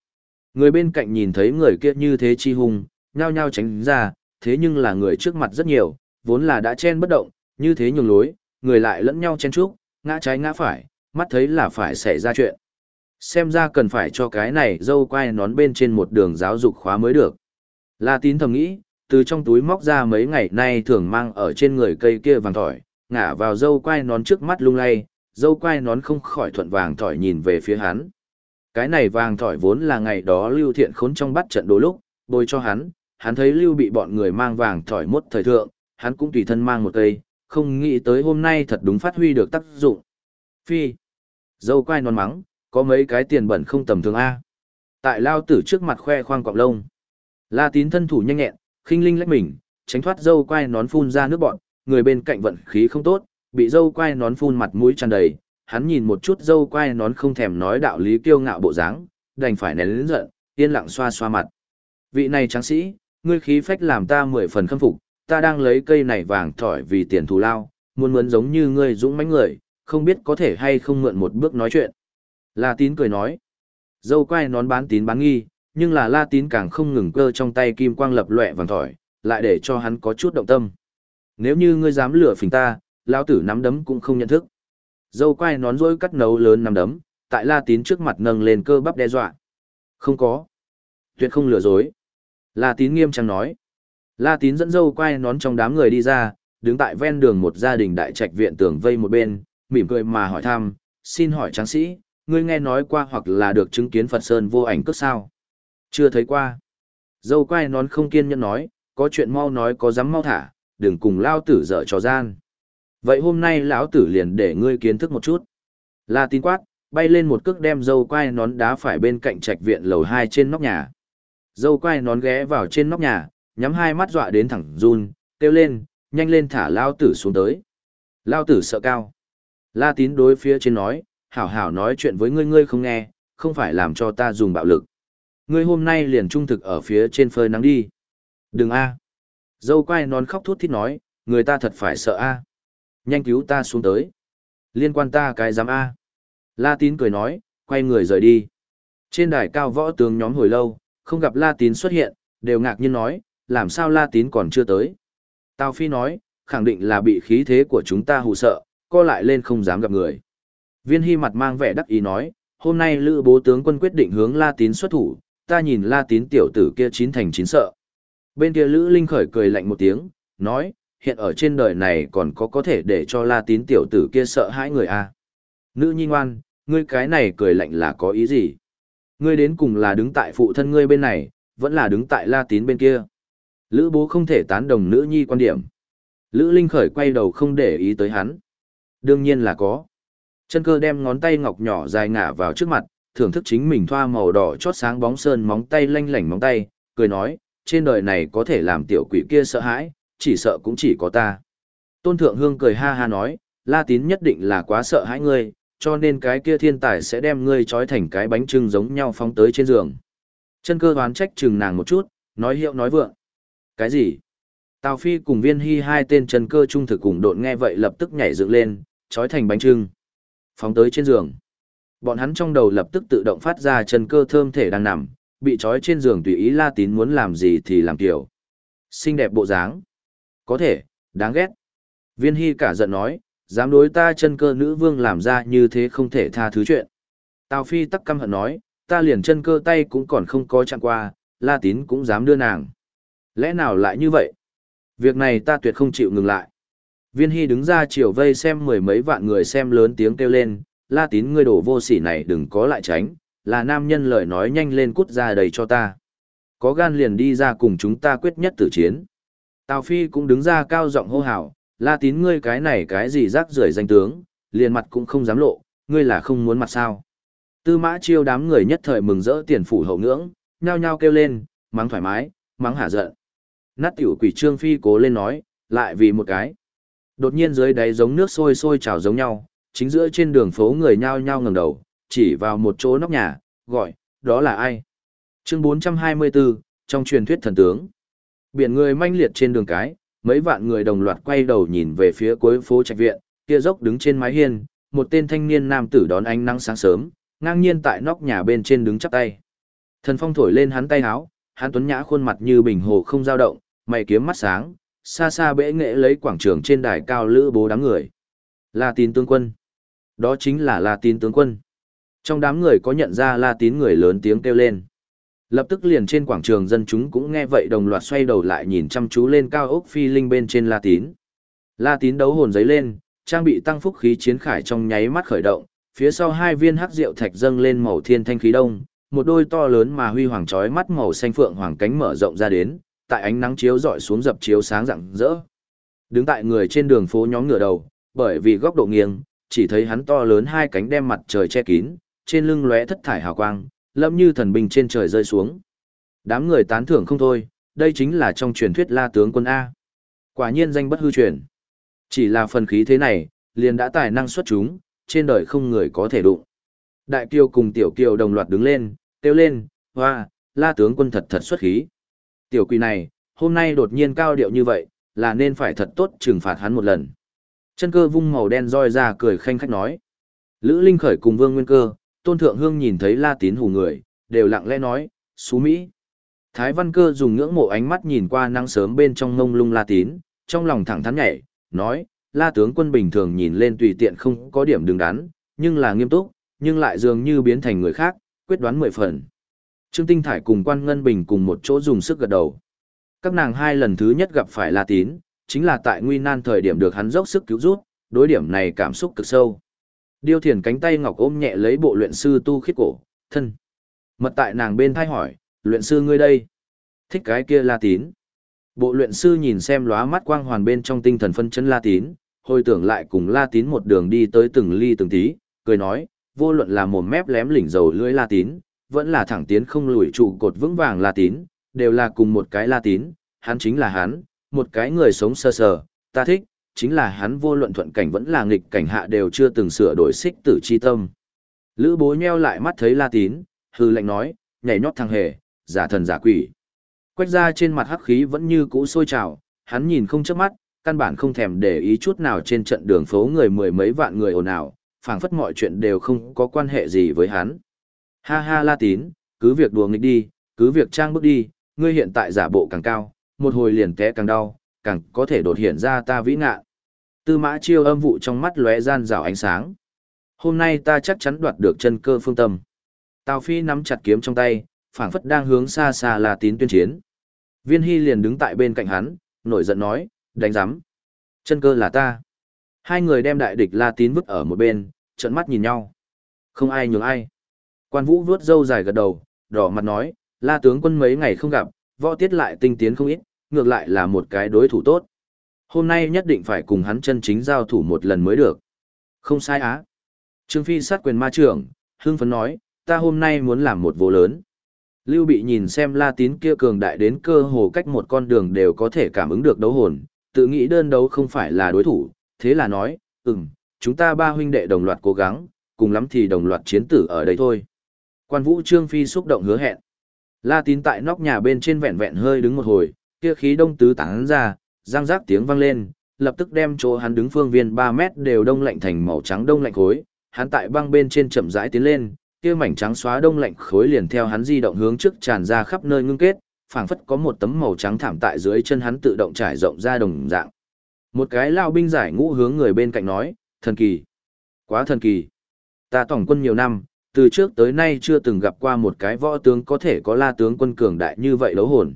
Người bên cạnh nhìn thấy người kia như thế chi hung, nhao nhao tránh ra, thế nhưng là người trước mặt rất nhiều, vốn là đã chen bất động, như thế nhường lối, người lại lẫn nhau chen chúc, ngã trái ngã phải, mắt thấy là phải xảy ra chuyện. Xem ra cần phải cho cái này dâu quai nón bên trên một đường giáo dục khóa mới được. La tín thầm nghĩ, từ trong túi móc ra mấy ngày nay thường mang ở trên người cây kia vàng thỏi, ngả vào dâu quai nón trước mắt lung lay, dâu quai nón không khỏi thuận vàng thỏi nhìn về phía hắn. Cái này vàng thỏi vốn là ngày đó lưu thiện khốn trong bắt trận đôi lúc, bồi cho hắn, hắn thấy lưu bị bọn người mang vàng thỏi mốt thời thượng, hắn cũng tùy thân mang một cây, không nghĩ tới hôm nay thật đúng phát huy được tác dụng. Phi, dâu quai nón mắng, có mấy cái tiền bẩn không tầm thường A. Tại lao tử trước mặt khoe khoang cọng lông. La tín thân thủ nhanh nhẹn, khinh linh lách mình, tránh thoát dâu quai nón phun ra nước bọn, người bên cạnh vận khí không tốt, bị dâu quai nón phun mặt mũi tràn đầy, hắn nhìn một chút dâu quai nón không thèm nói đạo lý kiêu ngạo bộ dáng, đành phải nén lớn giận, yên lặng xoa xoa mặt. Vị này tráng sĩ, ngươi khí phách làm ta mười phần khâm phục, ta đang lấy cây này vàng thỏi vì tiền thù lao, muốn mướn giống như ngươi dũng mãnh người, không biết có thể hay không mượn một bước nói chuyện. La tín cười nói, dâu quai nón bán tín bán nghi, nhưng là la tín càng không ngừng cơ trong tay kim quang lập lệ vàng thỏi, lại để cho hắn có chút động tâm. Nếu như ngươi dám lừa phỉnh ta, lão tử nắm đấm cũng không nhận thức. Dâu quai nón rối cắt nấu lớn nắm đấm, tại La Tín trước mặt nâng lên cơ bắp đe dọa. Không có. Tuyệt không lừa dối. La Tín nghiêm trang nói. La Tín dẫn dâu quai nón trong đám người đi ra, đứng tại ven đường một gia đình đại trạch viện tường vây một bên, mỉm cười mà hỏi thăm, xin hỏi tráng sĩ, ngươi nghe nói qua hoặc là được chứng kiến Phật Sơn vô ảnh cước sao? Chưa thấy qua. Dâu quai nón không kiên nhẫn nói, có chuyện mau nói có dám mau thả, đừng cùng lao tử dở trò gian. Vậy hôm nay lão tử liền để ngươi kiến thức một chút. La Tín quát, bay lên một cước đem dâu quai nón đá phải bên cạnh trạch viện lầu hai trên nóc nhà. Dâu quai nón ghé vào trên nóc nhà, nhắm hai mắt dọa đến thẳng run, kêu lên, nhanh lên thả lao tử xuống tới. Lao tử sợ cao. La tín đối phía trên nói, hảo hảo nói chuyện với ngươi ngươi không nghe, không phải làm cho ta dùng bạo lực. Ngươi hôm nay liền trung thực ở phía trên phơi nắng đi. Đừng a. Dâu quay nón khóc thút thít nói, người ta thật phải sợ a. Nhanh cứu ta xuống tới. Liên quan ta cái giám a. La tín cười nói, quay người rời đi. Trên đài cao võ tướng nhóm hồi lâu, không gặp La tín xuất hiện, đều ngạc nhiên nói, làm sao La tín còn chưa tới. Tào Phi nói, khẳng định là bị khí thế của chúng ta hù sợ, co lại lên không dám gặp người. Viên Hy mặt mang vẻ đắc ý nói, hôm nay lữ bố tướng quân quyết định hướng La tín xuất thủ, ta nhìn La tín tiểu tử kia chín thành chín sợ. Bên kia Lữ Linh khởi cười lạnh một tiếng, nói, hiện ở trên đời này còn có có thể để cho La tín tiểu tử kia sợ hãi người à. Nữ nhi ngoan, ngươi cái này cười lạnh là có ý gì? Ngươi đến cùng là đứng tại phụ thân ngươi bên này, vẫn là đứng tại La tín bên kia. Lữ bố không thể tán đồng nữ nhi quan điểm. Lữ Linh khởi quay đầu không để ý tới hắn. Đương nhiên là có. Chân cơ đem ngón tay ngọc nhỏ dài ngả vào trước mặt, thưởng thức chính mình thoa màu đỏ chót sáng bóng sơn móng tay lanh lảnh móng tay, cười nói, trên đời này có thể làm tiểu quỷ kia sợ hãi, chỉ sợ cũng chỉ có ta. Tôn Thượng Hương cười ha ha nói, La Tín nhất định là quá sợ hãi ngươi, cho nên cái kia thiên tài sẽ đem ngươi trói thành cái bánh trưng giống nhau phóng tới trên giường. Chân cơ đoán trách chừng nàng một chút, nói hiệu nói vượng. Cái gì? Tào Phi cùng viên hy hai tên Trần cơ trung thực cùng độn nghe vậy lập tức nhảy dựng lên, trói thành bánh trưng. Phóng tới trên giường. Bọn hắn trong đầu lập tức tự động phát ra Trần cơ thơm thể đang nằm, bị trói trên giường tùy ý La Tín muốn làm gì thì làm kiểu. Xinh đẹp bộ dáng. Có thể, đáng ghét. Viên Hy cả giận nói, dám đối ta chân cơ nữ vương làm ra như thế không thể tha thứ chuyện. Tào Phi tắc căm hận nói, ta liền chân cơ tay cũng còn không có chạm qua, La Tín cũng dám đưa nàng. Lẽ nào lại như vậy? Việc này ta tuyệt không chịu ngừng lại. Viên Hy đứng ra chiều vây xem mười mấy vạn người xem lớn tiếng kêu lên, La Tín ngươi đổ vô sỉ này đừng có lại tránh, là nam nhân lời nói nhanh lên cút ra đầy cho ta. Có gan liền đi ra cùng chúng ta quyết nhất tử chiến. Tào Phi cũng đứng ra cao giọng hô hào, La Tín ngươi cái này cái gì rác rưởi danh tướng, liền mặt cũng không dám lộ, ngươi là không muốn mặt sao. Tư mã chiêu đám người nhất thời mừng rỡ tiền phủ hậu ngưỡng, nhao nhao kêu lên, mắng thoải mái, mắng hả giận. Nát tiểu quỷ trương phi cố lên nói, lại vì một cái. Đột nhiên dưới đáy giống nước sôi sôi trào giống nhau, chính giữa trên đường phố người nhao nhao ngẩng đầu, chỉ vào một chỗ nóc nhà, gọi, đó là ai? Chương 424, trong truyền thuyết thần tướng. Biển người manh liệt trên đường cái, mấy vạn người đồng loạt quay đầu nhìn về phía cuối phố trạch viện, kia dốc đứng trên mái hiên, một tên thanh niên nam tử đón ánh nắng sáng sớm, ngang nhiên tại nóc nhà bên trên đứng chắp tay. Thần phong thổi lên hắn tay áo, hắn tuấn nhã khuôn mặt như bình hồ không dao động, mày kiếm mắt sáng, xa xa bẽ nghệ lấy quảng trường trên đài cao lữ bố đám người. La tín tướng quân. Đó chính là La tín tướng quân. Trong đám người có nhận ra La tín người lớn tiếng kêu lên. Lập tức liền trên quảng trường dân chúng cũng nghe vậy đồng loạt xoay đầu lại nhìn chăm chú lên cao ốc phi linh bên trên La tín. La tín đấu hồn giấy lên, trang bị tăng phúc khí chiến khải trong nháy mắt khởi động, phía sau hai viên hắc rượu thạch dâng lên màu thiên thanh khí đông, một đôi to lớn mà huy hoàng chói mắt màu xanh phượng hoàng cánh mở rộng ra đến, tại ánh nắng chiếu rọi xuống dập chiếu sáng rạng rỡ. Đứng tại người trên đường phố nhóm ngửa đầu, bởi vì góc độ nghiêng, chỉ thấy hắn to lớn hai cánh đem mặt trời che kín, trên lưng lóe thất thải hào quang, lâm như thần binh trên trời rơi xuống. Đám người tán thưởng không thôi, đây chính là trong truyền thuyết La tướng quân A. Quả nhiên danh bất hư truyền. Chỉ là phần khí thế này, liền đã tài năng xuất chúng, trên đời không người có thể đụng. Đại kiều cùng tiểu kiều đồng loạt đứng lên, kêu lên, hoa, la tướng quân thật thật xuất khí. Tiểu quỷ này, hôm nay đột nhiên cao điệu như vậy, là nên phải thật tốt trừng phạt hắn một lần. Chân cơ vung màu đen roi ra cười khanh khách nói. Lữ Linh khởi cùng Vương Nguyên Cơ, Tôn Thượng Hương nhìn thấy La Tín hù người, đều lặng lẽ nói, xú Mỹ. Thái Văn Cơ dùng ngưỡng mộ ánh mắt nhìn qua năng sớm bên trong ngông lung La Tín, trong lòng thẳng thắn nhảy, nói, La tướng quân bình thường nhìn lên tùy tiện không có điểm đứng đắn, nhưng là nghiêm túc, nhưng lại dường như biến thành người khác, quyết đoán mười phần. Trương Tinh Thải cùng Quan Ngân Bình cùng một chỗ dùng sức gật đầu. Các nàng hai lần thứ nhất gặp phải La Tín, chính là tại nguy nan thời điểm được hắn dốc sức cứu rút, đối điểm này cảm xúc cực sâu. Điêu Thiền cánh tay ngọc ôm nhẹ lấy bộ luyện sư tu khiết cổ, thân. Mật tại nàng bên thay hỏi, luyện sư ngươi đây. Thích cái kia La Tín. Bộ luyện sư nhìn xem lóa mắt quang hoàn bên trong tinh thần phân chân La Tín, hồi tưởng lại cùng La Tín một đường đi tới từng ly từng tí, cười nói, vô luận là một mép lém lỉnh dầu lưỡi La Tín, vẫn là thẳng tiến không lùi trụ cột vững vàng La Tín, đều là cùng một cái La Tín, hắn chính là hắn, một cái người sống sơ sờ, ta thích, chính là hắn vô luận thuận cảnh vẫn là nghịch cảnh hạ đều chưa từng sửa đổi xích tử chi tâm. Lữ bố nheo lại mắt thấy La Tín, hư lệnh nói, nhảy nhót thằng hề, giả thần giả quỷ. Quách ra trên mặt hắc khí vẫn như cũ sôi trào, hắn nhìn không chớp mắt, căn bản không thèm để ý chút nào trên trận đường phố người mười mấy vạn người ồn ào, phảng phất mọi chuyện đều không có quan hệ gì với hắn. Ha ha La Tín, cứ việc đùa nghịch đi, cứ việc trang bước đi, ngươi hiện tại giả bộ càng cao, một hồi liền té càng đau, càng có thể đột hiện ra ta vĩ ngạ. Tư mã chiêu âm vụ trong mắt lóe gian rào ánh sáng. Hôm nay ta chắc chắn đoạt được chân cơ phương tâm. Tào Phi nắm chặt kiếm trong tay, phảng phất đang hướng xa xa La Tín tuyên chiến. Viên Hy liền đứng tại bên cạnh hắn, nổi giận nói, đánh giám. Chân cơ là ta. Hai người đem đại địch La Tín vứt ở một bên, trợn mắt nhìn nhau. Không ai nhường ai. Quan Vũ vuốt râu dài gật đầu, đỏ mặt nói, La tướng quân mấy ngày không gặp, võ tiết lại tinh tiến không ít, ngược lại là một cái đối thủ tốt. Hôm nay nhất định phải cùng hắn chân chính giao thủ một lần mới được. Không sai á. Trương Phi sát quyền ma trưởng, hương phấn nói, ta hôm nay muốn làm một vô lớn. Lưu Bị nhìn xem La Tín kia cường đại đến cơ hồ cách một con đường đều có thể cảm ứng được đấu hồn, tự nghĩ đơn đấu không phải là đối thủ, thế là nói, ừm, chúng ta ba huynh đệ đồng loạt cố gắng, cùng lắm thì đồng loạt chiến tử ở đây thôi. Quan Vũ Trương Phi xúc động hứa hẹn. La Tín tại nóc nhà bên trên vẹn vẹn hơi đứng một hồi, kia khí đông tứ tán ra, răng rác tiếng vang lên, lập tức đem chỗ hắn đứng phương viên 3 mét đều đông lạnh thành màu trắng đông lạnh khối, hắn tại băng bên trên chậm rãi tiến lên, kia mảnh trắng xóa đông lạnh khối liền theo hắn di động hướng trước tràn ra khắp nơi ngưng kết, phảng phất có một tấm màu trắng thảm tại dưới chân hắn tự động trải rộng ra đồng dạng. Một cái lao binh giải ngũ hướng người bên cạnh nói, thần kỳ. Quá thần kỳ. Ta tổng quân nhiều năm, từ trước tới nay chưa từng gặp qua một cái võ tướng có thể có la tướng quân cường đại như vậy đấu hồn.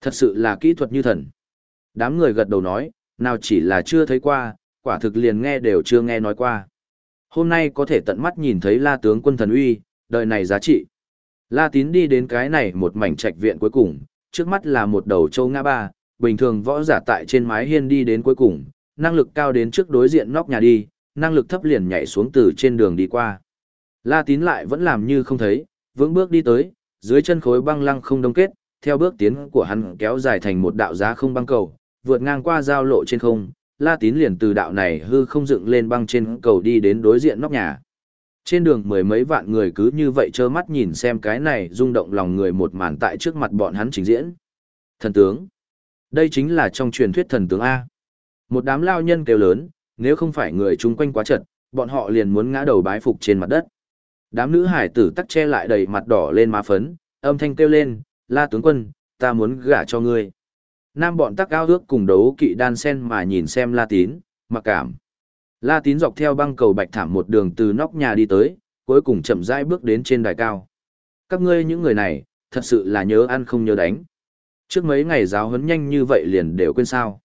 Thật sự là kỹ thuật như thần. Đám người gật đầu nói, nào chỉ là chưa thấy qua, quả thực liền nghe đều chưa nghe nói qua. Hôm nay có thể tận mắt nhìn thấy la tướng quân thần uy, đời này giá trị. La tín đi đến cái này một mảnh trạch viện cuối cùng, trước mắt là một đầu châu ngã ba, bình thường võ giả tại trên mái hiên đi đến cuối cùng, năng lực cao đến trước đối diện nóc nhà đi, năng lực thấp liền nhảy xuống từ trên đường đi qua. La tín lại vẫn làm như không thấy, vững bước đi tới, dưới chân khối băng lăng không đông kết, theo bước tiến của hắn kéo dài thành một đạo giá không băng cầu, vượt ngang qua giao lộ trên không, La tín liền từ đạo này hư không dựng lên băng trên cầu đi đến đối diện nóc nhà. Trên đường mười mấy vạn người cứ như vậy trơ mắt nhìn xem cái này rung động lòng người một màn tại trước mặt bọn hắn trình diễn. Thần tướng. Đây chính là trong truyền thuyết thần tướng A. Một đám lao nhân kêu lớn, nếu không phải người chung quanh quá chật, bọn họ liền muốn ngã đầu bái phục trên mặt đất. Đám nữ hải tử tắc che lại đầy mặt đỏ lên má phấn, âm thanh kêu lên, la tướng quân, ta muốn gả cho ngươi. Nam bọn tắc ao ước cùng đấu kỵ đan sen mà nhìn xem la tín, mặc cảm. La tín dọc theo băng cầu bạch thảm một đường từ nóc nhà đi tới, cuối cùng chậm rãi bước đến trên đài cao. Các ngươi những người này, thật sự là nhớ ăn không nhớ đánh. Trước mấy ngày giáo huấn nhanh như vậy liền đều quên sao.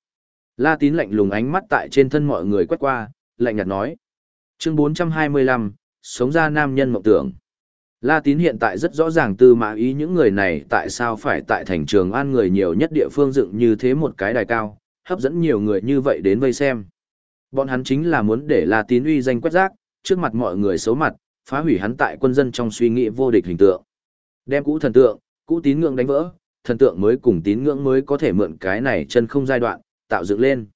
La tín lạnh lùng ánh mắt tại trên thân mọi người quét qua, lạnh nhạt nói. Chương 425, sống ra nam nhân mộng tưởng. La tín hiện tại rất rõ ràng tư mã ý những người này tại sao phải tại thành trường an người nhiều nhất địa phương dựng như thế một cái đài cao, hấp dẫn nhiều người như vậy đến vây xem. Bọn hắn chính là muốn để La tín uy danh quét rác, trước mặt mọi người xấu mặt, phá hủy hắn tại quân dân trong suy nghĩ vô địch hình tượng. Đem cũ thần tượng, cũ tín ngưỡng đánh vỡ, thần tượng mới cùng tín ngưỡng mới có thể mượn cái này chân không giai đoạn, tạo dựng lên.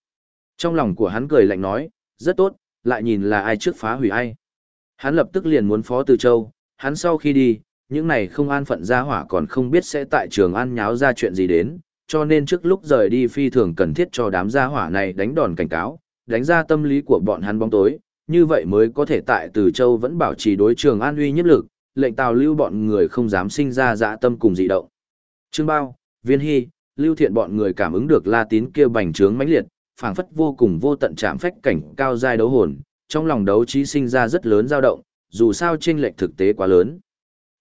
Trong lòng của hắn cười lạnh nói, rất tốt, lại nhìn là ai trước phá hủy ai. Hắn lập tức liền muốn phó từ châu, hắn sau khi đi, những này không an phận ra hỏa còn không biết sẽ tại trường an nháo ra chuyện gì đến, cho nên trước lúc rời đi phi thường cần thiết cho đám gia hỏa này đánh đòn cảnh cáo, đánh ra tâm lý của bọn hắn bóng tối, như vậy mới có thể tại từ châu vẫn bảo trì đối trường an uy nhất lực, lệnh tào lưu bọn người không dám sinh ra dạ tâm cùng dị động. Trương Bao, Viên Hy, Lưu Thiện bọn người cảm ứng được La Tín kia bành trướng mãnh liệt, phảng phất vô cùng vô tận chạm phách cảnh cao giai đấu hồn, trong lòng đấu trí sinh ra rất lớn dao động, dù sao chênh lệch thực tế quá lớn.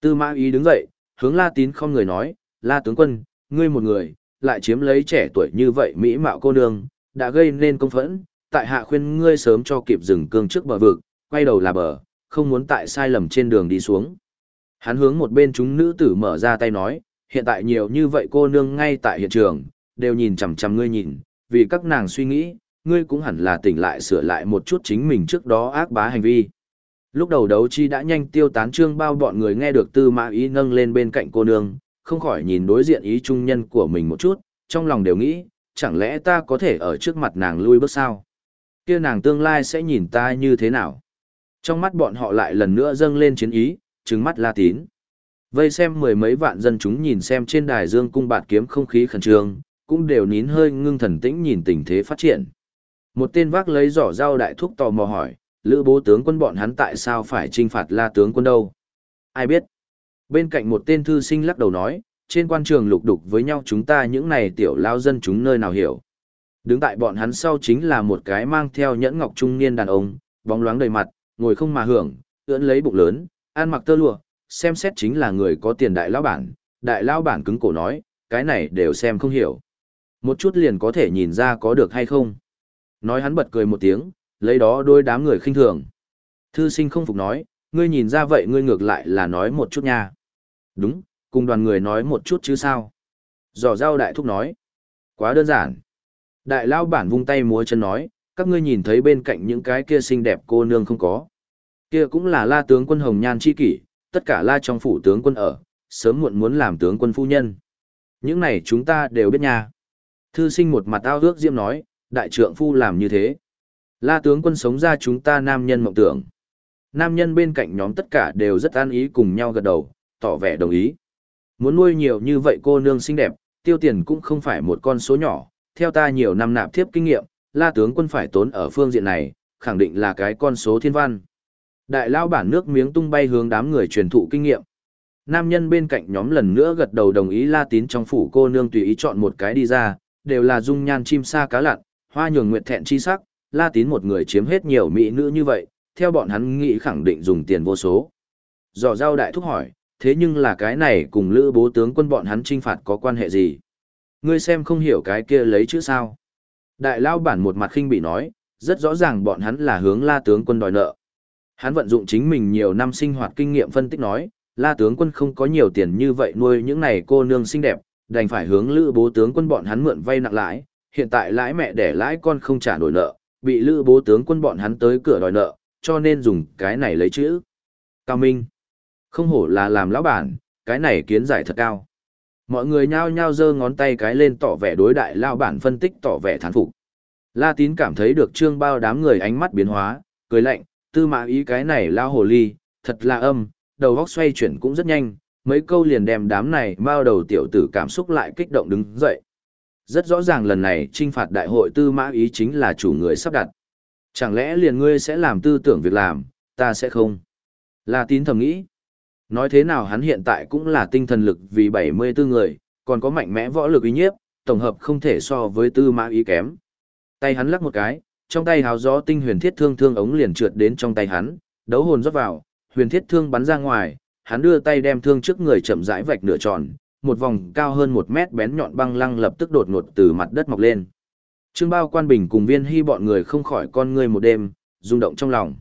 Tư Mã Ý đứng dậy, hướng La Tín không người nói, "La tướng quân, ngươi một người, lại chiếm lấy trẻ tuổi như vậy mỹ mạo cô nương, đã gây nên công phẫn, tại hạ khuyên ngươi sớm cho kịp dừng cương trước bờ vực, quay đầu là bờ, không muốn tại sai lầm trên đường đi xuống." Hắn hướng một bên chúng nữ tử mở ra tay nói, hiện tại nhiều như vậy cô nương ngay tại hiện trường, đều nhìn chằm chằm ngươi nhìn, vì các nàng suy nghĩ, ngươi cũng hẳn là tỉnh lại sửa lại một chút chính mình trước đó ác bá hành vi. Lúc đầu đấu chi đã nhanh tiêu tán trương bao bọn người nghe được tư mã ý nâng lên bên cạnh cô nương, không khỏi nhìn đối diện ý trung nhân của mình một chút, trong lòng đều nghĩ, chẳng lẽ ta có thể ở trước mặt nàng lui bước sao? kia nàng tương lai sẽ nhìn ta như thế nào? Trong mắt bọn họ lại lần nữa dâng lên chiến ý, trừng mắt la tín. Vây xem mười mấy vạn dân chúng nhìn xem trên đài dương cung bạt kiếm không khí khẩn trương, cũng đều nín hơi ngưng thần tĩnh nhìn tình thế phát triển. Một tên vác lấy giỏ dao đại thúc tò mò hỏi, lữ bố tướng quân bọn hắn tại sao phải trinh phạt la tướng quân đâu? Ai biết? Bên cạnh một tên thư sinh lắc đầu nói, trên quan trường lục đục với nhau chúng ta những này tiểu lao dân chúng nơi nào hiểu. Đứng tại bọn hắn sau chính là một cái mang theo nhẫn ngọc trung niên đàn ông, bóng loáng đầy mặt, ngồi không mà hưởng, ưỡn lấy bụng lớn, ăn mặc tơ lụa, xem xét chính là người có tiền đại lão bản, đại lão bản cứng cổ nói, cái này đều xem không hiểu. Một chút liền có thể nhìn ra có được hay không. Nói hắn bật cười một tiếng, lấy đó đôi đám người khinh thường. Thư sinh không phục nói, ngươi nhìn ra vậy ngươi ngược lại là nói một chút nha. Đúng, cùng đoàn người nói một chút chứ sao. Giỏ rau đại thúc nói. Quá đơn giản. Đại lao bản vung tay múa chân nói, các ngươi nhìn thấy bên cạnh những cái kia xinh đẹp cô nương không có. Kia cũng là la tướng quân hồng nhan chi kỷ, tất cả la trong phủ tướng quân ở, sớm muộn muốn làm tướng quân phu nhân. Những này chúng ta đều biết nha. Thư sinh một mặt ao ước diêm nói, đại trượng phu làm như thế. La tướng quân sống ra chúng ta nam nhân mộng tưởng. Nam nhân bên cạnh nhóm tất cả đều rất an ý cùng nhau gật đầu, tỏ vẻ đồng ý. Muốn nuôi nhiều như vậy cô nương xinh đẹp, tiêu tiền cũng không phải một con số nhỏ. Theo ta nhiều năm nạp thiếp kinh nghiệm, la tướng quân phải tốn ở phương diện này, khẳng định là cái con số thiên văn. Đại lao bản nước miếng tung bay hướng đám người truyền thụ kinh nghiệm. Nam nhân bên cạnh nhóm lần nữa gật đầu đồng ý la tín trong phủ cô nương tùy ý chọn một cái đi ra, đều là dung nhan chim sa cá lặn, hoa nhường nguyện thẹn chi sắc, La Tín một người chiếm hết nhiều mỹ nữ như vậy, theo bọn hắn nghĩ khẳng định dùng tiền vô số. Dò giao đại thúc hỏi, thế nhưng là cái này cùng lữ bố tướng quân bọn hắn trinh phạt có quan hệ gì? Ngươi xem không hiểu cái kia lấy chữ sao? Đại lao bản một mặt khinh bị nói, rất rõ ràng bọn hắn là hướng la tướng quân đòi nợ. Hắn vận dụng chính mình nhiều năm sinh hoạt kinh nghiệm phân tích nói, la tướng quân không có nhiều tiền như vậy nuôi những này cô nương xinh đẹp, đành phải hướng lữ bố tướng quân bọn hắn mượn vay nặng lãi, hiện tại lãi mẹ để lãi con không trả nổi nợ, bị lữ bố tướng quân bọn hắn tới cửa đòi nợ, cho nên dùng cái này lấy chữ. Cao Minh. Không hổ là làm lão bản, cái này kiến giải thật cao. Mọi người nhao nhao giơ ngón tay cái lên tỏ vẻ đối đại lão bản phân tích tỏ vẻ thán phục. La Tín cảm thấy được trương bao đám người ánh mắt biến hóa, cười lạnh, tư mã ý cái này lao hồ ly, thật là âm, đầu góc xoay chuyển cũng rất nhanh, mấy câu liền đem đám này bao đầu tiểu tử cảm xúc lại kích động đứng dậy. Rất rõ ràng lần này trinh phạt đại hội tư mã ý chính là chủ người sắp đặt. Chẳng lẽ liền ngươi sẽ làm tư tưởng việc làm, ta sẽ không. La tín thầm nghĩ. Nói thế nào hắn hiện tại cũng là tinh thần lực vì 74 người, còn có mạnh mẽ võ lực uy nhiếp, tổng hợp không thể so với tư mã ý kém. Tay hắn lắc một cái, trong tay hào gió tinh huyền thiết thương thương ống liền trượt đến trong tay hắn, đấu hồn rót vào, huyền thiết thương bắn ra ngoài, hắn đưa tay đem thương trước người chậm rãi vạch nửa tròn, một vòng cao hơn một mét bén nhọn băng lăng lập tức đột ngột từ mặt đất mọc lên. Trương Bao Quan Bình cùng Viên Hy bọn người không khỏi con người một đêm, rung động trong lòng.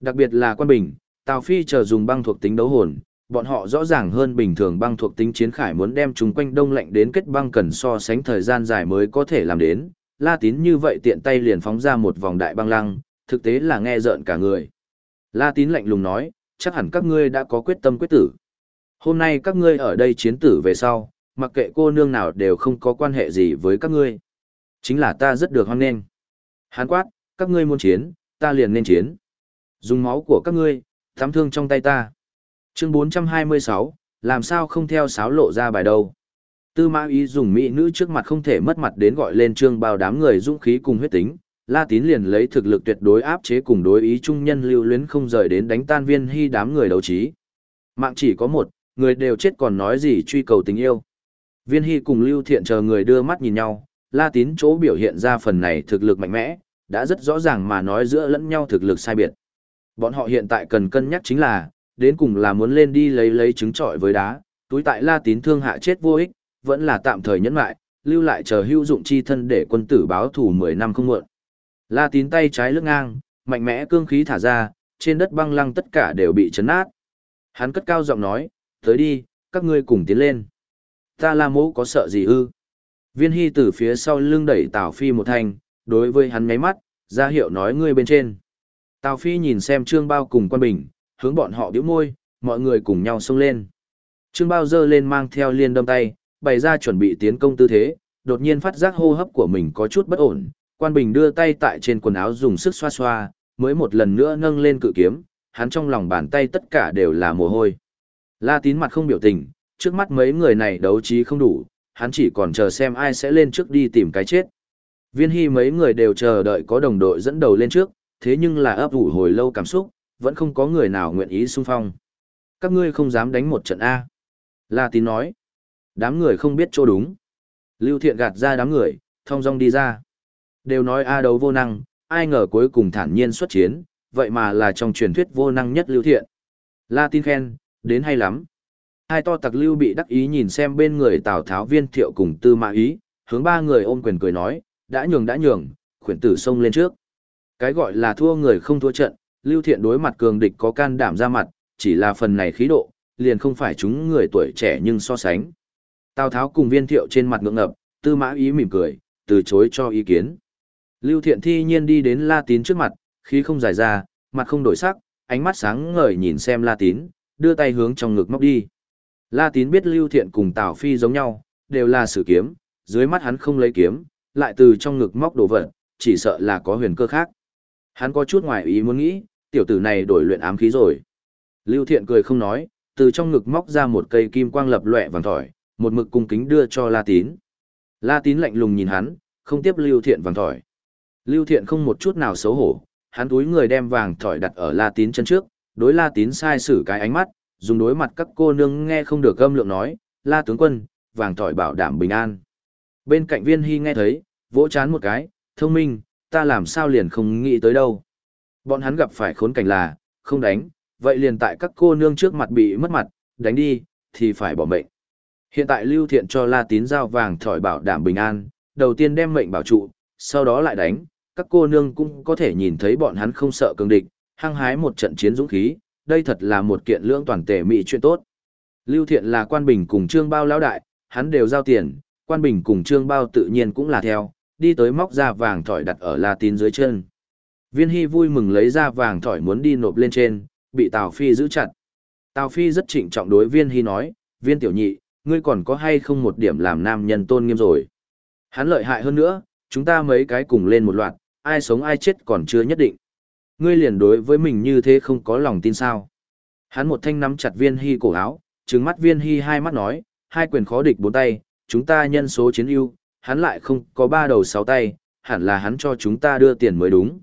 Đặc biệt là Quan Bình, Tào Phi chờ dùng băng thuộc tính đấu hồn, bọn họ rõ ràng hơn bình thường băng thuộc tính chiến khải muốn đem chúng quanh đông lạnh đến kết băng cần so sánh thời gian dài mới có thể làm đến. La Tín như vậy tiện tay liền phóng ra một vòng đại băng lăng, thực tế là nghe rợn cả người. La Tín lạnh lùng nói, chắc hẳn các ngươi đã có quyết tâm quyết tử. Hôm nay các ngươi ở đây chiến tử về sau, mặc kệ cô nương nào đều không có quan hệ gì với các ngươi. Chính là ta rất được hoan nghênh. Hán quát, các ngươi muốn chiến, ta liền nên chiến. Dùng máu của các ngươi, thám thương trong tay ta. Chương 426, làm sao không theo sáo lộ ra bài đâu. Tư mã ý dùng mỹ nữ trước mặt không thể mất mặt đến gọi lên trương bao đám người dũng khí cùng huyết tính. La tín liền lấy thực lực tuyệt đối áp chế cùng đối ý trung nhân lưu luyến không rời đến đánh tan viên hy đám người đấu trí. Mạng chỉ có một, người đều chết còn nói gì truy cầu tình yêu. Viên hy cùng lưu thiện chờ người đưa mắt nhìn nhau, La Tín chỗ biểu hiện ra phần này thực lực mạnh mẽ, đã rất rõ ràng mà nói giữa lẫn nhau thực lực sai biệt. Bọn họ hiện tại cần cân nhắc chính là, đến cùng là muốn lên đi lấy lấy trứng trọi với đá, túi tại La Tín thương hạ chết vô ích, vẫn là tạm thời nhẫn lại, lưu lại chờ hữu dụng chi thân để quân tử báo thủ 10 năm không muộn. La Tín tay trái lưng ngang, mạnh mẽ cương khí thả ra, trên đất băng lăng tất cả đều bị chấn nát. Hắn cất cao giọng nói, tới đi, các ngươi cùng tiến lên. Ta La mẫu có sợ gì ư? Viên Hy từ phía sau lưng đẩy Tào Phi một thanh, đối với hắn ngáy mắt, ra hiệu nói ngươi bên trên. Tào Phi nhìn xem Trương Bao cùng quan bình, hướng bọn họ điếu môi, mọi người cùng nhau xông lên. Trương Bao dơ lên mang theo liên đâm tay, bày ra chuẩn bị tiến công tư thế, đột nhiên phát giác hô hấp của mình có chút bất ổn. Quan Bình đưa tay tại trên quần áo dùng sức xoa xoa, mới một lần nữa nâng lên cự kiếm, hắn trong lòng bàn tay tất cả đều là mồ hôi. La tín mặt không biểu tình, trước mắt mấy người này đấu trí không đủ, hắn chỉ còn chờ xem ai sẽ lên trước đi tìm cái chết. Viên hy mấy người đều chờ đợi có đồng đội dẫn đầu lên trước, thế nhưng là ấp ủ hồi lâu cảm xúc, vẫn không có người nào nguyện ý xung phong. Các ngươi không dám đánh một trận A. La tín nói. Đám người không biết chỗ đúng. Lưu thiện gạt ra đám người, thông dong đi ra. Đều nói A đấu vô năng, ai ngờ cuối cùng thản nhiên xuất chiến, vậy mà là trong truyền thuyết vô năng nhất lưu thiện. La tin khen, đến hay lắm, Hai to tặc lưu bị đắc ý nhìn xem bên người Tào Tháo viên thiệu cùng tư mã ý, hướng ba người ôm quyền cười nói, đã nhường đã nhường, khuyển tử xông lên trước. Cái gọi là thua người không thua trận, lưu thiện đối mặt cường địch có can đảm ra mặt, chỉ là phần này khí độ, liền không phải chúng người tuổi trẻ nhưng so sánh. Tào Tháo cùng viên thiệu trên mặt ngượng ngập, tư mã ý mỉm cười, từ chối cho ý kiến. Lưu thiện thi nhiên đi đến La Tín trước mặt, khí không dài ra, mặt không đổi sắc, ánh mắt sáng ngời nhìn xem La Tín, đưa tay hướng trong ngực móc đi. La Tín biết Lưu Thiện cùng Tào Phi giống nhau, đều là sử kiếm, dưới mắt hắn không lấy kiếm, lại từ trong ngực móc đồ vật, chỉ sợ là có huyền cơ khác. Hắn có chút ngoài ý muốn nghĩ, tiểu tử này đổi luyện ám khí rồi. Lưu Thiện cười không nói, từ trong ngực móc ra một cây kim quang lập loè vàng thỏi, một mực cung kính đưa cho La Tín. La Tín lạnh lùng nhìn hắn, không tiếp Lưu Thiện vàng thỏi. Lưu Thiện không một chút nào xấu hổ, hắn túi người đem vàng thỏi đặt ở La Tín chân trước, đối La Tín sai sử cái ánh mắt, dùng đối mặt các cô nương nghe không được gâm lượng nói, la tướng quân, vàng thỏi bảo đảm bình an. Bên cạnh viên hy nghe thấy, vỗ chán một cái, thông minh, ta làm sao liền không nghĩ tới đâu. Bọn hắn gặp phải khốn cảnh là, không đánh, vậy liền tại các cô nương trước mặt bị mất mặt, đánh đi, thì phải bỏ mệnh. Hiện tại Lưu Thiện cho La Tín giao vàng thỏi bảo đảm bình an, đầu tiên đem mệnh bảo trụ, sau đó lại đánh, các cô nương cũng có thể nhìn thấy bọn hắn không sợ cường địch, hăng hái một trận chiến dũng khí, đây thật là một kiện lưỡng toàn tể mỹ chuyện tốt. Lưu Thiện là quan bình cùng Trương Bao lão đại, hắn đều giao tiền, quan bình cùng Trương Bao tự nhiên cũng là theo, đi tới móc ra vàng thỏi đặt ở La Tín dưới chân. Viên Hy vui mừng lấy ra vàng thỏi muốn đi nộp lên trên, bị Tào Phi giữ chặt. Tào Phi rất trịnh trọng đối Viên Hy nói, Viên tiểu nhị, ngươi còn có hay không một điểm làm nam nhân tôn nghiêm rồi. Hắn lợi hại hơn nữa, chúng ta mấy cái cùng lên một loạt, ai sống ai chết còn chưa nhất định. Ngươi liền đối với mình như thế không có lòng tin sao. Hắn một thanh nắm chặt viên hy cổ áo, trừng mắt viên hy hai mắt nói, hai quyền khó địch bốn tay, chúng ta nhân số chiến ưu, hắn lại không có ba đầu sáu tay, hẳn là hắn cho chúng ta đưa tiền mới đúng.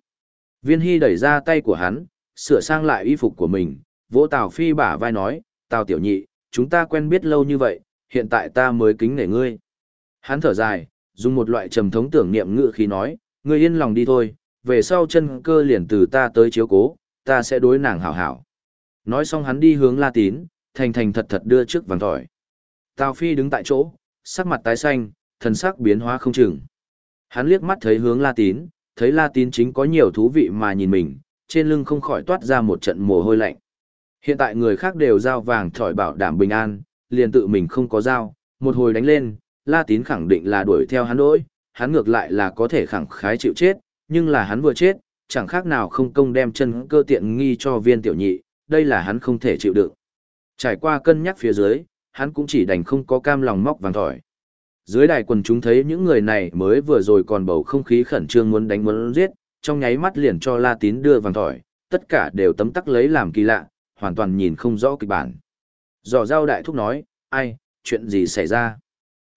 Viên hy đẩy ra tay của hắn, sửa sang lại y phục của mình, vỗ Tào Phi bả vai nói, Tào tiểu nhị, chúng ta quen biết lâu như vậy, hiện tại ta mới kính nể ngươi. Hắn thở dài, dùng một loại trầm thống tưởng niệm ngự khí nói, ngươi yên lòng đi thôi, về sau chân cơ liền từ ta tới chiếu cố, ta sẽ đối nàng hảo hảo. Nói xong hắn đi hướng La Tín, thành thành thật thật đưa trước vàng tỏi. Tào Phi đứng tại chỗ, sắc mặt tái xanh, thần sắc biến hóa không chừng. Hắn liếc mắt thấy hướng La Tín, thấy La Tín chính có nhiều thú vị mà nhìn mình, trên lưng không khỏi toát ra một trận mồ hôi lạnh. Hiện tại người khác đều giao vàng thỏi bảo đảm bình an, liền tự mình không có giao, một hồi đánh lên, La Tín khẳng định là đuổi theo hắn đỗi, hắn ngược lại là có thể khẳng khái chịu chết, nhưng là hắn vừa chết, chẳng khác nào không công đem chân cơ tiện nghi cho viên tiểu nhị, đây là hắn không thể chịu đựng. Trải qua cân nhắc phía dưới, hắn cũng chỉ đành không có cam lòng móc vàng thỏi. Dưới đài quần chúng thấy những người này mới vừa rồi còn bầu không khí khẩn trương muốn đánh muốn giết, trong nháy mắt liền cho La Tín đưa vàng thỏi, tất cả đều tấm tắc lấy làm kỳ lạ, hoàn toàn nhìn không rõ kịch bản. Giỏ giao đại thúc nói, ai, chuyện gì xảy ra?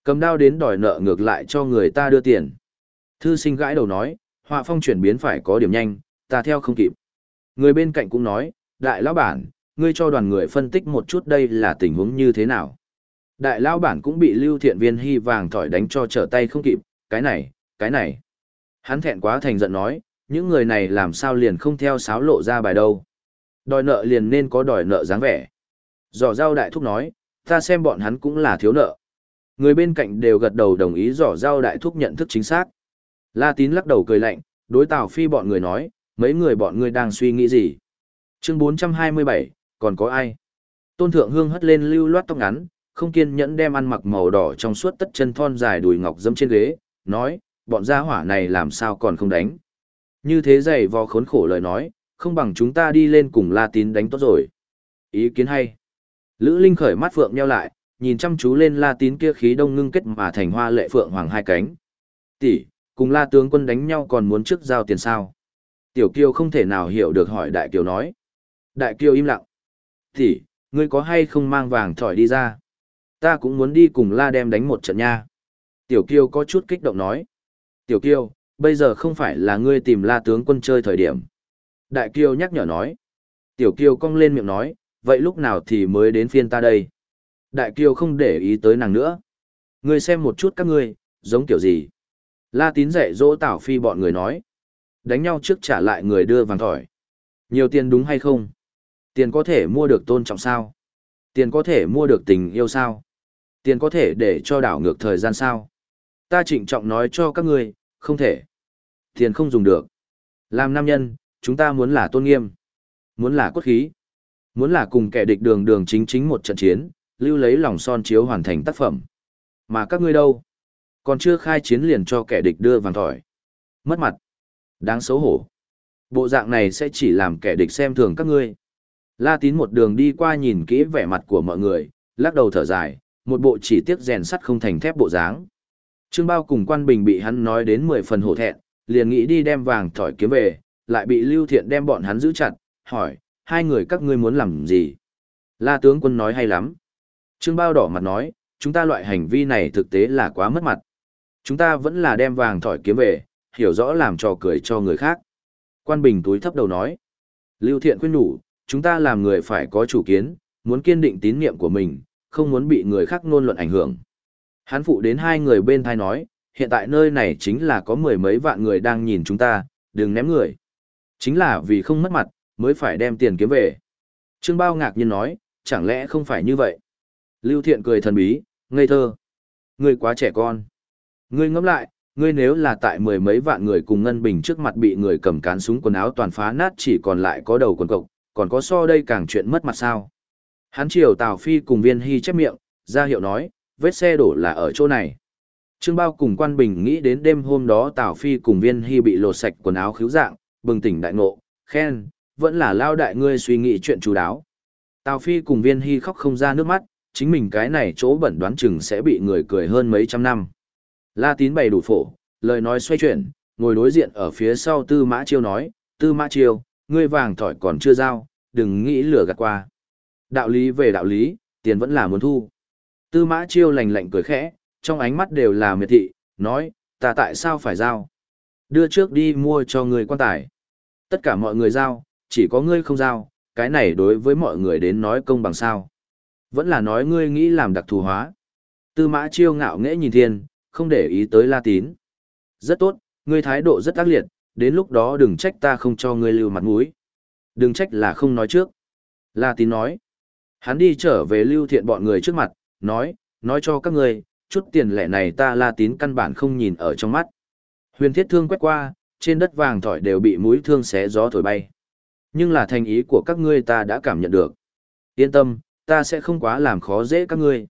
Cầm đao đến đòi nợ ngược lại cho người ta đưa tiền. Thư sinh gãi đầu nói, họa phong chuyển biến phải có điểm nhanh, ta theo không kịp. Người bên cạnh cũng nói, đại lão bản, ngươi cho đoàn người phân tích một chút đây là tình huống như thế nào. Đại lão bản cũng bị lưu thiện viên hy vàng thỏi đánh cho trở tay không kịp, cái này, cái này. Hắn thẹn quá thành giận nói, những người này làm sao liền không theo sáo lộ ra bài đâu. Đòi nợ liền nên có đòi nợ dáng vẻ. Giỏ giao đại thúc nói, ta xem bọn hắn cũng là thiếu nợ. Người bên cạnh đều gật đầu đồng ý giỏ giao đại thúc nhận thức chính xác. La tín lắc đầu cười lạnh, đối Tào Phi bọn người nói, mấy người bọn ngươi đang suy nghĩ gì? Chương 427, còn có ai? Tôn Thượng Hương hất lên lưu loát tóc ngắn, không kiên nhẫn đem ăn mặc màu đỏ trong suốt tất chân thon dài đùi ngọc dẫm trên ghế, nói, bọn gia hỏa này làm sao còn không đánh? Như thế dày vò khốn khổ lời nói, không bằng chúng ta đi lên cùng La Tín đánh tốt rồi. Ý kiến hay. Lữ Linh khởi mắt phượng nheo lại, nhìn chăm chú lên La Tín kia khí đông ngưng kết mà thành hoa lệ phượng hoàng hai cánh. Tỷ, cùng La tướng quân đánh nhau còn muốn trước giao tiền sao? Tiểu Kiều không thể nào hiểu được hỏi Đại Kiều nói. Đại Kiều im lặng. thì ngươi có hay không mang vàng thỏi đi ra? Ta cũng muốn đi cùng La đem đánh một trận nha. Tiểu Kiều có chút kích động nói. Tiểu Kiều, bây giờ không phải là ngươi tìm La tướng quân chơi thời điểm. Đại Kiều nhắc nhở nói. Tiểu Kiều cong lên miệng nói, vậy lúc nào thì mới đến phiên ta đây? Đại Kiều không để ý tới nàng nữa. Ngươi xem một chút các ngươi, giống kiểu gì? La tín dạy dỗ Tảo Phi bọn người nói. Đánh nhau trước trả lại người đưa vàng thỏi. Nhiều tiền đúng hay không? Tiền có thể mua được tôn trọng sao? Tiền có thể mua được tình yêu sao? Tiền có thể để cho đảo ngược thời gian sao? Ta trịnh trọng nói cho các ngươi, không thể. Tiền không dùng được. Làm nam nhân, chúng ta muốn là tôn nghiêm. Muốn là cốt khí. Muốn là cùng kẻ địch đường đường chính chính một trận chiến, lưu lấy lòng son chiếu hoàn thành tác phẩm. Mà các ngươi đâu? Còn chưa khai chiến liền cho kẻ địch đưa vàng thỏi. Mất mặt. Đáng xấu hổ. Bộ dạng này sẽ chỉ làm kẻ địch xem thường các ngươi. La tín một đường đi qua nhìn kỹ vẻ mặt của mọi người, lắc đầu thở dài, một bộ chỉ tiếc rèn sắt không thành thép bộ dáng. Trương Bao cùng quan bình bị hắn nói đến mười phần hổ thẹn, liền nghĩ đi đem vàng thỏi kiếm về, lại bị Lưu Thiện đem bọn hắn giữ chặt, hỏi, hai người các ngươi muốn làm gì? La tướng quân nói hay lắm. Trương Bao đỏ mặt nói, chúng ta loại hành vi này thực tế là quá mất mặt. Chúng ta vẫn là đem vàng thỏi kiếm về, hiểu rõ làm trò cười cho người khác. Quan Bình túi thấp đầu nói. Lưu Thiện khuyên nhủ, chúng ta làm người phải có chủ kiến, muốn kiên định tín nhiệm của mình, không muốn bị người khác ngôn luận ảnh hưởng. Hắn phụ đến hai người bên thai nói, hiện tại nơi này chính là có mười mấy vạn người đang nhìn chúng ta, đừng ném người. Chính là vì không mất mặt, mới phải đem tiền kiếm về. Trương Bao ngạc nhiên nói, chẳng lẽ không phải như vậy? Lưu Thiện cười thần bí, ngây thơ. người quá trẻ con. Ngươi ngẫm lại, ngươi nếu là tại mười mấy vạn người cùng Ngân Bình trước mặt bị người cầm cán súng quần áo toàn phá nát chỉ còn lại có đầu quần cộc, còn có so đây càng chuyện mất mặt sao. Hắn chiều Tào Phi cùng viên hy chép miệng, ra hiệu nói, vết xe đổ là ở chỗ này. Trương Bao cùng Quan Bình nghĩ đến đêm hôm đó Tào Phi cùng viên hy bị lột sạch quần áo khiếu dạng, bừng tỉnh đại ngộ, khen, vẫn là lao đại ngươi suy nghĩ chuyện chú đáo. Tào Phi cùng viên hy khóc không ra nước mắt, chính mình cái này chỗ bẩn đoán chừng sẽ bị người cười hơn mấy trăm năm. La tín bày đủ phổ, lời nói xoay chuyển, ngồi đối diện ở phía sau tư mã chiêu nói, tư mã chiêu, ngươi vàng thỏi còn chưa giao, đừng nghĩ lừa gạt qua. Đạo lý về đạo lý, tiền vẫn là muốn thu. Tư mã chiêu lành lạnh cười khẽ, trong ánh mắt đều là miệt thị, nói, ta tại sao phải giao? Đưa trước đi mua cho người quan tài. Tất cả mọi người giao, chỉ có ngươi không giao, cái này đối với mọi người đến nói công bằng sao. Vẫn là nói ngươi nghĩ làm đặc thù hóa. Tư mã chiêu ngạo nghễ nhìn thiên, không để ý tới la tín. Rất tốt, ngươi thái độ rất ác liệt, đến lúc đó đừng trách ta không cho ngươi lưu mặt mũi. Đừng trách là không nói trước. La tín nói. Hắn đi trở về lưu thiện bọn người trước mặt, nói, nói cho các ngươi, chút tiền lẻ này ta la tín căn bản không nhìn ở trong mắt. Huyền thiết thương quét qua, trên đất vàng thỏi đều bị mũi thương xé gió thổi bay. Nhưng là thành ý của các ngươi ta đã cảm nhận được. Yên tâm, ta sẽ không quá làm khó dễ các ngươi.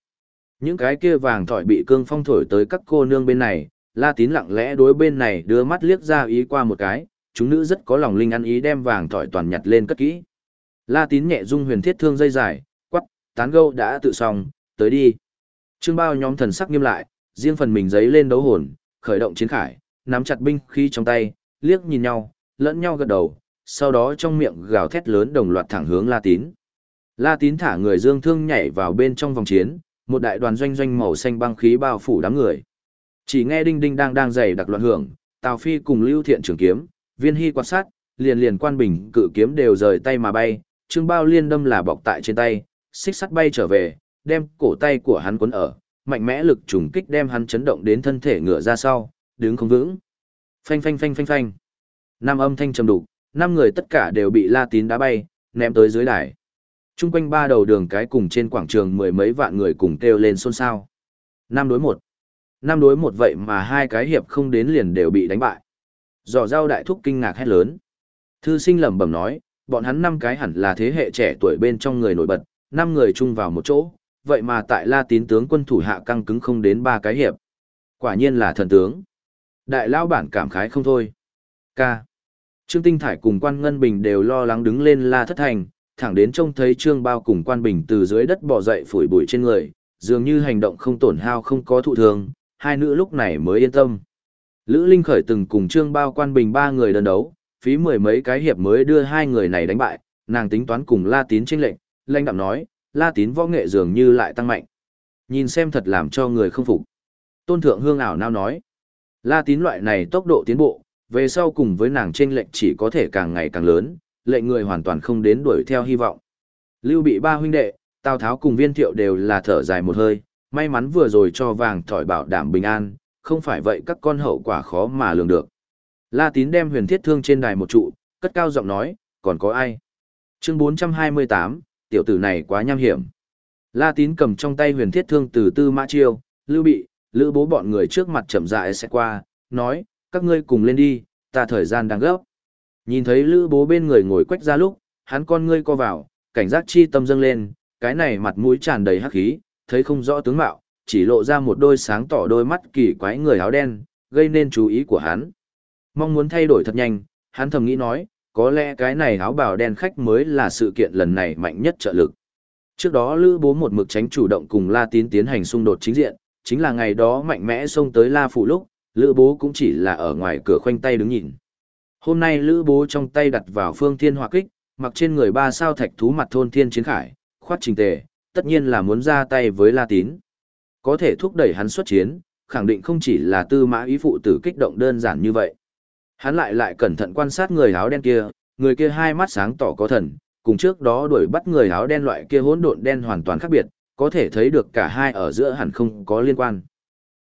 Những cái kia vàng thỏi bị cương phong thổi tới các cô nương bên này, la tín lặng lẽ đối bên này đưa mắt liếc ra ý qua một cái, chúng nữ rất có lòng linh ăn ý đem vàng thỏi toàn nhặt lên cất kỹ. La tín nhẹ dung huyền thiết thương dây dài, quắc, tán gâu đã tự xong, tới đi. Trương bao nhóm thần sắc nghiêm lại, riêng phần mình giấy lên đấu hồn, khởi động chiến khải, nắm chặt binh khí trong tay, liếc nhìn nhau, lẫn nhau gật đầu, sau đó trong miệng gào thét lớn đồng loạt thẳng hướng La tín. La tín thả người dương thương nhảy vào bên trong vòng chiến, một đại đoàn doanh doanh màu xanh băng khí bao phủ đám người. Chỉ nghe đinh đinh đang đang dày đặc loạn hưởng, Tào Phi cùng Lưu Thiện trường kiếm, Viên Hy quan sát, liền liền quan bình cự kiếm đều rời tay mà bay, Trương Bao liên đâm là bọc tại trên tay, xích sắt bay trở về, đem cổ tay của hắn cuốn ở, mạnh mẽ lực trùng kích đem hắn chấn động đến thân thể ngựa ra sau, đứng không vững. Phanh phanh phanh phanh phanh. Năm âm thanh trầm đục, năm người tất cả đều bị La Tín đá bay, ném tới dưới đài. Trung quanh ba đầu đường cái cùng trên quảng trường mười mấy vạn người cùng kêu lên xôn xao. Năm đối một. Năm đối một vậy mà hai cái hiệp không đến liền đều bị đánh bại. Giỏ rau đại thúc kinh ngạc hét lớn. Thư sinh lẩm bẩm nói, bọn hắn năm cái hẳn là thế hệ trẻ tuổi bên trong người nổi bật, năm người chung vào một chỗ, vậy mà tại La Tín tướng quân thủ hạ căng cứng không đến ba cái hiệp. Quả nhiên là thần tướng. Đại lao bản cảm khái không thôi. Ca, Trương Tinh Thải cùng quan Ngân Bình đều lo lắng đứng lên La Thất Thành, thẳng đến trông thấy Trương Bao cùng quan Bình từ dưới đất bò dậy phủi bụi trên người, dường như hành động không tổn hao không có thụ thương, hai nữ lúc này mới yên tâm. Lữ Linh Khởi từng cùng Trương Bao quan Bình ba người đơn đấu, phí mười mấy cái hiệp mới đưa hai người này đánh bại, nàng tính toán cùng La Tín tranh lệnh, lãnh đạm nói, La Tín võ nghệ dường như lại tăng mạnh. Nhìn xem thật làm cho người không phục. Tôn Thượng Hương ảo nao nói, La Tín loại này tốc độ tiến bộ, về sau cùng với nàng tranh lệnh chỉ có thể càng ngày càng lớn, lệnh người hoàn toàn không đến đuổi theo hy vọng. Lưu bị ba huynh đệ, Tào Tháo cùng viên thiệu đều là thở dài một hơi, may mắn vừa rồi cho vàng thỏi bảo đảm bình an, không phải vậy các con hậu quả khó mà lường được. La Tín đem huyền thiết thương trên đài một trụ, cất cao giọng nói, còn có ai? Chương 428, tiểu tử này quá nham hiểm. La Tín cầm trong tay huyền thiết thương từ Tư Mã Chiêu, Lưu Bị, Lữ Bố bọn người trước mặt chậm rãi sẽ qua, nói, các ngươi cùng lên đi, ta thời gian đang gấp. Nhìn thấy Lữ Bố bên người ngồi quách ra lúc, hắn con ngươi co vào, cảnh giác chi tâm dâng lên, cái này mặt mũi tràn đầy hắc khí, thấy không rõ tướng mạo, chỉ lộ ra một đôi sáng tỏ đôi mắt kỳ quái người áo đen, gây nên chú ý của hắn. Mong muốn thay đổi thật nhanh, hắn thầm nghĩ nói, có lẽ cái này áo bào đen khách mới là sự kiện lần này mạnh nhất trợ lực. Trước đó Lữ Bố một mực tránh chủ động cùng La Tín tiến hành xung đột chính diện, chính là ngày đó mạnh mẽ xông tới La Phủ lúc, Lữ Bố cũng chỉ là ở ngoài cửa khoanh tay đứng nhìn. Hôm nay Lữ Bố trong tay đặt vào phương thiên hỏa kích, mặc trên người ba sao thạch thú mặt thôn thiên chiến khải, khoát trình tề, tất nhiên là muốn ra tay với La Tín. Có thể thúc đẩy hắn xuất chiến, khẳng định không chỉ là tư mã ý phụ tử kích động đơn giản như vậy. Hắn lại lại cẩn thận quan sát người áo đen kia, người kia hai mắt sáng tỏ có thần, cùng trước đó đuổi bắt người áo đen loại kia hỗn độn đen hoàn toàn khác biệt, có thể thấy được cả hai ở giữa hẳn không có liên quan.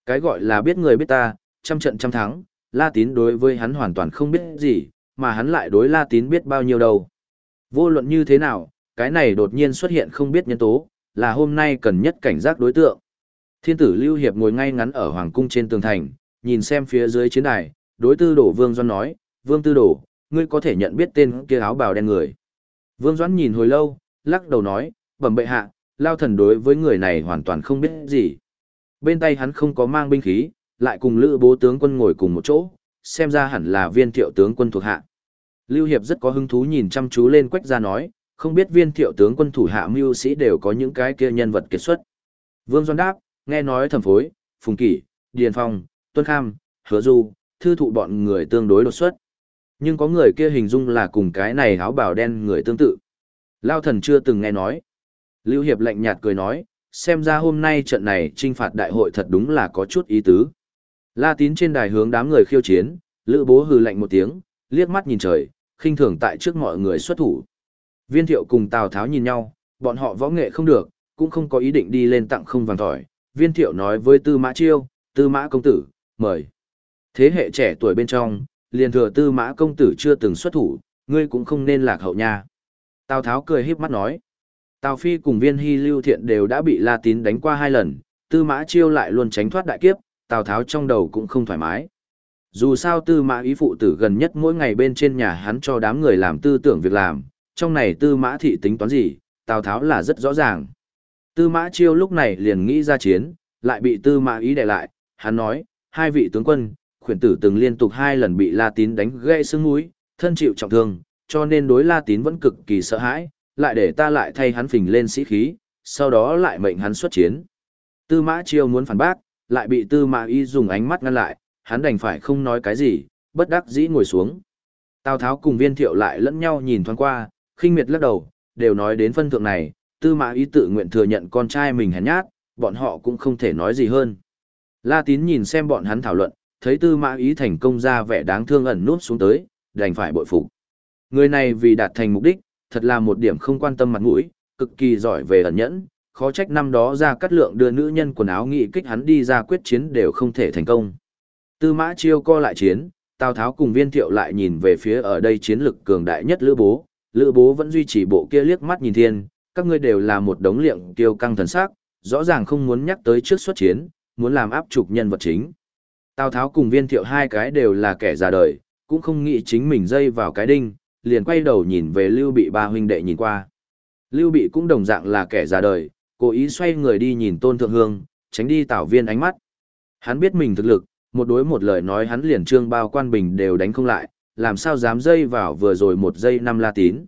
Cái gọi là biết người biết ta, trăm trận trăm thắng, La Tín đối với hắn hoàn toàn không biết gì, mà hắn lại đối La Tín biết bao nhiêu đâu. Vô luận như thế nào, cái này đột nhiên xuất hiện không biết nhân tố, là hôm nay cần nhất cảnh giác đối tượng. Thiên tử Lưu Hiệp ngồi ngay ngắn ở hoàng cung trên tường thành, nhìn xem phía dưới chiến đài, đối tư đổ Vương Doan nói, Vương tư đổ, ngươi có thể nhận biết tên kia áo bào đen người. Vương Doãn nhìn hồi lâu, lắc đầu nói, bẩm bệ hạ, lao thần đối với người này hoàn toàn không biết gì. Bên tay hắn không có mang binh khí, lại cùng lữ bố tướng quân ngồi cùng một chỗ, xem ra hẳn là viên thiệu tướng quân thuộc hạ. Lưu Hiệp rất có hứng thú nhìn chăm chú lên quách ra nói, không biết viên thiệu tướng quân thủ hạ mưu sĩ đều có những cái kia nhân vật kiệt xuất. Vương Doan đáp, nghe nói thẩm phối, phùng kỷ, điền phong, tuân kham, hứa du, thư thụ bọn người tương đối đột xuất. Nhưng có người kia hình dung là cùng cái này áo bào đen người tương tự. Lao thần chưa từng nghe nói. Lưu Hiệp lạnh nhạt cười nói, xem ra hôm nay trận này trinh phạt đại hội thật đúng là có chút ý tứ. La tín trên đài hướng đám người khiêu chiến, lữ bố hừ lạnh một tiếng, liếc mắt nhìn trời, khinh thường tại trước mọi người xuất thủ. Viên thiệu cùng Tào Tháo nhìn nhau, bọn họ võ nghệ không được, cũng không có ý định đi lên tặng không vàng tỏi. Viên thiệu nói với Tư Mã Chiêu, Tư Mã Công Tử, mời. Thế hệ trẻ tuổi bên trong, liền thừa Tư Mã Công Tử chưa từng xuất thủ, ngươi cũng không nên lạc hậu nha. Tào Tháo cười híp mắt nói. Tào Phi cùng viên hy lưu thiện đều đã bị La Tín đánh qua hai lần, Tư Mã Chiêu lại luôn tránh thoát đại kiếp, Tào Tháo trong đầu cũng không thoải mái. Dù sao Tư Mã ý phụ tử gần nhất mỗi ngày bên trên nhà hắn cho đám người làm tư tưởng việc làm, trong này Tư Mã thị tính toán gì, Tào Tháo là rất rõ ràng. Tư Mã Chiêu lúc này liền nghĩ ra chiến, lại bị Tư Mã ý đè lại, hắn nói, hai vị tướng quân, khuyển tử từng liên tục hai lần bị La Tín đánh gãy xương mũi, thân chịu trọng thương, cho nên đối La Tín vẫn cực kỳ sợ hãi, lại để ta lại thay hắn phình lên sĩ khí, sau đó lại mệnh hắn xuất chiến. Tư Mã Chiêu muốn phản bác, lại bị Tư Mã Y dùng ánh mắt ngăn lại, hắn đành phải không nói cái gì, bất đắc dĩ ngồi xuống. Tào Tháo cùng Viên Thiệu lại lẫn nhau nhìn thoáng qua, khinh miệt lắc đầu, đều nói đến phân thượng này, Tư Mã Y tự nguyện thừa nhận con trai mình hèn nhát, bọn họ cũng không thể nói gì hơn. La Tín nhìn xem bọn hắn thảo luận, thấy Tư Mã Y thành công ra vẻ đáng thương ẩn nút xuống tới, đành phải bội phục. Người này vì đạt thành mục đích, thật là một điểm không quan tâm mặt mũi, cực kỳ giỏi về ẩn nhẫn, khó trách năm đó ra cắt lượng đưa nữ nhân quần áo nghị kích hắn đi ra quyết chiến đều không thể thành công. Tư mã chiêu co lại chiến, Tào Tháo cùng viên thiệu lại nhìn về phía ở đây chiến lực cường đại nhất Lữ Bố, Lữ Bố vẫn duy trì bộ kia liếc mắt nhìn thiên, các ngươi đều là một đống liệng tiêu căng thần sắc, rõ ràng không muốn nhắc tới trước xuất chiến, muốn làm áp trục nhân vật chính. Tào Tháo cùng viên thiệu hai cái đều là kẻ già đời, cũng không nghĩ chính mình dây vào cái đinh, liền quay đầu nhìn về Lưu Bị ba huynh đệ nhìn qua. Lưu Bị cũng đồng dạng là kẻ già đời, cố ý xoay người đi nhìn Tôn Thượng Hương, tránh đi tảo Viên ánh mắt. Hắn biết mình thực lực, một đối một lời nói hắn liền trương bao quan bình đều đánh không lại, làm sao dám dây vào vừa rồi một giây năm la tín.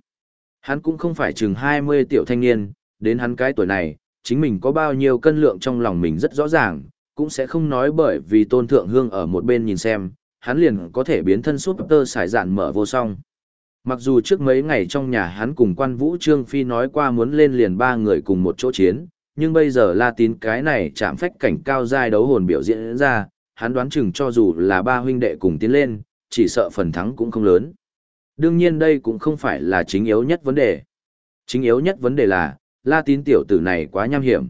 Hắn cũng không phải chừng 20 tiểu thanh niên, đến hắn cái tuổi này, chính mình có bao nhiêu cân lượng trong lòng mình rất rõ ràng, cũng sẽ không nói bởi vì tôn thượng hương ở một bên nhìn xem, hắn liền có thể biến thân súp tơ xài dạn mở vô song. Mặc dù trước mấy ngày trong nhà hắn cùng quan vũ Trương Phi nói qua muốn lên liền ba người cùng một chỗ chiến, nhưng bây giờ La Tín cái này chạm phách cảnh cao giai đấu hồn biểu diễn ra, hắn đoán chừng cho dù là ba huynh đệ cùng tiến lên, chỉ sợ phần thắng cũng không lớn. Đương nhiên đây cũng không phải là chính yếu nhất vấn đề. Chính yếu nhất vấn đề là, La Tín tiểu tử này quá nham hiểm.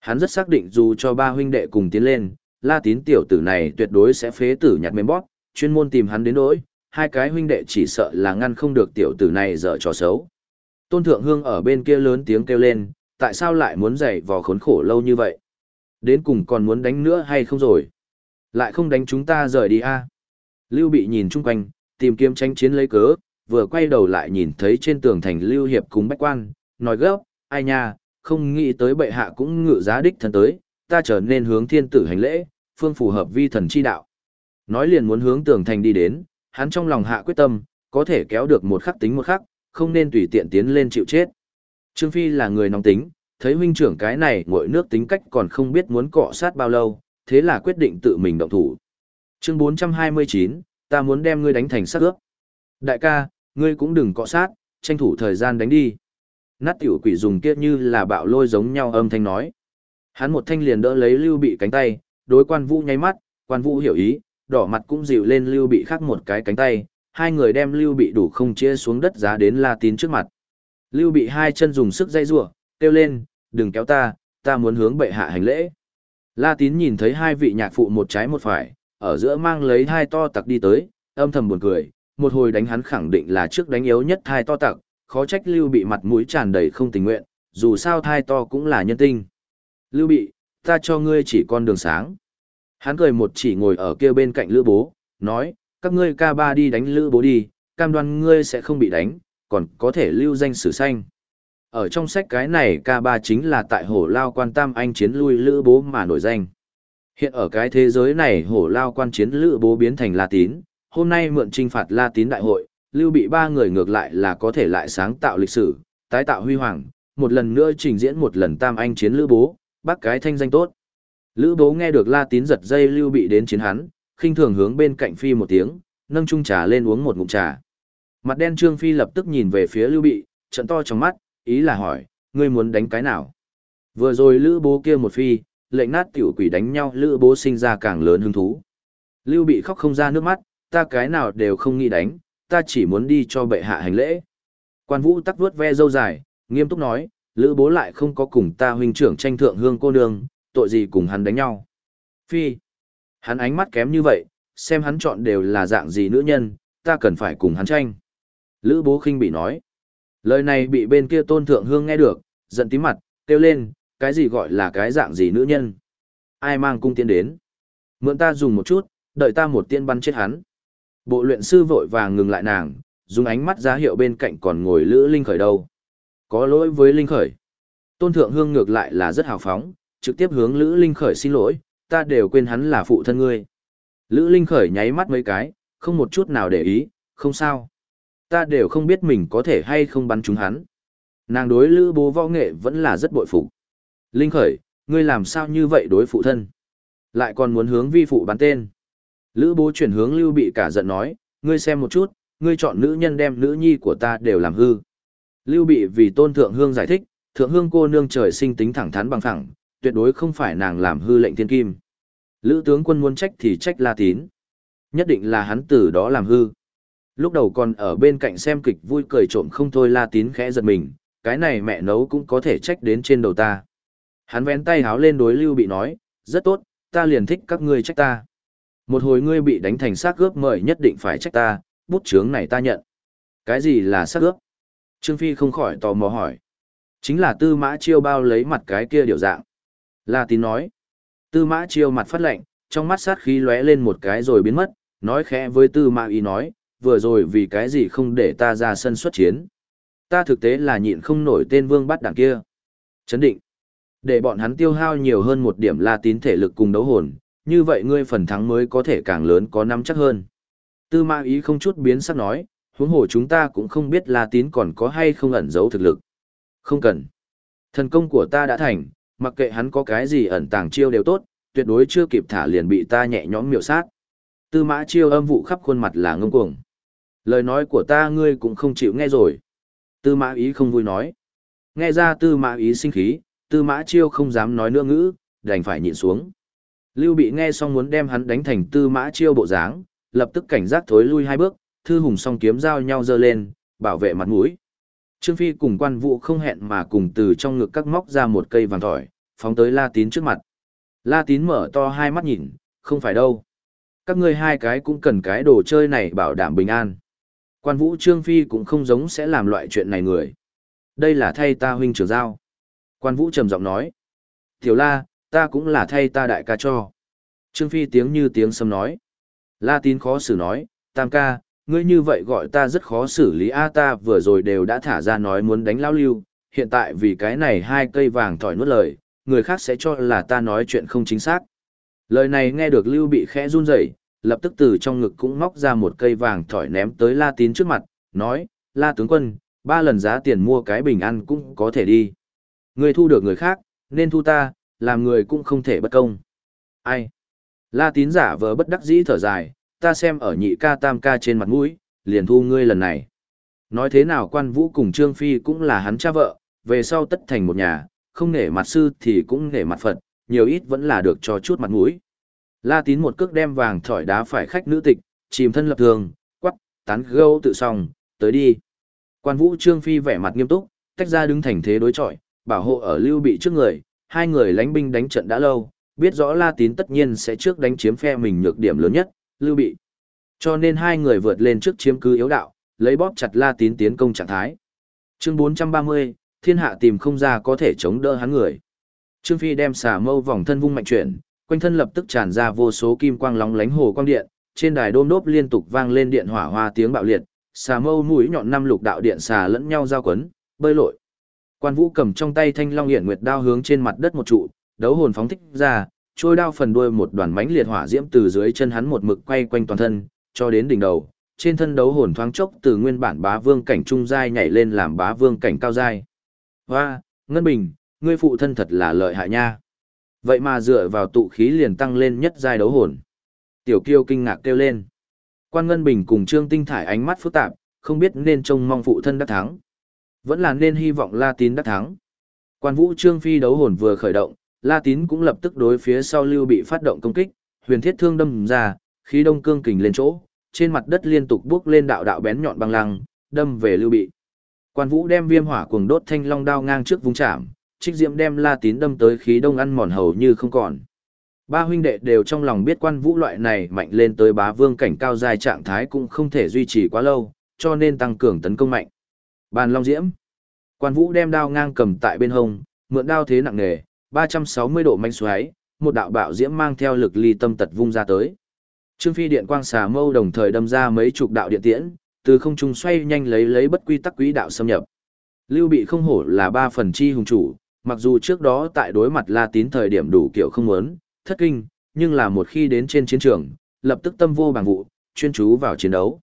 Hắn rất xác định dù cho ba huynh đệ cùng tiến lên, La Tín tiểu tử này tuyệt đối sẽ phế tử nhặt mềm bóp, chuyên môn tìm hắn đến đối, hai cái huynh đệ chỉ sợ là ngăn không được tiểu tử này dở trò xấu. Tôn Thượng Hương ở bên kia lớn tiếng kêu lên, tại sao lại muốn dày vò khốn khổ lâu như vậy? Đến cùng còn muốn đánh nữa hay không rồi? Lại không đánh chúng ta rời đi a Lưu bị nhìn chung quanh, tìm kiếm tranh chiến lấy cớ, vừa quay đầu lại nhìn thấy trên tường thành Lưu Hiệp cùng bách quan, nói gấp, ai nha, không nghĩ tới bệ hạ cũng ngự giá đích thần tới, ta trở nên hướng thiên tử hành lễ, phương phù hợp vi thần chi đạo. Nói liền muốn hướng tường thành đi đến, hắn trong lòng hạ quyết tâm, có thể kéo được một khắc tính một khắc, không nên tùy tiện tiến lên chịu chết. Trương Phi là người nóng tính, thấy huynh trưởng cái này ngội nước tính cách còn không biết muốn cọ sát bao lâu, thế là quyết định tự mình động thủ. Chương 429, ta muốn đem ngươi đánh thành sát ướp. Đại ca, ngươi cũng đừng cọ sát, tranh thủ thời gian đánh đi. Nát tiểu quỷ dùng kia như là bạo lôi giống nhau âm thanh nói. Hắn một thanh liền đỡ lấy lưu bị cánh tay, đối quan vũ nháy mắt, quan vũ hiểu ý, đỏ mặt cũng dịu lên lưu bị khác một cái cánh tay, hai người đem lưu bị đủ không chia xuống đất giá đến la tín trước mặt. Lưu bị hai chân dùng sức dây rủa kêu lên, đừng kéo ta, ta muốn hướng bệ hạ hành lễ. La tín nhìn thấy hai vị nhạc phụ một trái một phải, ở giữa mang lấy hai to tặc đi tới, âm thầm buồn cười, một hồi đánh hắn khẳng định là trước đánh yếu nhất hai to tặc, khó trách Lưu Bị mặt mũi tràn đầy không tình nguyện, dù sao thai to cũng là nhân tinh. Lưu Bị, ta cho ngươi chỉ con đường sáng. Hắn cười một chỉ ngồi ở kia bên cạnh Lữ Bố, nói, các ngươi ca ba đi đánh Lữ Bố đi, cam đoan ngươi sẽ không bị đánh, còn có thể lưu danh sử xanh. Ở trong sách cái này ca ba chính là tại hổ lao quan tam anh chiến lui Lữ Bố mà nổi danh. Hiện ở cái thế giới này hổ lao quan chiến Lữ Bố biến thành La Tín, hôm nay mượn trinh phạt La Tín đại hội, Lưu bị ba người ngược lại là có thể lại sáng tạo lịch sử, tái tạo huy hoàng, một lần nữa trình diễn một lần tam anh chiến Lữ Bố, bác cái thanh danh tốt. Lữ Bố nghe được La Tín giật dây Lưu bị đến chiến hắn, khinh thường hướng bên cạnh phi một tiếng, nâng chung trà lên uống một ngụm trà. Mặt đen Trương Phi lập tức nhìn về phía Lưu Bị, trận to trong mắt, ý là hỏi, ngươi muốn đánh cái nào? Vừa rồi Lữ Bố kia một phi, lệnh nát tiểu quỷ đánh nhau Lữ Bố sinh ra càng lớn hứng thú. Lưu Bị khóc không ra nước mắt, ta cái nào đều không nghĩ đánh, ta chỉ muốn đi cho bệ hạ hành lễ. Quan Vũ tắc vuốt ve dâu dài, nghiêm túc nói, Lữ Bố lại không có cùng ta huynh trưởng tranh thượng hương cô nương, tội gì cùng hắn đánh nhau. Phi, hắn ánh mắt kém như vậy, xem hắn chọn đều là dạng gì nữ nhân, ta cần phải cùng hắn tranh. Lữ bố khinh bị nói. Lời này bị bên kia tôn thượng hương nghe được, giận tím mặt, kêu lên, cái gì gọi là cái dạng gì nữ nhân. Ai mang cung tiên đến. Mượn ta dùng một chút, đợi ta một tiên bắn chết hắn. Bộ luyện sư vội vàng ngừng lại nàng, dùng ánh mắt giá hiệu bên cạnh còn ngồi Lữ Linh Khởi đâu. Có lỗi với Linh Khởi. Tôn thượng hương ngược lại là rất hào phóng, trực tiếp hướng Lữ Linh Khởi xin lỗi, ta đều quên hắn là phụ thân ngươi. Lữ Linh Khởi nháy mắt mấy cái, không một chút nào để ý, không sao. Ta đều không biết mình có thể hay không bắn trúng hắn. Nàng đối Lữ bố võ nghệ vẫn là rất bội phục. Linh Khởi, ngươi làm sao như vậy đối phụ thân? Lại còn muốn hướng vi phụ bắn tên. Lữ bố chuyển hướng Lưu Bị cả giận nói, ngươi xem một chút, ngươi chọn nữ nhân đem nữ nhi của ta đều làm hư. Lưu Bị vì tôn thượng hương giải thích, thượng hương cô nương trời sinh tính thẳng thắn bằng thẳng, tuyệt đối không phải nàng làm hư lệnh thiên kim. Lữ tướng quân muốn trách thì trách La Tín. Nhất định là hắn từ đó làm hư. Lúc đầu còn ở bên cạnh xem kịch vui cười trộm không thôi La Tín khẽ giật mình, cái này mẹ nấu cũng có thể trách đến trên đầu ta. Hắn vén tay háo lên đối Lưu Bị nói, rất tốt, ta liền thích các ngươi trách ta. Một hồi ngươi bị đánh thành xác gớp mời nhất định phải trách ta, bút chướng này ta nhận. Cái gì là xác gớp? Trương Phi không khỏi tò mò hỏi. Chính là tư mã chiêu bao lấy mặt cái kia điều dạng. La tín nói. Tư mã chiêu mặt phát lệnh, trong mắt sát khí lóe lên một cái rồi biến mất, nói khẽ với tư mã ý nói, vừa rồi vì cái gì không để ta ra sân xuất chiến. Ta thực tế là nhịn không nổi tên vương bắt đảng kia. Chấn định. Để bọn hắn tiêu hao nhiều hơn một điểm la tín thể lực cùng đấu hồn, như vậy ngươi phần thắng mới có thể càng lớn có nắm chắc hơn. Tư mã ý không chút biến sắc nói, huống hồ chúng ta cũng không biết la tín còn có hay không ẩn giấu thực lực. Không cần. Thần công của ta đã thành, mặc kệ hắn có cái gì ẩn tàng chiêu đều tốt, tuyệt đối chưa kịp thả liền bị ta nhẹ nhõm miểu sát. Tư mã chiêu âm vụ khắp khuôn mặt là ngông cuồng. Lời nói của ta ngươi cũng không chịu nghe rồi. Tư mã ý không vui nói. Nghe ra tư mã ý sinh khí, tư mã chiêu không dám nói nữa ngữ, đành phải nhịn xuống. Lưu bị nghe xong muốn đem hắn đánh thành tư mã chiêu bộ dáng, lập tức cảnh giác thối lui hai bước, thư hùng song kiếm giao nhau dơ lên, bảo vệ mặt mũi. Trương Phi cùng quan vụ không hẹn mà cùng từ trong ngực các móc ra một cây vàng thỏi, phóng tới La Tín trước mặt. La Tín mở to hai mắt nhìn, không phải đâu. Các ngươi hai cái cũng cần cái đồ chơi này bảo đảm bình an. Quan vũ Trương Phi cũng không giống sẽ làm loại chuyện này người. Đây là thay ta huynh trưởng giao. Quan vũ trầm giọng nói. Tiểu la, ta cũng là thay ta đại ca cho. Trương Phi tiếng như tiếng sâm nói. La tín khó xử nói, tam ca, ngươi như vậy gọi ta rất khó xử lý a ta vừa rồi đều đã thả ra nói muốn đánh lao lưu, hiện tại vì cái này hai cây vàng thỏi nuốt lời, người khác sẽ cho là ta nói chuyện không chính xác. Lời này nghe được lưu bị khẽ run rẩy, lập tức từ trong ngực cũng móc ra một cây vàng thỏi ném tới La Tín trước mặt, nói, La tướng quân, ba lần giá tiền mua cái bình ăn cũng có thể đi. Người thu được người khác, nên thu ta, làm người cũng không thể bất công. Ai? La Tín giả vờ bất đắc dĩ thở dài, ta xem ở nhị ca tam ca trên mặt mũi, liền thu ngươi lần này. Nói thế nào quan vũ cùng Trương Phi cũng là hắn cha vợ, về sau tất thành một nhà, không nể mặt sư thì cũng nể mặt Phật, nhiều ít vẫn là được cho chút mặt mũi. La tín một cước đem vàng thỏi đá phải khách nữ tịch, chìm thân lập thường, quắc, tán gâu tự xong, tới đi. Quan vũ Trương Phi vẻ mặt nghiêm túc, tách ra đứng thành thế đối chọi, bảo hộ ở lưu bị trước người, hai người lánh binh đánh trận đã lâu, biết rõ La Tín tất nhiên sẽ trước đánh chiếm phe mình nhược điểm lớn nhất, Lưu Bị. Cho nên hai người vượt lên trước chiếm cứ yếu đạo, lấy bóp chặt La Tín tiến công trạng thái. Chương 430, thiên hạ tìm không ra có thể chống đỡ hắn người. Trương Phi đem xà mâu vòng thân vung mạnh chuyển, quanh thân lập tức tràn ra vô số kim quang lóng lánh hồ quang điện, trên đài đôm đốp liên tục vang lên điện hỏa hoa tiếng bạo liệt, xà mâu mũi nhọn năm lục đạo điện xà lẫn nhau giao quấn, bơi lội. Quan Vũ cầm trong tay thanh long hiển nguyệt đao hướng trên mặt đất một trụ, đấu hồn phóng thích ra, trôi đao phần đuôi một đoàn mánh liệt hỏa diễm từ dưới chân hắn một mực quay quanh toàn thân, cho đến đỉnh đầu. Trên thân đấu hồn thoáng chốc từ nguyên bản bá vương cảnh trung giai nhảy lên làm bá vương cảnh cao giai. Hoa, Ngân Bình, ngươi phụ thân thật là lợi hại nha. Vậy mà dựa vào tụ khí liền tăng lên nhất giai đấu hồn. Tiểu Kiêu kinh ngạc kêu lên. Quan Ngân Bình cùng Trương Tinh Thải ánh mắt phức tạp, không biết nên trông mong phụ thân đắc thắng. Vẫn là nên hy vọng La Tín đắc thắng. Quan Vũ Trương Phi đấu hồn vừa khởi động, La Tín cũng lập tức đối phía sau Lưu Bị phát động công kích, huyền thiết thương đâm ra, khí đông cương kình lên chỗ, trên mặt đất liên tục bước lên đạo đạo bén nhọn băng lăng, đâm về Lưu Bị. Quan Vũ đem viêm hỏa cuồng đốt thanh long đao ngang trước vùng chạm, trích diệm đem La Tín đâm tới khí đông ăn mòn hầu như không còn. Ba huynh đệ đều trong lòng biết quan vũ loại này mạnh lên tới bá vương cảnh cao dài trạng thái cũng không thể duy trì quá lâu, cho nên tăng cường tấn công mạnh. Bàn Long Diễm. Quan vũ đem đao ngang cầm tại bên hông, mượn đao thế nặng nề, 360 độ manh xoáy, một đạo bạo diễm mang theo lực ly tâm tật vung ra tới. Trương Phi điện quang xà mâu đồng thời đâm ra mấy chục đạo điện tiễn, từ không trung xoay nhanh lấy lấy bất quy tắc quý đạo xâm nhập. Lưu Bị không hổ là ba phần chi hùng chủ, mặc dù trước đó tại đối mặt La Tín thời điểm đủ kiểu không muốn, thất kinh, nhưng là một khi đến trên chiến trường, lập tức tâm vô bằng vụ, chuyên chú vào chiến đấu.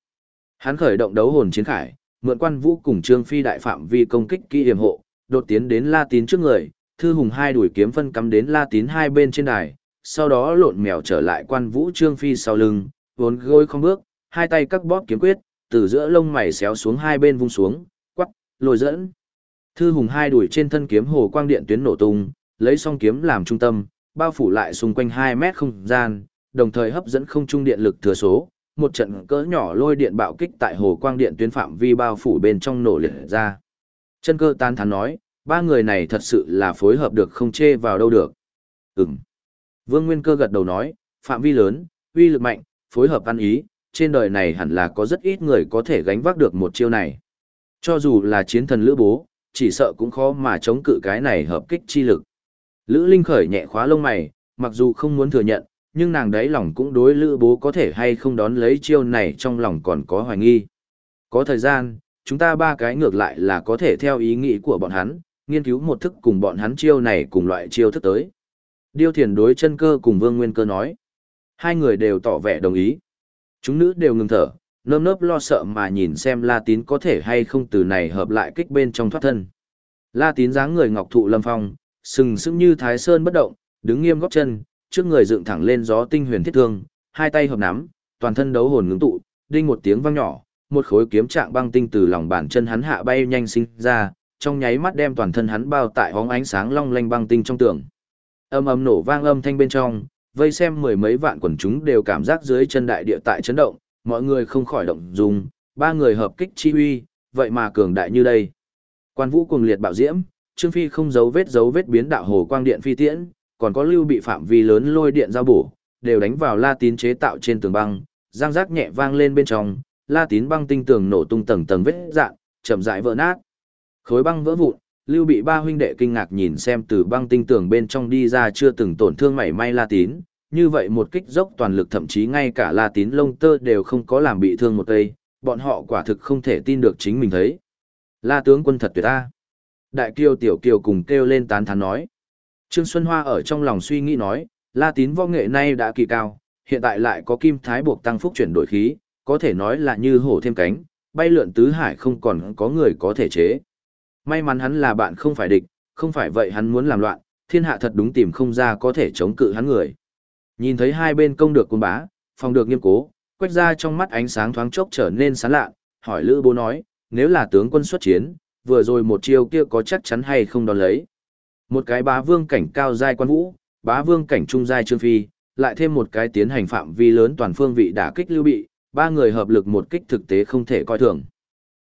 Hắn khởi động đấu hồn chiến khải, mượn quan vũ cùng Trương Phi đại phạm vi công kích kỹ hiểm hộ, đột tiến đến La Tín trước người, thư hùng hai đuổi kiếm phân cắm đến La Tín hai bên trên đài, sau đó lộn mèo trở lại quan vũ Trương Phi sau lưng, vốn gối không bước, hai tay cắt bóp kiếm quyết, từ giữa lông mày xéo xuống hai bên vung xuống, quắp, lồi dẫn. Thư hùng hai đuổi trên thân kiếm hồ quang điện tuyến nổ tung, lấy song kiếm làm trung tâm, bao phủ lại xung quanh 2 mét không gian, đồng thời hấp dẫn không trung điện lực thừa số, một trận cỡ nhỏ lôi điện bạo kích tại hồ quang điện tuyến phạm vi bao phủ bên trong nổ liệt ra. Chân cơ tan thán nói, ba người này thật sự là phối hợp được không chê vào đâu được. Ừm. Vương Nguyên cơ gật đầu nói, phạm vi lớn, uy lực mạnh, phối hợp ăn ý, trên đời này hẳn là có rất ít người có thể gánh vác được một chiêu này. Cho dù là chiến thần lữ bố, chỉ sợ cũng khó mà chống cự cái này hợp kích chi lực. Lữ Linh khởi nhẹ khóa lông mày, mặc dù không muốn thừa nhận, nhưng nàng đấy lòng cũng đối Lữ bố có thể hay không đón lấy chiêu này trong lòng còn có hoài nghi. Có thời gian, chúng ta ba cái ngược lại là có thể theo ý nghĩ của bọn hắn, nghiên cứu một thức cùng bọn hắn chiêu này cùng loại chiêu thức tới. Điêu thiền đối chân cơ cùng vương nguyên cơ nói. Hai người đều tỏ vẻ đồng ý. Chúng nữ đều ngừng thở, nơm nớp lo sợ mà nhìn xem La Tín có thể hay không từ này hợp lại kích bên trong thoát thân. La Tín dáng người ngọc thụ lâm phong, sừng sững như thái sơn bất động, đứng nghiêm góc chân, trước người dựng thẳng lên gió tinh huyền thiết thương, hai tay hợp nắm, toàn thân đấu hồn ngưng tụ, đinh một tiếng vang nhỏ, một khối kiếm trạng băng tinh từ lòng bàn chân hắn hạ bay nhanh sinh ra, trong nháy mắt đem toàn thân hắn bao tại hóng ánh sáng long lanh băng tinh trong tường. Âm ầm nổ vang âm thanh bên trong, vây xem mười mấy vạn quần chúng đều cảm giác dưới chân đại địa tại chấn động, mọi người không khỏi động dung, ba người hợp kích chi uy, vậy mà cường đại như đây. Quan vũ cuồng liệt bạo diễm, Trương Phi không giấu vết giấu vết biến đạo hồ quang điện phi tiễn, còn có lưu bị phạm vi lớn lôi điện giao bổ, đều đánh vào La Tín chế tạo trên tường băng, giang giác nhẹ vang lên bên trong, La Tín băng tinh tường nổ tung tầng tầng vết dạn, chậm rãi vỡ nát. Khối băng vỡ vụn, Lưu bị ba huynh đệ kinh ngạc nhìn xem từ băng tinh tường bên trong đi ra chưa từng tổn thương mảy may La Tín, như vậy một kích dốc toàn lực thậm chí ngay cả La Tín lông tơ đều không có làm bị thương một cây, bọn họ quả thực không thể tin được chính mình thấy. La tướng quân thật tuyệt ta. Đại kiều tiểu kiều cùng kêu lên tán thán nói. Trương Xuân Hoa ở trong lòng suy nghĩ nói, La tín võ nghệ nay đã kỳ cao, hiện tại lại có kim thái buộc tăng phúc chuyển đổi khí, có thể nói là như hổ thêm cánh, bay lượn tứ hải không còn có người có thể chế. May mắn hắn là bạn không phải địch, không phải vậy hắn muốn làm loạn, thiên hạ thật đúng tìm không ra có thể chống cự hắn người. Nhìn thấy hai bên công được quân bá, phòng được nghiêm cố, quét ra trong mắt ánh sáng thoáng chốc trở nên sáng lạ, hỏi Lữ Bố nói, nếu là tướng quân xuất chiến, vừa rồi một chiêu kia có chắc chắn hay không đón lấy. Một cái bá vương cảnh cao giai quan vũ, bá vương cảnh trung giai trương phi, lại thêm một cái tiến hành phạm vi lớn toàn phương vị đả kích lưu bị, ba người hợp lực một kích thực tế không thể coi thường.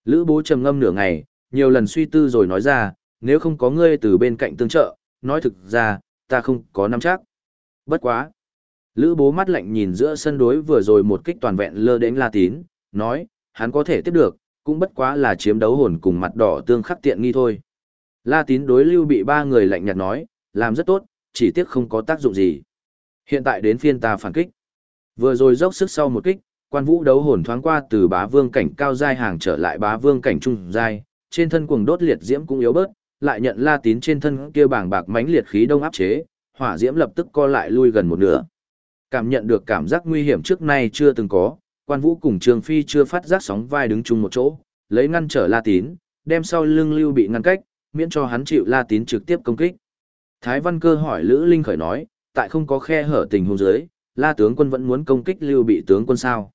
Lữ bố trầm ngâm nửa ngày, nhiều lần suy tư rồi nói ra, nếu không có ngươi từ bên cạnh tương trợ, nói thực ra, ta không có nắm chắc. Bất quá. Lữ bố mắt lạnh nhìn giữa sân đối vừa rồi một kích toàn vẹn lơ đến La Tín, nói, hắn có thể tiếp được, cũng bất quá là chiếm đấu hồn cùng mặt đỏ tương khắc tiện nghi thôi. La Tín đối lưu bị ba người lạnh nhạt nói, làm rất tốt, chỉ tiếc không có tác dụng gì. Hiện tại đến phiên ta phản kích. Vừa rồi dốc sức sau một kích, quan vũ đấu hồn thoáng qua từ bá vương cảnh cao giai hàng trở lại bá vương cảnh trung giai, trên thân cuồng đốt liệt diễm cũng yếu bớt, lại nhận La Tín trên thân kia bảng bạc mãnh liệt khí đông áp chế, hỏa diễm lập tức co lại lui gần một nửa. Cảm nhận được cảm giác nguy hiểm trước nay chưa từng có, quan vũ cùng Trường Phi chưa phát giác sóng vai đứng chung một chỗ, lấy ngăn trở La Tín, đem sau lưng lưu bị ngăn cách, miễn cho hắn chịu La Tín trực tiếp công kích. Thái Văn Cơ hỏi Lữ Linh khởi nói, tại không có khe hở tình huống dưới, La tướng quân vẫn muốn công kích lưu bị tướng quân sao?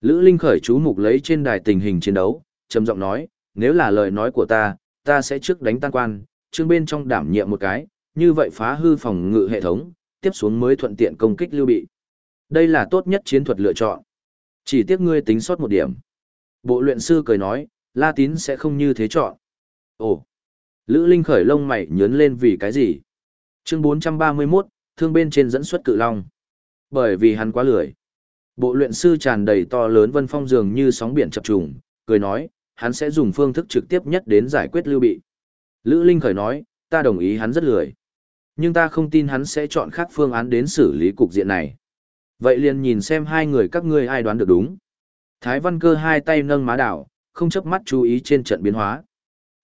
Lữ Linh khởi chú mục lấy trên đài tình hình chiến đấu, trầm giọng nói, nếu là lời nói của ta, ta sẽ trước đánh tan quan, chương bên trong đảm nhiệm một cái, như vậy phá hư phòng ngự hệ thống, tiếp xuống mới thuận tiện công kích lưu bị. Đây là tốt nhất chiến thuật lựa chọn. Chỉ tiếc ngươi tính sót một điểm. Bộ luyện sư cười nói, La Tín sẽ không như thế chọn. Ồ, Lữ Linh khởi lông mày nhớn lên vì cái gì? Chương 431, thương bên trên dẫn xuất cự long. Bởi vì hắn quá lười. Bộ luyện sư tràn đầy to lớn vân phong dường như sóng biển chập trùng, cười nói, hắn sẽ dùng phương thức trực tiếp nhất đến giải quyết lưu bị. Lữ Linh khởi nói, ta đồng ý hắn rất lười. Nhưng ta không tin hắn sẽ chọn khác phương án đến xử lý cục diện này. Vậy liền nhìn xem hai người các ngươi ai đoán được đúng. Thái văn cơ hai tay nâng má đảo, không chấp mắt chú ý trên trận biến hóa.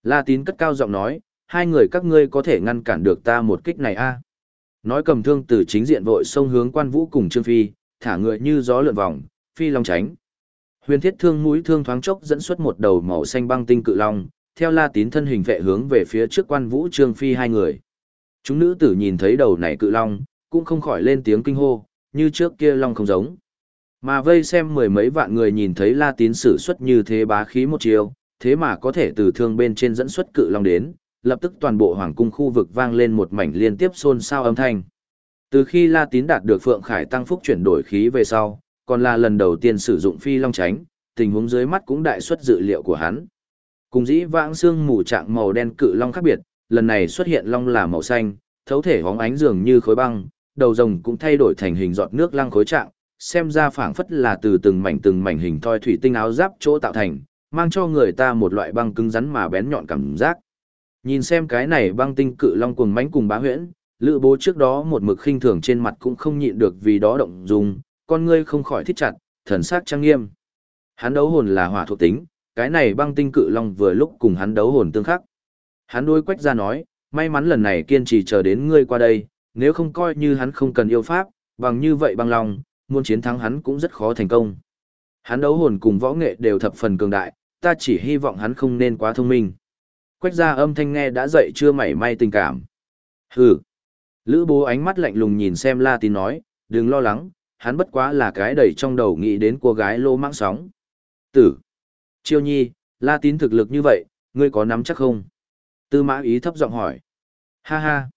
La tín cất cao giọng nói, hai người các ngươi có thể ngăn cản được ta một kích này a Nói cầm thương từ chính diện vội xông hướng quan vũ cùng Trương Phi, thả người như gió lượn vòng, phi long tránh. Huyền thiết thương mũi thương thoáng chốc dẫn xuất một đầu màu xanh băng tinh cự long, theo la tín thân hình vệ hướng về phía trước quan vũ Trương Phi hai người. Chúng nữ tử nhìn thấy đầu này cự long, cũng không khỏi lên tiếng kinh hô, như trước kia long không giống. Mà vây xem mười mấy vạn người nhìn thấy la tín sử xuất như thế bá khí một chiều, thế mà có thể từ thương bên trên dẫn xuất cự long đến, lập tức toàn bộ hoàng cung khu vực vang lên một mảnh liên tiếp xôn xao âm thanh. Từ khi La Tín đạt được Phượng Khải tăng phúc chuyển đổi khí về sau, còn là lần đầu tiên sử dụng phi long tránh, tình huống dưới mắt cũng đại xuất dự liệu của hắn. Cùng dĩ vãng xương mù trạng màu đen cự long khác biệt, lần này xuất hiện long là màu xanh, thấu thể hóng ánh dường như khối băng, đầu rồng cũng thay đổi thành hình giọt nước lăng khối trạng, xem ra phảng phất là từ từng mảnh từng mảnh hình thoi thủy tinh áo giáp chỗ tạo thành, mang cho người ta một loại băng cứng rắn mà bén nhọn cảm giác. Nhìn xem cái này băng tinh cự long cuồng mãnh cùng bá huyễn, lữ bố trước đó một mực khinh thường trên mặt cũng không nhịn được vì đó động dung, con ngươi không khỏi thích chặt, thần sắc trang nghiêm. Hắn đấu hồn là hỏa thuộc tính, cái này băng tinh cự long vừa lúc cùng hắn đấu hồn tương khắc. Hắn đối quách ra nói, may mắn lần này kiên trì chờ đến ngươi qua đây, nếu không coi như hắn không cần yêu pháp, bằng như vậy băng long, muốn chiến thắng hắn cũng rất khó thành công. Hắn đấu hồn cùng võ nghệ đều thập phần cường đại, ta chỉ hy vọng hắn không nên quá thông minh. Quách ra âm thanh nghe đã dậy chưa mảy may tình cảm. Hừ. Lữ bố ánh mắt lạnh lùng nhìn xem La Tín nói, đừng lo lắng, hắn bất quá là cái đầy trong đầu nghĩ đến cô gái lô mãng sóng. Tử. Chiêu nhi, La Tín thực lực như vậy, ngươi có nắm chắc không? Tư mã ý thấp giọng hỏi. Ha ha.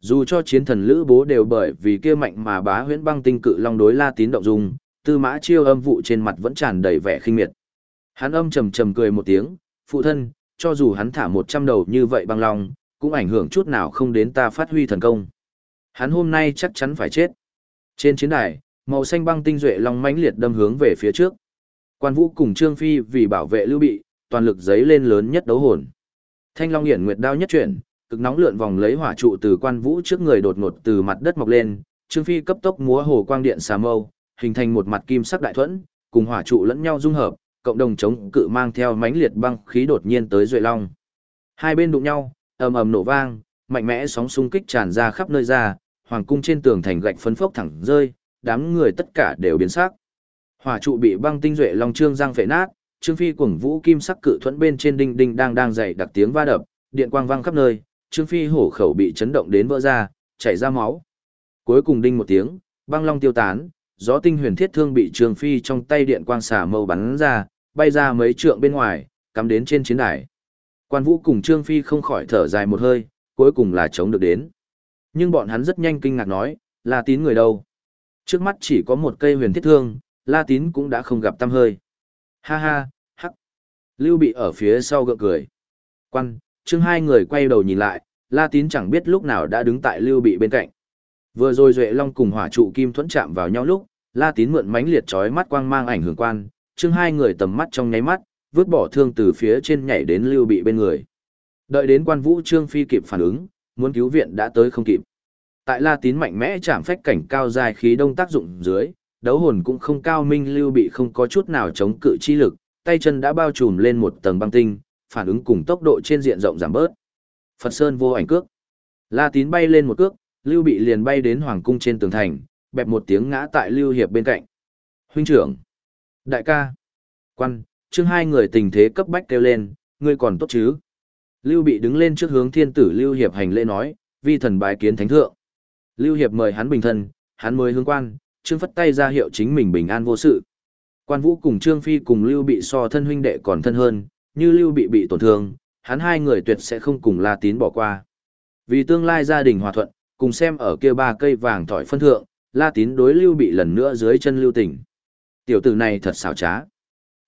Dù cho chiến thần lữ bố đều bởi vì kia mạnh mà bá huyễn băng tinh cự long đối La Tín động dung, tư mã chiêu âm vụ trên mặt vẫn tràn đầy vẻ khinh miệt. Hắn âm trầm trầm cười một tiếng, phụ thân, cho dù hắn thả một trăm đầu như vậy băng long, cũng ảnh hưởng chút nào không đến ta phát huy thần công. Hắn hôm nay chắc chắn phải chết. Trên chiến đài, màu xanh băng tinh duệ long mãnh liệt đâm hướng về phía trước. Quan Vũ cùng Trương Phi vì bảo vệ Lưu Bị, toàn lực giấy lên lớn nhất đấu hồn. Thanh Long Nghiễn Nguyệt đao nhất chuyển, cực nóng lượn vòng lấy hỏa trụ từ Quan Vũ trước người đột ngột từ mặt đất mọc lên, Trương Phi cấp tốc múa hồ quang điện xà mâu, hình thành một mặt kim sắc đại thuẫn, cùng hỏa trụ lẫn nhau dung hợp, cộng đồng chống cự mang theo mãnh liệt băng khí đột nhiên tới Duệ Long. Hai bên đụng nhau, ầm ầm nổ vang, mạnh mẽ sóng xung kích tràn ra khắp nơi ra, hoàng cung trên tường thành gạch phấn phốc thẳng rơi, đám người tất cả đều biến sắc. Hỏa trụ bị băng tinh Duệ Long trương giang phệ nát, Trương Phi cuồng vũ kim sắc cự thuẫn bên trên đinh đinh đang đang dày đặc tiếng va đập, điện quang vang khắp nơi, Trương Phi hổ khẩu bị chấn động đến vỡ ra, chảy ra máu. Cuối cùng đinh một tiếng, băng long tiêu tán, gió tinh huyền thiết thương bị Trương Phi trong tay điện quang xả mâu bắn ra, bay ra mấy trượng bên ngoài, cắm đến trên chiến đài. Quan Vũ cùng Trương Phi không khỏi thở dài một hơi, cuối cùng là chống được đến. Nhưng bọn hắn rất nhanh kinh ngạc nói, là Tín người đâu? Trước mắt chỉ có một cây huyền thiết thương, La Tín cũng đã không gặp tăm hơi. Ha ha, hắc. Lưu bị ở phía sau gượng cười. Quan, Trương hai người quay đầu nhìn lại, La Tín chẳng biết lúc nào đã đứng tại Lưu bị bên cạnh. Vừa rồi Duệ Long cùng hỏa trụ kim thuẫn chạm vào nhau lúc, La Tín mượn mánh liệt chói mắt quang mang ảnh hưởng quan, chương hai người tầm mắt trong nháy mắt, vứt bỏ thương từ phía trên nhảy đến Lưu Bị bên người. Đợi đến quan vũ Trương Phi kịp phản ứng, muốn cứu viện đã tới không kịp. Tại La Tín mạnh mẽ chạm phách cảnh cao dài khí đông tác dụng dưới, đấu hồn cũng không cao minh Lưu Bị không có chút nào chống cự chi lực, tay chân đã bao trùm lên một tầng băng tinh, phản ứng cùng tốc độ trên diện rộng giảm bớt. Phật Sơn vô ảnh cước. La Tín bay lên một cước, Lưu Bị liền bay đến hoàng cung trên tường thành, bẹp một tiếng ngã tại Lưu Hiệp bên cạnh. Huynh trưởng! Đại ca! Quan! chương hai người tình thế cấp bách kêu lên, ngươi còn tốt chứ? Lưu Bị đứng lên trước hướng thiên tử Lưu Hiệp hành lễ nói, vi thần bái kiến thánh thượng. Lưu Hiệp mời hắn bình thân, hắn mới hướng quan, trương phất tay ra hiệu chính mình bình an vô sự. Quan Vũ cùng Trương Phi cùng Lưu Bị so thân huynh đệ còn thân hơn, như Lưu Bị bị tổn thương, hắn hai người tuyệt sẽ không cùng La Tín bỏ qua. Vì tương lai gia đình hòa thuận, cùng xem ở kia ba cây vàng thỏi phân thượng, La Tín đối Lưu Bị lần nữa dưới chân Lưu Tỉnh. Tiểu tử này thật xảo trá.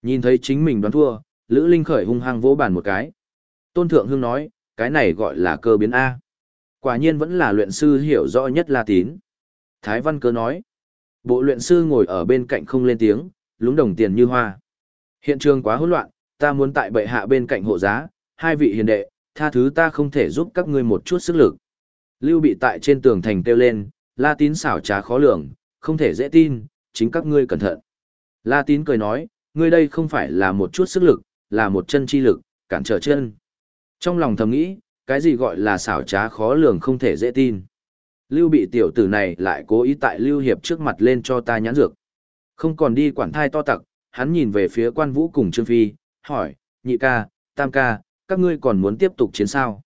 Nhìn thấy chính mình đoán thua, Lữ Linh khởi hung hăng vỗ bàn một cái. Tôn Thượng Hương nói, cái này gọi là cơ biến A. Quả nhiên vẫn là luyện sư hiểu rõ nhất La Tín. Thái Văn Cơ nói, bộ luyện sư ngồi ở bên cạnh không lên tiếng, lúng đồng tiền như hoa. Hiện trường quá hỗn loạn, ta muốn tại bệ hạ bên cạnh hộ giá, hai vị hiền đệ, tha thứ ta không thể giúp các ngươi một chút sức lực. Lưu bị tại trên tường thành kêu lên, La Tín xảo trá khó lường, không thể dễ tin, chính các ngươi cẩn thận. La Tín cười nói, ngươi đây không phải là một chút sức lực, là một chân chi lực, cản trở chân. Trong lòng thầm nghĩ, cái gì gọi là xảo trá khó lường không thể dễ tin. Lưu bị tiểu tử này lại cố ý tại Lưu Hiệp trước mặt lên cho ta nhãn dược. Không còn đi quản thai to tặc, hắn nhìn về phía quan vũ cùng Trương Phi, hỏi, nhị ca, tam ca, các ngươi còn muốn tiếp tục chiến sao?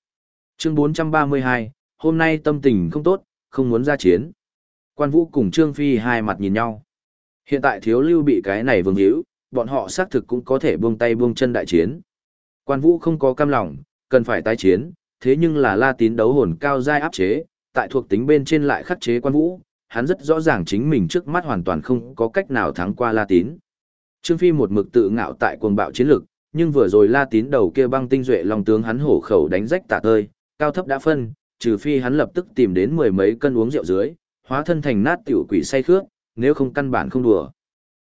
Chương 432, hôm nay tâm tình không tốt, không muốn ra chiến. Quan vũ cùng Trương Phi hai mặt nhìn nhau. Hiện tại thiếu lưu bị cái này vương hữu, bọn họ xác thực cũng có thể buông tay buông chân đại chiến. Quan vũ không có cam lòng, cần phải tái chiến, thế nhưng là la tín đấu hồn cao giai áp chế, tại thuộc tính bên trên lại khắc chế quan vũ, hắn rất rõ ràng chính mình trước mắt hoàn toàn không có cách nào thắng qua la tín. Trương Phi một mực tự ngạo tại cuồng bạo chiến lực, nhưng vừa rồi la tín đầu kia băng tinh duệ long tướng hắn hổ khẩu đánh rách tả tơi, cao thấp đã phân, trừ phi hắn lập tức tìm đến mười mấy cân uống rượu dưới, hóa thân thành nát tiểu quỷ say khước, nếu không căn bản không đùa.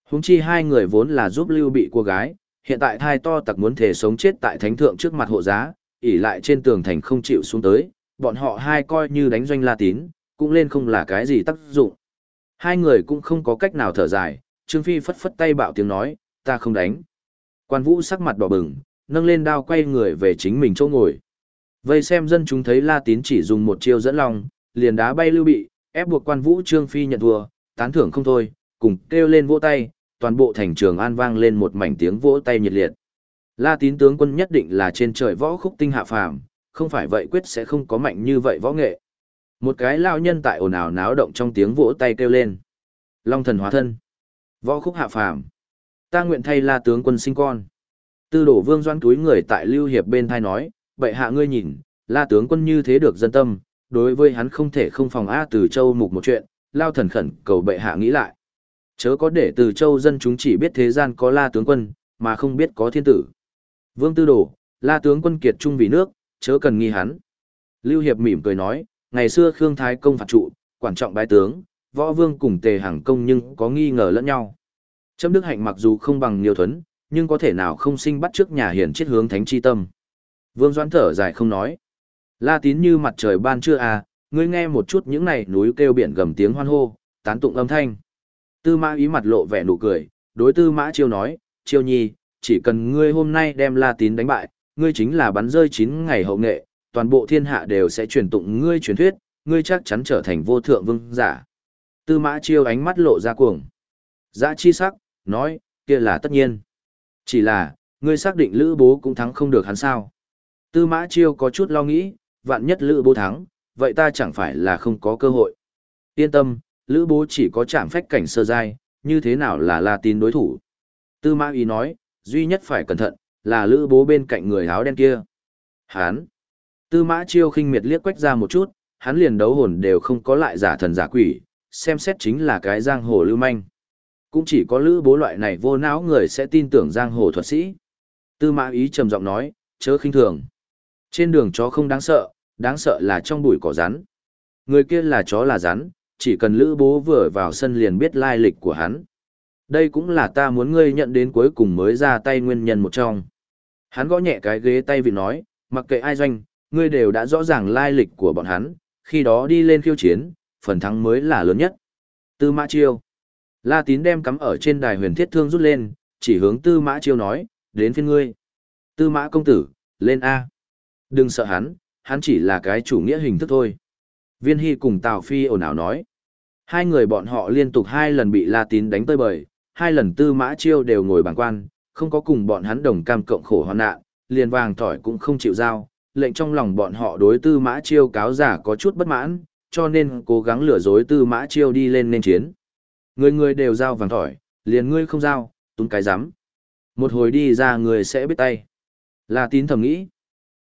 Húng chi hai người vốn là giúp lưu bị cô gái, hiện tại thai to tặc muốn thể sống chết tại thánh thượng trước mặt hộ giá, ỉ lại trên tường thành không chịu xuống tới, bọn họ hai coi như đánh doanh la tín, cũng lên không là cái gì tác dụng. Hai người cũng không có cách nào thở dài, Trương Phi phất phất tay bạo tiếng nói, ta không đánh. Quan vũ sắc mặt đỏ bừng, nâng lên đao quay người về chính mình chỗ ngồi. Vây xem dân chúng thấy La Tín chỉ dùng một chiêu dẫn lòng, liền đá bay lưu bị, ép buộc quan vũ Trương Phi nhận thua, tán thưởng không thôi, cùng kêu lên vỗ tay, toàn bộ thành trường an vang lên một mảnh tiếng vỗ tay nhiệt liệt. La Tín tướng quân nhất định là trên trời võ khúc tinh hạ phàm, không phải vậy quyết sẽ không có mạnh như vậy võ nghệ. Một cái lao nhân tại ồn ào náo động trong tiếng vỗ tay kêu lên. Long thần hóa thân. Võ khúc hạ phàm. Ta nguyện thay La tướng quân sinh con. Tư đổ vương doan túi người tại Lưu Hiệp bên thai nói, bệ hạ ngươi nhìn, La tướng quân như thế được dân tâm, đối với hắn không thể không phòng A từ châu mục một chuyện, lao thần khẩn cầu bệ hạ nghĩ lại. Chớ có để từ châu dân chúng chỉ biết thế gian có La tướng quân, mà không biết có thiên tử. Vương tư Đồ, La tướng quân kiệt trung vì nước, chớ cần nghi hắn. Lưu Hiệp mỉm cười nói, ngày xưa Khương Thái công phạt trụ, quan trọng bái tướng, võ vương cùng tề hàng công nhưng có nghi ngờ lẫn nhau. Trâm Đức Hạnh mặc dù không bằng nhiều thuấn, nhưng có thể nào không sinh bắt trước nhà hiển chết hướng thánh chi tâm. Vương Doãn thở dài không nói. La tín như mặt trời ban trưa à, ngươi nghe một chút những này núi kêu biển gầm tiếng hoan hô, tán tụng âm thanh. Tư mã ý mặt lộ vẻ nụ cười, đối tư mã chiêu nói, chiêu nhi, chỉ cần ngươi hôm nay đem la tín đánh bại, ngươi chính là bắn rơi chín ngày hậu nghệ, toàn bộ thiên hạ đều sẽ truyền tụng ngươi truyền thuyết, ngươi chắc chắn trở thành vô thượng vương giả. Tư mã chiêu ánh mắt lộ ra cuồng. Dã chi sắc, nói, kia là tất nhiên. Chỉ là, ngươi xác định lữ bố cũng thắng không được hắn sao. Tư mã chiêu có chút lo nghĩ, vạn nhất lữ bố thắng, vậy ta chẳng phải là không có cơ hội. Yên tâm, lữ bố chỉ có chạm phách cảnh sơ giai, như thế nào là la tín đối thủ. Tư mã ý nói, duy nhất phải cẩn thận, là lữ bố bên cạnh người áo đen kia. Hán. Tư mã chiêu khinh miệt liếc quách ra một chút, hắn liền đấu hồn đều không có lại giả thần giả quỷ, xem xét chính là cái giang hồ lưu manh. Cũng chỉ có lữ bố loại này vô não người sẽ tin tưởng giang hồ thuật sĩ. Tư mã ý trầm giọng nói, chớ khinh thường. Trên đường chó không đáng sợ, đáng sợ là trong bụi cỏ rắn. Người kia là chó là rắn, chỉ cần lữ bố vừa vào sân liền biết lai lịch của hắn. Đây cũng là ta muốn ngươi nhận đến cuối cùng mới ra tay nguyên nhân một trong. Hắn gõ nhẹ cái ghế tay vì nói, mặc kệ ai doanh, ngươi đều đã rõ ràng lai lịch của bọn hắn, khi đó đi lên khiêu chiến, phần thắng mới là lớn nhất. Tư Mã Chiêu. La Tín đem cắm ở trên đài huyền thiết thương rút lên, chỉ hướng Tư Mã Chiêu nói, đến phiên ngươi. Tư Mã công tử, lên A. Đừng sợ hắn, hắn chỉ là cái chủ nghĩa hình thức thôi. Viên Hy cùng Tào Phi ồn ào nói. Hai người bọn họ liên tục hai lần bị La Tín đánh tơi bời, hai lần Tư Mã Chiêu đều ngồi bàng quan, không có cùng bọn hắn đồng cam cộng khổ hoạn nạn, liền vàng thỏi cũng không chịu giao, lệnh trong lòng bọn họ đối Tư Mã Chiêu cáo giả có chút bất mãn, cho nên cố gắng lừa dối Tư Mã Chiêu đi lên nên chiến. Người người đều giao vàng thỏi, liền ngươi không giao, tún cái rắm Một hồi đi ra người sẽ biết tay. La Tín thầm nghĩ.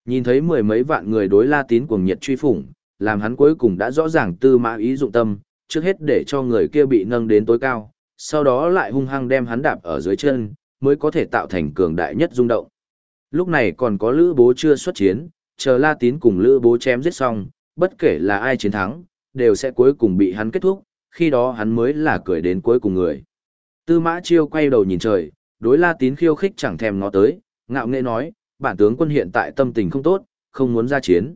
Nhìn thấy mười mấy vạn người đối La Tín cuồng nhiệt truy phủng, làm hắn cuối cùng đã rõ ràng tư mã ý dụng tâm, trước hết để cho người kia bị nâng đến tối cao, sau đó lại hung hăng đem hắn đạp ở dưới chân, mới có thể tạo thành cường đại nhất rung động. Lúc này còn có Lữ Bố chưa xuất chiến, chờ La Tín cùng Lữ Bố chém giết xong, bất kể là ai chiến thắng, đều sẽ cuối cùng bị hắn kết thúc, khi đó hắn mới là cười đến cuối cùng người. Tư Mã Chiêu quay đầu nhìn trời, đối La Tín khiêu khích chẳng thèm ngó tới, ngạo nghễ nói, bản tướng quân hiện tại tâm tình không tốt, không muốn ra chiến.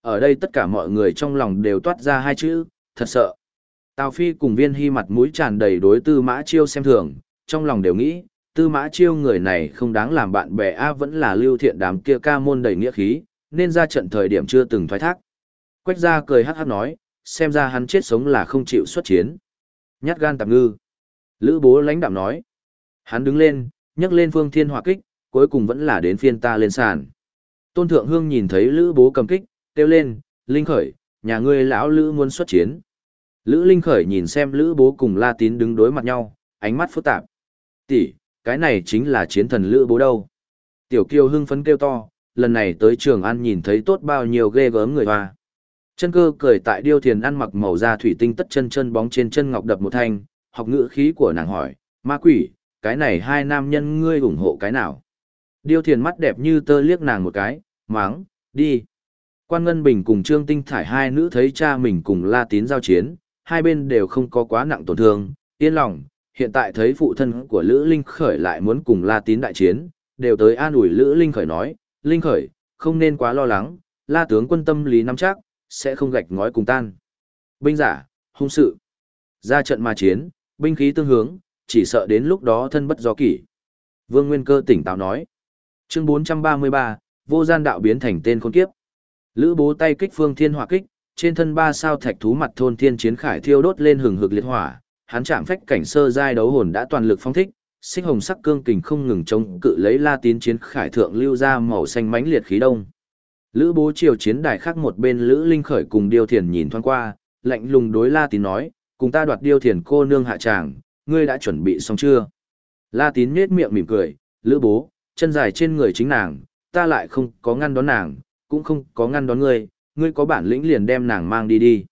Ở đây tất cả mọi người trong lòng đều toát ra hai chữ, thật sợ. Tào Phi cùng viên hy mặt mũi tràn đầy đối tư mã chiêu xem thường, trong lòng đều nghĩ, tư mã chiêu người này không đáng làm bạn bè A vẫn là lưu thiện đám kia ca môn đầy nghĩa khí, nên ra trận thời điểm chưa từng thoái thác. Quách gia cười hát hát nói, xem ra hắn chết sống là không chịu xuất chiến. Nhát gan tạm ngư. Lữ bố lãnh đạm nói. Hắn đứng lên, nhấc lên phương thiên hỏa kích, cuối cùng vẫn là đến phiên ta lên sàn. Tôn Thượng Hương nhìn thấy Lữ bố cầm kích, kêu lên, Linh Khởi, nhà ngươi lão Lữ muốn xuất chiến. Lữ Linh Khởi nhìn xem Lữ bố cùng La Tín đứng đối mặt nhau, ánh mắt phức tạp. Tỷ, cái này chính là chiến thần Lữ bố đâu. Tiểu Kiều hưng phấn kêu to, lần này tới trường ăn nhìn thấy tốt bao nhiêu ghê gớm người hoa. Chân cơ cười tại điêu thiền ăn mặc màu da thủy tinh tất chân chân bóng trên chân ngọc đập một thanh, học ngữ khí của nàng hỏi, ma quỷ, cái này hai nam nhân ngươi ủng hộ cái nào? Điêu thiền mắt đẹp như tơ liếc nàng một cái, máng, đi. Quan Ngân Bình cùng Trương Tinh Thải hai nữ thấy cha mình cùng La Tín giao chiến, hai bên đều không có quá nặng tổn thương, yên lòng, hiện tại thấy phụ thân của Lữ Linh Khởi lại muốn cùng La Tín đại chiến, đều tới an ủi Lữ Linh Khởi nói, Linh Khởi, không nên quá lo lắng, La tướng quân tâm lý nắm chắc, sẽ không gạch ngói cùng tan. Binh giả, hung sự. Ra trận mà chiến, binh khí tương hướng, chỉ sợ đến lúc đó thân bất do kỷ. Vương Nguyên Cơ tỉnh táo nói. Chương 433, vô gian đạo biến thành tên khôn kiếp. Lữ bố tay kích phương thiên hỏa kích, trên thân ba sao thạch thú mặt thôn thiên chiến khải thiêu đốt lên hừng hực liệt hỏa, hắn chạm phách cảnh sơ giai đấu hồn đã toàn lực phong thích, xích hồng sắc cương kình không ngừng chống cự lấy La Tín chiến khải thượng lưu ra màu xanh mãnh liệt khí đông. Lữ bố triều chiến đài khác một bên Lữ Linh khởi cùng Điêu Thiền nhìn thoáng qua, lạnh lùng đối La Tín nói, cùng ta đoạt Điêu Thiền cô nương hạ tràng, ngươi đã chuẩn bị xong chưa? La Tín nhếch miệng mỉm cười, Lữ bố, chân dài trên người chính nàng, ta lại không có ngăn đón nàng, cũng không có ngăn đón ngươi, ngươi có bản lĩnh liền đem nàng mang đi đi.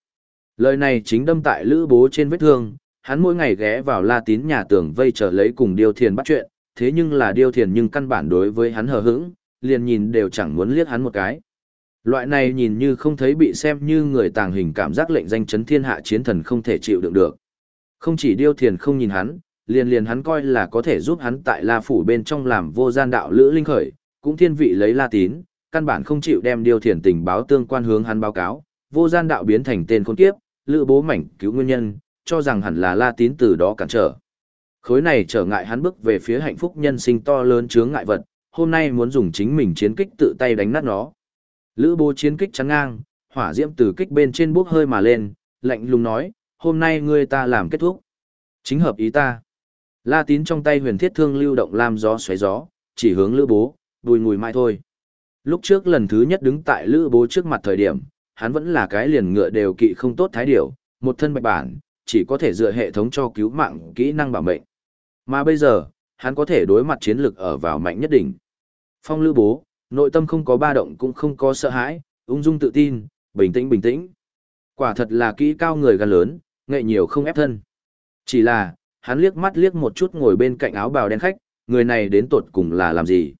Lời này chính đâm tại lữ bố trên vết thương, hắn mỗi ngày ghé vào la tín nhà tường vây trở lấy cùng điêu thiền bắt chuyện, thế nhưng là điêu thiền nhưng căn bản đối với hắn hờ hững, liền nhìn đều chẳng muốn liếc hắn một cái. Loại này nhìn như không thấy bị xem như người tàng hình cảm giác lệnh danh chấn thiên hạ chiến thần không thể chịu đựng được. Không chỉ điêu thiền không nhìn hắn, liền liền hắn coi là có thể giúp hắn tại La Phủ bên trong làm vô gian đạo lữ linh khởi, cũng thiên vị lấy La Tín, căn bản không chịu đem điều thiền tình báo tương quan hướng hắn báo cáo, vô gian đạo biến thành tên khốn kiếp, lữ bố mảnh cứu nguyên nhân, cho rằng hẳn là La Tín từ đó cản trở. Khối này trở ngại hắn bước về phía hạnh phúc nhân sinh to lớn chướng ngại vật, hôm nay muốn dùng chính mình chiến kích tự tay đánh nát nó. Lữ bố chiến kích trắng ngang, hỏa diễm từ kích bên trên bước hơi mà lên, lạnh lùng nói, hôm nay ngươi ta làm kết thúc. Chính hợp ý ta. La tín trong tay huyền thiết thương lưu động làm gió xoáy gió, chỉ hướng lữ bố, đùi ngùi mai thôi. Lúc trước lần thứ nhất đứng tại lữ bố trước mặt thời điểm, hắn vẫn là cái liền ngựa đều kỵ không tốt thái điểu, một thân bạch bản, chỉ có thể dựa hệ thống cho cứu mạng kỹ năng bảo mệnh. Mà bây giờ, hắn có thể đối mặt chiến lực ở vào mạnh nhất đỉnh. Phong lữ bố, nội tâm không có ba động cũng không có sợ hãi, ung dung tự tin, bình tĩnh bình tĩnh. Quả thật là kỹ cao người gan lớn, nghệ nhiều không ép thân. Chỉ là, hắn liếc mắt liếc một chút ngồi bên cạnh áo bào đen khách, người này đến tột cùng là làm gì.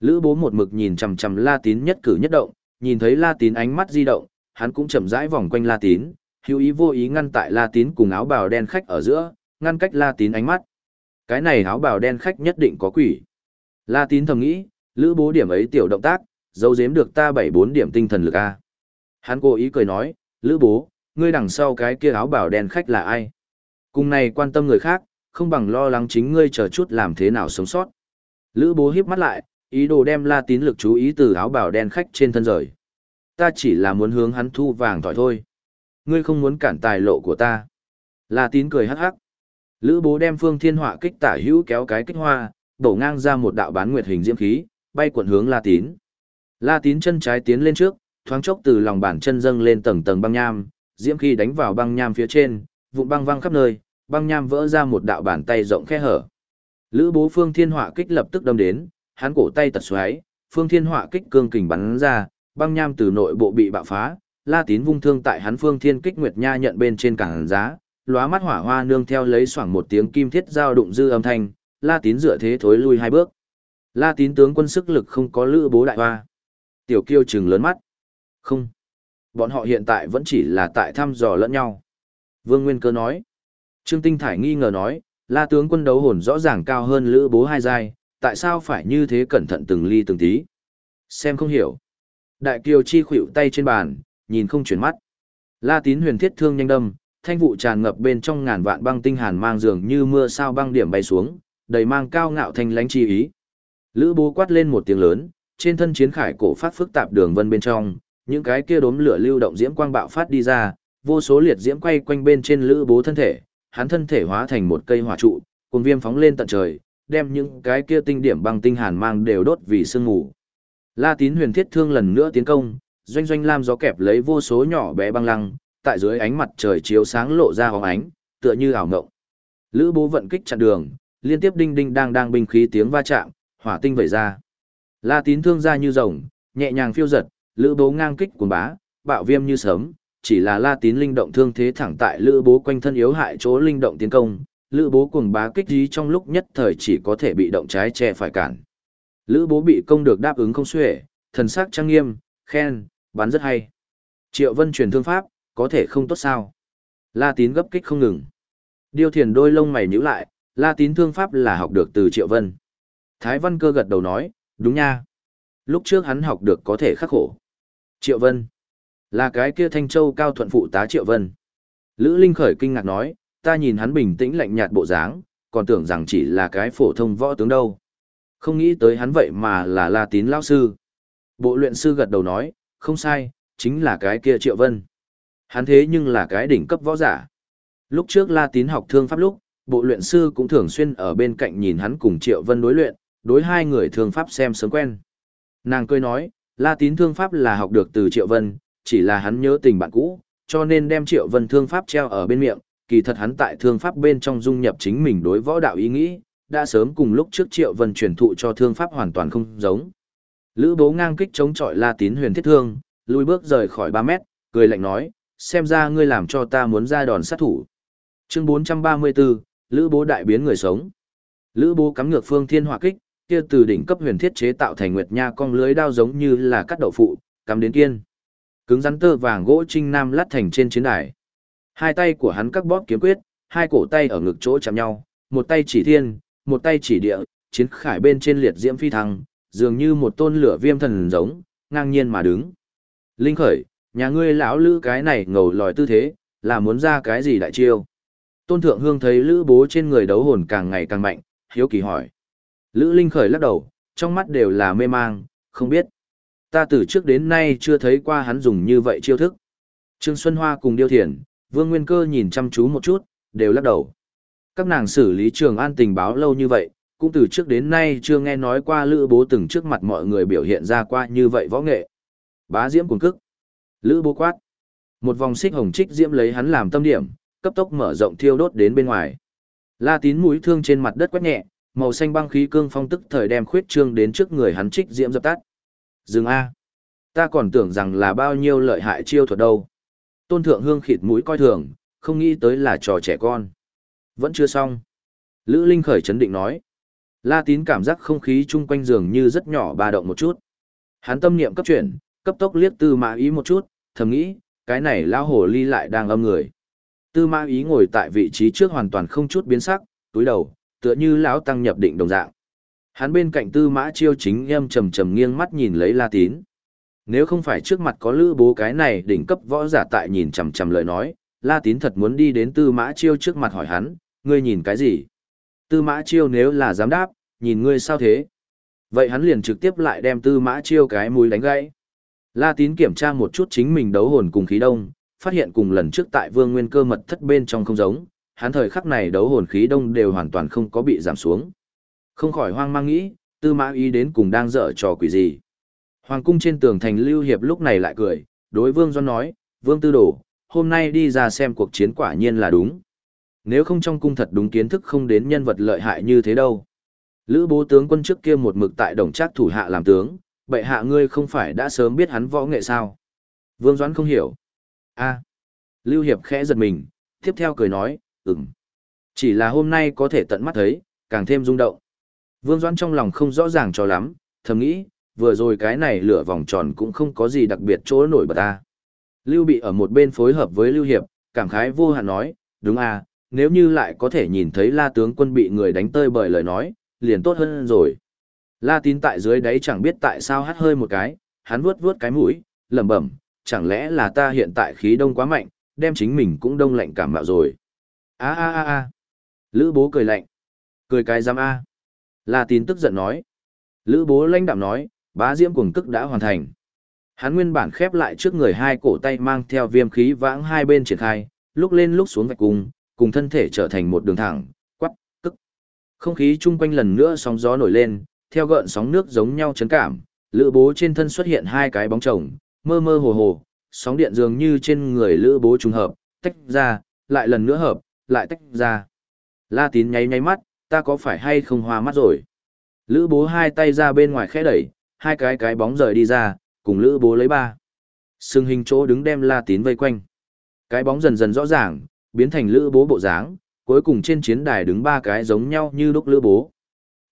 Lữ bố một mực nhìn chằm chằm La Tín nhất cử nhất động, nhìn thấy La Tín ánh mắt di động, hắn cũng chậm rãi vòng quanh La Tín, hữu ý vô ý ngăn tại La Tín cùng áo bào đen khách ở giữa, ngăn cách La Tín ánh mắt. Cái này áo bào đen khách nhất định có quỷ. La Tín thầm nghĩ, lữ bố điểm ấy tiểu động tác, giấu giếm được ta bảy bốn điểm tinh thần lực a. Hắn cố ý cười nói, lữ bố, ngươi đằng sau cái kia áo bào đen khách là ai? Cùng này quan tâm người khác, không bằng lo lắng chính ngươi chờ chút làm thế nào sống sót. Lữ bố hiếp mắt lại, ý đồ đem la tín lực chú ý từ áo bào đen khách trên thân rời. Ta chỉ là muốn hướng hắn thu vàng thỏi thôi. Ngươi không muốn cản tài lộ của ta. La tín cười hắc hắc. Lữ bố đem phương thiên họa kích tả hữu kéo cái kích hoa, đổ ngang ra một đạo bán nguyệt hình diễm khí, bay cuộn hướng la tín. La tín chân trái tiến lên trước, thoáng chốc từ lòng bàn chân dâng lên tầng tầng băng nham, diễm khí đánh vào băng nham phía trên, vụn băng văng khắp nơi, băng nham vỡ ra một đạo bàn tay rộng khe hở. Lữ bố phương thiên họa kích lập tức đâm đến, hắn cổ tay tật xoáy, phương thiên họa kích cương kình bắn ra, băng nham từ nội bộ bị bạo phá, La Tín vung thương tại hắn phương thiên kích nguyệt nha nhận bên trên cảng giá, lóa mắt hỏa hoa nương theo lấy xoảng một tiếng kim thiết giao đụng dư âm thanh, La Tín dựa thế thối lui hai bước. La Tín tướng quân sức lực không có lữ bố đại hoa. Tiểu Kiêu trừng lớn mắt. Không. Bọn họ hiện tại vẫn chỉ là tại thăm dò lẫn nhau. Vương Nguyên Cơ nói. Trương Tinh Thải nghi ngờ nói, La tướng quân đấu hồn rõ ràng cao hơn lữ bố hai giai, tại sao phải như thế cẩn thận từng ly từng tí? Xem không hiểu. Đại Kiều chi khuỵu tay trên bàn, nhìn không chuyển mắt. La tín huyền thiết thương nhanh đâm, thanh vụ tràn ngập bên trong ngàn vạn băng tinh hàn mang dường như mưa sao băng điểm bay xuống, đầy mang cao ngạo thanh lánh chi ý. Lữ bố quát lên một tiếng lớn, trên thân chiến khải cổ phát phức tạp đường vân bên trong, những cái kia đốm lửa lưu động diễm quang bạo phát đi ra, vô số liệt diễm quay quanh bên trên lữ bố thân thể, hắn thân thể hóa thành một cây hỏa trụ, cùng viêm phóng lên tận trời, đem những cái kia tinh điểm bằng tinh hàn mang đều đốt vì sương ngủ. La Tín huyền thiết thương lần nữa tiến công, doanh doanh lam gió kẹp lấy vô số nhỏ bé băng lăng, tại dưới ánh mặt trời chiếu sáng lộ ra hóng ánh, tựa như ảo ngộng. Lữ Bố vận kích chặn đường, liên tiếp đinh đinh đang đang binh khí tiếng va chạm, hỏa tinh vẩy ra. La Tín thương ra như rồng, nhẹ nhàng phiêu giật, Lữ Bố ngang kích cuồng bá, bạo viêm như sớm, chỉ là La Tín linh động thương thế thẳng tại Lữ Bố quanh thân yếu hại chỗ linh động tiến công, Lữ Bố cuồng bá kích dí trong lúc nhất thời chỉ có thể bị động trái che phải cản. Lữ Bố bị công được đáp ứng không xuể, thần sắc trang nghiêm, khen, bắn rất hay. Triệu Vân truyền thương pháp, có thể không tốt sao? La Tín gấp kích không ngừng. Điêu Thiền đôi lông mày nhíu lại, La Tín thương pháp là học được từ Triệu Vân. Thái Văn Cơ gật đầu nói, đúng nha. Lúc trước hắn học được có thể khắc khổ. Triệu Vân. Là cái kia Thanh Châu cao thuận phụ tá Triệu Vân. Lữ Linh khởi kinh ngạc nói, ta nhìn hắn bình tĩnh lạnh nhạt bộ dáng, còn tưởng rằng chỉ là cái phổ thông võ tướng đâu. Không nghĩ tới hắn vậy mà là La Tín lão sư. Bộ luyện sư gật đầu nói, không sai, chính là cái kia Triệu Vân. Hắn thế nhưng là cái đỉnh cấp võ giả. Lúc trước La Tín học thương pháp lúc, bộ luyện sư cũng thường xuyên ở bên cạnh nhìn hắn cùng Triệu Vân đối luyện, đối hai người thương pháp xem sớm quen. Nàng cười nói, La Tín thương pháp là học được từ Triệu Vân, chỉ là hắn nhớ tình bạn cũ, cho nên đem Triệu Vân thương pháp treo ở bên miệng, kỳ thật hắn tại thương pháp bên trong dung nhập chính mình đối võ đạo ý nghĩ, đã sớm cùng lúc trước Triệu Vân truyền thụ cho thương pháp hoàn toàn không giống. Lữ bố ngang kích chống chọi La Tín huyền thiết thương, lùi bước rời khỏi 3 mét, cười lạnh nói, xem ra ngươi làm cho ta muốn ra đòn sát thủ. Chương 434, Lữ bố đại biến người sống. Lữ bố cắm ngược phương thiên hỏa kích, kia từ đỉnh cấp huyền thiết chế tạo thành nguyệt nha cong lưới đao giống như là cắt đậu phụ, cắm đến kiên. Cứng rắn tơ vàng gỗ trinh nam lát thành trên chiến đài. Hai tay của hắn các bóp kiếm quyết, hai cổ tay ở ngực chỗ chạm nhau, một tay chỉ thiên, một tay chỉ địa, chiến khải bên trên liệt diễm phi thăng, dường như một tôn lửa viêm thần giống, ngang nhiên mà đứng. Linh khởi, nhà ngươi lão lữ cái này ngầu lòi tư thế, là muốn ra cái gì đại chiêu? Tôn thượng hương thấy lữ bố trên người đấu hồn càng ngày càng mạnh, hiếu kỳ hỏi. Lữ Linh khởi lắc đầu, trong mắt đều là mê mang, không biết. Ta từ trước đến nay chưa thấy qua hắn dùng như vậy chiêu thức. Trương Xuân Hoa cùng Điêu Thiền, Vương Nguyên Cơ nhìn chăm chú một chút, đều lắc đầu. Các nàng xử lý trường an tình báo lâu như vậy, cũng từ trước đến nay chưa nghe nói qua Lữ Bố từng trước mặt mọi người biểu hiện ra qua như vậy võ nghệ. Bá diễm cuồng cức. Lữ Bố quát. Một vòng xích hồng trích diễm lấy hắn làm tâm điểm, cấp tốc mở rộng thiêu đốt đến bên ngoài. La Tín mũi thương trên mặt đất quét nhẹ, màu xanh băng khí cương phong tức thời đem khuyết trương đến trước người hắn trích diễm dập tắt. Dừng a. Ta còn tưởng rằng là bao nhiêu lợi hại chiêu thuật đâu. Tôn thượng hương khịt mũi coi thường, không nghĩ tới là trò trẻ con. Vẫn chưa xong. Lữ Linh khởi chấn định nói. La tín cảm giác không khí chung quanh giường như rất nhỏ ba động một chút. Hắn tâm niệm cấp chuyển, cấp tốc liếc tư mã ý một chút, thầm nghĩ, cái này lão hồ ly lại đang âm người. Tư mã ý ngồi tại vị trí trước hoàn toàn không chút biến sắc, túi đầu, tựa như lão tăng nhập định đồng dạng. Hắn bên cạnh tư mã chiêu chính em trầm trầm nghiêng mắt nhìn lấy la tín. Nếu không phải trước mặt có lữ bố cái này đỉnh cấp võ giả tại nhìn chằm chằm lời nói, la tín thật muốn đi đến tư mã chiêu trước mặt hỏi hắn, ngươi nhìn cái gì? Tư mã chiêu nếu là dám đáp, nhìn ngươi sao thế? Vậy hắn liền trực tiếp lại đem tư mã chiêu cái mũi đánh gãy. La tín kiểm tra một chút chính mình đấu hồn cùng khí đông, phát hiện cùng lần trước tại vương nguyên cơ mật thất bên trong không giống, hắn thời khắc này đấu hồn khí đông đều hoàn toàn không có bị giảm xuống. Không khỏi hoang mang nghĩ, tư mã ý đến cùng đang dở trò quỷ gì. Hoàng cung trên tường thành lưu hiệp lúc này lại cười, đối vương doan nói, vương tư Đồ, hôm nay đi ra xem cuộc chiến quả nhiên là đúng. Nếu không trong cung thật đúng kiến thức không đến nhân vật lợi hại như thế đâu. Lữ bố tướng quân trước kia một mực tại đồng trác thủ hạ làm tướng, bệ hạ ngươi không phải đã sớm biết hắn võ nghệ sao. Vương Doãn không hiểu. a Lưu Hiệp khẽ giật mình, tiếp theo cười nói, ừm. Chỉ là hôm nay có thể tận mắt thấy, càng thêm rung động. Vương Doãn trong lòng không rõ ràng cho lắm, thầm nghĩ, vừa rồi cái này lửa vòng tròn cũng không có gì đặc biệt chỗ nổi bật ta. Lưu Bị ở một bên phối hợp với Lưu Hiệp, cảm khái vô hạn nói, đúng à, nếu như lại có thể nhìn thấy la tướng quân bị người đánh tơi bởi lời nói, liền tốt hơn rồi. La tín tại dưới đấy chẳng biết tại sao hắt hơi một cái, hắn vuốt vuốt cái mũi, lẩm bẩm, chẳng lẽ là ta hiện tại khí đông quá mạnh, đem chính mình cũng đông lạnh cảm mạo rồi. a a a a Lữ bố cười lạnh. Cười cái giam a. La tín tức giận nói. Lữ bố lãnh đạm nói, bá diễm cuồng tức đã hoàn thành. Hắn nguyên bản khép lại trước người hai cổ tay mang theo viêm khí vãng hai bên triển khai, lúc lên lúc xuống vạch cung, cùng thân thể trở thành một đường thẳng, quắc, tức. Không khí chung quanh lần nữa sóng gió nổi lên, theo gợn sóng nước giống nhau chấn cảm, lữ bố trên thân xuất hiện hai cái bóng chồng, mơ mơ hồ hồ, sóng điện dường như trên người lữ bố trùng hợp, tách ra, lại lần nữa hợp, lại tách ra. La tín nháy nháy mắt, ta có phải hay không hoa mắt rồi? Lữ bố hai tay ra bên ngoài khẽ đẩy, hai cái cái bóng rời đi ra, cùng lữ bố lấy ba. Sưng hình chỗ đứng đem la tín vây quanh. Cái bóng dần dần rõ ràng, biến thành lữ bố bộ dáng, cuối cùng trên chiến đài đứng ba cái giống nhau như đúc lữ bố.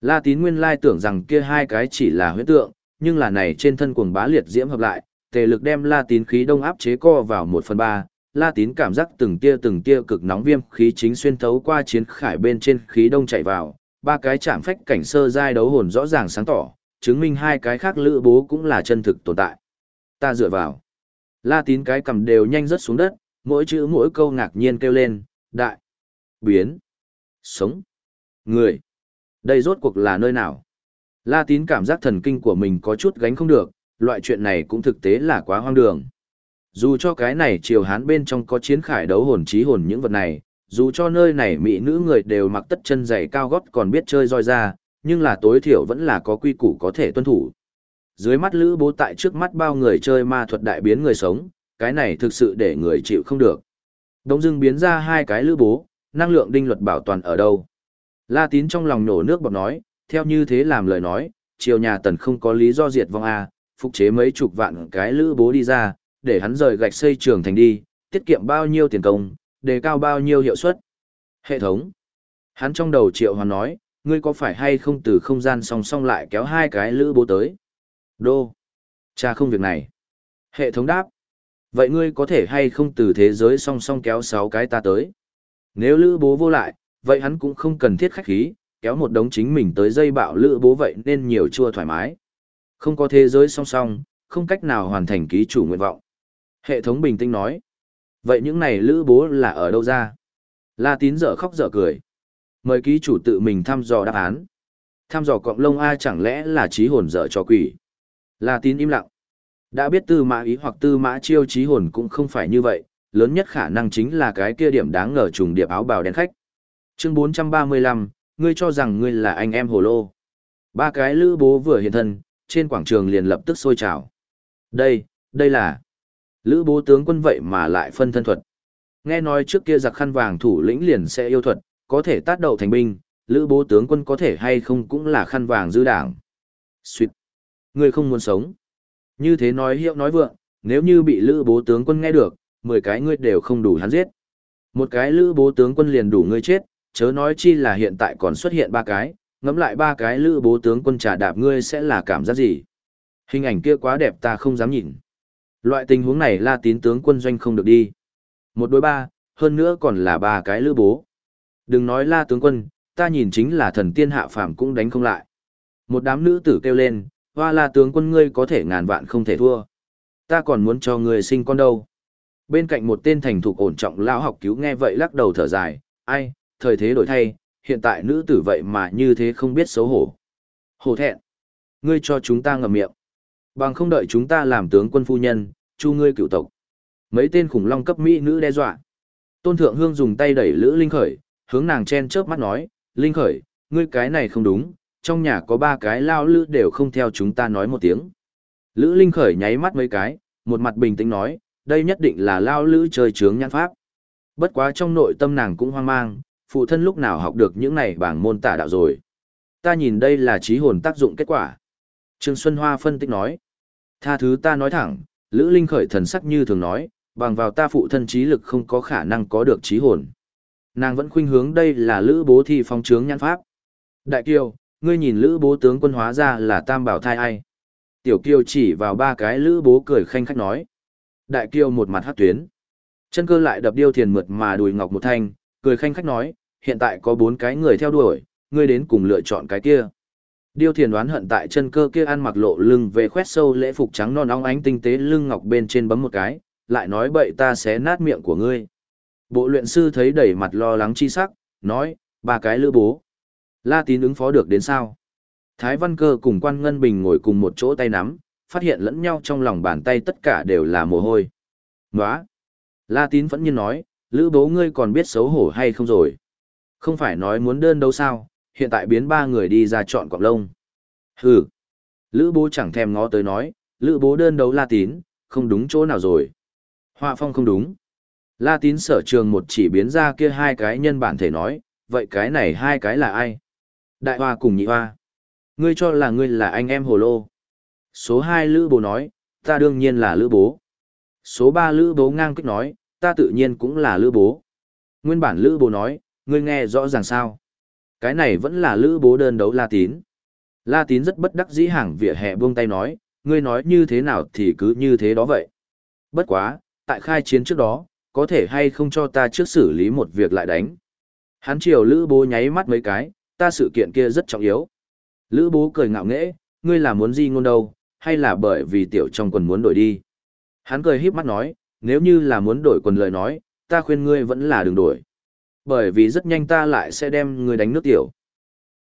La tín nguyên lai tưởng rằng kia hai cái chỉ là huyễn tượng, nhưng là này trên thân cuồng bá liệt diễm hợp lại, tề lực đem la tín khí đông áp chế co vào một phần ba. La tín cảm giác từng tia từng tia cực nóng viêm khí chính xuyên thấu qua chiến khải bên trên khí đông chạy vào, ba cái chạm phách cảnh sơ giai đấu hồn rõ ràng sáng tỏ, chứng minh hai cái khác lữ bố cũng là chân thực tồn tại. Ta dựa vào. La tín cái cầm đều nhanh rớt xuống đất, mỗi chữ mỗi câu ngạc nhiên kêu lên, đại, biến, sống, người. Đây rốt cuộc là nơi nào? La tín cảm giác thần kinh của mình có chút gánh không được, loại chuyện này cũng thực tế là quá hoang đường. Dù cho cái này triều hán bên trong có chiến khải đấu hồn trí hồn những vật này, dù cho nơi này mỹ nữ người đều mặc tất chân giày cao gót còn biết chơi roi ra, nhưng là tối thiểu vẫn là có quy củ có thể tuân thủ. Dưới mắt lữ bố tại trước mắt bao người chơi ma thuật đại biến người sống, cái này thực sự để người chịu không được. Đông dưng biến ra hai cái lữ bố, năng lượng đinh luật bảo toàn ở đâu. La tín trong lòng nổ nước bọt nói, theo như thế làm lời nói, triều nhà tần không có lý do diệt vong A, phục chế mấy chục vạn cái lữ bố đi ra, để hắn rời gạch xây trường thành đi, tiết kiệm bao nhiêu tiền công, đề cao bao nhiêu hiệu suất. Hệ thống. Hắn trong đầu triệu hoàn nói, ngươi có phải hay không từ không gian song song lại kéo hai cái lữ bố tới? Đô. Cha không việc này. Hệ thống đáp. Vậy ngươi có thể hay không từ thế giới song song kéo sáu cái ta tới? Nếu lữ bố vô lại, vậy hắn cũng không cần thiết khách khí, kéo một đống chính mình tới dây bạo lữ bố vậy nên nhiều chua thoải mái. Không có thế giới song song, không cách nào hoàn thành ký chủ nguyện vọng. Hệ thống bình tĩnh nói. Vậy những này lữ bố là ở đâu ra? La tín dở khóc dở cười. Mời ký chủ tự mình thăm dò đáp án. Thăm dò cọng lông A chẳng lẽ là trí hồn dở cho quỷ. La tín im lặng. Đã biết tư mã ý hoặc tư mã chiêu trí hồn cũng không phải như vậy, lớn nhất khả năng chính là cái kia điểm đáng ngờ trùng điệp áo bào đen khách. Chương 435, ngươi cho rằng ngươi là anh em hồ lô. Ba cái lữ bố vừa hiện thân, trên quảng trường liền lập tức sôi trào. Đây, đây là lữ bố tướng quân vậy mà lại phân thân thuật. Nghe nói trước kia giặc khăn vàng thủ lĩnh liền sẽ yêu thuật, có thể tác đầu thành binh, lữ bố tướng quân có thể hay không cũng là khăn vàng dư đảng. Xuyệt. Người không muốn sống. Như thế nói hiệu nói vượng, nếu như bị lữ bố tướng quân nghe được, 10 cái ngươi đều không đủ hắn giết. Một cái lữ bố tướng quân liền đủ ngươi chết, chớ nói chi là hiện tại còn xuất hiện ba cái, ngẫm lại ba cái lữ bố tướng quân trà đạp ngươi sẽ là cảm giác gì. Hình ảnh kia quá đẹp ta không dám nhìn. Loại tình huống này La Tín tướng quân doanh không được đi. Một đối ba, hơn nữa còn là ba cái lữ bố. Đừng nói La tướng quân, ta nhìn chính là thần tiên hạ phàm cũng đánh không lại. Một đám nữ tử kêu lên, hoa La tướng quân ngươi có thể ngàn vạn không thể thua. Ta còn muốn cho ngươi sinh con đâu. Bên cạnh một tên thành thục ổn trọng lão học cứu nghe vậy lắc đầu thở dài, ai, thời thế đổi thay, hiện tại nữ tử vậy mà như thế không biết xấu hổ. Hổ thẹn. Ngươi cho chúng ta ngậm miệng. Bằng không đợi chúng ta làm tướng quân phu nhân, chu ngươi cựu tộc. Mấy tên khủng long cấp mỹ nữ đe dọa. Tôn Thượng Hương dùng tay đẩy Lữ Linh Khởi, hướng nàng chen chớp mắt nói, Linh Khởi, ngươi cái này không đúng, trong nhà có ba cái lao lữ đều không theo chúng ta nói một tiếng. Lữ Linh Khởi nháy mắt mấy cái, một mặt bình tĩnh nói, đây nhất định là lao lữ chơi trướng nhãn pháp. Bất quá trong nội tâm nàng cũng hoang mang, phụ thân lúc nào học được những này bảng môn tả đạo rồi. Ta nhìn đây là trí hồn tác dụng kết quả. Trương Xuân Hoa phân tích nói, tha thứ ta nói thẳng, Lữ Linh khởi thần sắc như thường nói, bằng vào ta phụ thân trí lực không có khả năng có được trí hồn. Nàng vẫn khuynh hướng đây là Lữ bố thi phong trướng nhãn pháp. Đại kiều, ngươi nhìn Lữ bố tướng quân hóa ra là tam bảo thai ai. Tiểu kiều chỉ vào ba cái Lữ bố cười khanh khách nói. Đại kiều một mặt hát tuyến. Chân cơ lại đập điêu thiền mượt mà đùi ngọc một thanh, cười khanh khách nói, hiện tại có bốn cái người theo đuổi, ngươi đến cùng lựa chọn cái kia. Điêu thiền đoán hận tại chân cơ kia ăn mặc lộ lưng về khoét sâu lễ phục trắng non óng ánh tinh tế lưng ngọc bên trên bấm một cái, lại nói bậy ta sẽ nát miệng của ngươi. Bộ luyện sư thấy đầy mặt lo lắng chi sắc, nói, ba cái lữ bố. La tín ứng phó được đến sao? Thái Văn Cơ cùng Quan Ngân Bình ngồi cùng một chỗ tay nắm, phát hiện lẫn nhau trong lòng bàn tay tất cả đều là mồ hôi. Nóa! La tín vẫn nhiên nói, lữ bố ngươi còn biết xấu hổ hay không rồi? Không phải nói muốn đơn đâu sao, hiện tại biến ba người đi ra chọn cọng lông. Hừ. Lữ bố chẳng thèm ngó tới nói, lữ bố đơn đấu la tín, không đúng chỗ nào rồi. Họa phong không đúng. La tín sở trường một chỉ biến ra kia hai cái nhân bản thể nói, vậy cái này hai cái là ai? Đại hoa cùng nhị hoa. Ngươi cho là ngươi là anh em hồ lô. Số hai lữ bố nói, ta đương nhiên là lữ bố. Số ba lữ bố ngang kích nói, ta tự nhiên cũng là lữ bố. Nguyên bản lữ bố nói, ngươi nghe rõ ràng sao? Cái này vẫn là lữ bố đơn đấu La Tín. La Tín rất bất đắc dĩ hàng vỉa hè buông tay nói, ngươi nói như thế nào thì cứ như thế đó vậy. Bất quá, tại khai chiến trước đó, có thể hay không cho ta trước xử lý một việc lại đánh. Hắn chiều lữ bố nháy mắt mấy cái, ta sự kiện kia rất trọng yếu. Lữ bố cười ngạo nghễ, ngươi là muốn gì ngôn đâu, hay là bởi vì tiểu trong quần muốn đổi đi. Hắn cười híp mắt nói, nếu như là muốn đổi quần lời nói, ta khuyên ngươi vẫn là đừng đổi. Bởi vì rất nhanh ta lại sẽ đem ngươi đánh nước tiểu.